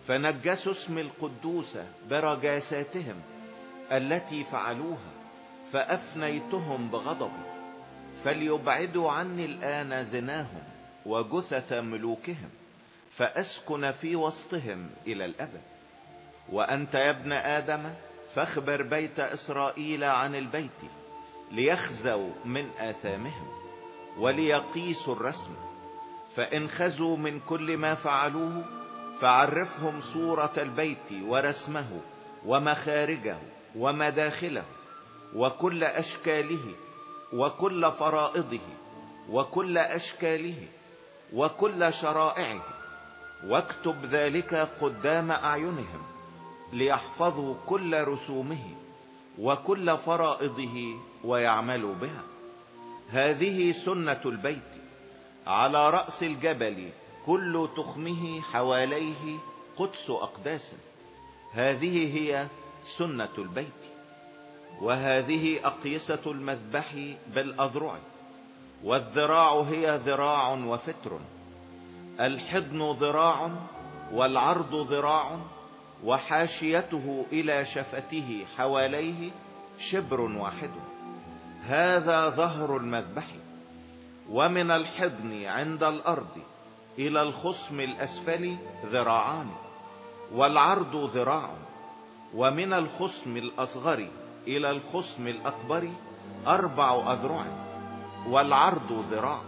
فنجسوا اسم القدوس برجاساتهم التي فعلوها فأفنيتهم بغضبي. فليبعدوا عني الآن زناهم وجثث ملوكهم فأسكن في وسطهم إلى الأبد. وأنت يا ابن آدم؟ فاخبر بيت إسرائيل عن البيت ليخزوا من آثامهم وليقيسوا الرسم. فإن خزوا من كل ما فعلوه فعرفهم صورة البيت ورسمه ومخارجه ومداخله وكل أشكاله وكل فرائضه وكل أشكاله وكل شرائعه. واكتب ذلك قدام أعينهم. ليحفظوا كل رسومه وكل فرائضه ويعملوا بها. هذه سنة البيت. على رأس الجبل كل تخمه حواليه قدس أقداس. هذه هي سنة البيت. وهذه أقيسة المذبح بالأذرع. والذراع هي ذراع وفتر. الحضن ذراع والعرض ذراع وحاشيته إلى شفته حواليه شبر واحد. هذا ظهر المذبح ومن الحضن عند الأرض إلى الخصم الأسفل ذراعان والعرض ذراع ومن الخصم الأصغر إلى الخصم الأكبر أربع أذرع والعرض ذراع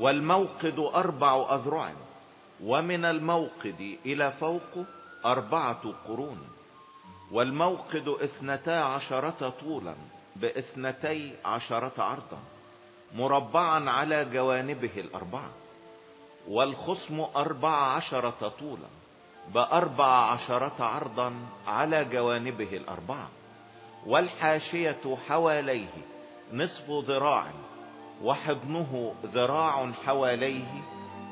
والموقد أربع أذرع ومن الموقد إلى فوق أربعة قرون والموقد اثنتا عشرة طولا باثنتي عشرة عرضا مربعا على جوانبه الأربعة والخصم أربع عشرة طولا باربع عشرة عرضا على جوانبه الأربعة والحاشية حواليه نصف ذراع وحضنه ذراع حواليه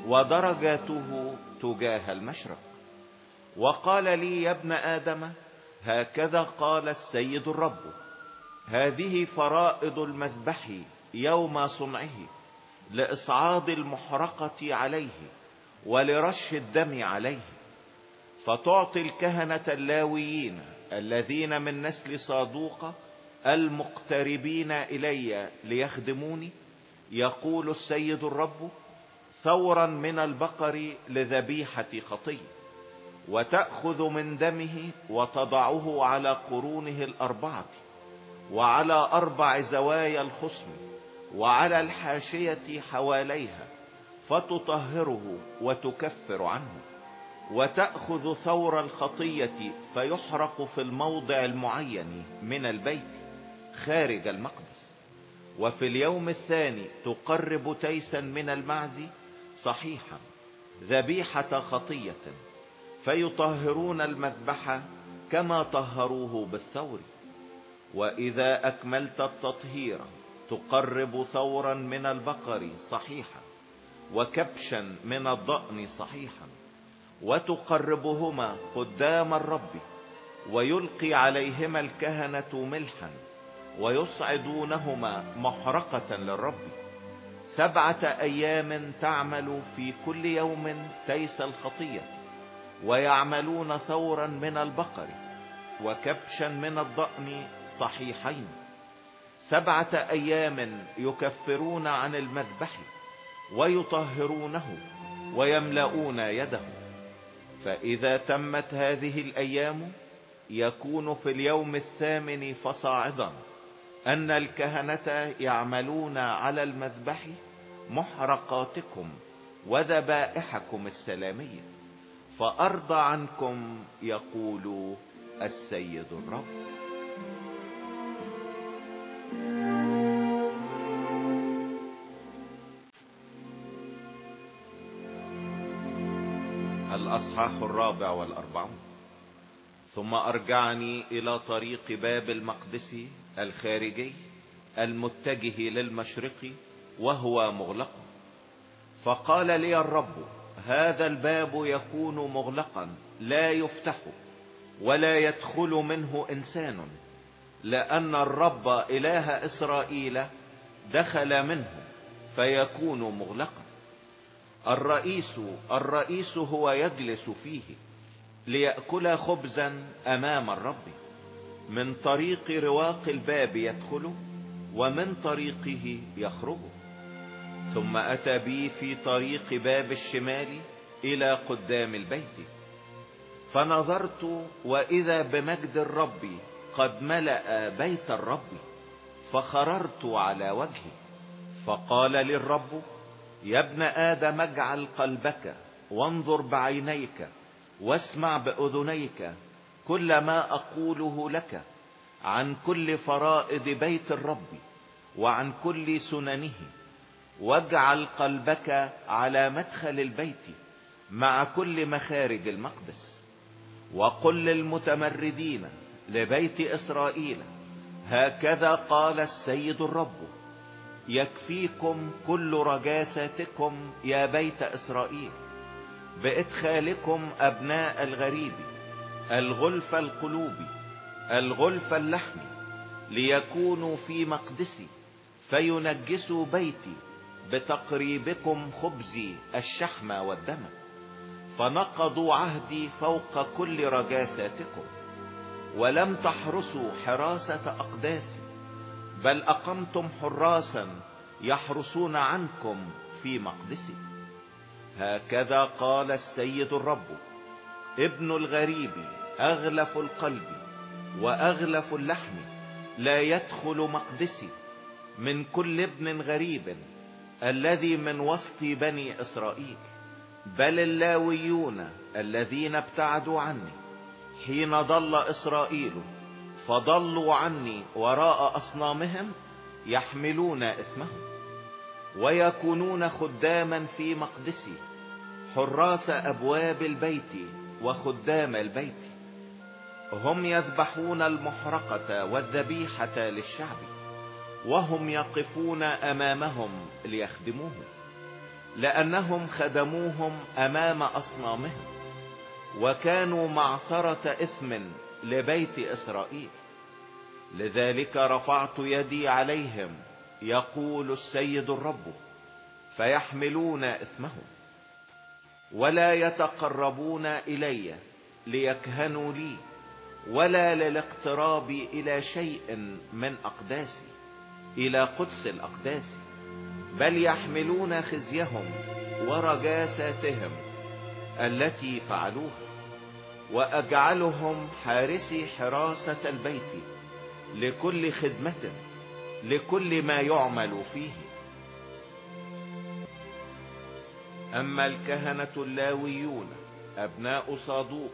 ودرجاته تجاه المشرق. وقال لي يا ابن آدم هكذا قال السيد الرب هذه فرائض المذبح يوم صنعه لإصعاد المحرقة عليه ولرش الدم عليه فتعطي الكهنة اللاويين الذين من نسل صادوق المقتربين إلي ليخدموني يقول السيد الرب ثورا من البقر لذبيحة خطيه وتأخذ من دمه وتضعه على قرونه الأربعة وعلى أربع زوايا الخصم وعلى الحاشية حواليها فتطهره وتكفر عنه. وتأخذ ثور الخطية فيحرق في الموضع المعين من البيت خارج المقدس. وفي اليوم الثاني تقرب تيسا من المعز صحيحا ذبيحة خطية فيطهرون المذبح كما طهروه بالثور. وإذا أكملت التطهير تقرب ثورا من البقر صحيحا وكبشا من الضأن صحيحا وتقربهما قدام الرب ويلقي عليهما الكهنة ملحا ويصعدونهما محرقة للرب. سبعة أيام تعمل في كل يوم تيس الخطية. ويعملون ثورا من البقر وكبشا من الضأن صحيحين. سبعة أيام يكفرون عن المذبح ويطهرونه ويملؤون يده. فإذا تمت هذه الأيام يكون في اليوم الثامن فصاعدا أن الكهنة يعملون على المذبح محرقاتكم وذبائحكم السلامية. فارضى عنكم يقول السيد الرب. الأصحاح الرابع والأربعون. ثم أرجعني إلى طريق باب المقدس الخارجي المتجه للمشرق وهو مغلق. فقال لي الرب هذا الباب يكون مغلقا لا يفتح ولا يدخل منه إنسان لأن الرب إله إسرائيل دخل منه فيكون مغلقا. الرئيس الرئيس هو يجلس فيه ليأكل خبزا أمام الرب. من طريق رواق الباب يدخل ومن طريقه يخرج. ثم أتى بي في طريق باب الشمال إلى قدام البيت. فنظرت وإذا بمجد الرب قد ملأ بيت الرب فخررت على وجهي فقال للرب يا ابن آدم اجعل قلبك وانظر بعينيك واسمع بأذنيك كل ما أقوله لك عن كل فرائض بيت الرب وعن كل سننه. واجعل قلبك على مدخل البيت مع كل مخارج المقدس وقل للمتمردين لبيت إسرائيل هكذا قال السيد الرب يكفيكم كل رجاساتكم يا بيت إسرائيل بإدخالكم أبناء الغريب الغلف القلوب الغلف اللحم ليكونوا في مقدسي فينجسوا بيتي بتقريبكم خبزي الشحم والدم فنقضوا عهدي فوق كل رجاساتكم ولم تحرسوا حراسة اقداسي بل أقمتم حراسا يحرسون عنكم في مقدسي. هكذا قال السيد الرب ابن الغريب أغلف القلب وأغلف اللحم لا يدخل مقدسي من كل ابن غريب الذي من وسط بني إسرائيل بل اللاويون الذين ابتعدوا عني حين ضل إسرائيل فضلوا عني وراء أصنامهم يحملون إثمهم ويكونون خداما في مقدسي حراس أبواب البيت وخدام البيت هم يذبحون المحرقة والذبيحة للشعب. وهم يقفون أمامهم ليخدموهم لأنهم خدموهم أمام أصنامهم وكانوا معثرة إثم لبيت إسرائيل. لذلك رفعت يدي عليهم يقول السيد الرب فيحملون إثمهم ولا يتقربون إلي ليكهنوا لي ولا للاقتراب إلى شيء من أقداسي. إلى قدس الأقداس بل يحملون خزيهم ورجاساتهم التي فعلوها وأجعلهم حارسي حراسة البيت لكل خدمة لكل ما يعمل فيه. أما الكهنة اللاويون أبناء صادوق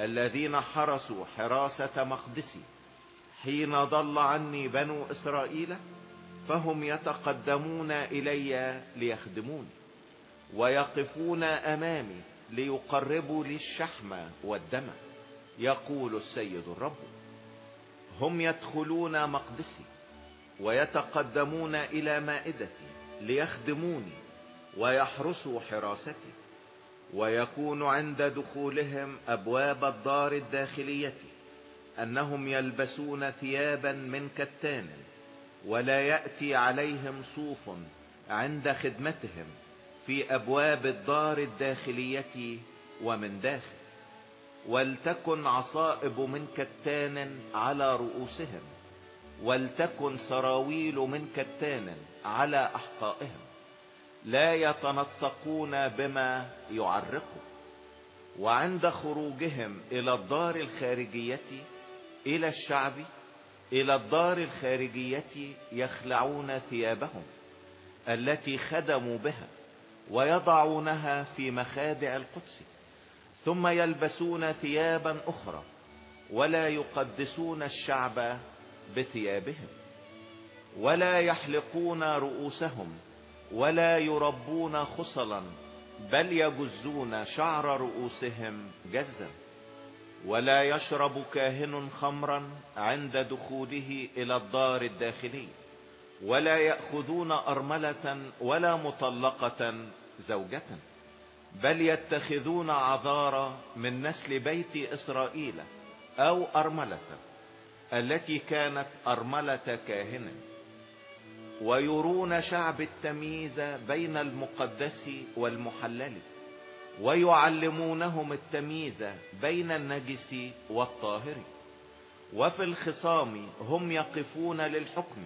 الذين حرسوا حراسة مقدسي حين ضل عني بنو إسرائيل فهم يتقدمون إلي ليخدموني ويقفون أمامي ليقربوا لي الشحم والدم يقول السيد الرب. هم يدخلون مقدسي ويتقدمون إلى مائدتي ليخدموني ويحرسوا حراستي ويكون عند دخولهم أبواب الدار الداخلية. أنهم يلبسون ثيابا من كتان ولا يأتي عليهم صوف عند خدمتهم في أبواب الدار الداخلية ومن داخل. ولتكن عصائب من كتان على رؤوسهم ولتكن سراويل من كتان على أحقائهم. لا يتنطقون بما يعرقوا وعند خروجهم إلى الدار الخارجية إلى الشعب إلى الدار الخارجية يخلعون ثيابهم التي خدموا بها ويضعونها في مخادع القدس ثم يلبسون ثيابا أخرى ولا يقدسون الشعب بثيابهم ولا يحلقون رؤوسهم ولا يربون خصلا بل يجزون شعر رؤوسهم جزا. ولا يشرب كاهن خمرا عند دخوله إلى الدار الداخلية ولا يأخذون أرملة ولا مطلقة زوجة بل يتخذون عذارى من نسل بيت إسرائيل أو أرملة التي كانت أرملة كاهن. ويرون شعب التمييز بين المقدس والمحلل. ويعلمونهم التمييز بين النجس والطاهر. وفي الخصام هم يقفون للحكم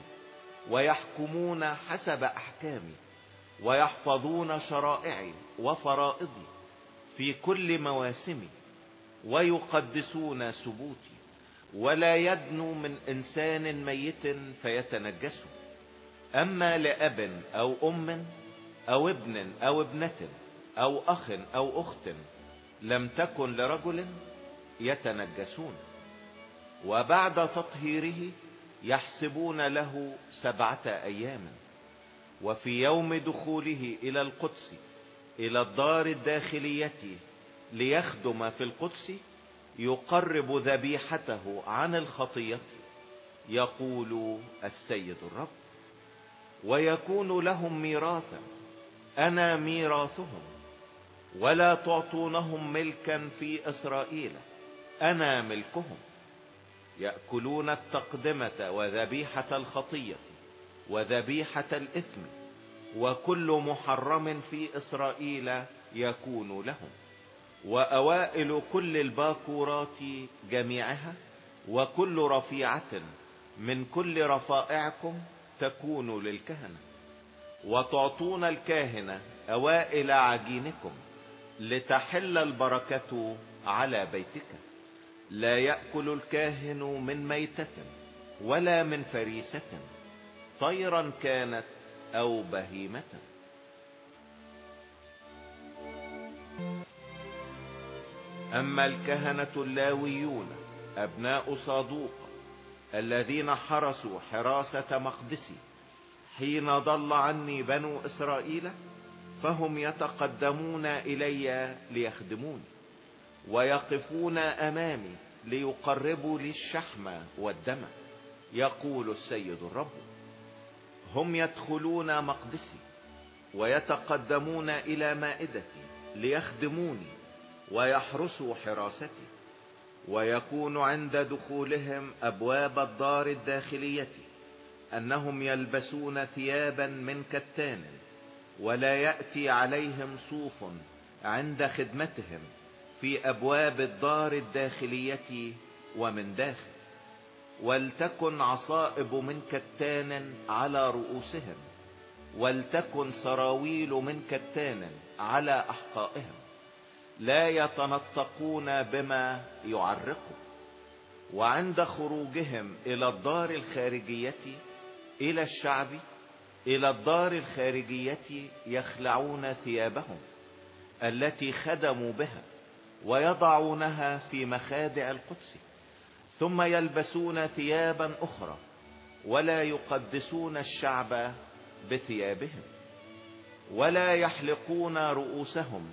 ويحكمون حسب احكامي ويحفظون شرائعي وفرائضي في كل مواسمي ويقدسون سبوتي ولا يدنو من إنسان ميت فيتنجسه أما لأب أو أم أو ابن أو ابنة أو أخ أو أخت لم تكن لرجل يتنجسون وبعد تطهيره يحسبون له سبعة أيام وفي يوم دخوله إلى القدس إلى الدار الداخلية ليخدم في القدس يقرب ذبيحته عن الخطية يقول السيد الرب ويكون لهم ميراثا أنا ميراثهم. ولا تعطونهم ملكا في اسرائيل. أنا ملكهم. يأكلون التقدمة وذبيحة الخطية وذبيحة الاثم وكل محرم في اسرائيل يكون لهم. واوائل كل الباكورات جميعها وكل رفيعة من كل رفائعكم تكون للكهنة. وتعطون الكاهنة اوائل عجينكم. لتحل البركة على بيتك. لا يأكل الكاهن من ميتة ولا من فريسة طيرا كانت أو بهيمة. أما الكهنة اللاويون أبناء صادوق الذين حرسوا حراسة مقدسي حين ضل عني بنو إسرائيل فهم يتقدمون إلي ليخدموني ويقفون أمامي ليقربوا لي الشحم والدم يقول السيد الرب. هم يدخلون مقدسي ويتقدمون إلى مائدتي ليخدموني ويحرسوا حراستي ويكون عند دخولهم أبواب الدار الداخلية أنهم يلبسون ثيابا من كتان ولا يأتي عليهم صوف عند خدمتهم في أبواب الدار الداخلية ومن داخل ولتكن عصائب من كتان على رؤوسهم ولتكن سراويل من كتان على أحقائهم لا يتنطقون بما يعرقوا وعند خروجهم إلى الدار الخارجية إلى الشعب إلى الدار الخارجية يخلعون ثيابهم التي خدموا بها ويضعونها في مخادع القدس ثم يلبسون ثيابا أخرى ولا يقدسون الشعب بثيابهم ولا يحلقون رؤوسهم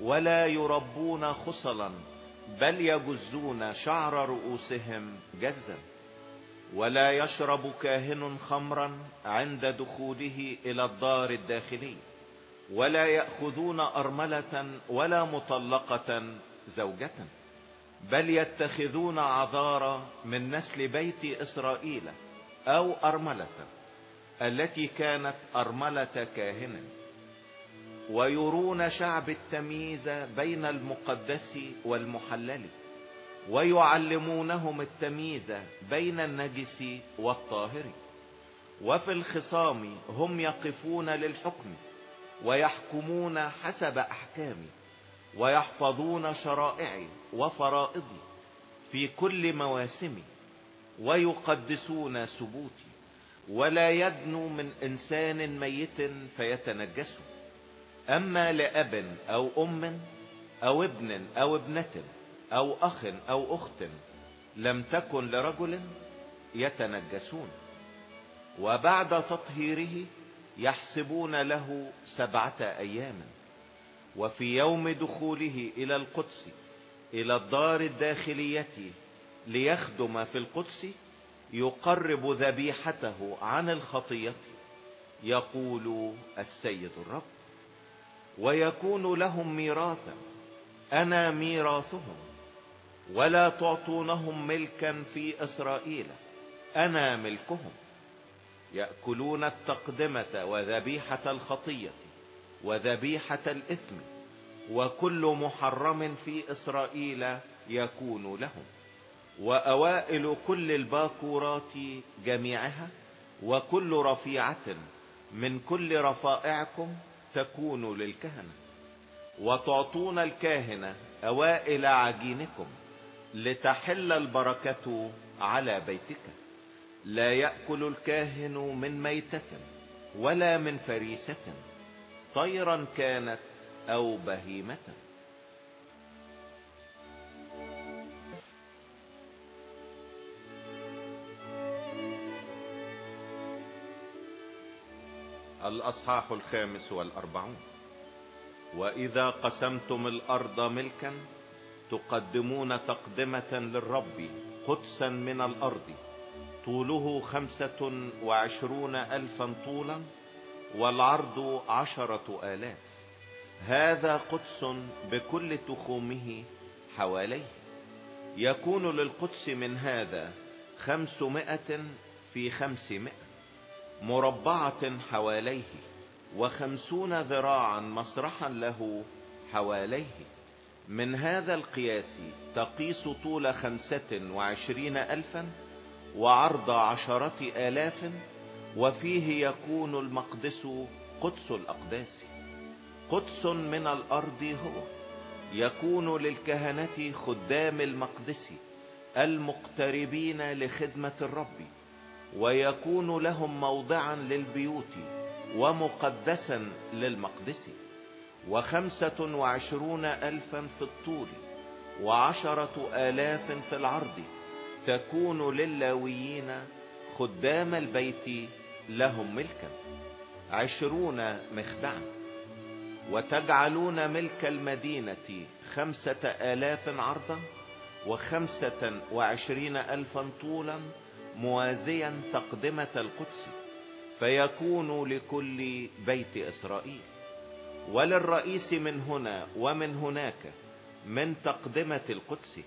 ولا يربون خصلا بل يجزون شعر رؤوسهم جزا. ولا يشرب كاهن خمرا عند دخوله إلى الدار الداخلي ولا يأخذون أرملة ولا مطلقة زوجة بل يتخذون عذارى من نسل بيت إسرائيل أو أرملة التي كانت أرملة كاهن. ويرون شعب التمييز بين المقدس والمحلل. ويعلمونهم التمييز بين النجس والطاهر. وفي الخصام هم يقفون للحكم ويحكمون حسب احكامي ويحفظون شرائعي وفرائضي في كل مواسمي ويقدسون سبوتي ولا يدنو من إنسان ميت فيتنجسه أما لأب أو أم أو ابن أو ابنة أو أخ أو أخت لم تكن لرجل يتنجسون وبعد تطهيره يحسبون له سبعة أيام وفي يوم دخوله إلى القدس إلى الدار الداخلية ليخدم في القدس يقرب ذبيحته عن الخطية يقول السيد الرب ويكون لهم ميراثا أنا ميراثهم. ولا تعطونهم ملكا في اسرائيل. أنا ملكهم. يأكلون التقدمة وذبيحة الخطية وذبيحة الاثم وكل محرم في اسرائيل يكون لهم. واوائل كل الباكورات جميعها وكل رفيعة من كل رفائعكم تكون للكهنة. وتعطون الكاهنة اوائل عجينكم. لتحل البركة على بيتك. لا يأكل الكاهن من ميتة ولا من فريسة طيرا كانت أو بهيمة. الأصحاح الخامس والأربعون. وإذا قسمتم الأرض ملكا تقدمون تقدمة للرب قدسا من الأرض. طوله خمسة وعشرون الفا طولا والعرض عشرة آلاف. هذا قدس بكل تخومه حواليه. يكون للقدس من هذا خمسمائة في خمسمائة مربعة حواليه وخمسون ذراعا مسرحا له حواليه. من هذا القياس تقيس طول خمسة وعشرين الفا وعرض عشرة آلاف وفيه يكون المقدس قدس الأقداس. قدس من الأرض هو يكون للكهنة خدام المقدس المقتربين لخدمة الرب ويكون لهم موضعا للبيوت ومقدسا للمقدس. وخمسة وعشرون الفا في الطول وعشرة آلاف في العرض تكون للاويين خدام البيت لهم ملكا. عشرون مخدعا. وتجعلون ملك المدينة خمسة آلاف عرضا وخمسة وعشرين ألفا طولا موازيا تقدمة القدس. فيكون لكل بيت إسرائيل. وللرئيس من هنا ومن هناك من تقدمة القدس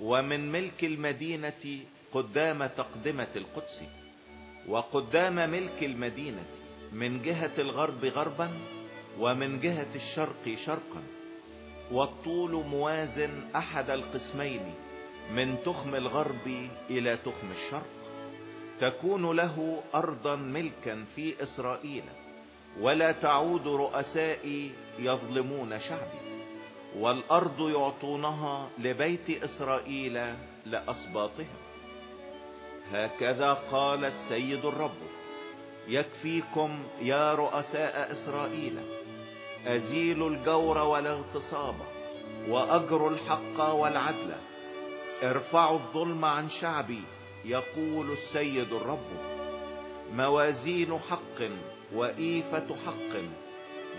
ومن ملك المدينة قدام تقدمة القدس وقدام ملك المدينة من جهة الغرب غربا ومن جهة الشرق شرقا. والطول موازن أحد القسمين من تخم الغرب إلى تخم الشرق. تكون له ارضا ملكا في إسرائيل. ولا تعود رؤسائي يظلمون شعبي والأرض يعطونها لبيت إسرائيل لأسباطهم. هكذا قال السيد الرب يكفيكم يا رؤساء إسرائيل أزيل الجور والاغتصاب وأجر الحق والعدل ارفعوا الظلم عن شعبي يقول السيد الرب. موازين حق وإيفة حق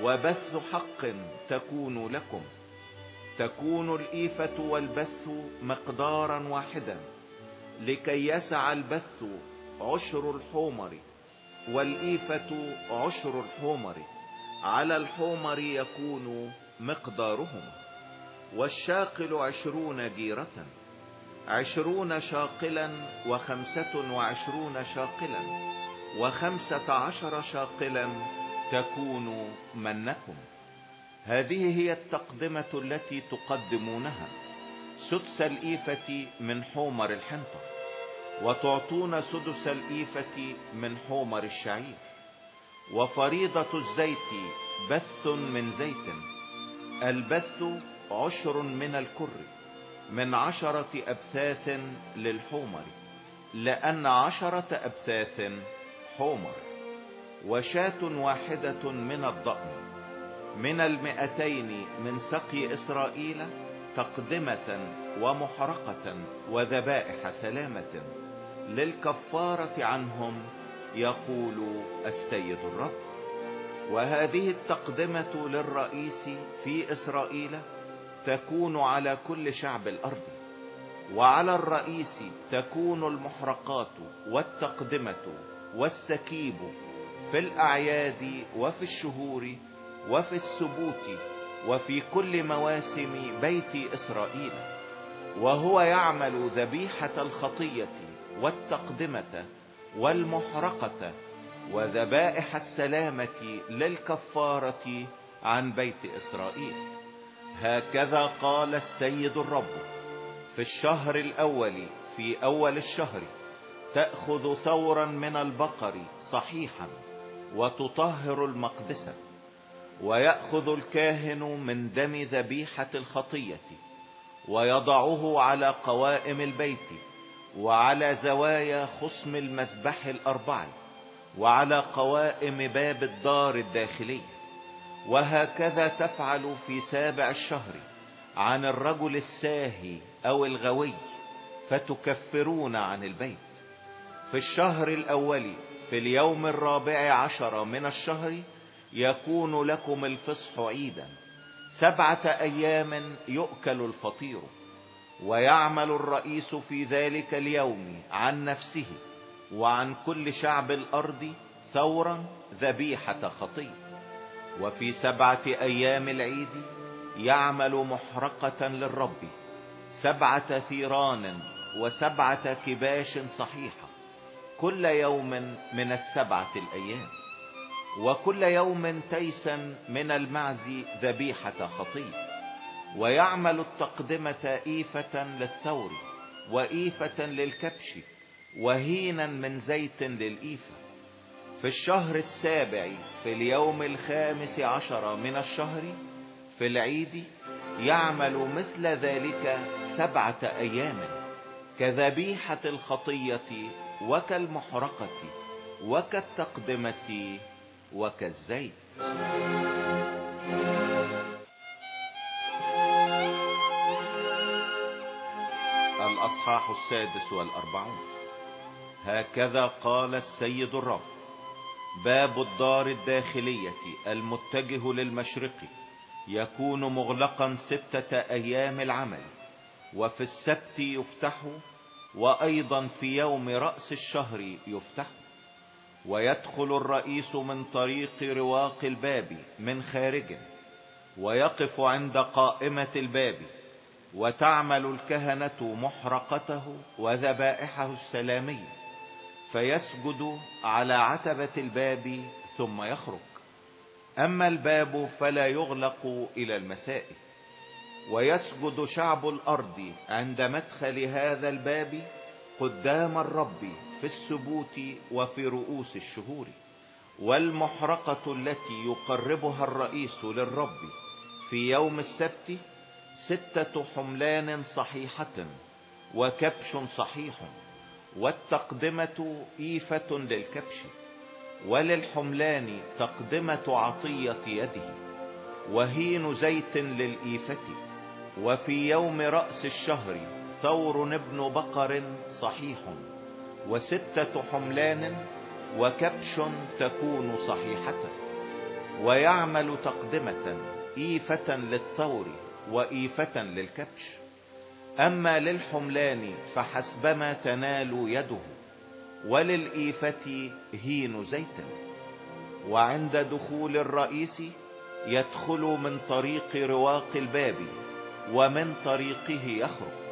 وبث حق تكون لكم. تكون الإيفة والبث مقدارا واحدا لكي يسع البث عشر الحمر والإيفة عشر الحمر على الحمر يكون مقدارهما. والشاقل عشرون جيرة عشرون شاقلا وخمسة وعشرون شاقلا. وخمسة عشر شاقلا تكون منكم. هذه هي التقدمة التي تقدمونها. سدس الإيفة من حمر الحنطة وتعطون سدس الإيفة من حمر الشعير. وفريضة الزيت بث من زيت البث عشر من الكر من عشرة أبثاث للحمر لأن عشرة أبثاث حمر وشاة واحدة من الضأن من المئتين من سقي إسرائيل تقدمة ومحرقة وذبائح سلامة للكفارة عنهم يقول السيد الرب. وهذه التقدمة للرئيس في إسرائيل تكون على كل شعب الأرض وعلى الرئيس تكون المحرقات والتقدمة والسكيب في الأعياد وفي الشهور وفي السبوت وفي كل مواسم بيت إسرائيل وهو يعمل ذبيحة الخطية والتقدمة والمحرقة وذبائح السلامة للكفارة عن بيت إسرائيل. هكذا قال السيد الرب في الشهر الأول في أول الشهر تأخذ ثورا من البقر صحيحا وتطهر المقدسة ويأخذ الكاهن من دم ذبيحة الخطية ويضعه على قوائم البيت وعلى زوايا خصم المذبح الأربع وعلى قوائم باب الدار الداخلي وهكذا تفعل في سابع الشهر عن الرجل الساهي أو الغوي فتكفرون عن البيت. في الشهر الأول في اليوم الرابع عشر من الشهر يكون لكم الفصح عيدا. سبعة أيام يؤكل الفطير ويعمل الرئيس في ذلك اليوم عن نفسه وعن كل شعب الأرض ثورا ذبيحة خطيه وفي سبعة أيام العيد يعمل محرقة للرب سبعة ثيران وسبعة كباش صحيحة. كل يوم من السبعة الأيام وكل يوم تيسا من المعز ذبيحة خطيه ويعمل التقدمة إيفة للثور وإيفة للكبش وهينا من زيت للإيفة. في الشهر السابع في اليوم الخامس عشر من الشهر في العيد يعمل مثل ذلك سبعة أيام كذبيحة الخطية وكالمحرقة وكالتقدمة وكالزيت. الأصحاح السادس والأربعون. هكذا قال السيد الرب. باب الدار الداخلية المتجه للمشرق. يكون مغلقا ستة أيام العمل. وفي السبت يفتح وأيضا في يوم رأس الشهر يفتح ويدخل الرئيس من طريق رواق الباب من خارج ويقف عند قائمة الباب وتعمل الكهنة محرقته وذبائحه السلامية فيسجد على عتبة الباب ثم يخرج. أما الباب فلا يغلق إلى المساء. ويسجد شعب الأرض عند مدخل هذا الباب قدام الرب في السبوت وفي رؤوس الشهور والمحرقة التي يقربها الرئيس للرب في يوم السبت ستة حملان صحيحة وكبش صحيح والتقدمة إيفة للكبش وللحملان تقدمة عطية يده وهين زيت للإيفة. وفي يوم رأس الشهر ثور ابن بقر صحيح وستة حملان وكبش تكون صحيحة ويعمل تقدمة إيفة للثور وإيفة للكبش. أما للحملان فحسبما تنال يده وللإيفة هين زيت. وعند دخول الرئيس يدخل من طريق رواق الباب ومن طريقه يخرج.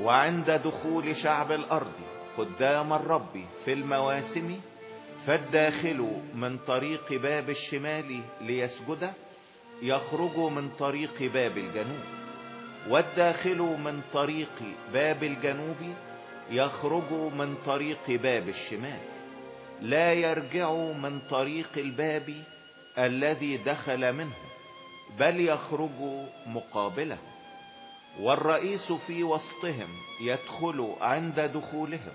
وعند دخول شعب الأرض قدام الرب في المواسم فالداخل من طريق باب الشمال ليسجد يخرج من طريق باب الجنوب. والداخل من طريق باب الجنوب يخرج من طريق باب الشمال. لا يرجع من طريق الباب الذي دخل منه بل يخرج مقابله. والرئيس في وسطهم يدخل عند دخولهم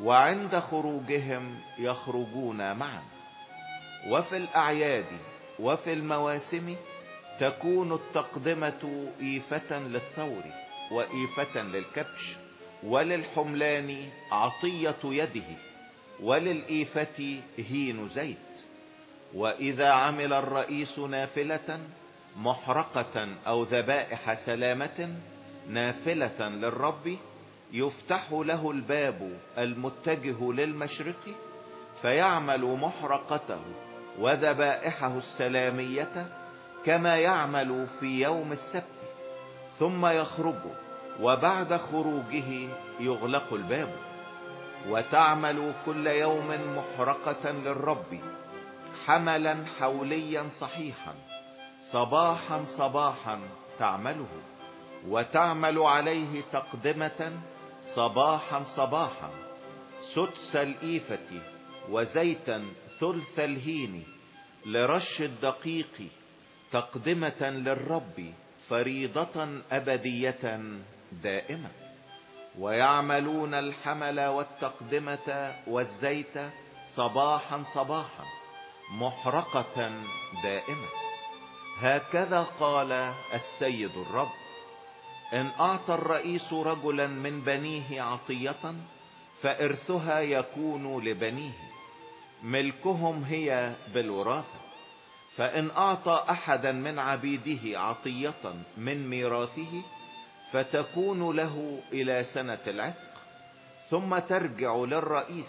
وعند خروجهم يخرجون معا. وفي الأعياد وفي المواسم تكون التقدمة إيفة للثور وإيفة للكبش وللحملان عطية يده وللإيفة هين زيت. وإذا عمل الرئيس نافلة محرقة أو ذبائح سلامة نافلة للرب يفتح له الباب المتجه للمشرق فيعمل محرقته وذبائحه السلامية كما يعمل في يوم السبت ثم يخرج وبعد خروجه يغلق الباب. وتعمل كل يوم محرقة للرب حملا حوليا صحيحا. صباحا صباحا تعمله وتعمل عليه تقدمة صباحا صباحا سدس الإيفة وزيتا ثلث الهين لرش الدقيق تقدمة للرب فريضة أبدية دائمة. ويعملون الحمل والتقدمة والزيت صباحا صباحا محرقة دائمة. هكذا قال السيد الرب إن أعطى الرئيس رجلا من بنيه عطية فإرثها يكون لبنيه. ملكهم هي بالوراثة فإن أعطى احدا من عبيده عطية من ميراثه فتكون له إلى سنة العتق ثم ترجع للرئيس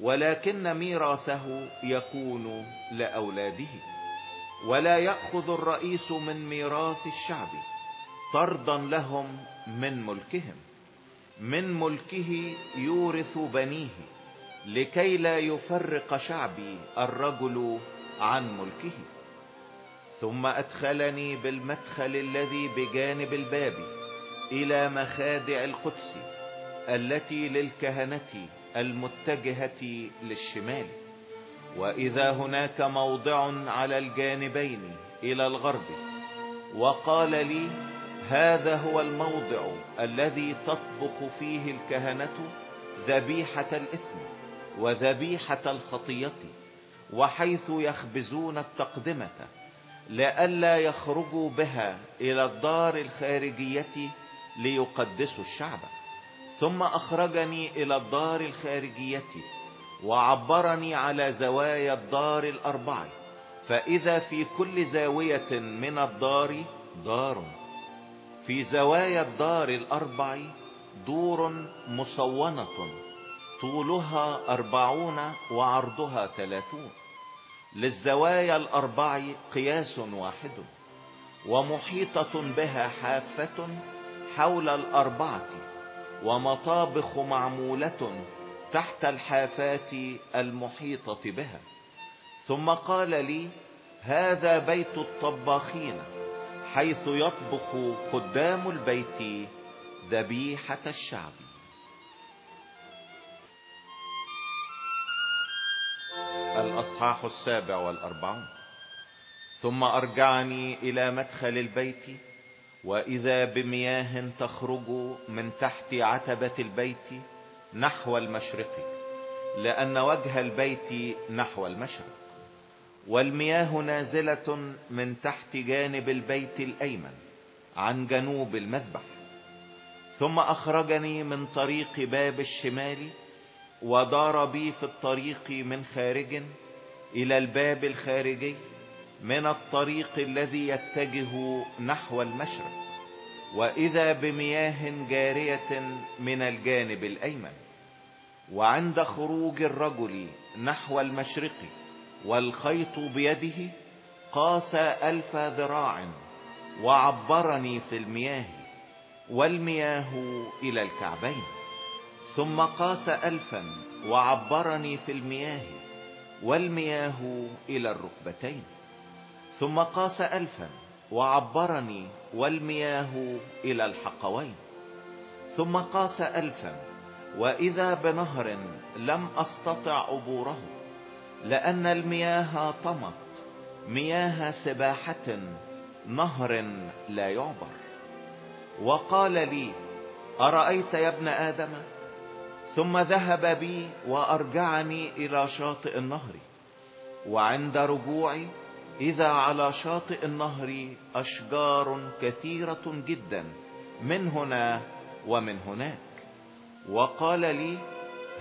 ولكن ميراثه يكون لأولاده. ولا يأخذ الرئيس من ميراث الشعب طردا لهم من ملكهم. من ملكه يورث بنيه لكي لا يفرق شعبي الرجل عن ملكه. ثم أدخلني بالمدخل الذي بجانب الباب إلى مخادع القدس التي للكهنة المتجهة للشمال. وإذا هناك موضع على الجانبين إلى الغرب وقال لي هذا هو الموضع الذي تطبخ فيه الكهنة ذبيحة الإثم وذبيحة الخطية وحيث يخبزون التقدمة لئلا يخرجوا بها إلى الدار الخارجية ليقدسوا الشعب. ثم أخرجني إلى الدار الخارجية وعبرني على زوايا الدار الأربع. فإذا في كل زاوية من الدار دار. في زوايا الدار الأربع دور مصونة. طولها أربعون وعرضها ثلاثون. للزوايا الأربع قياس واحد. ومحيطة بها حافة حول الأربعة. ومطابخ معمولة تحت الحافات المحيطة بها. ثم قال لي هذا بيت الطباخين حيث يطبخ خدام البيت ذبيحة الشعب. الأصحاح السابع والأربعون. ثم أرجعني إلى مدخل البيت وإذا بمياه تخرج من تحت عتبة البيت نحو المشرق لأن وجه البيت نحو المشرق. والمياه نازلة من تحت جانب البيت الأيمن عن جنوب المذبح. ثم أخرجني من طريق باب الشمال ودار بي في الطريق من خارج إلى الباب الخارجي من الطريق الذي يتجه نحو المشرق. وإذا بمياه جارية من الجانب الأيمن وعند خروج الرجل نحو المشرق والخيط بيده قاس ألف ذراع وعبرني في المياه والمياه إلى الكعبين ثم قاس الفا وعبرني في المياه والمياه إلى الركبتين ثم قاس الفا وعبرني والمياه إلى الحقوين. ثم قاس الفا وإذا بنهر لم أستطع عبوره لأن المياه طمت مياه سباحة نهر لا يعبر. وقال لي أرأيت يا ابن آدم؟ ثم ذهب بي وأرجعني إلى شاطئ النهر وعند رجوعي إذا على شاطئ النهر أشجار كثيرة جدا من هنا ومن هناك. وقال لي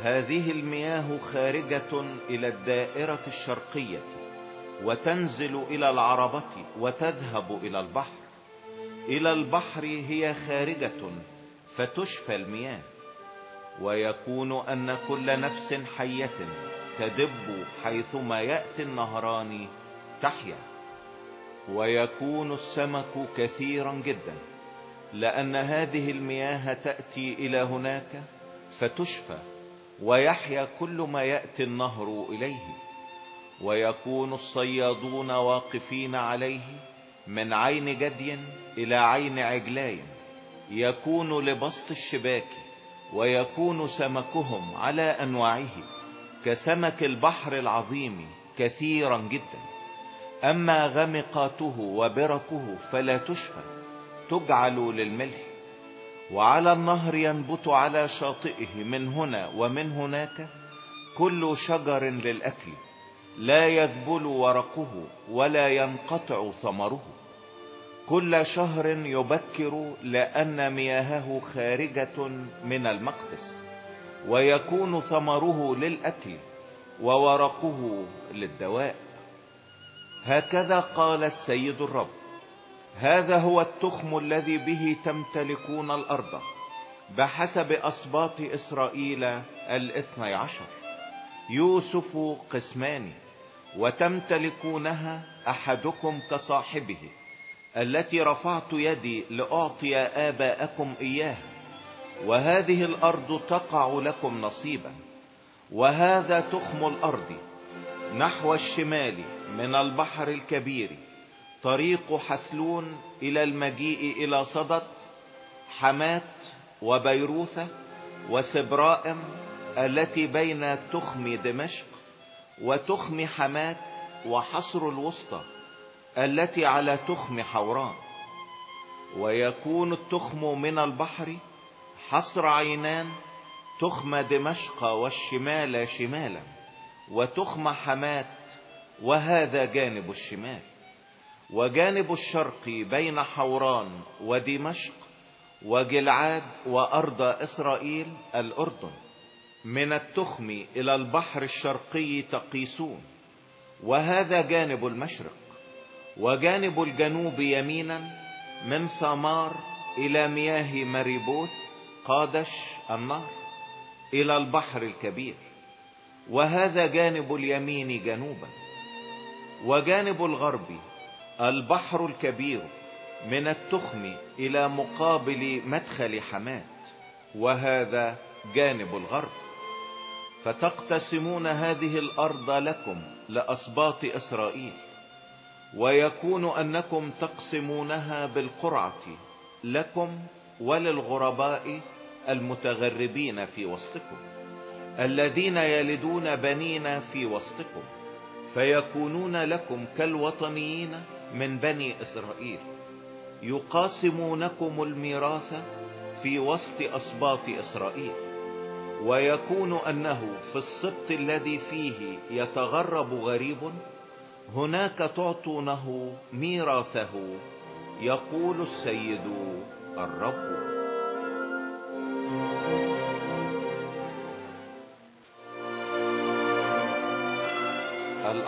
هذه المياه خارجة إلى الدائرة الشرقية وتنزل إلى العربة وتذهب إلى البحر. إلى البحر هي خارجة فتشفى المياه. ويكون أن كل نفس حية تدب حيثما يأتي النهران تحيا. ويكون السمك كثيرا جدا. لأن هذه المياه تأتي إلى هناك فتشفى ويحيا كل ما يأتي النهر إليه. ويكون الصيادون واقفين عليه من عين جدي إلى عين عجلاي يكون لبسط الشباك ويكون سمكهم على أنواعه. كسمك البحر العظيم كثيرا جدا. أما غمقاته وبركه فلا تشفى تجعل للملح. وعلى النهر ينبت على شاطئه من هنا ومن هناك كل شجر للأكل لا يذبل ورقه ولا ينقطع ثمره. كل شهر يبكر لأن مياهه خارجة من المقدس ويكون ثمره للأكل وورقه للدواء. هكذا قال السيد الرب. هذا هو التخم الذي به تمتلكون الأرض بحسب اسباط إسرائيل الاثني عشر. يوسف قسمان وتمتلكونها أحدكم كصاحبه التي رفعت يدي لأعطي آباءكم إياها. وهذه الأرض تقع لكم نصيبا. وهذا تخم الأرض نحو الشمال من البحر الكبير طريق حثلون إلى المجيء إلى صدد حمات وبيروثة وسبرائم التي بين تخم دمشق وتخم حمات وحصر الوسطى التي على تخم حوران. ويكون التخم من البحر حصر عينان تخم دمشق والشمال شمالا. وتخم حمات وهذا جانب الشمال وجانب الشرق بين حوران ودمشق وجلعاد وأرض إسرائيل الأردن. من التخم إلى البحر الشرقي تقيسون وهذا جانب المشرق وجانب الجنوب يمينا من ثمار إلى مياه مريبوث قادش النهر إلى البحر الكبير. وهذا جانب اليمين جنوبا وجانب الغرب البحر الكبير من التخم إلى مقابل مدخل حمات وهذا جانب الغرب. فتقتسمون هذه الأرض لكم لأسباط إسرائيل ويكون أنكم تقسمونها بالقرعة لكم وللغرباء المتغربين في وسطكم. الذين يلدون بنين في وسطكم فيكونون لكم كالوطنيين من بني إسرائيل يقاسمونكم الميراث في وسط أسباط إسرائيل ويكون أنه في السبط الذي فيه يتغرب غريب هناك تعطونه ميراثه يقول السيد الرب.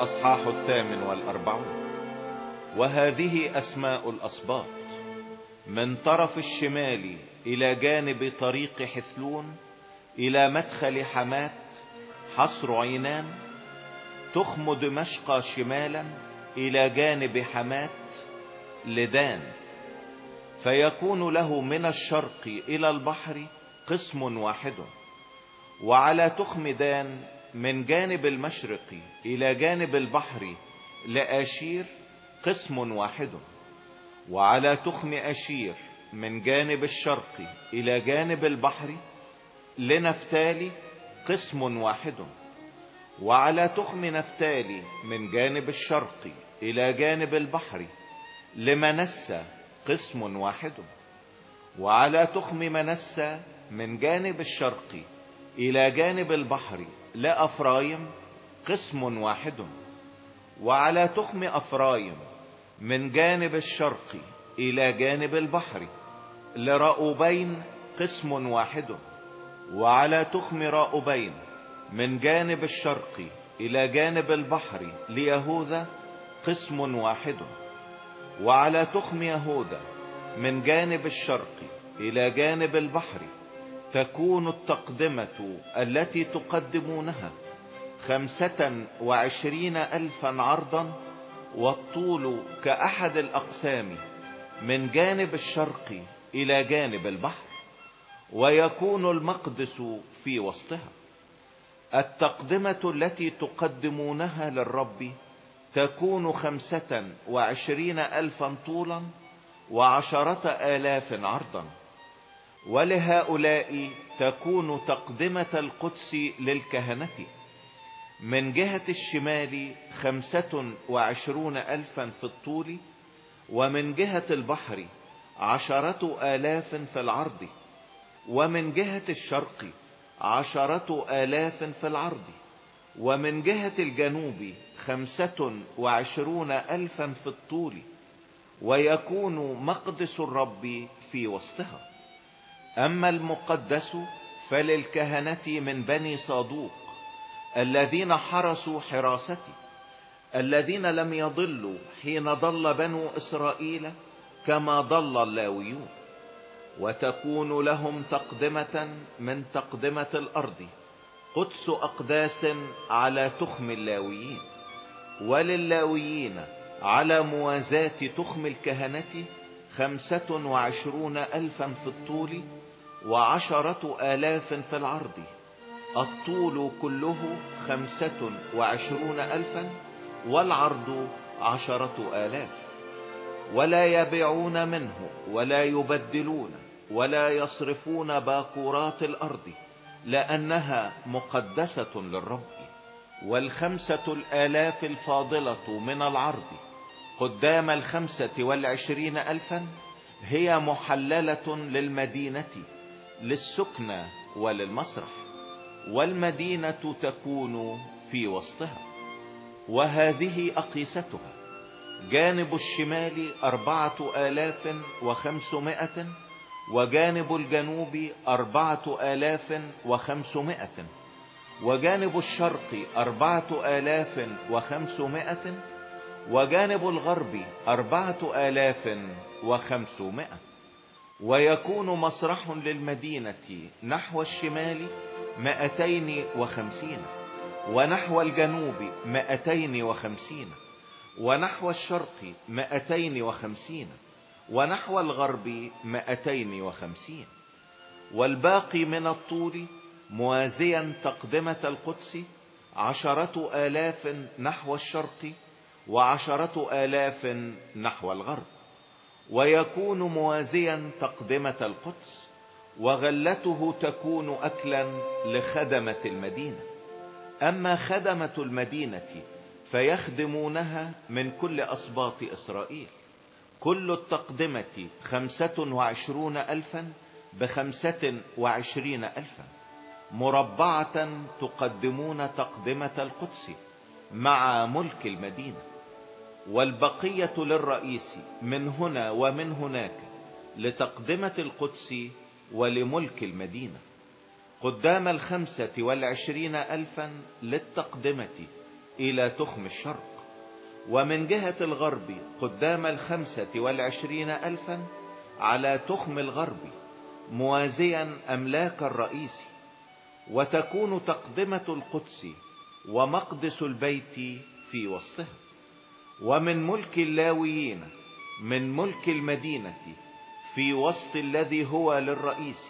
الأصحاح الثامن والأربعون. وهذه أسماء الأصباط. من طرف الشمال إلى جانب طريق حثلون إلى مدخل حمات حصر عينان تخم دمشق شمالا إلى جانب حمات لدان. فيكون له من الشرق إلى البحر قسم واحد. وعلى تخم دان من جانب المشرق إلى جانب البحر لآشير قسم واحد وعلى تخم أشير من جانب الشرق إلى جانب البحر لنفتالي قسم واحد وعلى تخم نفتالي من جانب الشرق إلى جانب البحر لمنسى قسم واحد وعلى تخم منسى من جانب الشرق إلى جانب البحر لأفرايم قسم واحد. وعلى تخم أفرايم من جانب الشرق إلى جانب البحر لرأوبين قسم واحد. وعلى تخم رأوبين من جانب الشرق إلى جانب البحر ليهوذا قسم واحد. وعلى تخم يهوذا من جانب الشرق إلى جانب البحر تكون التقدمة التي تقدمونها خمسة وعشرين ألفا عرضا والطول كأحد الأقسام من جانب الشرق إلى جانب البحر ويكون المقدس في وسطها. التقدمة التي تقدمونها للرب تكون خمسة وعشرين ألفا طولا وعشرة آلاف عرضا. ولهؤلاء تكون تقدمة القدس للكهنة. من جهة الشمال خمسة وعشرون ألفا في الطول ومن جهة البحر عشرة آلاف في العرض ومن جهة الشرق عشرة آلاف في العرض ومن جهة الجنوب خمسة وعشرون ألفا في الطول ويكون مقدس الرب في وسطها. أما المقدس فللكهنة من بني صادوق الذين حرسوا حراستي الذين لم يضلوا حين ضل بنو إسرائيل كما ضل اللاويون. وتكون لهم تقدمة من تقدمة الأرض قدس أقداس على تخم اللاويين. وللاويين على موازاة تخم الكهنة خمسة وعشرون ألفا في الطول وعشرة آلاف في العرض. الطول كله خمسة وعشرون ألفا والعرض عشرة آلاف. ولا يبيعون منه ولا يبدلون ولا يصرفون باكورات الأرض لأنها مقدسة للرب. والخمسة الآلاف الفاضلة من العرض قدام الخمسة والعشرين ألفا هي محللة للمدينة. للسكنى وللمسرح والمدينة تكون في وسطها. وهذه أقيستها. جانب الشمال أربعة آلاف وخمسمائة وجانب الجنوب أربعة آلاف وخمسمائة وجانب الشرق أربعة آلاف وخمسمائة وجانب الغرب أربعة آلاف وخمسمائة. ويكون مسرح للمدينة نحو الشمال مائتين وخمسين ونحو الجنوب مائتين وخمسين ونحو الشرق مائتين وخمسين ونحو الغرب مائتين وخمسين. والباقي من الطول موازيا تقدمة القدس عشرة آلاف نحو الشرق وعشرة آلاف نحو الغرب. ويكون موازيا تقدمة القدس وغلته تكون أكلا لخدمة المدينة. أما خدمة المدينة فيخدمونها من كل أصباط إسرائيل. كل التقدمة خمسة وعشرون ألفا بخمسة وعشرين ألفا. مربعة تقدمون تقدمة القدس مع ملك المدينة. والبقية للرئيس من هنا ومن هناك لتقدمة القدس ولملك المدينة. قدام الخمسة والعشرين ألفا للتقدمة إلى تخم الشرق. ومن جهة الغرب قدام الخمسة والعشرين ألفا على تخم الغرب موازيا أملاك الرئيس. وتكون تقدمة القدس ومقدس البيت في وسطها ومن ملك اللاويين من ملك المدينة في وسط الذي هو للرئيس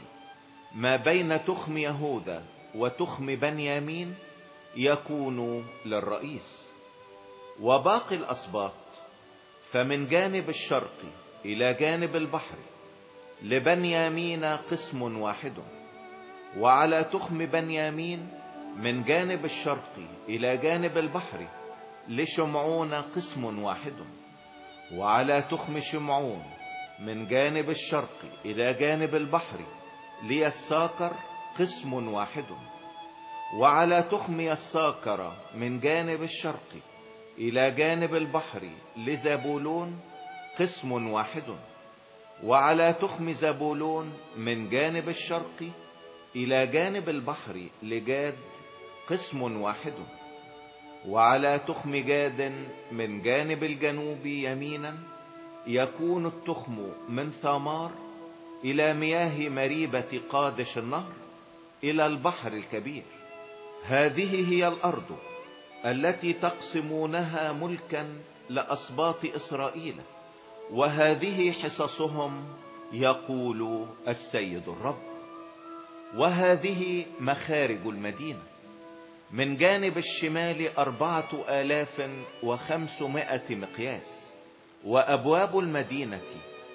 ما بين تخم يهوذا وتخم بنيامين يكون للرئيس. وباقي الأسباط فمن جانب الشرق إلى جانب البحر لبنيامين قسم واحد. وعلى تخم بنيامين من جانب الشرق إلى جانب البحر لشمعون قسم واحد وعلى تخم شمعون من جانب الشرق إلى جانب البحر ليساكر قسم واحد وعلى تخم يساكر من جانب الشرق إلى جانب البحر لزبولون قسم واحد وعلى تخم زبولون من جانب الشرق إلى جانب البحر لجاد قسم واحد وعلى تخم جاد من جانب الجنوب يمينا يكون التخم من ثمار إلى مياه مريبة قادش النهر إلى البحر الكبير. هذه هي الأرض التي تقسمونها ملكا لأسباط إسرائيل وهذه حصصهم يقول السيد الرب. وهذه مخارج المدينة. من جانب الشمال أربعة آلاف وخمسمائة مقياس وأبواب المدينة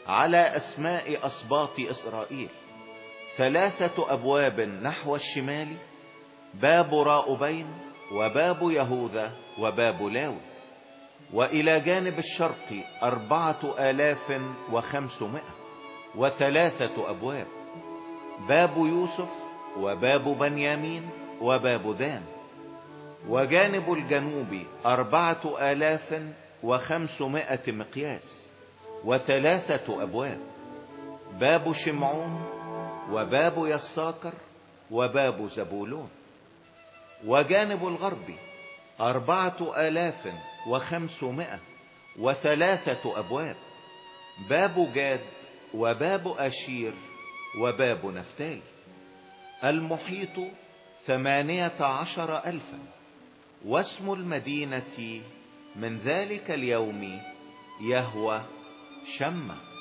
على أسماء أسباط إسرائيل. ثلاثة أبواب نحو الشمال باب راؤبين وباب يهوذا وباب لاوي. وإلى جانب الشرق أربعة آلاف وخمسمائة وثلاثة أبواب باب يوسف وباب بنيامين وباب دان. وجانب الجنوب أربعة آلاف وخمسمائة مقياس وثلاثة أبواب باب شمعون وباب يساكر وباب زبولون. وجانب الغرب أربعة آلاف وخمسمائة وثلاثة أبواب باب جاد وباب أشير وباب نفتالي المحيط ثمانية عشر ألفا. واسم المدينة من ذلك اليوم يهوى شمّة.